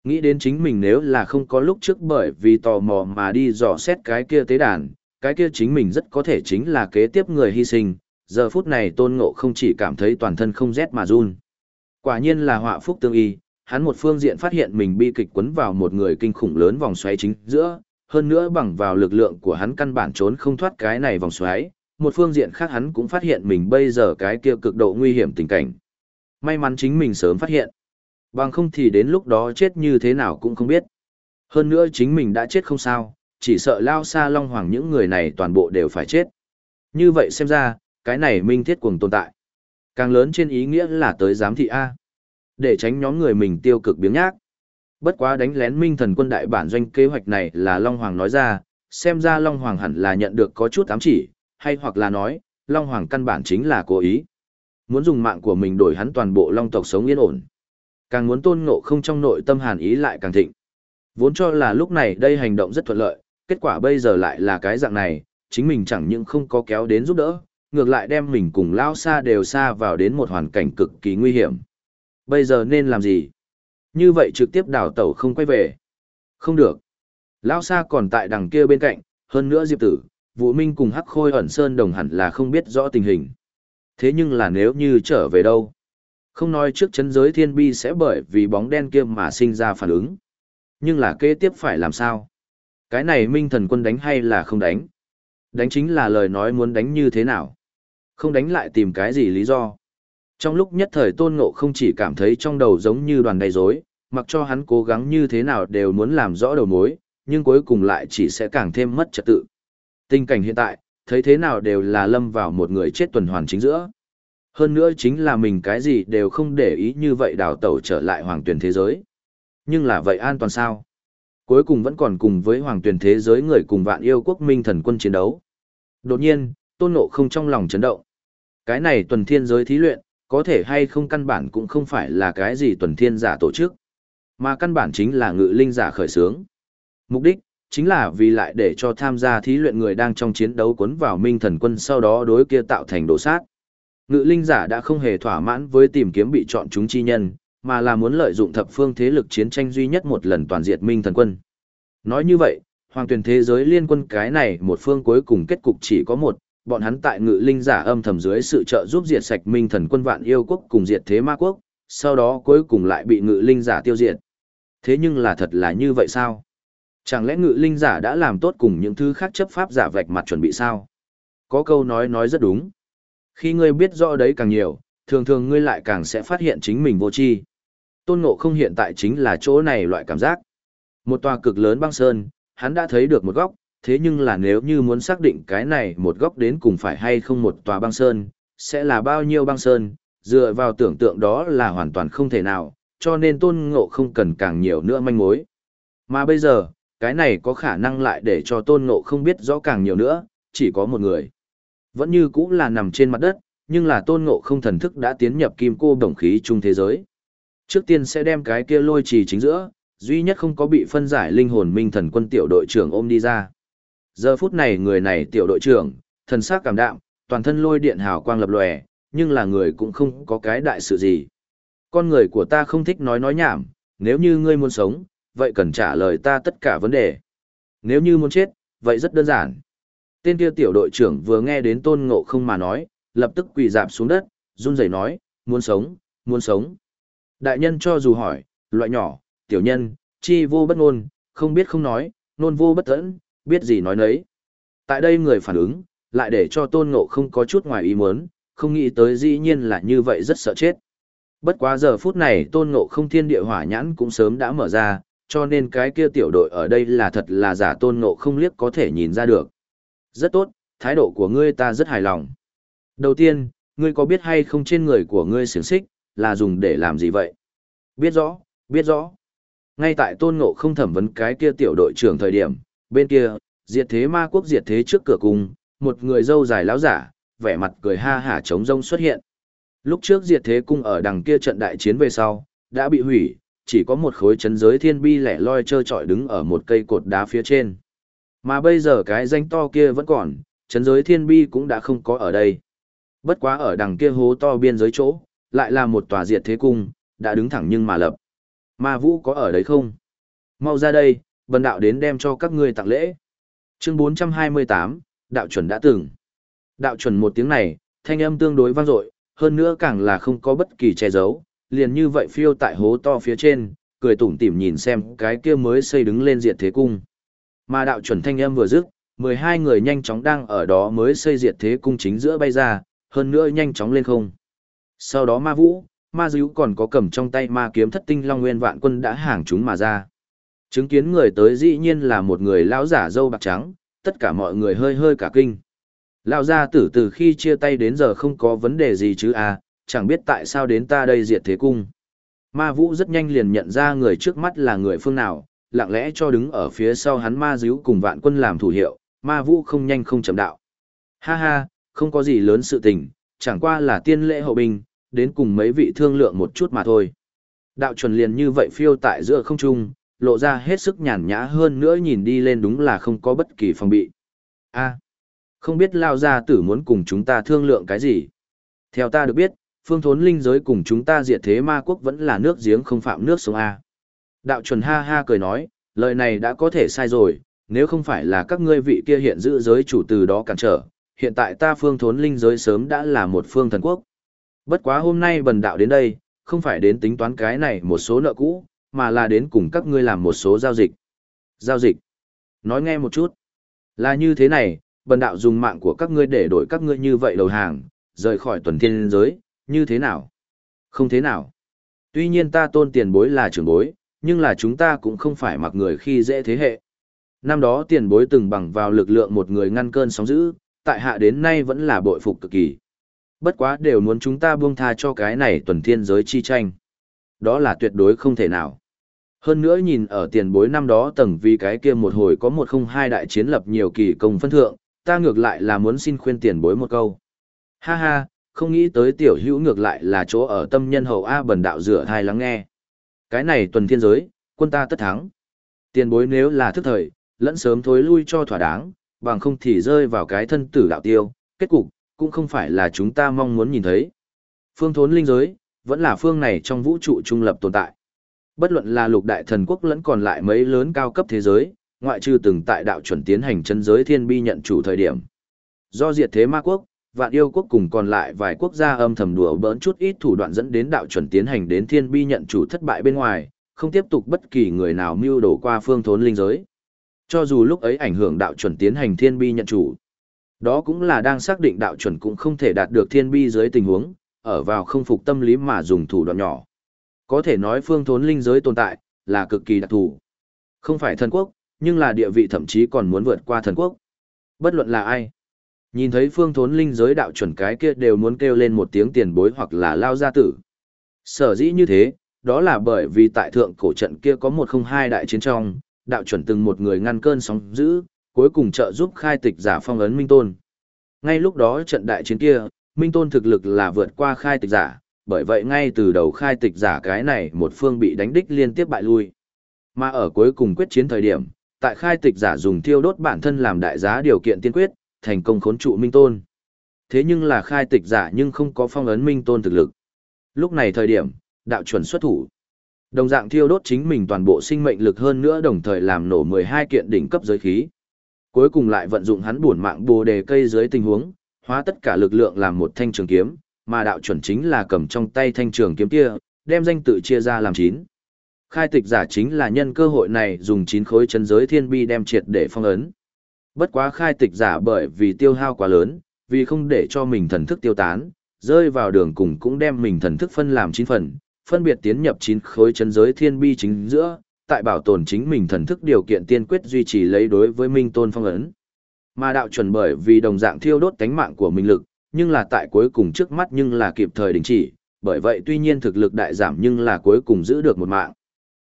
Nghĩ đến chính mình nếu là không có lúc trước bởi vì tò mò mà đi dò xét cái kia tế đàn, cái kia chính mình rất có thể chính là kế tiếp người hy sinh, giờ phút này tôn ngộ không chỉ cảm thấy toàn thân không rét mà run. Quả nhiên là họa phúc tương y, hắn một phương diện phát hiện mình bi kịch quấn vào một người kinh khủng lớn vòng xoáy chính giữa, hơn nữa bằng vào lực lượng của hắn căn bản trốn không thoát cái này vòng xoáy, một phương diện khác hắn cũng phát hiện mình bây giờ cái kia cực độ nguy hiểm tình cảnh. May mắn chính mình sớm phát hiện. Bằng không thì đến lúc đó chết như thế nào cũng không biết. Hơn nữa chính mình đã chết không sao, chỉ sợ lao xa long hoàng những người này toàn bộ đều phải chết. Như vậy xem ra, cái này minh thiết cuồng tồn tại. Càng lớn trên ý nghĩa là tới giám thị A. Để tránh nhóm người mình tiêu cực biếng nhác. Bất quá đánh lén minh thần quân đại bản doanh kế hoạch này là Long Hoàng nói ra, xem ra Long Hoàng hẳn là nhận được có chút ám chỉ, hay hoặc là nói, Long Hoàng căn bản chính là cố ý. Muốn dùng mạng của mình đổi hắn toàn bộ Long tộc sống yên ổn. Càng muốn tôn ngộ không trong nội tâm hàn ý lại càng thịnh. Vốn cho là lúc này đây hành động rất thuận lợi, kết quả bây giờ lại là cái dạng này, chính mình chẳng những không có kéo đến giúp đỡ, ngược lại đem mình cùng lao xa đều xa vào đến một hoàn cảnh cực kỳ nguy hiểm. Bây giờ nên làm gì? Như vậy trực tiếp đào tẩu không quay về. Không được. Lao xa còn tại đằng kia bên cạnh, hơn nữa Diệp Tử, Vũ Minh cùng Hắc Khôi ẩn sơn đồng hẳn là không biết rõ tình hình. Thế nhưng là nếu như trở về đâu? Không nói trước chấn giới thiên bi sẽ bởi vì bóng đen kia mà sinh ra phản ứng. Nhưng là kế tiếp phải làm sao? Cái này minh thần quân đánh hay là không đánh? Đánh chính là lời nói muốn đánh như thế nào? Không đánh lại tìm cái gì lý do? Trong lúc nhất thời tôn ngộ không chỉ cảm thấy trong đầu giống như đoàn đầy rối, mặc cho hắn cố gắng như thế nào đều muốn làm rõ đầu mối, nhưng cuối cùng lại chỉ sẽ càng thêm mất trật tự. Tình cảnh hiện tại, thấy thế nào đều là lâm vào một người chết tuần hoàn chính giữa. Hơn nữa chính là mình cái gì đều không để ý như vậy đào tẩu trở lại hoàng tuyển thế giới. Nhưng là vậy an toàn sao? Cuối cùng vẫn còn cùng với hoàng tuyển thế giới người cùng vạn yêu quốc minh thần quân chiến đấu. Đột nhiên, tôn ngộ không trong lòng chấn động. Cái này tuần thiên giới thí luyện, có thể hay không căn bản cũng không phải là cái gì tuần thiên giả tổ chức, mà căn bản chính là ngự linh giả khởi xướng. Mục đích, chính là vì lại để cho tham gia thí luyện người đang trong chiến đấu cuốn vào minh thần quân sau đó đối kia tạo thành đổ sát. Ngự linh giả đã không hề thỏa mãn với tìm kiếm bị chọn chúng chi nhân, mà là muốn lợi dụng thập phương thế lực chiến tranh duy nhất một lần toàn diệt minh thần quân. Nói như vậy, hoàng tuyển thế giới liên quân cái này một phương cuối cùng kết cục chỉ có một, bọn hắn tại ngự linh giả âm thầm dưới sự trợ giúp diệt sạch minh thần quân vạn yêu quốc cùng diệt thế ma quốc, sau đó cuối cùng lại bị ngự linh giả tiêu diệt. Thế nhưng là thật là như vậy sao? Chẳng lẽ ngự linh giả đã làm tốt cùng những thứ khác chấp pháp giả vạch mặt chuẩn bị sao? Có câu nói nói rất đúng. Khi ngươi biết rõ đấy càng nhiều, thường thường ngươi lại càng sẽ phát hiện chính mình vô tri. Tôn ngộ không hiện tại chính là chỗ này loại cảm giác. Một tòa cực lớn băng sơn, hắn đã thấy được một góc, thế nhưng là nếu như muốn xác định cái này một góc đến cùng phải hay không một tòa băng sơn, sẽ là bao nhiêu băng sơn, dựa vào tưởng tượng đó là hoàn toàn không thể nào, cho nên tôn ngộ không cần càng nhiều nữa manh mối. Mà bây giờ, cái này có khả năng lại để cho tôn ngộ không biết rõ càng nhiều nữa, chỉ có một người. Vẫn như cũng là nằm trên mặt đất, nhưng là tôn ngộ không thần thức đã tiến nhập kim cô đồng khí chung thế giới. Trước tiên sẽ đem cái kia lôi trì chính giữa, duy nhất không có bị phân giải linh hồn minh thần quân tiểu đội trưởng ôm đi ra. Giờ phút này người này tiểu đội trưởng, thần sắc cảm đạm, toàn thân lôi điện hào quang lập lòe, nhưng là người cũng không có cái đại sự gì. Con người của ta không thích nói nói nhảm, nếu như ngươi muốn sống, vậy cần trả lời ta tất cả vấn đề. Nếu như muốn chết, vậy rất đơn giản. Tên kia tiểu đội trưởng vừa nghe đến tôn ngộ không mà nói, lập tức quỳ dạp xuống đất, run rẩy nói, muốn sống, muốn sống. Đại nhân cho dù hỏi, loại nhỏ, tiểu nhân, chi vô bất ngôn, không biết không nói, nôn vô bất tẫn, biết gì nói nấy. Tại đây người phản ứng, lại để cho tôn ngộ không có chút ngoài ý muốn, không nghĩ tới dĩ nhiên là như vậy rất sợ chết. Bất quá giờ phút này tôn ngộ không thiên địa hỏa nhãn cũng sớm đã mở ra, cho nên cái kia tiểu đội ở đây là thật là giả tôn ngộ không liếc có thể nhìn ra được. Rất tốt, thái độ của ngươi ta rất hài lòng. Đầu tiên, ngươi có biết hay không trên người của ngươi xiềng xích, là dùng để làm gì vậy? Biết rõ, biết rõ. Ngay tại tôn ngộ không thẩm vấn cái kia tiểu đội trưởng thời điểm, bên kia, diệt thế ma quốc diệt thế trước cửa cung, một người dâu dài láo giả, vẻ mặt cười ha hả trống rông xuất hiện. Lúc trước diệt thế cung ở đằng kia trận đại chiến về sau, đã bị hủy, chỉ có một khối chấn giới thiên bi lẻ loi trơ trọi đứng ở một cây cột đá phía trên. Mà bây giờ cái danh to kia vẫn còn, chấn giới thiên bi cũng đã không có ở đây. Bất quá ở đằng kia hố to biên giới chỗ, lại là một tòa diệt thế cung, đã đứng thẳng nhưng mà lập. Ma vũ có ở đấy không? Mau ra đây, bần đạo đến đem cho các ngươi tặng lễ. Chương 428, đạo chuẩn đã từng. Đạo chuẩn một tiếng này, thanh âm tương đối vang dội, hơn nữa càng là không có bất kỳ che giấu, liền như vậy phiêu tại hố to phía trên, cười tủm tỉm nhìn xem cái kia mới xây đứng lên diệt thế cung. Mà đạo chuẩn thanh âm vừa dứt, 12 người nhanh chóng đang ở đó mới xây diệt thế cung chính giữa bay ra, hơn nữa nhanh chóng lên không. Sau đó ma vũ, ma dữ còn có cầm trong tay ma kiếm thất tinh long nguyên vạn quân đã hàng chúng mà ra. Chứng kiến người tới dĩ nhiên là một người lão giả dâu bạc trắng, tất cả mọi người hơi hơi cả kinh. Lão gia tử từ khi chia tay đến giờ không có vấn đề gì chứ à, chẳng biết tại sao đến ta đây diệt thế cung. Ma vũ rất nhanh liền nhận ra người trước mắt là người phương nào, lặng lẽ cho đứng ở phía sau hắn ma díu cùng vạn quân làm thủ hiệu, ma vũ không nhanh không chậm đạo. Ha ha, không có gì lớn sự tình, chẳng qua là tiên lễ hậu binh, đến cùng mấy vị thương lượng một chút mà thôi. Đạo chuẩn liền như vậy phiêu tại giữa không trung, lộ ra hết sức nhàn nhã hơn nữa nhìn đi lên đúng là không có bất kỳ phòng bị. a không biết lao gia tử muốn cùng chúng ta thương lượng cái gì. Theo ta được biết, phương thốn linh giới cùng chúng ta diệt thế ma quốc vẫn là nước giếng không phạm nước sông A. Đạo chuẩn ha ha cười nói, lời này đã có thể sai rồi, nếu không phải là các ngươi vị kia hiện giữ giới chủ từ đó cản trở, hiện tại ta phương thốn linh giới sớm đã là một phương thần quốc. Bất quá hôm nay bần đạo đến đây, không phải đến tính toán cái này một số nợ cũ, mà là đến cùng các ngươi làm một số giao dịch. Giao dịch. Nói nghe một chút. Là như thế này, bần đạo dùng mạng của các ngươi để đổi các ngươi như vậy đầu hàng, rời khỏi tuần thiên giới, như thế nào? Không thế nào. Tuy nhiên ta tôn tiền bối là trưởng bối, nhưng là chúng ta cũng không phải mặc người khi dễ thế hệ. Năm đó tiền bối từng bằng vào lực lượng một người ngăn cơn sóng dữ, tại hạ đến nay vẫn là bội phục cực kỳ. Bất quá đều muốn chúng ta buông tha cho cái này tuần thiên giới chi tranh. Đó là tuyệt đối không thể nào. Hơn nữa nhìn ở tiền bối năm đó tầng vì cái kia một hồi có một không hai đại chiến lập nhiều kỳ công phân thượng, ta ngược lại là muốn xin khuyên tiền bối một câu. Ha ha, không nghĩ tới tiểu hữu ngược lại là chỗ ở tâm nhân hậu A bần đạo rửa thai lắng nghe. Cái này tuần thiên giới, quân ta tất thắng. Tiền bối nếu là thức thời, lẫn sớm thối lui cho thỏa đáng, bằng không thì rơi vào cái thân tử đạo tiêu, kết cục, cũng không phải là chúng ta mong muốn nhìn thấy. Phương thốn linh giới, vẫn là phương này trong vũ trụ trung lập tồn tại. Bất luận là lục đại thần quốc lẫn còn lại mấy lớn cao cấp thế giới, ngoại trừ từng tại đạo chuẩn tiến hành chân giới thiên bi nhận chủ thời điểm. Do diệt thế ma quốc, vạn yêu quốc cùng còn lại vài quốc gia âm thầm đùa bỡn chút ít thủ đoạn dẫn đến đạo chuẩn tiến hành đến thiên bi nhận chủ thất bại bên ngoài, không tiếp tục bất kỳ người nào mưu đổ qua phương thốn linh giới. Cho dù lúc ấy ảnh hưởng đạo chuẩn tiến hành thiên bi nhận chủ, đó cũng là đang xác định đạo chuẩn cũng không thể đạt được thiên bi dưới tình huống, ở vào không phục tâm lý mà dùng thủ đoạn nhỏ. Có thể nói phương thốn linh giới tồn tại, là cực kỳ đặc thù. Không phải thần quốc, nhưng là địa vị thậm chí còn muốn vượt qua thần quốc. Bất luận là ai. Nhìn thấy phương thốn linh giới đạo chuẩn cái kia đều muốn kêu lên một tiếng tiền bối hoặc là lao gia tử. Sở dĩ như thế, đó là bởi vì tại thượng cổ trận kia có một không hai đại chiến trong, đạo chuẩn từng một người ngăn cơn sóng dữ, cuối cùng trợ giúp khai tịch giả phong ấn Minh Tôn. Ngay lúc đó trận đại chiến kia, Minh Tôn thực lực là vượt qua khai tịch giả, bởi vậy ngay từ đầu khai tịch giả cái này một phương bị đánh đích liên tiếp bại lui. Mà ở cuối cùng quyết chiến thời điểm, tại khai tịch giả dùng thiêu đốt bản thân làm đại giá điều kiện tiên quyết, thành công khốn trụ Minh Tôn. Thế nhưng là khai tịch giả nhưng không có phong ấn Minh Tôn thực lực. Lúc này thời điểm, đạo chuẩn xuất thủ. Đồng dạng thiêu đốt chính mình toàn bộ sinh mệnh lực hơn nữa đồng thời làm nổ 12 kiện đỉnh cấp giới khí. Cuối cùng lại vận dụng hắn buồn mạng bồ đề cây dưới tình huống, hóa tất cả lực lượng làm một thanh trường kiếm, mà đạo chuẩn chính là cầm trong tay thanh trường kiếm kia, đem danh tự chia ra làm chín. Khai tịch giả chính là nhân cơ hội này dùng chín khối chân giới thiên bi đem triệt để phong ấn. Bất quá khai tịch giả bởi vì tiêu hao quá lớn, vì không để cho mình thần thức tiêu tán, rơi vào đường cùng cũng đem mình thần thức phân làm 9 phần, phân biệt tiến nhập 9 khối chân giới thiên bi chính giữa, tại bảo tồn chính mình thần thức điều kiện tiên quyết duy trì lấy đối với minh tôn phong ấn. Mà đạo chuẩn bởi vì đồng dạng thiêu đốt tánh mạng của mình lực, nhưng là tại cuối cùng trước mắt nhưng là kịp thời đình chỉ, bởi vậy tuy nhiên thực lực đại giảm nhưng là cuối cùng giữ được một mạng.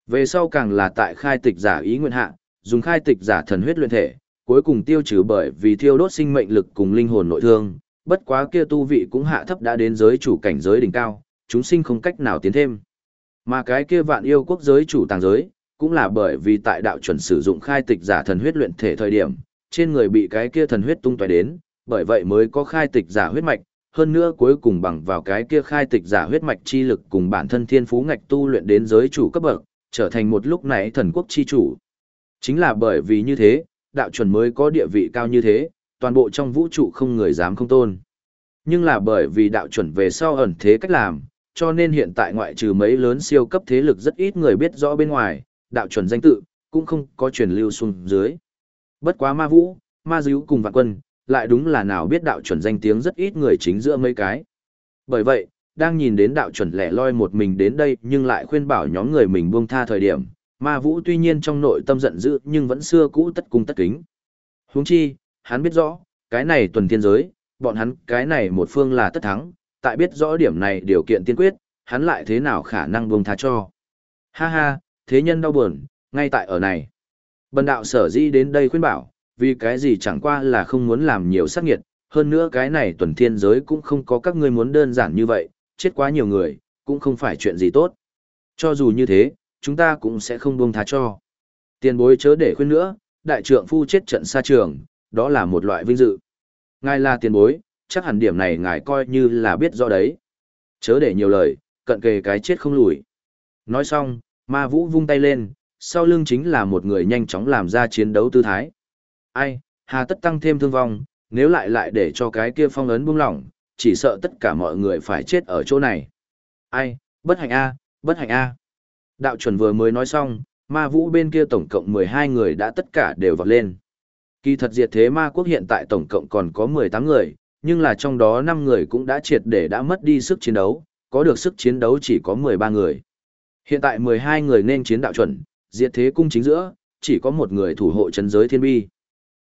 Về sau càng là tại khai tịch giả ý nguyện hạ, dùng khai tịch giả thần huyết luyện thể, cuối cùng tiêu trừ bởi vì thiêu đốt sinh mệnh lực cùng linh hồn nội thương, bất quá kia tu vị cũng hạ thấp đã đến giới chủ cảnh giới đỉnh cao, chúng sinh không cách nào tiến thêm. Mà cái kia vạn yêu quốc giới chủ tàng giới, cũng là bởi vì tại đạo chuẩn sử dụng khai tịch giả thần huyết luyện thể thời điểm, trên người bị cái kia thần huyết tung tóe đến, bởi vậy mới có khai tịch giả huyết mạch, hơn nữa cuối cùng bằng vào cái kia khai tịch giả huyết mạch chi lực cùng bản thân thiên phú ngạch tu luyện đến giới chủ cấp bậc, trở thành một lúc này thần quốc chi chủ. Chính là bởi vì như thế, đạo chuẩn mới có địa vị cao như thế, toàn bộ trong vũ trụ không người dám không tôn. Nhưng là bởi vì đạo chuẩn về sau ẩn thế cách làm, cho nên hiện tại ngoại trừ mấy lớn siêu cấp thế lực rất ít người biết rõ bên ngoài, đạo chuẩn danh tự, cũng không có truyền lưu xuống dưới. Bất quá ma vũ, ma díu cùng vạn quân, lại đúng là nào biết đạo chuẩn danh tiếng rất ít người chính giữa mấy cái. Bởi vậy, đang nhìn đến đạo chuẩn lẻ loi một mình đến đây nhưng lại khuyên bảo nhóm người mình buông tha thời điểm, ma vũ tuy nhiên trong nội tâm giận dữ nhưng vẫn xưa cũ tất cung tất kính. huống chi, hắn biết rõ, cái này tuần thiên giới, bọn hắn cái này một phương là tất thắng, tại biết rõ điểm này điều kiện tiên quyết, hắn lại thế nào khả năng buông tha cho. Ha ha, thế nhân đau buồn, ngay tại ở này. Bần đạo sở di đến đây khuyên bảo, vì cái gì chẳng qua là không muốn làm nhiều sát nghiệt, hơn nữa cái này tuần thiên giới cũng không có các ngươi muốn đơn giản như vậy, chết quá nhiều người, cũng không phải chuyện gì tốt. Cho dù như thế, chúng ta cũng sẽ không buông tha cho. Tiền bối chớ để khuyên nữa, đại trượng phu chết trận xa trường, đó là một loại vinh dự. Ngài là tiền bối, chắc hẳn điểm này ngài coi như là biết rõ đấy. Chớ để nhiều lời, cận kề cái chết không lùi. Nói xong, ma vũ vung tay lên, sau lưng chính là một người nhanh chóng làm ra chiến đấu tư thái. Ai, hà tất tăng thêm thương vong, nếu lại lại để cho cái kia phong ấn buông lỏng, chỉ sợ tất cả mọi người phải chết ở chỗ này. Ai, bất hạnh a, bất hạnh a. Đạo chuẩn vừa mới nói xong, ma vũ bên kia tổng cộng 12 người đã tất cả đều vọt lên. Kỳ thật diệt thế ma quốc hiện tại tổng cộng còn có 18 người, nhưng là trong đó 5 người cũng đã triệt để đã mất đi sức chiến đấu, có được sức chiến đấu chỉ có 13 người. Hiện tại 12 người nên chiến đạo chuẩn, diệt thế cung chính giữa, chỉ có một người thủ hộ chân giới thiên bi.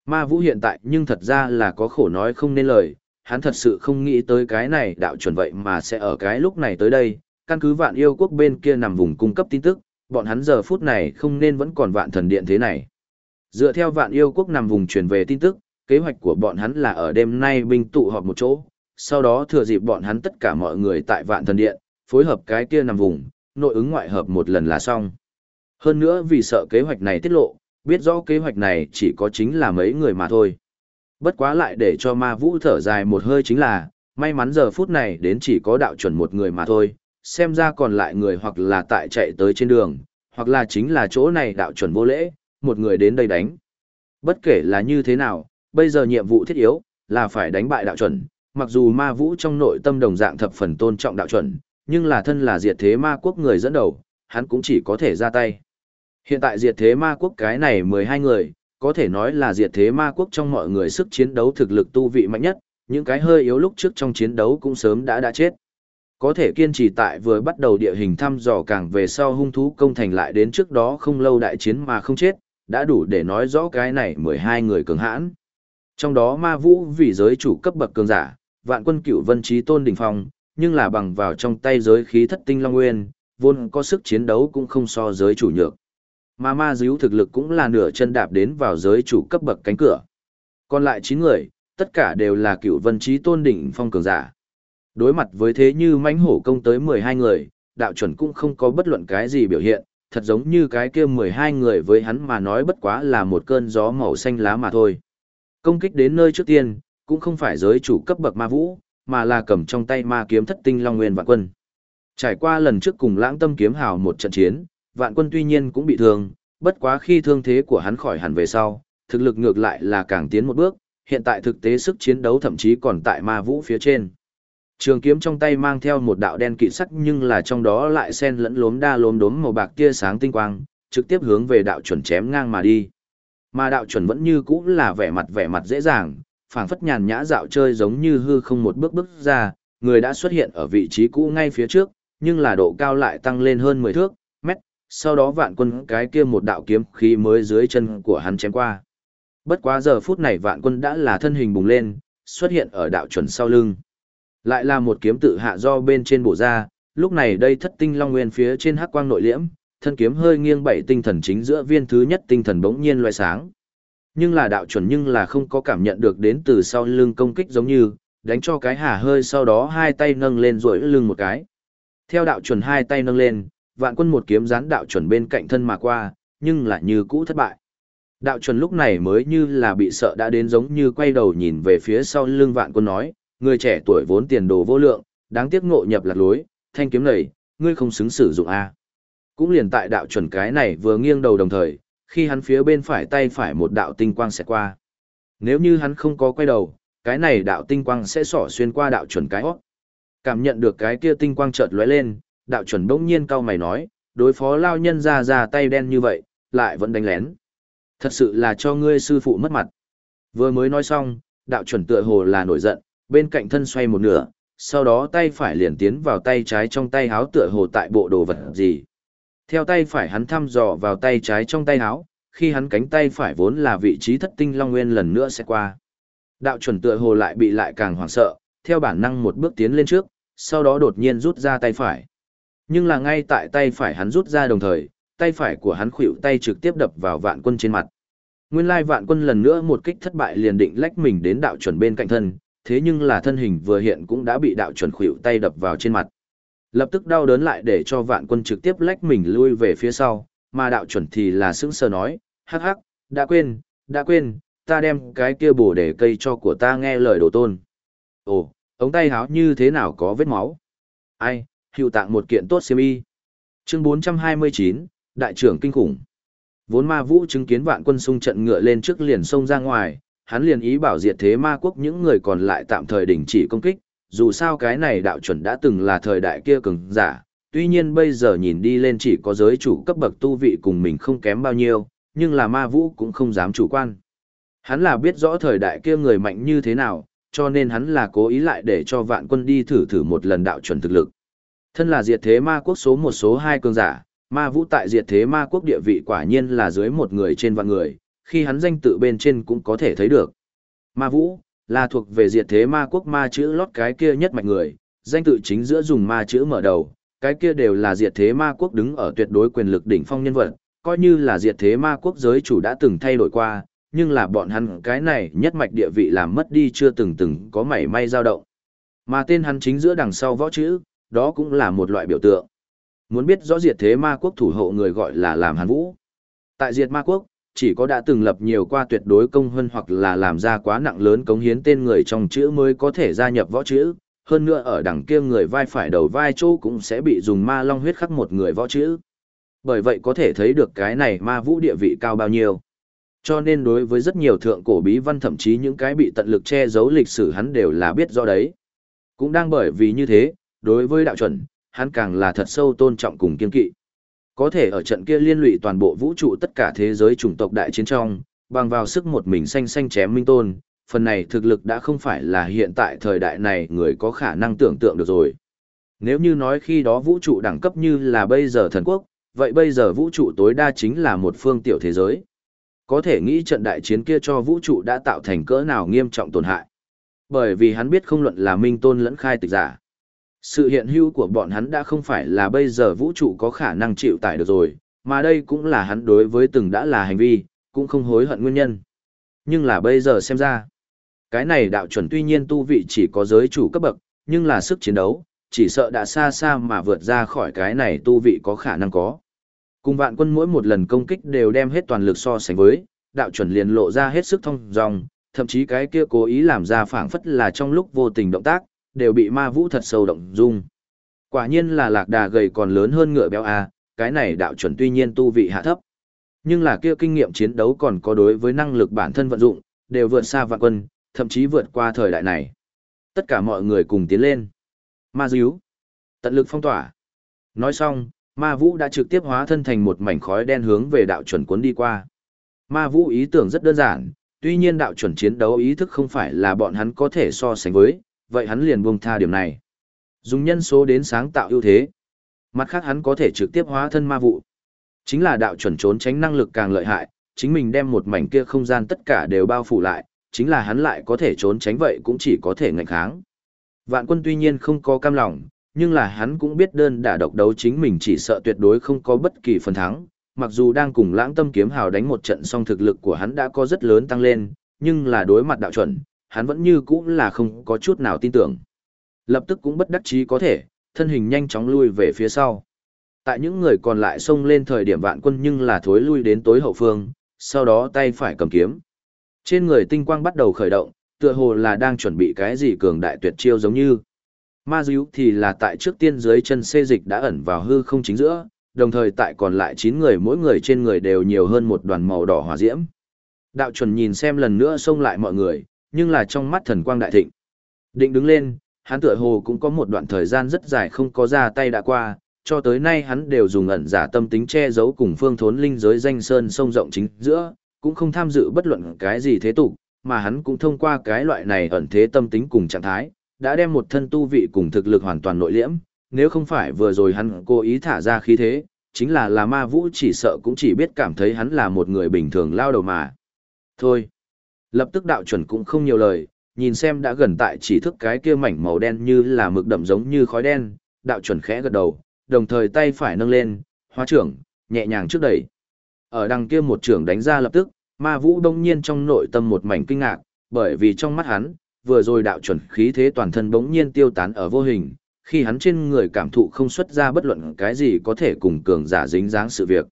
Ma vũ hiện tại nhưng thật ra là có khổ nói không nên lời, hắn thật sự không nghĩ tới cái này đạo chuẩn vậy mà sẽ ở cái lúc này tới đây, căn cứ vạn yêu quốc bên kia nằm vùng cung cấp tin tức, bọn hắn giờ phút này không nên vẫn còn vạn thần điện thế này. Dựa theo vạn yêu quốc nằm vùng truyền về tin tức, kế hoạch của bọn hắn là ở đêm nay binh tụ họp một chỗ, sau đó thừa dịp bọn hắn tất cả mọi người tại vạn thần điện, phối hợp cái kia nằm vùng, nội ứng ngoại hợp một lần là xong. Hơn nữa vì sợ kế hoạch này tiết lộ, biết rõ kế hoạch này chỉ có chính là mấy người mà thôi. Bất quá lại để cho ma vũ thở dài một hơi chính là, may mắn giờ phút này đến chỉ có đạo chuẩn một người mà thôi, xem ra còn lại người hoặc là tại chạy tới trên đường, hoặc là chính là chỗ này đạo chuẩn vô lễ, một người đến đây đánh. Bất kể là như thế nào, bây giờ nhiệm vụ thiết yếu, là phải đánh bại đạo chuẩn, mặc dù ma vũ trong nội tâm đồng dạng thập phần tôn trọng đạo chuẩn, nhưng là thân là diệt thế ma quốc người dẫn đầu, hắn cũng chỉ có thể ra tay. Hiện tại diệt thế ma quốc cái này 12 người, có thể nói là diệt thế ma quốc trong mọi người sức chiến đấu thực lực tu vị mạnh nhất, những cái hơi yếu lúc trước trong chiến đấu cũng sớm đã đã chết. Có thể kiên trì tại vừa bắt đầu địa hình thăm dò càng về sau hung thú công thành lại đến trước đó không lâu đại chiến mà không chết, đã đủ để nói rõ cái này 12 người cường hãn. Trong đó ma vũ vì giới chủ cấp bậc cường giả, vạn quân cựu vân trí tôn đỉnh phong, nhưng là bằng vào trong tay giới khí thất tinh long nguyên, vốn có sức chiến đấu cũng không so giới chủ nhược. Mà ma díu thực lực cũng là nửa chân đạp đến vào giới chủ cấp bậc cánh cửa. Còn lại 9 người, tất cả đều là cựu vân trí tôn đỉnh phong cường giả. Đối mặt với thế như mãnh hổ công tới 12 người, đạo chuẩn cũng không có bất luận cái gì biểu hiện, thật giống như cái kia 12 người với hắn mà nói bất quá là một cơn gió màu xanh lá mà thôi. Công kích đến nơi trước tiên, cũng không phải giới chủ cấp bậc ma vũ, mà là cầm trong tay ma kiếm thất tinh long nguyên vạn quân. Trải qua lần trước cùng lãng tâm kiếm hào một trận chiến, vạn quân tuy nhiên cũng bị thương, bất quá khi thương thế của hắn khỏi hẳn về sau, thực lực ngược lại là càng tiến một bước, hiện tại thực tế sức chiến đấu thậm chí còn tại ma vũ phía trên. Trường kiếm trong tay mang theo một đạo đen kỵ sắc nhưng là trong đó lại xen lẫn lốm đa lốm đốm màu bạc tia sáng tinh quang, trực tiếp hướng về đạo chuẩn chém ngang mà đi. Mà đạo chuẩn vẫn như cũ là vẻ mặt vẻ mặt dễ dàng, phảng phất nhàn nhã dạo chơi giống như hư không một bước bước ra, người đã xuất hiện ở vị trí cũ ngay phía trước, nhưng là độ cao lại tăng lên hơn 10 thước, mét, sau đó vạn quân cái kia một đạo kiếm khí mới dưới chân của hắn chém qua. Bất quá giờ phút này vạn quân đã là thân hình bùng lên, xuất hiện ở đạo chuẩn sau lưng. Lại là một kiếm tự hạ do bên trên bổ ra, lúc này đây thất tinh long nguyên phía trên hắc quang nội liễm, thân kiếm hơi nghiêng bảy tinh thần chính giữa viên thứ nhất tinh thần bỗng nhiên loại sáng. Nhưng là đạo chuẩn nhưng là không có cảm nhận được đến từ sau lưng công kích giống như, đánh cho cái hà hơi sau đó hai tay nâng lên rỗi lưng một cái. Theo đạo chuẩn hai tay nâng lên, vạn quân một kiếm gián đạo chuẩn bên cạnh thân mà qua, nhưng lại như cũ thất bại. Đạo chuẩn lúc này mới như là bị sợ đã đến giống như quay đầu nhìn về phía sau lưng vạn quân nói, người trẻ tuổi vốn tiền đồ vô lượng, đáng tiếc ngộ nhập lạc lối, thanh kiếm này, ngươi không xứng sử dụng a. Cũng liền tại đạo chuẩn cái này vừa nghiêng đầu đồng thời, khi hắn phía bên phải tay phải một đạo tinh quang sẽ qua. Nếu như hắn không có quay đầu, cái này đạo tinh quang sẽ xỏ xuyên qua đạo chuẩn cái hót. Cảm nhận được cái kia tinh quang chợt lóe lên, đạo chuẩn bỗng nhiên cau mày nói, đối phó lao nhân ra ra tay đen như vậy, lại vẫn đánh lén. Thật sự là cho ngươi sư phụ mất mặt. Vừa mới nói xong, đạo chuẩn tựa hồ là nổi giận, bên cạnh thân xoay một nửa, sau đó tay phải liền tiến vào tay trái trong tay háo tựa hồ tại bộ đồ vật gì. Theo tay phải hắn thăm dò vào tay trái trong tay háo, khi hắn cánh tay phải vốn là vị trí thất tinh long nguyên lần nữa sẽ qua. Đạo chuẩn tựa hồ lại bị lại càng hoảng sợ, theo bản năng một bước tiến lên trước, sau đó đột nhiên rút ra tay phải. Nhưng là ngay tại tay phải hắn rút ra đồng thời, tay phải của hắn khuỵu tay trực tiếp đập vào vạn quân trên mặt. Nguyên lai vạn quân lần nữa một kích thất bại liền định lách mình đến đạo chuẩn bên cạnh thân, thế nhưng là thân hình vừa hiện cũng đã bị đạo chuẩn khuỵu tay đập vào trên mặt. Lập tức đau đớn lại để cho vạn quân trực tiếp lách mình lui về phía sau, mà đạo chuẩn thì là sững sờ nói, hắc hắc, đã quên, đã quên, ta đem cái kia bổ để cây cho của ta nghe lời đồ tôn. Ồ, ống tay háo như thế nào có vết máu? Ai, hiệu tạng một kiện tốt xiêm y. Chương 429, Đại trưởng kinh khủng. Vốn ma vũ chứng kiến vạn quân xung trận ngựa lên trước liền xông ra ngoài, hắn liền ý bảo diệt thế ma quốc những người còn lại tạm thời đình chỉ công kích, dù sao cái này đạo chuẩn đã từng là thời đại kia cường giả, tuy nhiên bây giờ nhìn đi lên chỉ có giới chủ cấp bậc tu vị cùng mình không kém bao nhiêu, nhưng là ma vũ cũng không dám chủ quan. Hắn là biết rõ thời đại kia người mạnh như thế nào, cho nên hắn là cố ý lại để cho vạn quân đi thử thử một lần đạo chuẩn thực lực. Thân là diệt thế ma quốc số một số hai cường giả, ma vũ tại diệt thế ma quốc địa vị quả nhiên là dưới một người trên vạn người, khi hắn danh tự bên trên cũng có thể thấy được. Ma vũ, là thuộc về diệt thế ma quốc ma chữ lót cái kia nhất mạch người, danh tự chính giữa dùng ma chữ mở đầu, cái kia đều là diệt thế ma quốc đứng ở tuyệt đối quyền lực đỉnh phong nhân vật, coi như là diệt thế ma quốc giới chủ đã từng thay đổi qua, nhưng là bọn hắn cái này nhất mạch địa vị làm mất đi chưa từng từng có mảy may dao động. Mà tên hắn chính giữa đằng sau võ chữ, đó cũng là một loại biểu tượng. Muốn biết rõ diệt thế ma quốc thủ hộ người gọi là làm hàn vũ. Tại diệt ma quốc, chỉ có đã từng lập nhiều qua tuyệt đối công hơn hoặc là làm ra quá nặng lớn cống hiến tên người trong chữ mới có thể gia nhập võ chữ, hơn nữa ở đằng kia người vai phải đầu vai chỗ cũng sẽ bị dùng ma long huyết khắc một người võ chữ. Bởi vậy có thể thấy được cái này ma vũ địa vị cao bao nhiêu. Cho nên đối với rất nhiều thượng cổ bí văn thậm chí những cái bị tận lực che giấu lịch sử hắn đều là biết do đấy. Cũng đang bởi vì như thế, đối với đạo chuẩn, hắn càng là thật sâu tôn trọng cùng kiên kỵ. Có thể ở trận kia liên lụy toàn bộ vũ trụ tất cả thế giới chủng tộc đại chiến trong, bằng vào sức một mình xanh xanh chém minh tôn, phần này thực lực đã không phải là hiện tại thời đại này người có khả năng tưởng tượng được rồi. Nếu như nói khi đó vũ trụ đẳng cấp như là bây giờ thần quốc, vậy bây giờ vũ trụ tối đa chính là một phương tiểu thế giới. Có thể nghĩ trận đại chiến kia cho vũ trụ đã tạo thành cỡ nào nghiêm trọng tổn hại. Bởi vì hắn biết không luận là minh tôn lẫn khai tịch giả. Sự hiện hữu của bọn hắn đã không phải là bây giờ vũ trụ có khả năng chịu tải được rồi, mà đây cũng là hắn đối với từng đã là hành vi, cũng không hối hận nguyên nhân. Nhưng là bây giờ xem ra, cái này đạo chuẩn tuy nhiên tu vị chỉ có giới chủ cấp bậc, nhưng là sức chiến đấu, chỉ sợ đã xa xa mà vượt ra khỏi cái này tu vị có khả năng có. Cùng vạn quân mỗi một lần công kích đều đem hết toàn lực so sánh với, đạo chuẩn liền lộ ra hết sức thông dòng, thậm chí cái kia cố ý làm ra phảng phất là trong lúc vô tình động tác, đều bị ma vũ thật sâu động dung. Quả nhiên là lạc đà gầy còn lớn hơn ngựa béo à, cái này đạo chuẩn tuy nhiên tu vị hạ thấp. Nhưng là kia kinh nghiệm chiến đấu còn có đối với năng lực bản thân vận dụng, đều vượt xa vạn quân, thậm chí vượt qua thời đại này. Tất cả mọi người cùng tiến lên. Ma díu. Tận lực phong tỏa. Nói xong, ma vũ đã trực tiếp hóa thân thành một mảnh khói đen hướng về đạo chuẩn cuốn đi qua. Ma vũ ý tưởng rất đơn giản, tuy nhiên đạo chuẩn chiến đấu ý thức không phải là bọn hắn có thể so sánh với, vậy hắn liền buông tha điểm này. Dùng nhân số đến sáng tạo ưu thế. Mặt khác hắn có thể trực tiếp hóa thân ma vụ. Chính là đạo chuẩn trốn tránh năng lực càng lợi hại, chính mình đem một mảnh kia không gian tất cả đều bao phủ lại, chính là hắn lại có thể trốn tránh vậy cũng chỉ có thể ngạnh kháng. Vạn quân tuy nhiên không có cam lòng, nhưng là hắn cũng biết đơn đả độc đấu chính mình chỉ sợ tuyệt đối không có bất kỳ phần thắng. Mặc dù đang cùng lãng tâm kiếm hào đánh một trận song thực lực của hắn đã có rất lớn tăng lên, nhưng là đối mặt đạo chuẩn, hắn vẫn như cũ là không có chút nào tin tưởng. Lập tức cũng bất đắc chí có thể, thân hình nhanh chóng lui về phía sau. Tại những người còn lại xông lên thời điểm vạn quân nhưng là thối lui đến tối hậu phương, sau đó tay phải cầm kiếm. Trên người tinh quang bắt đầu khởi động, tựa hồ là đang chuẩn bị cái gì cường đại tuyệt chiêu giống như. Ma Diếu thì là tại trước tiên dưới chân xê dịch đã ẩn vào hư không chính giữa, đồng thời tại còn lại 9 người mỗi người trên người đều nhiều hơn một đoàn màu đỏ hỏa diễm. Đạo chuẩn nhìn xem lần nữa xông lại mọi người, nhưng là trong mắt thần quang đại thịnh. Định đứng lên, hắn tựa hồ cũng có một đoạn thời gian rất dài không có ra tay đã qua, cho tới nay hắn đều dùng ẩn giả tâm tính che giấu cùng phương thốn linh giới danh sơn sông rộng chính giữa, cũng không tham dự bất luận cái gì thế tục, mà hắn cũng thông qua cái loại này ẩn thế tâm tính cùng trạng thái, đã đem một thân tu vị cùng thực lực hoàn toàn nội liễm, nếu không phải vừa rồi hắn cố ý thả ra khí thế, chính là là ma vũ chỉ sợ cũng chỉ biết cảm thấy hắn là một người bình thường lao đầu mà. Thôi, Lập tức đạo chuẩn cũng không nhiều lời, nhìn xem đã gần tại chỉ thức cái kia mảnh màu đen như là mực đậm giống như khói đen, đạo chuẩn khẽ gật đầu, đồng thời tay phải nâng lên, hóa trưởng, nhẹ nhàng trước đẩy. Ở đằng kia một trưởng đánh ra lập tức, ma vũ đông nhiên trong nội tâm một mảnh kinh ngạc, bởi vì trong mắt hắn, vừa rồi đạo chuẩn khí thế toàn thân bỗng nhiên tiêu tán ở vô hình, khi hắn trên người cảm thụ không xuất ra bất luận cái gì có thể cùng cường giả dính dáng sự việc.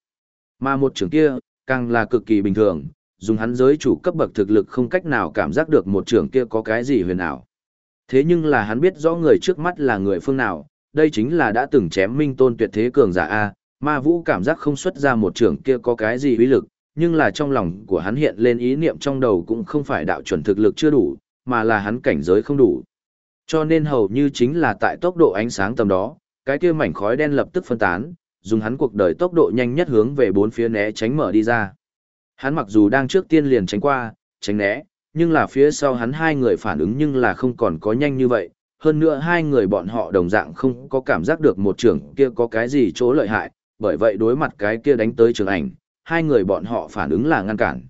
Mà một trưởng kia, càng là cực kỳ bình thường, dùng hắn giới chủ cấp bậc thực lực không cách nào cảm giác được một trưởng kia có cái gì huyền ảo. Thế nhưng là hắn biết rõ người trước mắt là người phương nào, đây chính là đã từng chém minh tôn tuyệt thế cường giả A, ma vũ cảm giác không xuất ra một trưởng kia có cái gì uy lực, nhưng là trong lòng của hắn hiện lên ý niệm trong đầu cũng không phải đạo chuẩn thực lực chưa đủ, mà là hắn cảnh giới không đủ. Cho nên hầu như chính là tại tốc độ ánh sáng tầm đó, cái kia mảnh khói đen lập tức phân tán, dùng hắn cuộc đời tốc độ nhanh nhất hướng về bốn phía né tránh mở đi ra. Hắn mặc dù đang trước tiên liền tránh qua, tránh né, nhưng là phía sau hắn hai người phản ứng nhưng là không còn có nhanh như vậy. Hơn nữa hai người bọn họ đồng dạng không có cảm giác được một trường kia có cái gì chỗ lợi hại, bởi vậy đối mặt cái kia đánh tới trường ảnh, hai người bọn họ phản ứng là ngăn cản.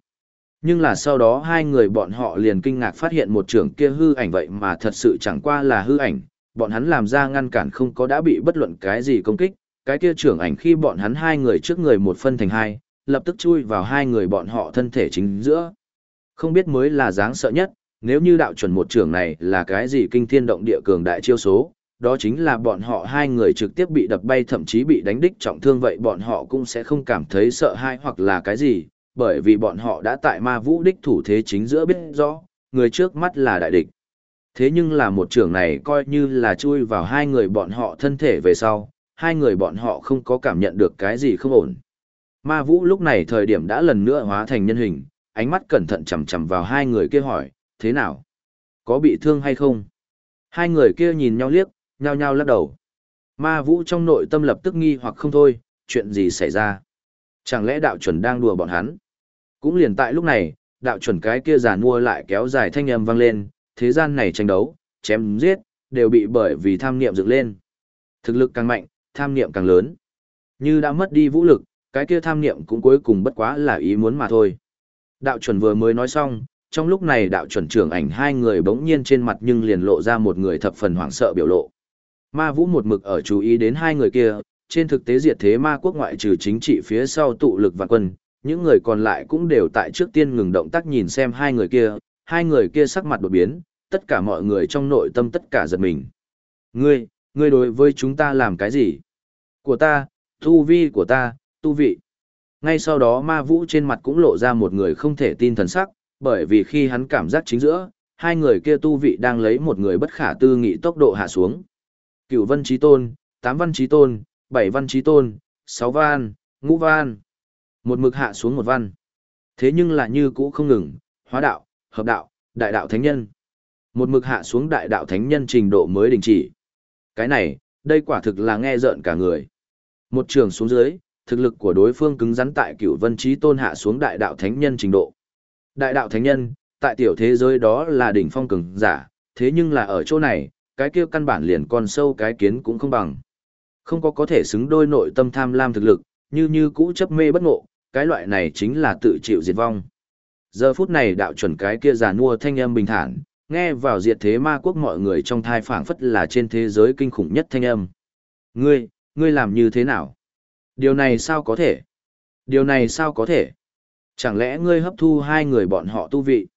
Nhưng là sau đó hai người bọn họ liền kinh ngạc phát hiện một trường kia hư ảnh vậy mà thật sự chẳng qua là hư ảnh, bọn hắn làm ra ngăn cản không có đã bị bất luận cái gì công kích, cái kia trưởng ảnh khi bọn hắn hai người trước người một phân thành hai, lập tức chui vào hai người bọn họ thân thể chính giữa. Không biết mới là dáng sợ nhất, nếu như đạo chuẩn một trưởng này là cái gì kinh thiên động địa cường đại chiêu số, đó chính là bọn họ hai người trực tiếp bị đập bay thậm chí bị đánh đích trọng thương vậy bọn họ cũng sẽ không cảm thấy sợ hãi hoặc là cái gì, bởi vì bọn họ đã tại ma vũ đích thủ thế chính giữa biết rõ, người trước mắt là đại địch. Thế nhưng là một trưởng này coi như là chui vào hai người bọn họ thân thể về sau, hai người bọn họ không có cảm nhận được cái gì không ổn. Ma Vũ lúc này thời điểm đã lần nữa hóa thành nhân hình, ánh mắt cẩn thận chằm chằm vào hai người kia hỏi, thế nào? Có bị thương hay không? Hai người kia nhìn nhau liếc, nhao nhao lắc đầu. Ma Vũ trong nội tâm lập tức nghi hoặc không thôi, chuyện gì xảy ra? Chẳng lẽ đạo chuẩn đang đùa bọn hắn? Cũng liền tại lúc này, đạo chuẩn cái kia giả mua lại kéo dài thanh âm vang lên, thế gian này tranh đấu, chém giết, đều bị bởi vì tham niệm dựng lên. Thực lực càng mạnh, tham niệm càng lớn. Như đã mất đi vũ lực, cái kia tham niệm cũng cuối cùng bất quá là ý muốn mà thôi. Đạo chuẩn vừa mới nói xong, trong lúc này đạo chuẩn trưởng ảnh hai người bỗng nhiên trên mặt nhưng liền lộ ra một người thập phần hoảng sợ biểu lộ. Ma vũ một mực ở chú ý đến hai người kia, trên thực tế diệt thế ma quốc ngoại trừ chính trị phía sau tụ lực và quân, những người còn lại cũng đều tại trước tiên ngừng động tác nhìn xem hai người kia, hai người kia sắc mặt đột biến, tất cả mọi người trong nội tâm tất cả giật mình. Ngươi, ngươi đối với chúng ta làm cái gì? Của ta, thu vi của ta, tu vị. Ngay sau đó ma vũ trên mặt cũng lộ ra một người không thể tin thần sắc, bởi vì khi hắn cảm giác chính giữa, hai người kia tu vị đang lấy một người bất khả tư nghị tốc độ hạ xuống. Cửu văn trí tôn, tám văn trí tôn, bảy văn trí tôn, sáu văn, ngũ văn. Một mực hạ xuống một văn. Thế nhưng là như cũ không ngừng, hóa đạo, hợp đạo, đại đạo thánh nhân. Một mực hạ xuống đại đạo thánh nhân trình độ mới đình chỉ. Cái này, đây quả thực là nghe rợn cả người. Một trường xuống dưới, thực lực của đối phương cứng rắn tại cửu vân trí tôn hạ xuống đại đạo thánh nhân trình độ. Đại đạo thánh nhân, tại tiểu thế giới đó là đỉnh phong cường giả, thế nhưng là ở chỗ này, cái kia căn bản liền con sâu cái kiến cũng không bằng. Không có có thể xứng đôi nội tâm tham lam thực lực, như như cũ chấp mê bất ngộ, cái loại này chính là tự chịu diệt vong. Giờ phút này đạo chuẩn cái kia giàn mua thanh âm bình thản, nghe vào diệt thế ma quốc mọi người trong thai phảng phất là trên thế giới kinh khủng nhất thanh âm. Ngươi, ngươi làm như thế nào? Điều này sao có thể? Điều này sao có thể? Chẳng lẽ ngươi hấp thu hai người bọn họ tu vị?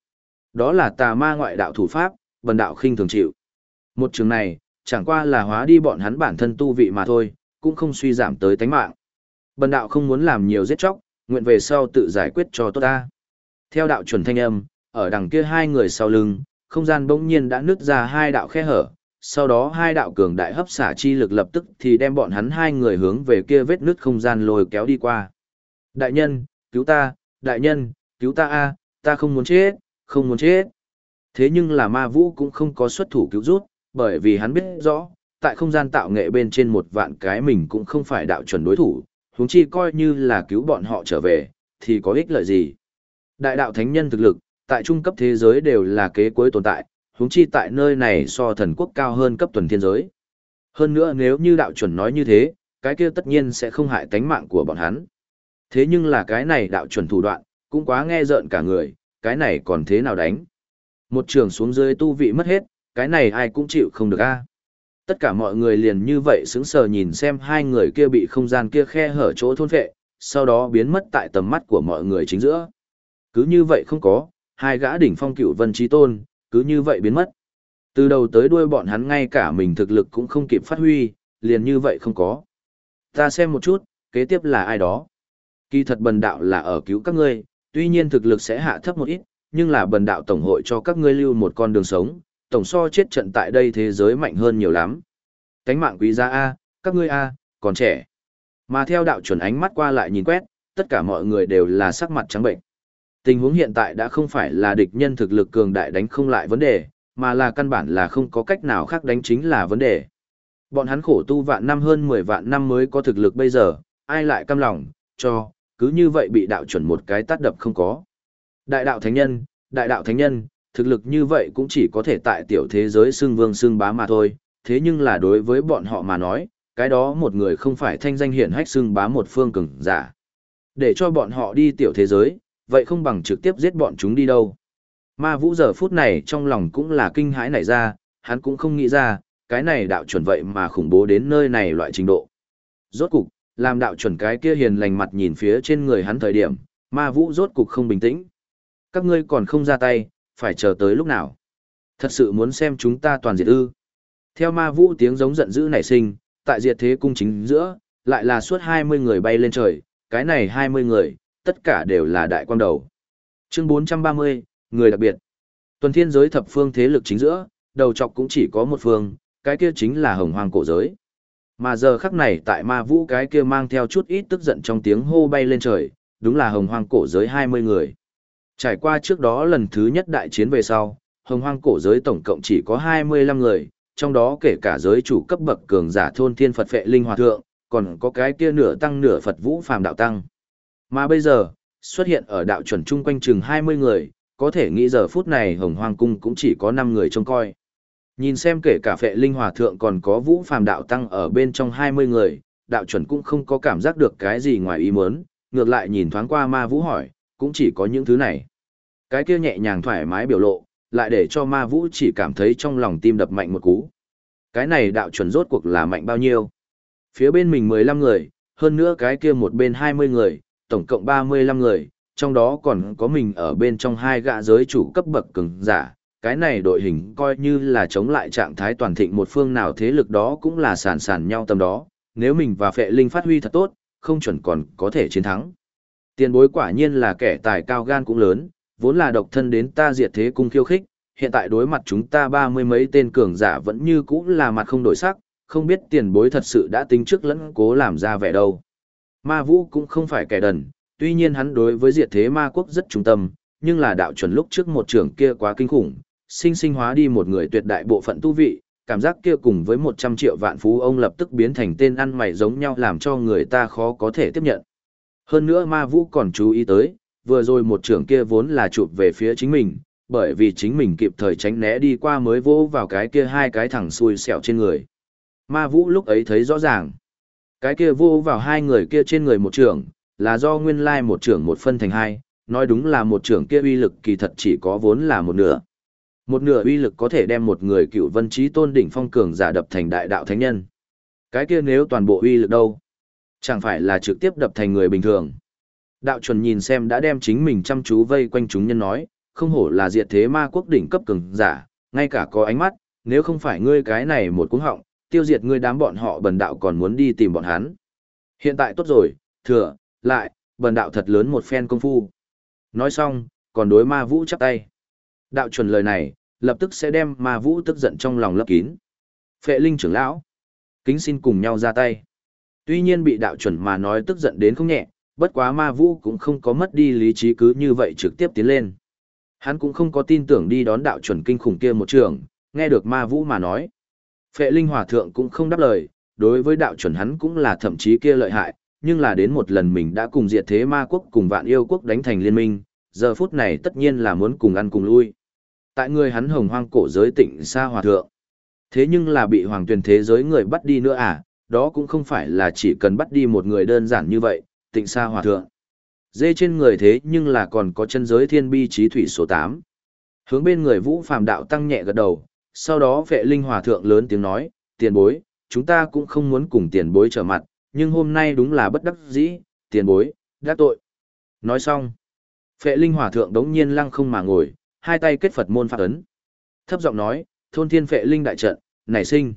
Đó là tà ma ngoại đạo thủ pháp, bần đạo khinh thường chịu. Một trường này, chẳng qua là hóa đi bọn hắn bản thân tu vị mà thôi, cũng không suy giảm tới tánh mạng. Bần đạo không muốn làm nhiều giết chóc, nguyện về sau tự giải quyết cho tốt ta. Theo đạo chuẩn thanh âm, ở đằng kia hai người sau lưng, không gian bỗng nhiên đã nứt ra hai đạo khe hở, sau đó hai đạo cường đại hấp xả chi lực lập tức thì đem bọn hắn hai người hướng về kia vết nứt không gian lôi kéo đi qua. Đại nhân, cứu ta, đại nhân, cứu ta a, ta không muốn chết, không muốn chết. Thế nhưng là ma vũ cũng không có xuất thủ cứu rút, bởi vì hắn biết rõ, tại không gian tạo nghệ bên trên một vạn cái mình cũng không phải đạo chuẩn đối thủ, huống chi coi như là cứu bọn họ trở về, thì có ích lợi gì. Đại đạo thánh nhân thực lực, tại trung cấp thế giới đều là kế cuối tồn tại, huống chi tại nơi này so thần quốc cao hơn cấp tuần thiên giới. Hơn nữa nếu như đạo chuẩn nói như thế, cái kia tất nhiên sẽ không hại tánh mạng của bọn hắn. Thế nhưng là cái này đạo chuẩn thủ đoạn, cũng quá nghe rợn cả người, cái này còn thế nào đánh. Một trường xuống dưới tu vị mất hết, cái này ai cũng chịu không được a. Tất cả mọi người liền như vậy sững sờ nhìn xem hai người kia bị không gian kia khe hở chỗ thôn phệ, sau đó biến mất tại tầm mắt của mọi người chính giữa. Cứ như vậy không có, hai gã đỉnh phong cựu vân trí tôn, cứ như vậy biến mất. Từ đầu tới đuôi bọn hắn ngay cả mình thực lực cũng không kịp phát huy, liền như vậy không có. Ta xem một chút, kế tiếp là ai đó. Kỳ thật bần đạo là ở cứu các ngươi, tuy nhiên thực lực sẽ hạ thấp một ít, nhưng là bần đạo tổng hội cho các ngươi lưu một con đường sống, tổng so chết trận tại đây thế giới mạnh hơn nhiều lắm. Cánh mạng quý giá A, các ngươi A, còn trẻ. Mà theo đạo chuẩn ánh mắt qua lại nhìn quét, tất cả mọi người đều là sắc mặt trắng bệnh. Tình huống hiện tại đã không phải là địch nhân thực lực cường đại đánh không lại vấn đề, mà là căn bản là không có cách nào khác đánh chính là vấn đề. Bọn hắn khổ tu vạn năm hơn 10 vạn năm mới có thực lực bây giờ, ai lại cam lòng, cho, cứ như vậy bị đạo chuẩn một cái tát đập không có. Đại đạo thánh nhân, đại đạo thánh nhân, thực lực như vậy cũng chỉ có thể tại tiểu thế giới xương vương xương bá mà thôi, thế nhưng là đối với bọn họ mà nói, cái đó một người không phải thanh danh hiển hách xương bá một phương cường giả. Để cho bọn họ đi tiểu thế giới, vậy không bằng trực tiếp giết bọn chúng đi đâu. Ma vũ giờ phút này trong lòng cũng là kinh hãi nảy ra, hắn cũng không nghĩ ra, cái này đạo chuẩn vậy mà khủng bố đến nơi này loại trình độ. Rốt cục, làm đạo chuẩn cái kia hiền lành mặt nhìn phía trên người hắn thời điểm, ma vũ rốt cục không bình tĩnh. Các ngươi còn không ra tay, phải chờ tới lúc nào. Thật sự muốn xem chúng ta toàn diệt ư. Theo ma vũ tiếng giống giận dữ nảy sinh, tại diệt thế cung chính giữa, lại là suốt 20 người bay lên trời, cái này 20 người, tất cả đều là đại quang đầu. Chương 430, người đặc biệt. Tuần thiên giới thập phương thế lực chính giữa, đầu chọc cũng chỉ có một phương, cái kia chính là hồng hoang cổ giới. Mà giờ khắc này tại ma vũ cái kia mang theo chút ít tức giận trong tiếng hô bay lên trời, đúng là hồng hoang cổ giới 20 người. Trải qua trước đó lần thứ nhất đại chiến về sau, hồng hoang cổ giới tổng cộng chỉ có 25 người, trong đó kể cả giới chủ cấp bậc cường giả thôn thiên Phật phệ linh hòa thượng, còn có cái kia nửa tăng nửa Phật vũ phàm đạo tăng. Mà bây giờ, xuất hiện ở đạo chuẩn chung quanh chừng 20 người, có thể nghĩ giờ phút này hồng hoang cung cũng chỉ có 5 người trông coi. Nhìn xem kể cả phệ linh hòa thượng còn có vũ phàm đạo tăng ở bên trong 20 người, đạo chuẩn cũng không có cảm giác được cái gì ngoài ý muốn, ngược lại nhìn thoáng qua ma vũ hỏi, cũng chỉ có những thứ này. Cái kia nhẹ nhàng thoải mái biểu lộ, lại để cho ma vũ chỉ cảm thấy trong lòng tim đập mạnh một cú. Cái này đạo chuẩn rốt cuộc là mạnh bao nhiêu? Phía bên mình 15 người, hơn nữa cái kia một bên 20 người, tổng cộng 35 người, trong đó còn có mình ở bên trong hai gã giới chủ cấp bậc cường giả. Cái này đội hình coi như là chống lại trạng thái toàn thịnh một phương nào thế lực đó cũng là sàn sàn nhau tầm đó. Nếu mình và phệ linh phát huy thật tốt, không chuẩn còn có thể chiến thắng. Tiền bối quả nhiên là kẻ tài cao gan cũng lớn, vốn là độc thân đến ta diệt thế cung khiêu khích, hiện tại đối mặt chúng ta ba mươi mấy tên cường giả vẫn như cũ là mặt không đổi sắc, không biết tiền bối thật sự đã tính trước lẫn cố làm ra vẻ đâu. Ma vũ cũng không phải kẻ đần, tuy nhiên hắn đối với diệt thế ma quốc rất trung tâm, nhưng là đạo chuẩn lúc trước một trưởng kia quá kinh khủng, sinh sinh hóa đi một người tuyệt đại bộ phận tu vị, cảm giác kia cùng với 100 triệu vạn phú ông lập tức biến thành tên ăn mày giống nhau làm cho người ta khó có thể tiếp nhận. Hơn nữa ma vũ còn chú ý tới, vừa rồi một trưởng kia vốn là chụp về phía chính mình, bởi vì chính mình kịp thời tránh né đi qua mới vô vào cái kia hai cái thẳng xui xẻo trên người. Ma vũ lúc ấy thấy rõ ràng. Cái kia vô vào hai người kia trên người một trưởng, là do nguyên lai một trưởng một phân thành hai, nói đúng là một trưởng kia uy lực kỳ thật chỉ có vốn là một nửa. Một nửa uy lực có thể đem một người cựu vân trí tôn đỉnh phong cường giả đập thành đại đạo thánh nhân. Cái kia nếu toàn bộ uy lực đâu? Chẳng phải là trực tiếp đập thành người bình thường. Đạo chuẩn nhìn xem đã đem chính mình chăm chú vây quanh chúng nhân nói, không hổ là diệt thế ma quốc đỉnh cấp cường giả, ngay cả có ánh mắt, nếu không phải ngươi cái này một cuống họng, tiêu diệt ngươi đám bọn họ bần đạo còn muốn đi tìm bọn hắn. Hiện tại tốt rồi, thừa, lại, bần đạo thật lớn một phen công phu. Nói xong, còn đối ma vũ chắp tay. Đạo chuẩn lời này, lập tức sẽ đem ma vũ tức giận trong lòng lấp kín. Phệ linh trưởng lão, kính xin cùng nhau ra tay. Tuy nhiên bị đạo chuẩn mà nói tức giận đến không nhẹ, bất quá ma vũ cũng không có mất đi lý trí cứ như vậy trực tiếp tiến lên. Hắn cũng không có tin tưởng đi đón đạo chuẩn kinh khủng kia một trường, nghe được ma vũ mà nói. Phệ linh hòa thượng cũng không đáp lời, đối với đạo chuẩn hắn cũng là thậm chí kia lợi hại, nhưng là đến một lần mình đã cùng diệt thế ma quốc cùng vạn yêu quốc đánh thành liên minh, giờ phút này tất nhiên là muốn cùng ăn cùng lui. Tại người hắn hồng hoang cổ giới tịnh xa hòa thượng. Thế nhưng là bị hoàng tuyển thế giới người bắt đi nữa à, đó cũng không phải là chỉ cần bắt đi một người đơn giản như vậy, tịnh xa hòa thượng. Dê trên người thế nhưng là còn có chân giới thiên bi trí thủy số 8. Hướng bên người vũ phàm đạo tăng nhẹ gật đầu, sau đó vệ linh hòa thượng lớn tiếng nói, tiền bối, chúng ta cũng không muốn cùng tiền bối trở mặt, nhưng hôm nay đúng là bất đắc dĩ, tiền bối, đã tội. Nói xong, vệ linh hòa thượng đống nhiên lăng không mà ngồi, hai tay kết Phật môn pháp ấn. Thấp giọng nói, thôn thiên vệ linh đại trận, nảy sinh.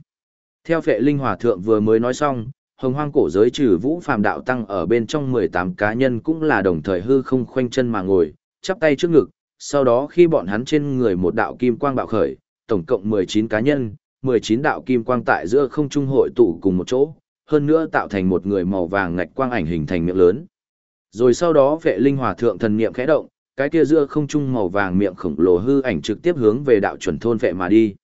Theo vệ linh hòa thượng vừa mới nói xong, hồng hoang cổ giới trừ vũ phàm đạo tăng ở bên trong 18 cá nhân cũng là đồng thời hư không khoanh chân mà ngồi, chắp tay trước ngực, sau đó khi bọn hắn trên người một đạo kim quang bạo khởi, tổng cộng 19 cá nhân, 19 đạo kim quang tại giữa không trung hội tụ cùng một chỗ, hơn nữa tạo thành một người màu vàng ngạch quang ảnh hình thành miệng lớn. Rồi sau đó vệ linh hòa thượng thần niệm khẽ động, cái kia giữa không trung màu vàng miệng khổng lồ hư ảnh trực tiếp hướng về đạo chuẩn thôn vệ mà đi.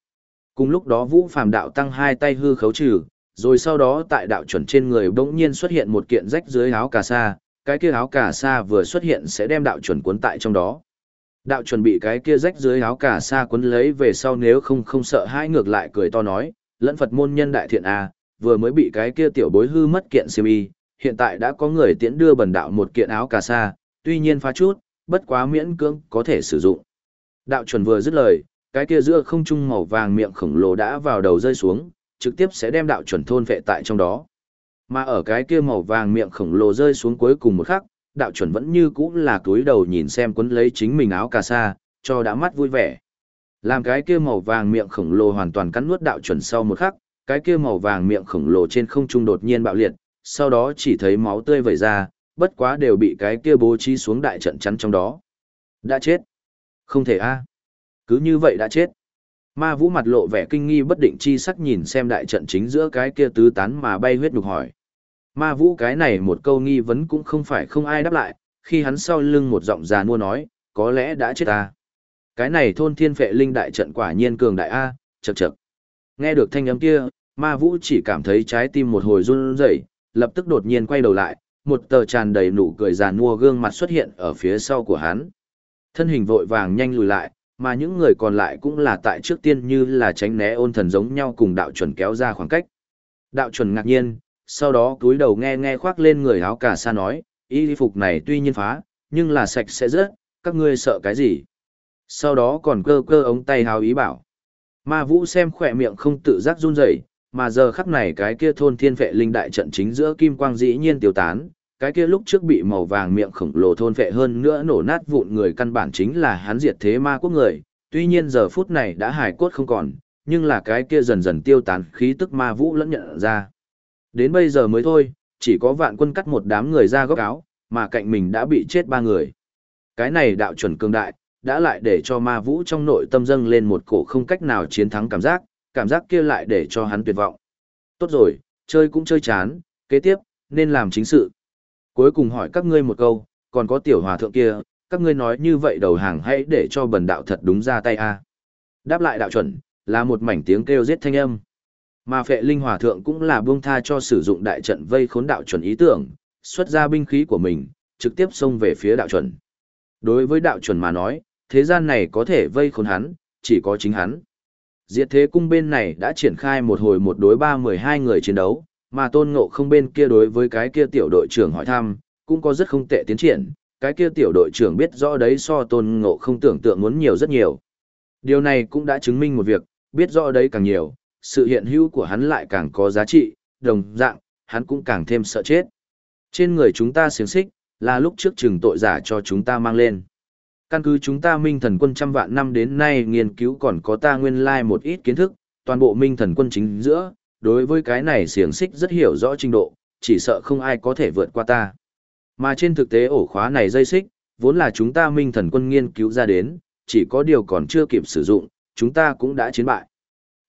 Cùng lúc đó Vũ Phàm đạo tăng hai tay hư khấu trừ, rồi sau đó tại đạo chuẩn trên người bỗng nhiên xuất hiện một kiện rách dưới áo cà sa, cái kia áo cà sa vừa xuất hiện sẽ đem đạo chuẩn cuốn tại trong đó. Đạo chuẩn bị cái kia rách dưới áo cả sa cuốn lấy về sau nếu không không sợ hãi ngược lại cười to nói, lẫn Phật môn nhân đại thiện a, vừa mới bị cái kia tiểu bối hư mất kiện xiêm y, hiện tại đã có người tiễn đưa bần đạo một kiện áo cà sa, tuy nhiên phá chút, bất quá miễn cưỡng có thể sử dụng. Đạo chuẩn vừa dứt lời, cái kia giữa không trung màu vàng miệng khổng lồ đã vào đầu rơi xuống, trực tiếp sẽ đem đạo chuẩn thôn vệ tại trong đó. Mà ở cái kia màu vàng miệng khổng lồ rơi xuống cuối cùng một khắc, đạo chuẩn vẫn như cũ là túi đầu nhìn xem quấn lấy chính mình áo cà sa, cho đã mắt vui vẻ. Làm cái kia màu vàng miệng khổng lồ hoàn toàn cắn nuốt đạo chuẩn sau một khắc, cái kia màu vàng miệng khổng lồ trên không trung đột nhiên bạo liệt, sau đó chỉ thấy máu tươi vẩy ra, bất quá đều bị cái kia bố trí xuống đại trận chắn trong đó. Đã chết. Không thể a. Cứ như vậy đã chết. Ma Vũ mặt lộ vẻ kinh nghi bất định chi sắc nhìn xem đại trận chính giữa cái kia tứ tán mà bay huyết nhục hỏi. Ma Vũ cái này một câu nghi vấn cũng không phải không ai đáp lại, khi hắn sau lưng một giọng già nua nói, có lẽ đã chết ta. Cái này thôn thiên phệ linh đại trận quả nhiên cường đại A, chậc chậc. Nghe được thanh âm kia, Ma Vũ chỉ cảm thấy trái tim một hồi run rẩy, lập tức đột nhiên quay đầu lại, một tờ tràn đầy nụ cười già nua gương mặt xuất hiện ở phía sau của hắn. Thân hình vội vàng nhanh lùi lại, mà những người còn lại cũng là tại trước tiên như là tránh né ôn thần giống nhau cùng đạo chuẩn kéo ra khoảng cách. Đạo chuẩn ngạc nhiên, sau đó cúi đầu nghe nghe khoác lên người áo cà sa nói, y phục này tuy nhiên phá, nhưng là sạch sẽ rất, các ngươi sợ cái gì? Sau đó còn cơ cơ ống tay hào ý bảo. Ma vũ xem khỏe miệng không tự giác run rẩy, mà giờ khắc này cái kia thôn thiên vệ linh đại trận chính giữa kim quang dĩ nhiên tiêu tán, cái kia lúc trước bị màu vàng miệng khổng lồ thôn vệ hơn nữa nổ nát vụn người căn bản chính là hắn diệt thế ma quốc người, tuy nhiên giờ phút này đã hài cốt không còn, nhưng là cái kia dần dần tiêu tán khí tức ma vũ lẫn nhận ra. Đến bây giờ mới thôi, chỉ có vạn quân cắt một đám người ra góc áo, mà cạnh mình đã bị chết ba người. Cái này đạo chuẩn cường đại, đã lại để cho ma vũ trong nội tâm dâng lên một cổ không cách nào chiến thắng cảm giác, cảm giác kia lại để cho hắn tuyệt vọng. Tốt rồi, chơi cũng chơi chán, kế tiếp, nên làm chính sự. Cuối cùng hỏi các ngươi một câu, còn có tiểu hòa thượng kia, các ngươi nói như vậy đầu hàng hãy để cho bần đạo thật đúng ra tay a. Đáp lại đạo chuẩn, là một mảnh tiếng kêu giết thanh âm. Mà phệ linh hòa thượng cũng là buông tha cho sử dụng đại trận vây khốn đạo chuẩn ý tưởng, xuất ra binh khí của mình, trực tiếp xông về phía đạo chuẩn. Đối với đạo chuẩn mà nói, thế gian này có thể vây khốn hắn, chỉ có chính hắn. Diệt thế cung bên này đã triển khai một hồi một đối ba mười hai người chiến đấu, mà tôn ngộ không bên kia đối với cái kia tiểu đội trưởng hỏi thăm, cũng có rất không tệ tiến triển, cái kia tiểu đội trưởng biết rõ đấy so tôn ngộ không tưởng tượng muốn nhiều rất nhiều. Điều này cũng đã chứng minh một việc, biết rõ đấy càng nhiều, sự hiện hữu của hắn lại càng có giá trị, đồng dạng, hắn cũng càng thêm sợ chết. Trên người chúng ta xiềng xích, là lúc trước trừng tội giả cho chúng ta mang lên. Căn cứ chúng ta minh thần quân trăm vạn năm đến nay nghiên cứu còn có ta nguyên lai like một ít kiến thức, toàn bộ minh thần quân chính giữa, đối với cái này xiềng xích rất hiểu rõ trình độ, chỉ sợ không ai có thể vượt qua ta. Mà trên thực tế ổ khóa này dây xích, vốn là chúng ta minh thần quân nghiên cứu ra đến, chỉ có điều còn chưa kịp sử dụng, chúng ta cũng đã chiến bại.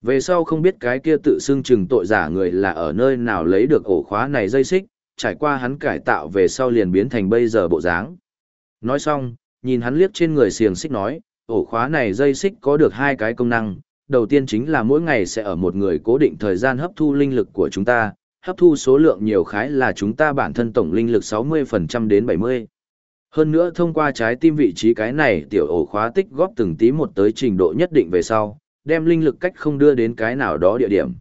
Về sau không biết cái kia tự xưng chừng tội giả người là ở nơi nào lấy được ổ khóa này dây xích, trải qua hắn cải tạo về sau liền biến thành bây giờ bộ dáng. Nói xong, nhìn hắn liếc trên người xiềng xích nói, ổ khóa này dây xích có được hai cái công năng, đầu tiên chính là mỗi ngày sẽ ở một người cố định thời gian hấp thu linh lực của chúng ta, hấp thu số lượng nhiều khái là chúng ta bản thân tổng linh lực 60% đến 70. Hơn nữa thông qua trái tim vị trí cái này tiểu ổ khóa tích góp từng tí một tới trình độ nhất định về sau, đem linh lực cách không đưa đến cái nào đó địa điểm.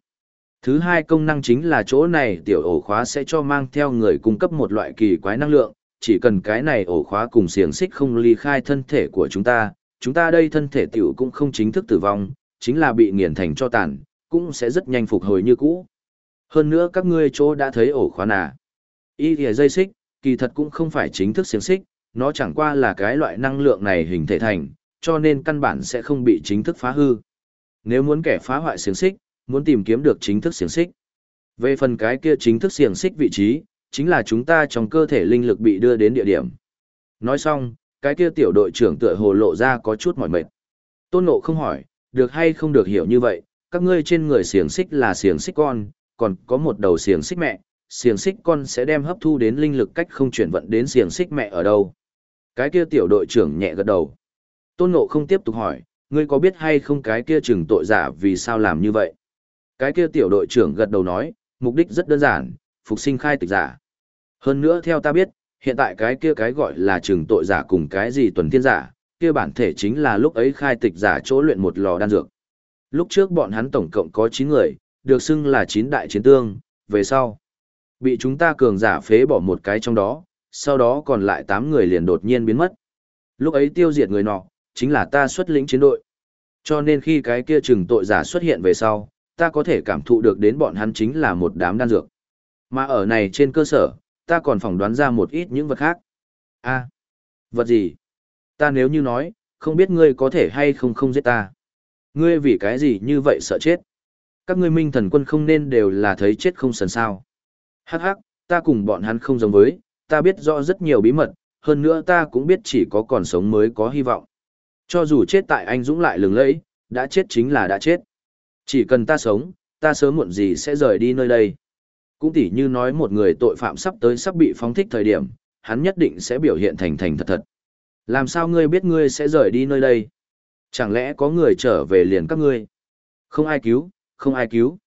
Thứ hai công năng chính là chỗ này tiểu ổ khóa sẽ cho mang theo người cung cấp một loại kỳ quái năng lượng, chỉ cần cái này ổ khóa cùng xiềng xích không ly khai thân thể của chúng ta, chúng ta đây thân thể tiểu cũng không chính thức tử vong, chính là bị nghiền thành cho tàn, cũng sẽ rất nhanh phục hồi như cũ. Hơn nữa các ngươi chỗ đã thấy ổ khóa nà. Y thìa dây xích, kỳ thật cũng không phải chính thức xiềng xích, nó chẳng qua là cái loại năng lượng này hình thể thành, cho nên căn bản sẽ không bị chính thức phá hư. Nếu muốn kẻ phá hoại xiềng xích, muốn tìm kiếm được chính thức xiềng xích. Về phần cái kia chính thức xiềng xích vị trí, chính là chúng ta trong cơ thể linh lực bị đưa đến địa điểm. Nói xong, cái kia tiểu đội trưởng tựa hồ lộ ra có chút mỏi mệt. Tôn Ngộ không hỏi, được hay không được hiểu như vậy, các ngươi trên người xiềng xích là xiềng xích con, còn có một đầu xiềng xích mẹ, xiềng xích con sẽ đem hấp thu đến linh lực cách không chuyển vận đến xiềng xích mẹ ở đâu. Cái kia tiểu đội trưởng nhẹ gật đầu. Tôn Ngộ không tiếp tục hỏi, ngươi có biết hay không cái kia chừng tội giả vì sao làm như vậy? Cái kia tiểu đội trưởng gật đầu nói, mục đích rất đơn giản, phục sinh khai tịch giả. Hơn nữa theo ta biết, hiện tại cái kia cái gọi là chừng tội giả cùng cái gì tuần thiên giả, kia bản thể chính là lúc ấy khai tịch giả chỗ luyện một lò đan dược. Lúc trước bọn hắn tổng cộng có 9 người, được xưng là 9 đại chiến tương, về sau. Bị chúng ta cường giả phế bỏ một cái trong đó, sau đó còn lại 8 người liền đột nhiên biến mất. Lúc ấy tiêu diệt người nọ, chính là ta xuất lĩnh chiến đội. Cho nên khi cái kia trừng tội giả xuất hiện về sau, ta có thể cảm thụ được đến bọn hắn chính là một đám đan dược. Mà ở này trên cơ sở, ta còn phỏng đoán ra một ít những vật khác. a vật gì? Ta nếu như nói, không biết ngươi có thể hay không không giết ta. Ngươi vì cái gì như vậy sợ chết? Các ngươi minh thần quân không nên đều là thấy chết không sần sao. Hắc hắc, ta cùng bọn hắn không giống với, ta biết rõ rất nhiều bí mật, hơn nữa ta cũng biết chỉ có còn sống mới có hy vọng. Cho dù chết tại anh Dũng lại lừng lẫy, đã chết chính là đã chết. Chỉ cần ta sống, ta sớm muộn gì sẽ rời đi nơi đây. Cũng tỉ như nói một người tội phạm sắp tới sắp bị phóng thích thời điểm, hắn nhất định sẽ biểu hiện thành thành thật thật. Làm sao ngươi biết ngươi sẽ rời đi nơi đây? Chẳng lẽ có người trở về liền các ngươi? Không ai cứu, không ai cứu.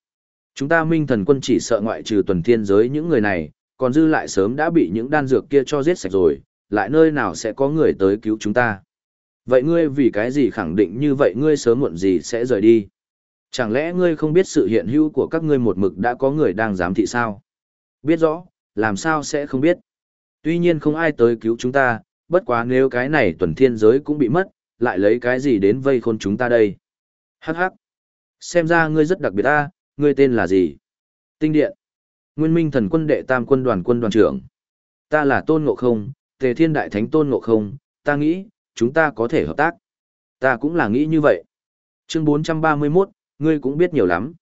Chúng ta minh thần quân chỉ sợ ngoại trừ tuần thiên giới những người này, còn dư lại sớm đã bị những đan dược kia cho giết sạch rồi, lại nơi nào sẽ có người tới cứu chúng ta. Vậy ngươi vì cái gì khẳng định như vậy ngươi sớm muộn gì sẽ rời đi? Chẳng lẽ ngươi không biết sự hiện hữu của các ngươi một mực đã có người đang giám thị sao? Biết rõ, làm sao sẽ không biết? Tuy nhiên không ai tới cứu chúng ta, bất quá nếu cái này tuần thiên giới cũng bị mất, lại lấy cái gì đến vây khôn chúng ta đây? Hắc hắc. Xem ra ngươi rất đặc biệt ta, ngươi tên là gì? Tinh Điện. Nguyên Minh Thần Quân đệ Tam Quân Đoàn Quân Đoàn trưởng. Ta là Tôn Ngộ Không, Tề Thiên Đại Thánh Tôn Ngộ Không, ta nghĩ, chúng ta có thể hợp tác. Ta cũng là nghĩ như vậy. Chương 431, ngươi cũng biết nhiều lắm.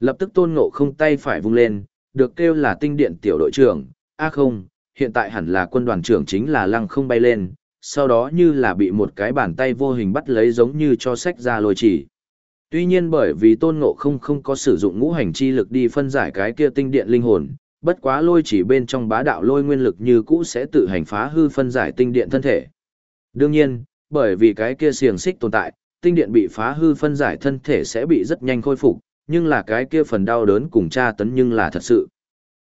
Lập tức Tôn Ngộ Không tay phải vung lên, được kêu là Tinh Điện tiểu đội trưởng. A không, hiện tại hẳn là quân đoàn trưởng chính là Lăng Không bay lên, sau đó như là bị một cái bàn tay vô hình bắt lấy giống như cho sách ra lôi chỉ. Tuy nhiên bởi vì tôn ngộ không không có sử dụng ngũ hành chi lực đi phân giải cái kia tinh điện linh hồn, bất quá lôi chỉ bên trong bá đạo lôi nguyên lực như cũ sẽ tự hành phá hư phân giải tinh điện thân thể. Đương nhiên, bởi vì cái kia xiềng xích tồn tại, tinh điện bị phá hư phân giải thân thể sẽ bị rất nhanh khôi phục, nhưng là cái kia phần đau đớn cùng tra tấn nhưng là thật sự.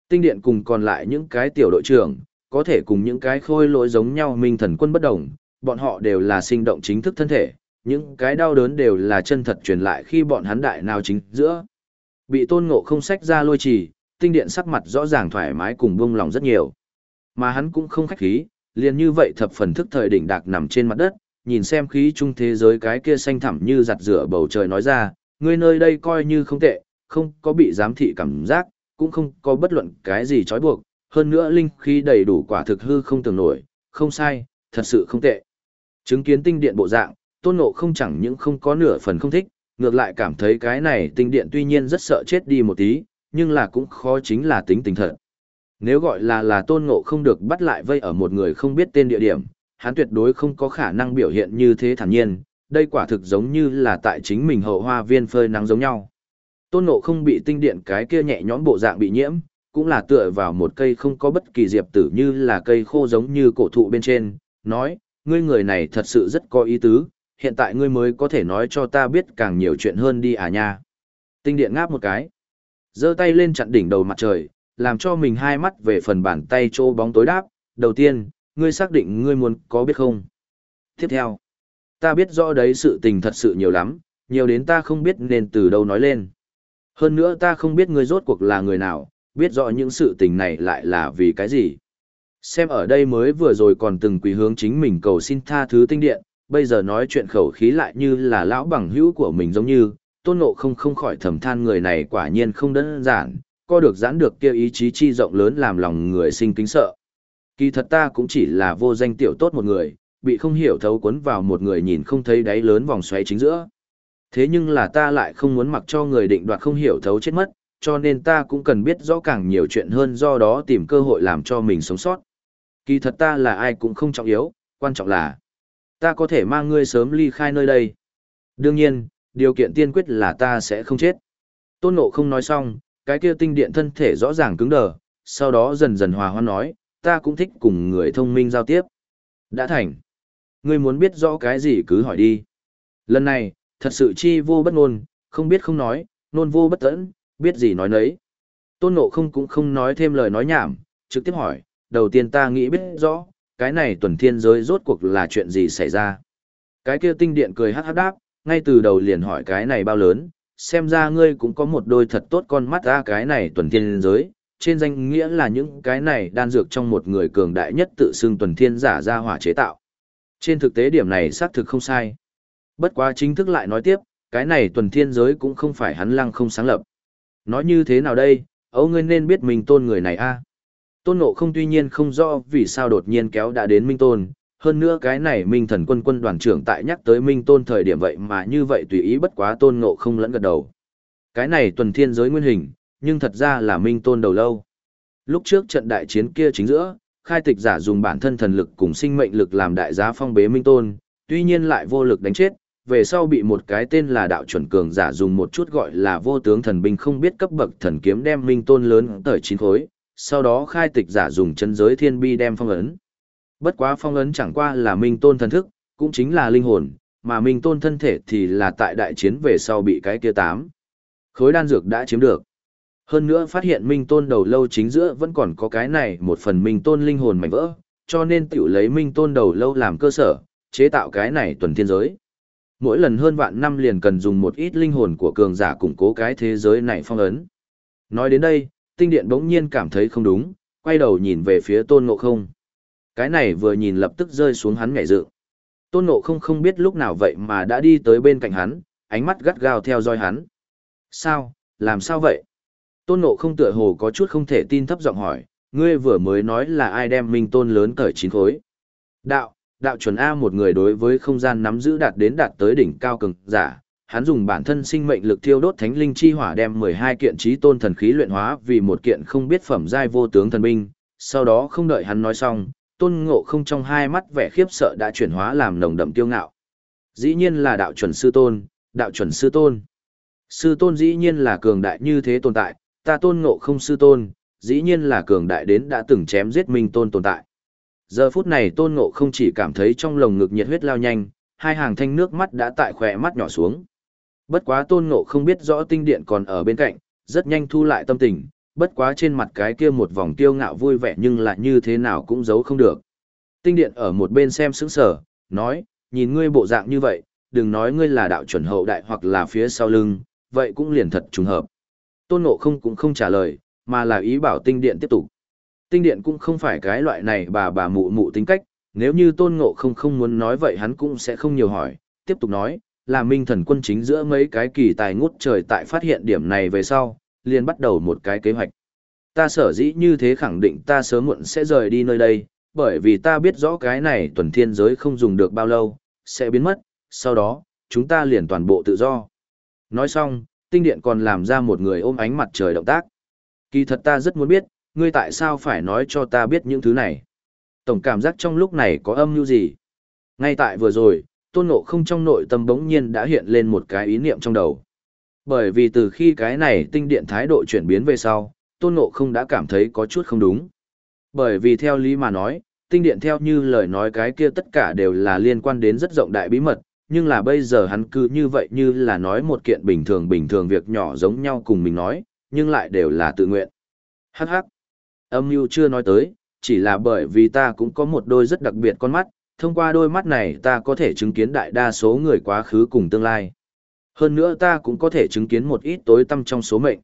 Tinh điện cùng còn lại những cái tiểu đội trưởng, có thể cùng những cái khôi lỗi giống nhau minh thần quân bất đồng, bọn họ đều là sinh động chính thức thân thể, những cái đau đớn đều là chân thật truyền lại khi bọn hắn đại nào chính giữa. Bị tôn ngộ không sách ra lôi trì, tinh điện sắc mặt rõ ràng thoải mái cùng buông lòng rất nhiều. Mà hắn cũng không khách khí, liền như vậy thập phần thức thời đỉnh đạc nằm trên mặt đất, nhìn xem khí trung thế giới cái kia xanh thẳm như giặt rửa bầu trời nói ra, ngươi nơi đây coi như không tệ, không có bị giám thị cảm giác, cũng không có bất luận cái gì trói buộc, hơn nữa linh khí đầy đủ quả thực hư không tưởng nổi, không sai, thật sự không tệ. Chứng kiến tinh điện bộ dạng, tôn ngộ không chẳng những không có nửa phần không thích, ngược lại cảm thấy cái này tinh điện tuy nhiên rất sợ chết đi một tí, nhưng là cũng khó chính là tính tình thật. Nếu gọi là là tôn ngộ không được bắt lại vây ở một người không biết tên địa điểm, hắn tuyệt đối không có khả năng biểu hiện như thế thản nhiên, đây quả thực giống như là tại chính mình hậu hoa viên phơi nắng giống nhau. Tôn ngộ không bị tinh điện cái kia nhẹ nhõm bộ dạng bị nhiễm, cũng là tựa vào một cây không có bất kỳ diệp tử như là cây khô giống như cổ thụ bên trên, nói, ngươi người này thật sự rất có ý tứ, hiện tại ngươi mới có thể nói cho ta biết càng nhiều chuyện hơn đi à nha. Tinh điện ngáp một cái, giơ tay lên chặn đỉnh đầu mặt trời, làm cho mình hai mắt về phần bàn tay chỗ bóng tối đáp, đầu tiên, ngươi xác định ngươi muốn có biết không? Tiếp theo, ta biết rõ đấy sự tình thật sự nhiều lắm, nhiều đến ta không biết nên từ đâu nói lên. Hơn nữa ta không biết ngươi rốt cuộc là người nào, biết rõ những sự tình này lại là vì cái gì. Xem ở đây mới vừa rồi còn từng quỳ hướng chính mình cầu xin tha thứ tinh điện, bây giờ nói chuyện khẩu khí lại như là lão bằng hữu của mình giống như, tôn ngộ không không khỏi thầm than người này quả nhiên không đơn giản, co được giãn được kia ý chí chi rộng lớn làm lòng người sinh kính sợ. Kỳ thật ta cũng chỉ là vô danh tiểu tốt một người, bị không hiểu thấu cuốn vào một người nhìn không thấy đáy lớn vòng xoáy chính giữa. Thế nhưng là ta lại không muốn mặc cho người định đoạt không hiểu thấu chết mất, cho nên ta cũng cần biết rõ càng nhiều chuyện hơn do đó tìm cơ hội làm cho mình sống sót. Kỳ thật ta là ai cũng không trọng yếu, quan trọng là ta có thể mang ngươi sớm ly khai nơi đây. Đương nhiên, điều kiện tiên quyết là ta sẽ không chết. Tôn Ngộ không nói xong, cái kia tinh điện thân thể rõ ràng cứng đờ, sau đó dần dần hòa hoan nói, ta cũng thích cùng người thông minh giao tiếp. Đã thành. Ngươi muốn biết rõ cái gì cứ hỏi đi. Lần này, thật sự chi vô bất ngôn, không biết không nói, nôn vô bất tẫn, biết gì nói nấy. Tôn Ngộ không cũng không nói thêm lời nói nhảm, trực tiếp hỏi, đầu tiên ta nghĩ biết rõ, cái này tuần thiên giới rốt cuộc là chuyện gì xảy ra. Cái kia tinh điện cười hát hát đáp, ngay từ đầu liền hỏi cái này bao lớn, xem ra ngươi cũng có một đôi thật tốt con mắt ra cái này tuần thiên giới, trên danh nghĩa là những cái này đan dược trong một người cường đại nhất tự xưng tuần thiên giả ra hỏa chế tạo. Trên thực tế điểm này xác thực không sai. Bất quá chính thức lại nói tiếp, cái này tuần thiên giới cũng không phải hắn lăng không sáng lập. Nói như thế nào đây, ấu ngươi nên biết mình tôn người này a Tôn Ngộ không tuy nhiên không rõ vì sao đột nhiên kéo đã đến Minh Tôn, hơn nữa cái này Minh thần quân quân đoàn trưởng tại nhắc tới Minh Tôn thời điểm vậy mà như vậy tùy ý bất quá Tôn Ngộ không lẫn gật đầu. Cái này tuần thiên giới nguyên hình, nhưng thật ra là Minh Tôn đầu lâu. Lúc trước trận đại chiến kia chính giữa, khai tịch giả dùng bản thân thần lực cùng sinh mệnh lực làm đại giá phong bế Minh Tôn, tuy nhiên lại vô lực đánh chết, về sau bị một cái tên là đạo chuẩn cường giả dùng một chút gọi là vô tướng thần binh không biết cấp bậc thần kiếm đem Minh Tôn lớn tới chín khối, sau đó khai tịch giả dùng chân giới thiên bi đem phong ấn. Bất quá phong ấn chẳng qua là Minh Tôn thần thức, cũng chính là linh hồn, mà Minh Tôn thân thể thì là tại đại chiến về sau bị cái kia tám. Khối đan dược đã chiếm được. Hơn nữa phát hiện Minh Tôn đầu lâu chính giữa vẫn còn có cái này một phần Minh Tôn linh hồn mảnh vỡ, cho nên tiểu lấy Minh Tôn đầu lâu làm cơ sở, chế tạo cái này tuần thiên giới. Mỗi lần hơn vạn năm liền cần dùng một ít linh hồn của cường giả củng cố cái thế giới này phong ấn. Nói đến đây, tinh điện bỗng nhiên cảm thấy không đúng, quay đầu nhìn về phía tôn ngộ không. Cái này vừa nhìn lập tức rơi xuống hắn nhảy dựng. Tôn ngộ không không biết lúc nào vậy mà đã đi tới bên cạnh hắn, ánh mắt gắt gao theo dõi hắn. Sao, làm sao vậy? Tôn ngộ không tựa hồ có chút không thể tin thấp giọng hỏi, ngươi vừa mới nói là ai đem minh tôn lớn cởi chín khối. Đạo, đạo chuẩn A một người đối với không gian nắm giữ đạt đến đạt tới đỉnh cao cường giả, hắn dùng bản thân sinh mệnh lực thiêu đốt thánh linh chi hỏa đem 12 kiện trí tôn thần khí luyện hóa vì một kiện không biết phẩm giai vô tướng thần binh, sau đó không đợi hắn nói xong, tôn ngộ không trong hai mắt vẻ khiếp sợ đã chuyển hóa làm nồng đậm tiêu ngạo. Dĩ nhiên là đạo chuẩn sư tôn, đạo chuẩn sư tôn. Sư tôn dĩ nhiên là cường đại như thế tồn tại, ta tôn ngộ không sư tôn, dĩ nhiên là cường đại đến đã từng chém giết minh tôn tồn tại. Giờ phút này tôn ngộ không chỉ cảm thấy trong lồng ngực nhiệt huyết lao nhanh, hai hàng thanh nước mắt đã tại khỏe mắt nhỏ xuống. Bất quá tôn ngộ không biết rõ tinh điện còn ở bên cạnh, rất nhanh thu lại tâm tình, bất quá trên mặt cái kia một vòng tiêu ngạo vui vẻ nhưng lại như thế nào cũng giấu không được. Tinh điện ở một bên xem sững sở, nói, nhìn ngươi bộ dạng như vậy, đừng nói ngươi là đạo chuẩn hậu đại hoặc là phía sau lưng, vậy cũng liền thật trùng hợp. Tôn ngộ không cũng không trả lời, mà là ý bảo tinh điện tiếp tục. Tinh điện cũng không phải cái loại này bà bà mụ mụ tính cách, nếu như tôn ngộ không không muốn nói vậy hắn cũng sẽ không nhiều hỏi, tiếp tục nói, là minh thần quân chính giữa mấy cái kỳ tài ngút trời tại phát hiện điểm này về sau, liền bắt đầu một cái kế hoạch. Ta sở dĩ như thế khẳng định ta sớm muộn sẽ rời đi nơi đây, bởi vì ta biết rõ cái này tuần thiên giới không dùng được bao lâu, sẽ biến mất, sau đó, chúng ta liền toàn bộ tự do. Nói xong, tinh điện còn làm ra một người ôm ánh mặt trời động tác. Kỳ thật ta rất muốn biết, ngươi tại sao phải nói cho ta biết những thứ này. Tổng cảm giác trong lúc này có âm mưu gì. Ngay tại vừa rồi, tôn ngộ không trong nội tâm bỗng nhiên đã hiện lên một cái ý niệm trong đầu. Bởi vì từ khi cái này tinh điện thái độ chuyển biến về sau, tôn ngộ không đã cảm thấy có chút không đúng. Bởi vì theo lý mà nói, tinh điện theo như lời nói cái kia tất cả đều là liên quan đến rất rộng đại bí mật, nhưng là bây giờ hắn cứ như vậy như là nói một kiện bình thường bình thường việc nhỏ giống nhau cùng mình nói, nhưng lại đều là tự nguyện. Hắc hắc. Âm mưu chưa nói tới, chỉ là bởi vì ta cũng có một đôi rất đặc biệt con mắt, thông qua đôi mắt này ta có thể chứng kiến đại đa số người quá khứ cùng tương lai. Hơn nữa ta cũng có thể chứng kiến một ít tối tâm trong số mệnh.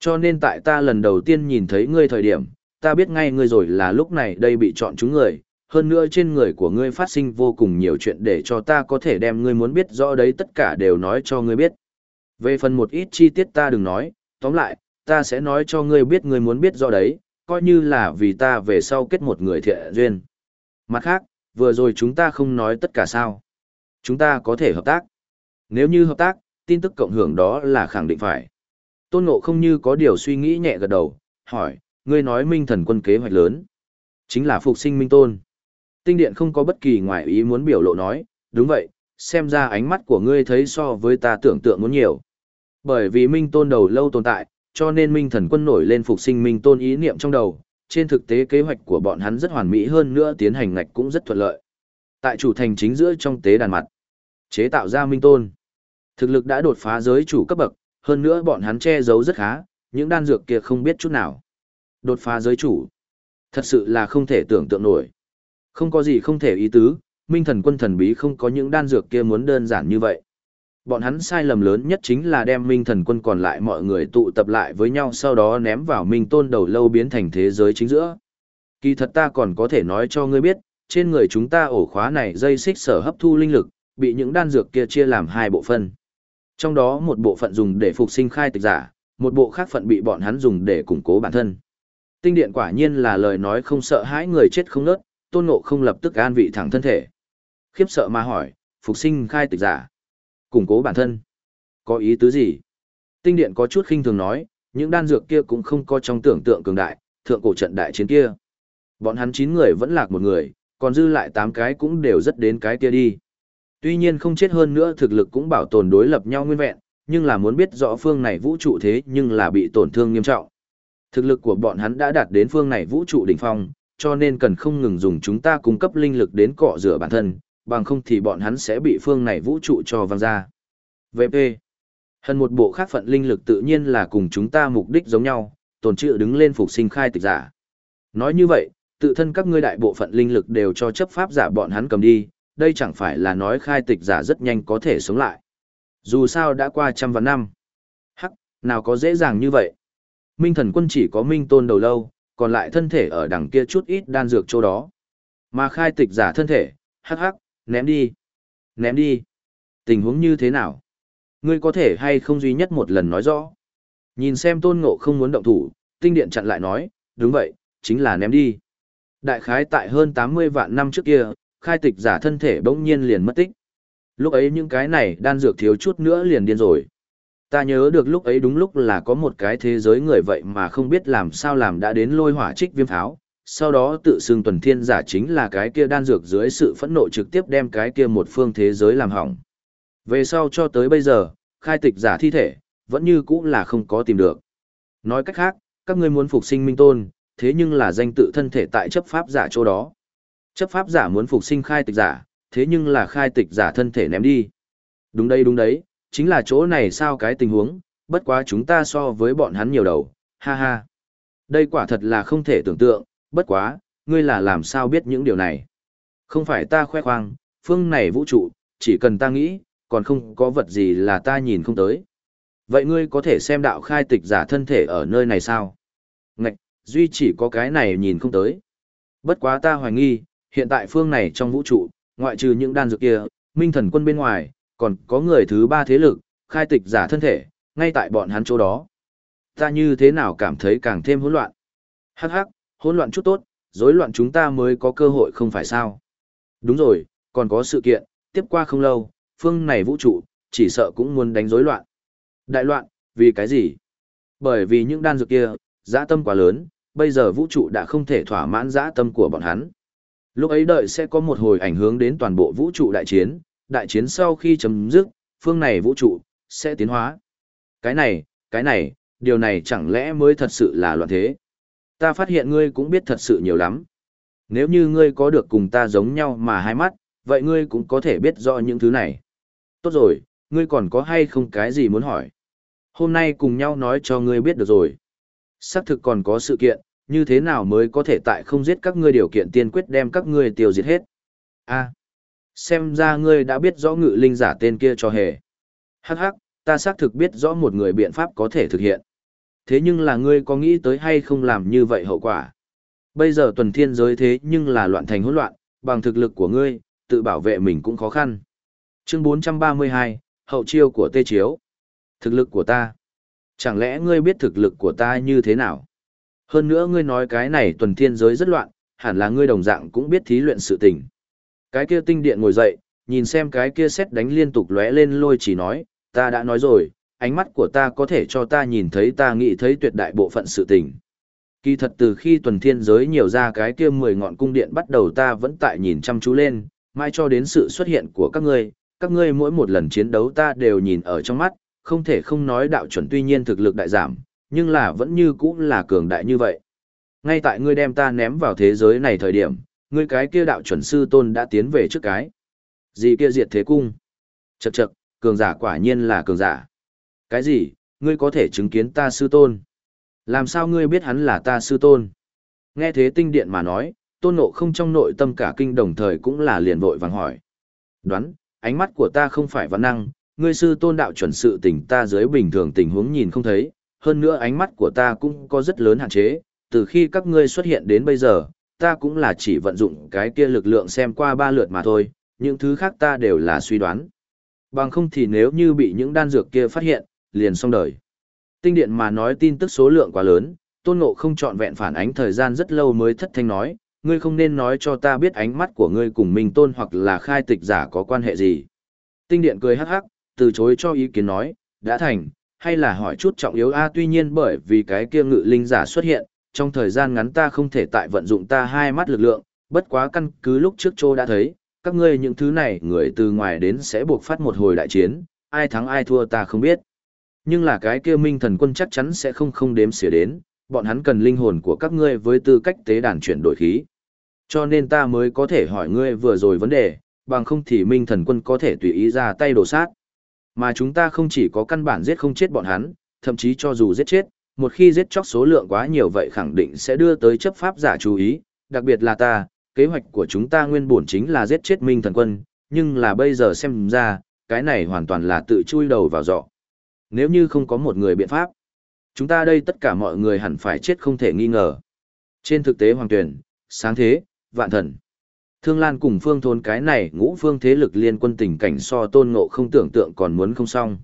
Cho nên tại ta lần đầu tiên nhìn thấy ngươi thời điểm, ta biết ngay ngươi rồi là lúc này đây bị chọn chúng người, hơn nữa trên người của ngươi phát sinh vô cùng nhiều chuyện để cho ta có thể đem ngươi muốn biết rõ đấy tất cả đều nói cho ngươi biết. Về phần một ít chi tiết ta đừng nói, tóm lại, ta sẽ nói cho ngươi biết ngươi muốn biết rõ đấy, coi như là vì ta về sau kết một người thiện duyên. Mặt khác, vừa rồi chúng ta không nói tất cả sao. Chúng ta có thể hợp tác. Nếu như hợp tác, tin tức cộng hưởng đó là khẳng định phải. Tôn Ngộ không như có điều suy nghĩ nhẹ gật đầu, hỏi, ngươi nói minh thần quân kế hoạch lớn. Chính là phục sinh minh tôn. Tinh điện không có bất kỳ ngoại ý muốn biểu lộ nói, đúng vậy, xem ra ánh mắt của ngươi thấy so với ta tưởng tượng muốn nhiều. Bởi vì minh tôn đầu lâu tồn tại, cho nên minh thần quân nổi lên phục sinh minh tôn ý niệm trong đầu, trên thực tế kế hoạch của bọn hắn rất hoàn mỹ hơn nữa tiến hành ngạch cũng rất thuận lợi. Tại chủ thành chính giữa trong tế đàn mặt, chế tạo ra minh tôn. Thực lực đã đột phá giới chủ cấp bậc, hơn nữa bọn hắn che giấu rất khá, những đan dược kia không biết chút nào. Đột phá giới chủ. Thật sự là không thể tưởng tượng nổi. Không có gì không thể ý tứ, minh thần quân thần bí không có những đan dược kia muốn đơn giản như vậy. Bọn hắn sai lầm lớn nhất chính là đem minh thần quân còn lại mọi người tụ tập lại với nhau sau đó ném vào minh tôn đầu lâu biến thành thế giới chính giữa. Kỳ thật ta còn có thể nói cho ngươi biết, trên người chúng ta ổ khóa này dây xích sở hấp thu linh lực, bị những đan dược kia chia làm hai bộ phận. Trong đó một bộ phận dùng để phục sinh khai tịch giả, một bộ khác phận bị bọn hắn dùng để củng cố bản thân. Tinh điện quả nhiên là lời nói không sợ hãi người chết không nớt, tôn ngộ không lập tức an vị thẳng thân thể. Khiếp sợ mà hỏi, phục sinh khai tịch giả, củng cố bản thân. Có ý tứ gì? Tinh điện có chút khinh thường nói, những đan dược kia cũng không có trong tưởng tượng cường đại, thượng cổ trận đại chiến kia. Bọn hắn 9 người vẫn lạc một người, còn dư lại 8 cái cũng đều rất đến cái kia đi. Tuy nhiên không chết hơn nữa thực lực cũng bảo tồn đối lập nhau nguyên vẹn, nhưng là muốn biết rõ phương này vũ trụ thế nhưng là bị tổn thương nghiêm trọng. Thực lực của bọn hắn đã đạt đến phương này vũ trụ đỉnh phong, cho nên cần không ngừng dùng chúng ta cung cấp linh lực đến cọ rửa bản thân, bằng không thì bọn hắn sẽ bị phương này vũ trụ cho văng ra. VP Hần một bộ khác phận linh lực tự nhiên là cùng chúng ta mục đích giống nhau, tồn trữ đứng lên phục sinh khai tịch giả. Nói như vậy, tự thân các ngươi đại bộ phận linh lực đều cho chấp pháp giả bọn hắn cầm đi, đây chẳng phải là nói khai tịch giả rất nhanh có thể sống lại. Dù sao đã qua trăm vạn năm. Hắc, nào có dễ dàng như vậy. Minh thần quân chỉ có minh tôn đầu lâu, còn lại thân thể ở đằng kia chút ít đan dược chỗ đó. Mà khai tịch giả thân thể, hắc hắc, ném đi. Ném đi. Tình huống như thế nào? Ngươi có thể hay không duy nhất một lần nói rõ. Nhìn xem tôn ngộ không muốn động thủ, tinh điện chặn lại nói, đúng vậy, chính là ném đi. Đại khái tại hơn 80 vạn năm trước kia, khai tịch giả thân thể bỗng nhiên liền mất tích. Lúc ấy những cái này đan dược thiếu chút nữa liền điên rồi. Ta nhớ được lúc ấy đúng lúc là có một cái thế giới người vậy mà không biết làm sao làm đã đến lôi hỏa trích viêm pháo. Sau đó tự xưng tuần thiên giả chính là cái kia đan dược dưới sự phẫn nộ trực tiếp đem cái kia một phương thế giới làm hỏng. Về sau cho tới bây giờ, khai tịch giả thi thể, vẫn như cũng là không có tìm được. Nói cách khác, các ngươi muốn phục sinh minh tôn, thế nhưng là danh tự thân thể tại chấp pháp giả chỗ đó. Chấp pháp giả muốn phục sinh khai tịch giả, thế nhưng là khai tịch giả thân thể ném đi. Đúng đây đúng đấy, chính là chỗ này sao cái tình huống, bất quá chúng ta so với bọn hắn nhiều đầu, ha ha. Đây quả thật là không thể tưởng tượng, bất quá, ngươi là làm sao biết những điều này. Không phải ta khoe khoang, phương này vũ trụ, chỉ cần ta nghĩ, còn không có vật gì là ta nhìn không tới. Vậy ngươi có thể xem đạo khai tịch giả thân thể ở nơi này sao? Ngạch, duy chỉ có cái này nhìn không tới. Bất quá ta hoài nghi, hiện tại phương này trong vũ trụ, ngoại trừ những đan dược kia, minh thần quân bên ngoài, còn có người thứ ba thế lực, khai tịch giả thân thể, ngay tại bọn hắn chỗ đó. Ta như thế nào cảm thấy càng thêm hỗn loạn. Hắc hắc, hỗn loạn chút tốt, rối loạn chúng ta mới có cơ hội không phải sao. Đúng rồi, còn có sự kiện, tiếp qua không lâu, phương này vũ trụ, chỉ sợ cũng muốn đánh rối loạn. Đại loạn, vì cái gì? Bởi vì những đan dược kia, dã tâm quá lớn, bây giờ vũ trụ đã không thể thỏa mãn dã tâm của bọn hắn. Lúc ấy đợi sẽ có một hồi ảnh hưởng đến toàn bộ vũ trụ đại chiến, đại chiến sau khi chấm dứt, phương này vũ trụ, sẽ tiến hóa. Cái này, cái này, điều này chẳng lẽ mới thật sự là loạn thế. Ta phát hiện ngươi cũng biết thật sự nhiều lắm. Nếu như ngươi có được cùng ta giống nhau mà hai mắt, vậy ngươi cũng có thể biết rõ những thứ này. Tốt rồi, ngươi còn có hay không cái gì muốn hỏi? Hôm nay cùng nhau nói cho ngươi biết được rồi. Xác thực còn có sự kiện, như thế nào mới có thể tại không giết các ngươi điều kiện tiên quyết đem các ngươi tiêu diệt hết? A, xem ra ngươi đã biết rõ ngự linh giả tên kia cho hề. Hắc hắc, ta xác thực biết rõ một người biện pháp có thể thực hiện. Thế nhưng là ngươi có nghĩ tới hay không làm như vậy hậu quả? Bây giờ tuần thiên giới thế nhưng là loạn thành hỗn loạn, bằng thực lực của ngươi, tự bảo vệ mình cũng khó khăn. Chương 432, hậu chiêu của Tê Chiếu. Thực lực của ta. Chẳng lẽ ngươi biết thực lực của ta như thế nào? Hơn nữa ngươi nói cái này tuần thiên giới rất loạn, hẳn là ngươi đồng dạng cũng biết thí luyện sự tình. Cái kia tinh điện ngồi dậy, nhìn xem cái kia xét đánh liên tục lóe lên lôi chỉ nói, ta đã nói rồi, ánh mắt của ta có thể cho ta nhìn thấy ta nghĩ thấy tuyệt đại bộ phận sự tình. Kỳ thật từ khi tuần thiên giới nhiều ra cái kia mười ngọn cung điện bắt đầu ta vẫn tại nhìn chăm chú lên, mai cho đến sự xuất hiện của các ngươi, các ngươi mỗi một lần chiến đấu ta đều nhìn ở trong mắt, không thể không nói đạo chuẩn tuy nhiên thực lực đại giảm, nhưng là vẫn như cũ là cường đại như vậy. Ngay tại ngươi đem ta ném vào thế giới này thời điểm, ngươi cái kia đạo chuẩn sư tôn đã tiến về trước cái. Gì kia diệt thế cung? Chậc chậc, cường giả quả nhiên là cường giả. Cái gì, ngươi có thể chứng kiến ta sư tôn? Làm sao ngươi biết hắn là ta sư tôn? Nghe thế tinh điện mà nói, tôn nộ không trong nội tâm cả kinh đồng thời cũng là liền vội vàng hỏi. Đoán, ánh mắt của ta không phải văn năng, ngươi sư tôn đạo chuẩn sự tình ta dưới bình thường tình huống nhìn không thấy, hơn nữa ánh mắt của ta cũng có rất lớn hạn chế, từ khi các ngươi xuất hiện đến bây giờ, ta cũng là chỉ vận dụng cái kia lực lượng xem qua ba lượt mà thôi, những thứ khác ta đều là suy đoán. Bằng không thì nếu như bị những đan dược kia phát hiện, liền xong đời. Tinh điện mà nói tin tức số lượng quá lớn, tôn ngộ không chọn vẹn phản ánh thời gian rất lâu mới thất thanh nói, ngươi không nên nói cho ta biết ánh mắt của ngươi cùng mình tôn hoặc là khai tịch giả có quan hệ gì. Tinh điện cười hắc hắc, từ chối cho ý kiến nói, đã thành, hay là hỏi chút trọng yếu a tuy nhiên bởi vì cái kia ngự linh giả xuất hiện, trong thời gian ngắn ta không thể tại vận dụng ta hai mắt lực lượng, bất quá căn cứ lúc trước châu đã thấy, các ngươi những thứ này người từ ngoài đến sẽ buộc phát một hồi đại chiến, ai thắng ai thua ta không biết. Nhưng là cái kia minh thần quân chắc chắn sẽ không không đếm xỉa đến, bọn hắn cần linh hồn của các ngươi với tư cách tế đàn chuyển đổi khí. Cho nên ta mới có thể hỏi ngươi vừa rồi vấn đề, bằng không thì minh thần quân có thể tùy ý ra tay đổ sát. Mà chúng ta không chỉ có căn bản giết không chết bọn hắn, thậm chí cho dù giết chết, một khi giết chóc số lượng quá nhiều vậy khẳng định sẽ đưa tới chấp pháp giả chú ý, đặc biệt là ta, kế hoạch của chúng ta nguyên bổn chính là giết chết Minh Thần Quân, nhưng là bây giờ xem ra, cái này hoàn toàn là tự chui đầu vào dọ. Nếu như không có một người biện pháp, chúng ta đây tất cả mọi người hẳn phải chết không thể nghi ngờ. Trên thực tế Hoàng Tuyển, sáng thế, vạn thần. Thương Lan cùng phương thôn cái này ngũ phương thế lực liên quân tình cảnh so tôn ngộ không tưởng tượng còn muốn không xong.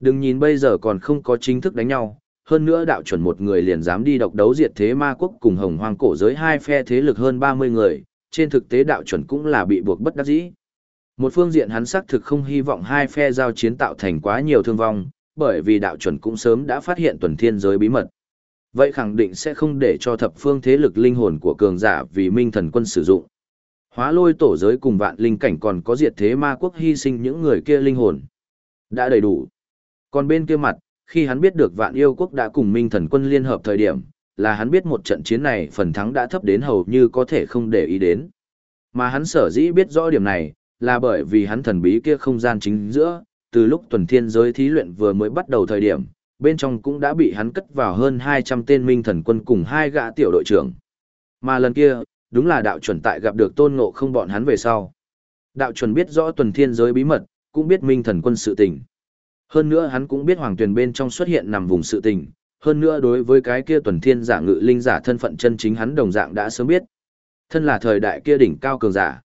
Đừng nhìn bây giờ còn không có chính thức đánh nhau, hơn nữa đạo chuẩn một người liền dám đi độc đấu diệt thế ma quốc cùng hồng hoang cổ giới hai phe thế lực hơn 30 người, trên thực tế đạo chuẩn cũng là bị buộc bất đắc dĩ. Một phương diện hắn xác thực không hy vọng hai phe giao chiến tạo thành quá nhiều thương vong, bởi vì đạo chuẩn cũng sớm đã phát hiện tuần thiên giới bí mật. Vậy khẳng định sẽ không để cho thập phương thế lực linh hồn của cường giả vì minh thần quân sử dụng. Hóa lôi tổ giới cùng vạn linh cảnh còn có diệt thế ma quốc hy sinh những người kia linh hồn. Đã đầy đủ. Còn bên kia mặt, khi hắn biết được vạn yêu quốc đã cùng minh thần quân liên hợp thời điểm, là hắn biết một trận chiến này phần thắng đã thấp đến hầu như có thể không để ý đến. Mà hắn sở dĩ biết rõ điểm này, là bởi vì hắn thần bí kia không gian chính giữa, từ lúc tuần thiên giới thí luyện vừa mới bắt đầu thời điểm, bên trong cũng đã bị hắn cất vào hơn 200 tên minh thần quân cùng hai gã tiểu đội trưởng. Mà lần kia, đúng là đạo chuẩn tại gặp được tôn ngộ không bọn hắn về sau. Đạo chuẩn biết rõ tuần thiên giới bí mật, cũng biết minh thần quân sự tình. Hơn nữa hắn cũng biết hoàng tuyển bên trong xuất hiện nằm vùng sự tình, hơn nữa đối với cái kia tuần thiên giả ngự linh giả thân phận chân chính hắn đồng dạng đã sớm biết. Thân là thời đại kia đỉnh cao cường giả.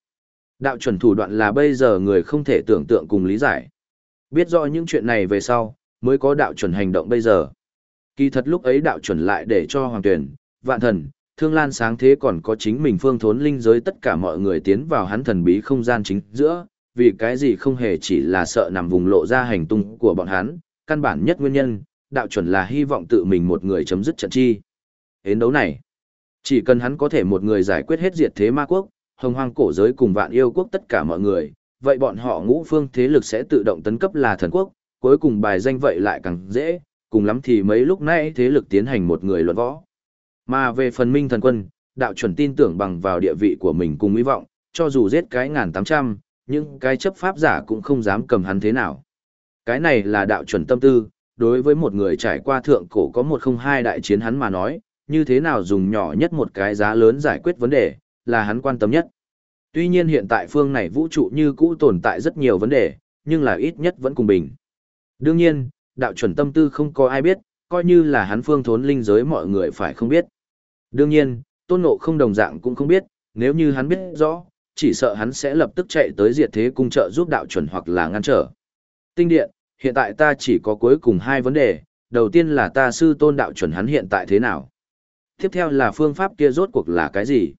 Đạo chuẩn thủ đoạn là bây giờ người không thể tưởng tượng cùng lý giải. Biết rõ những chuyện này về sau, mới có đạo chuẩn hành động bây giờ. Kỳ thật lúc ấy đạo chuẩn lại để cho hoàng tuyển, vạn thần, thương lan sáng thế còn có chính mình phương thốn linh giới tất cả mọi người tiến vào hắn thần bí không gian chính giữa, vì cái gì không hề chỉ là sợ nằm vùng lộ ra hành tung của bọn hắn, căn bản nhất nguyên nhân, đạo chuẩn là hy vọng tự mình một người chấm dứt trận chi. Hến đấu này, chỉ cần hắn có thể một người giải quyết hết diệt thế ma quốc, hồng hoang cổ giới cùng vạn yêu quốc tất cả mọi người, vậy bọn họ ngũ phương thế lực sẽ tự động tấn cấp là thần quốc, cuối cùng bài danh vậy lại càng dễ, cùng lắm thì mấy lúc nãy thế lực tiến hành một người luận võ. Mà về phần minh thần quân, đạo chuẩn tin tưởng bằng vào địa vị của mình cùng hy vọng, cho dù giết cái ngàn tám trăm, nhưng cái chấp pháp giả cũng không dám cầm hắn thế nào. Cái này là đạo chuẩn tâm tư, đối với một người trải qua thượng cổ có một không hai đại chiến hắn mà nói, như thế nào dùng nhỏ nhất một cái giá lớn giải quyết vấn đề, là hắn quan tâm nhất. Tuy nhiên hiện tại phương này vũ trụ như cũ tồn tại rất nhiều vấn đề, nhưng là ít nhất vẫn cùng bình. Đương nhiên, đạo chuẩn tâm tư không có ai biết, coi như là hắn phương thốn linh giới mọi người phải không biết. Đương nhiên, tôn ngộ không đồng dạng cũng không biết, nếu như hắn biết rõ, chỉ sợ hắn sẽ lập tức chạy tới diệt thế cung trợ giúp đạo chuẩn hoặc là ngăn trở. Tinh điện, hiện tại ta chỉ có cuối cùng hai vấn đề, đầu tiên là ta sư tôn đạo chuẩn hắn hiện tại thế nào? Tiếp theo là phương pháp kia rốt cuộc là cái gì?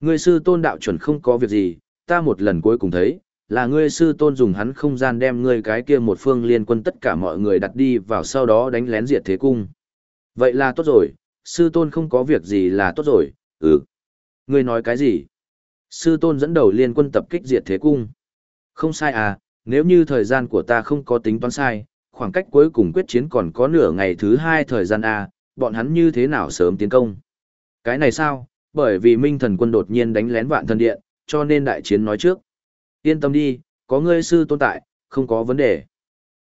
Ngươi sư tôn đạo chuẩn không có việc gì, ta một lần cuối cùng thấy, là ngươi sư tôn dùng hắn không gian đem ngươi cái kia một phương liên quân tất cả mọi người đặt đi vào sau đó đánh lén diệt thế cung. Vậy là tốt rồi, sư tôn không có việc gì là tốt rồi, ừ. Ngươi nói cái gì? Sư tôn dẫn đầu liên quân tập kích diệt thế cung. Không sai à, nếu như thời gian của ta không có tính toán sai, khoảng cách cuối cùng quyết chiến còn có nửa ngày thứ hai thời gian à? bọn hắn như thế nào sớm tiến công. Cái này sao, bởi vì minh thần quân đột nhiên đánh lén vạn thần điện, cho nên đại chiến nói trước. Yên tâm đi, có ngươi sư tôn tại, không có vấn đề.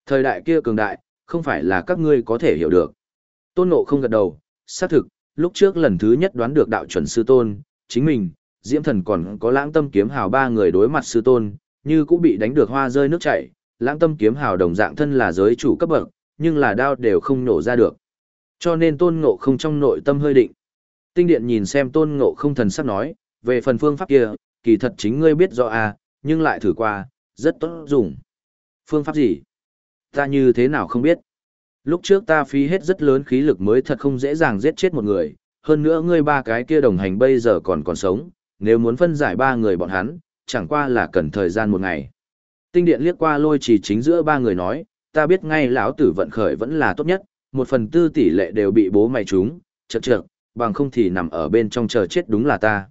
Thời đại kia cường đại, không phải là các ngươi có thể hiểu được. Tôn nộ không gật đầu, xác thực, lúc trước lần thứ nhất đoán được đạo chuẩn sư tôn, chính mình, diễm thần còn có lãng tâm kiếm hào ba người đối mặt sư tôn, như cũng bị đánh được hoa rơi nước chảy, lãng tâm kiếm hào đồng dạng thân là giới chủ cấp bậc, nhưng là đao đều không nổ ra được. Cho nên tôn ngộ không trong nội tâm hơi định. Tinh điện nhìn xem tôn ngộ không thần sắc nói, về phần phương pháp kia, kỳ thật chính ngươi biết rõ à, nhưng lại thử qua, rất tốt dùng. Phương pháp gì? Ta như thế nào không biết. Lúc trước ta phí hết rất lớn khí lực mới thật không dễ dàng giết chết một người, hơn nữa ngươi ba cái kia đồng hành bây giờ còn còn sống, nếu muốn phân giải ba người bọn hắn, chẳng qua là cần thời gian một ngày. Tinh điện liếc qua lôi trì chính giữa ba người nói, ta biết ngay lão tử vận khởi vẫn là tốt nhất, một phần tư tỷ lệ đều bị bố mày chúng, chật chật, bằng không thì nằm ở bên trong chờ chết đúng là ta.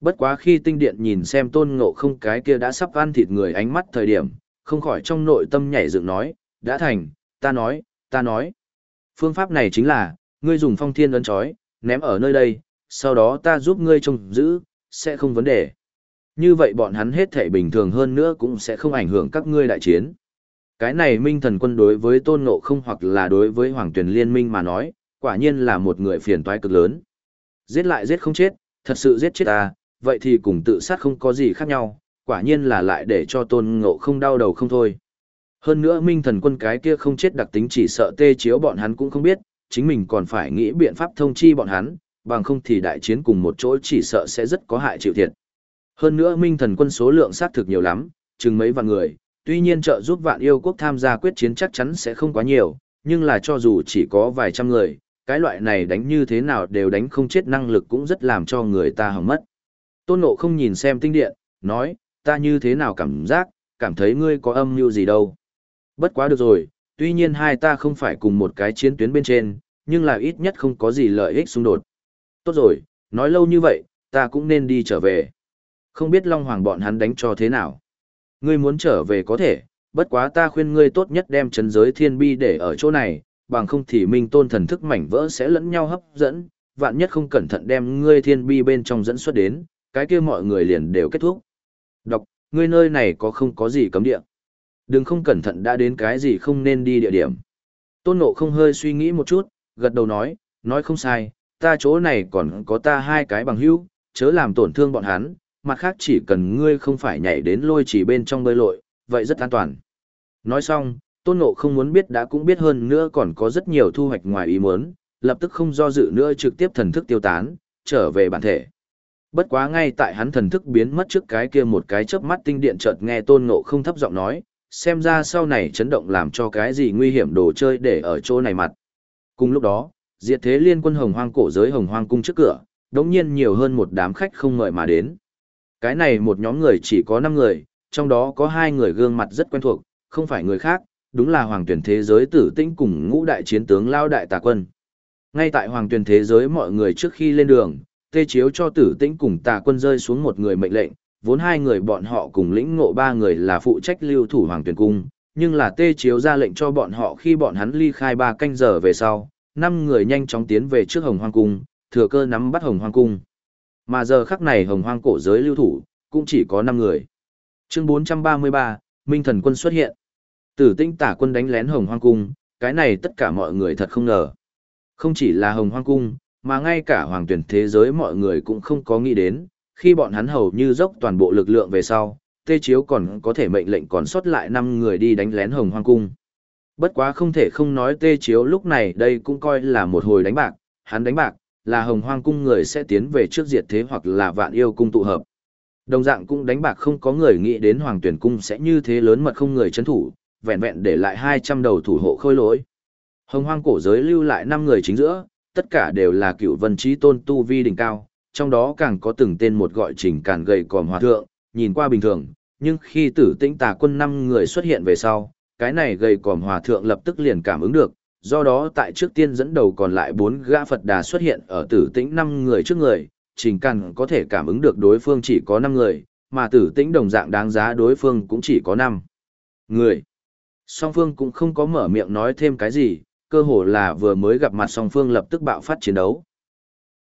Bất quá khi tinh điện nhìn xem tôn ngộ không cái kia đã sắp ăn thịt người ánh mắt thời điểm, không khỏi trong nội tâm nhảy dựng nói, đã thành, ta nói, ta nói. Phương pháp này chính là, ngươi dùng phong thiên ấn chói, ném ở nơi đây, sau đó ta giúp ngươi trông giữ, sẽ không vấn đề. Như vậy bọn hắn hết thể bình thường hơn nữa cũng sẽ không ảnh hưởng các ngươi đại chiến. Cái này minh thần quân đối với tôn ngộ không hoặc là đối với hoàng tuyển liên minh mà nói, quả nhiên là một người phiền toái cực lớn. Giết lại giết không chết, thật sự giết chết ta, vậy thì cùng tự sát không có gì khác nhau, quả nhiên là lại để cho tôn ngộ không đau đầu không thôi. Hơn nữa minh thần quân cái kia không chết đặc tính chỉ sợ tê chiếu bọn hắn cũng không biết, chính mình còn phải nghĩ biện pháp thông chi bọn hắn, bằng không thì đại chiến cùng một chỗ chỉ sợ sẽ rất có hại chịu thiệt. Hơn nữa minh thần quân số lượng xác thực nhiều lắm, chừng mấy vạn người, tuy nhiên trợ giúp vạn yêu quốc tham gia quyết chiến chắc chắn sẽ không quá nhiều, nhưng là cho dù chỉ có vài trăm người, cái loại này đánh như thế nào đều đánh không chết năng lực cũng rất làm cho người ta hỏng mất. Tôn Ngộ không nhìn xem tinh điện, nói, ta như thế nào cảm giác, cảm thấy ngươi có âm mưu gì đâu. Bất quá được rồi, tuy nhiên hai ta không phải cùng một cái chiến tuyến bên trên, nhưng là ít nhất không có gì lợi ích xung đột. Tốt rồi, nói lâu như vậy, ta cũng nên đi trở về. Không biết Long Hoàng bọn hắn đánh cho thế nào. Ngươi muốn trở về có thể, bất quá ta khuyên ngươi tốt nhất đem chấn giới thiên bi để ở chỗ này, bằng không thì minh tôn thần thức mảnh vỡ sẽ lẫn nhau hấp dẫn, vạn nhất không cẩn thận đem ngươi thiên bi bên trong dẫn xuất đến, cái kia mọi người liền đều kết thúc. Đọc, ngươi nơi này có không có gì cấm địa. Đừng không cẩn thận đã đến cái gì không nên đi địa điểm. Tôn nộ không hơi suy nghĩ một chút, gật đầu nói, nói không sai, ta chỗ này còn có ta hai cái bằng hữu, chớ làm tổn thương bọn hắn, mặt khác chỉ cần ngươi không phải nhảy đến lôi chỉ bên trong bơi lội, vậy rất an toàn. Nói xong, tôn nộ không muốn biết đã cũng biết hơn nữa còn có rất nhiều thu hoạch ngoài ý muốn, lập tức không do dự nữa trực tiếp thần thức tiêu tán, trở về bản thể. Bất quá ngay tại hắn thần thức biến mất trước cái kia một cái chớp mắt tinh điện chợt nghe tôn nộ không thấp giọng nói, xem ra sau này chấn động làm cho cái gì nguy hiểm đồ chơi để ở chỗ này mặt. Cùng lúc đó, diệt thế liên quân hồng hoang cổ giới hồng hoang cung trước cửa, đống nhiên nhiều hơn một đám khách không ngợi mà đến. Cái này một nhóm người chỉ có 5 người, trong đó có hai người gương mặt rất quen thuộc, không phải người khác, đúng là hoàng tuyển thế giới tử tinh cùng ngũ đại chiến tướng lao đại tà quân. Ngay tại hoàng tuyển thế giới mọi người trước khi lên đường, tê chiếu cho tử tĩnh cùng tà quân rơi xuống một người mệnh lệnh, vốn hai người bọn họ cùng lĩnh ngộ ba người là phụ trách lưu thủ hoàng tuyển cung, nhưng là tê chiếu ra lệnh cho bọn họ khi bọn hắn ly khai ba canh giờ về sau, năm người nhanh chóng tiến về trước hồng hoang cung, thừa cơ nắm bắt hồng hoang cung. Mà giờ khắc này hồng hoang cổ giới lưu thủ, cũng chỉ có năm người. Chương 433, Minh thần quân xuất hiện. Tử tinh tả quân đánh lén hồng hoang cung, cái này tất cả mọi người thật không ngờ. Không chỉ là hồng hoang cung, mà ngay cả hoàng tuyển thế giới mọi người cũng không có nghĩ đến, khi bọn hắn hầu như dốc toàn bộ lực lượng về sau, Tê Chiếu còn có thể mệnh lệnh còn sót lại 5 người đi đánh lén hồng hoang cung. Bất quá không thể không nói Tê Chiếu lúc này đây cũng coi là một hồi đánh bạc, hắn đánh bạc, là hồng hoang cung người sẽ tiến về trước diệt thế hoặc là vạn yêu cung tụ hợp. Đồng dạng cũng đánh bạc không có người nghĩ đến hoàng tuyển cung sẽ như thế lớn mật không người chấn thủ, vẹn vẹn để lại 200 đầu thủ hộ khôi lỗi. Hồng hoang cổ giới lưu lại 5 người chính giữa, tất cả đều là cựu vân trí tôn tu vi đỉnh cao, trong đó càng có từng tên một gọi trình càn gầy còm hòa thượng, nhìn qua bình thường, nhưng khi tử tĩnh tà quân năm người xuất hiện về sau, cái này gầy còm hòa thượng lập tức liền cảm ứng được, do đó tại trước tiên dẫn đầu còn lại bốn gã Phật đà xuất hiện ở tử tĩnh năm người trước người, trình càn có thể cảm ứng được đối phương chỉ có năm người, mà tử tĩnh đồng dạng đáng giá đối phương cũng chỉ có năm người. Song phương cũng không có mở miệng nói thêm cái gì, cơ hồ là vừa mới gặp mặt song phương lập tức bạo phát chiến đấu.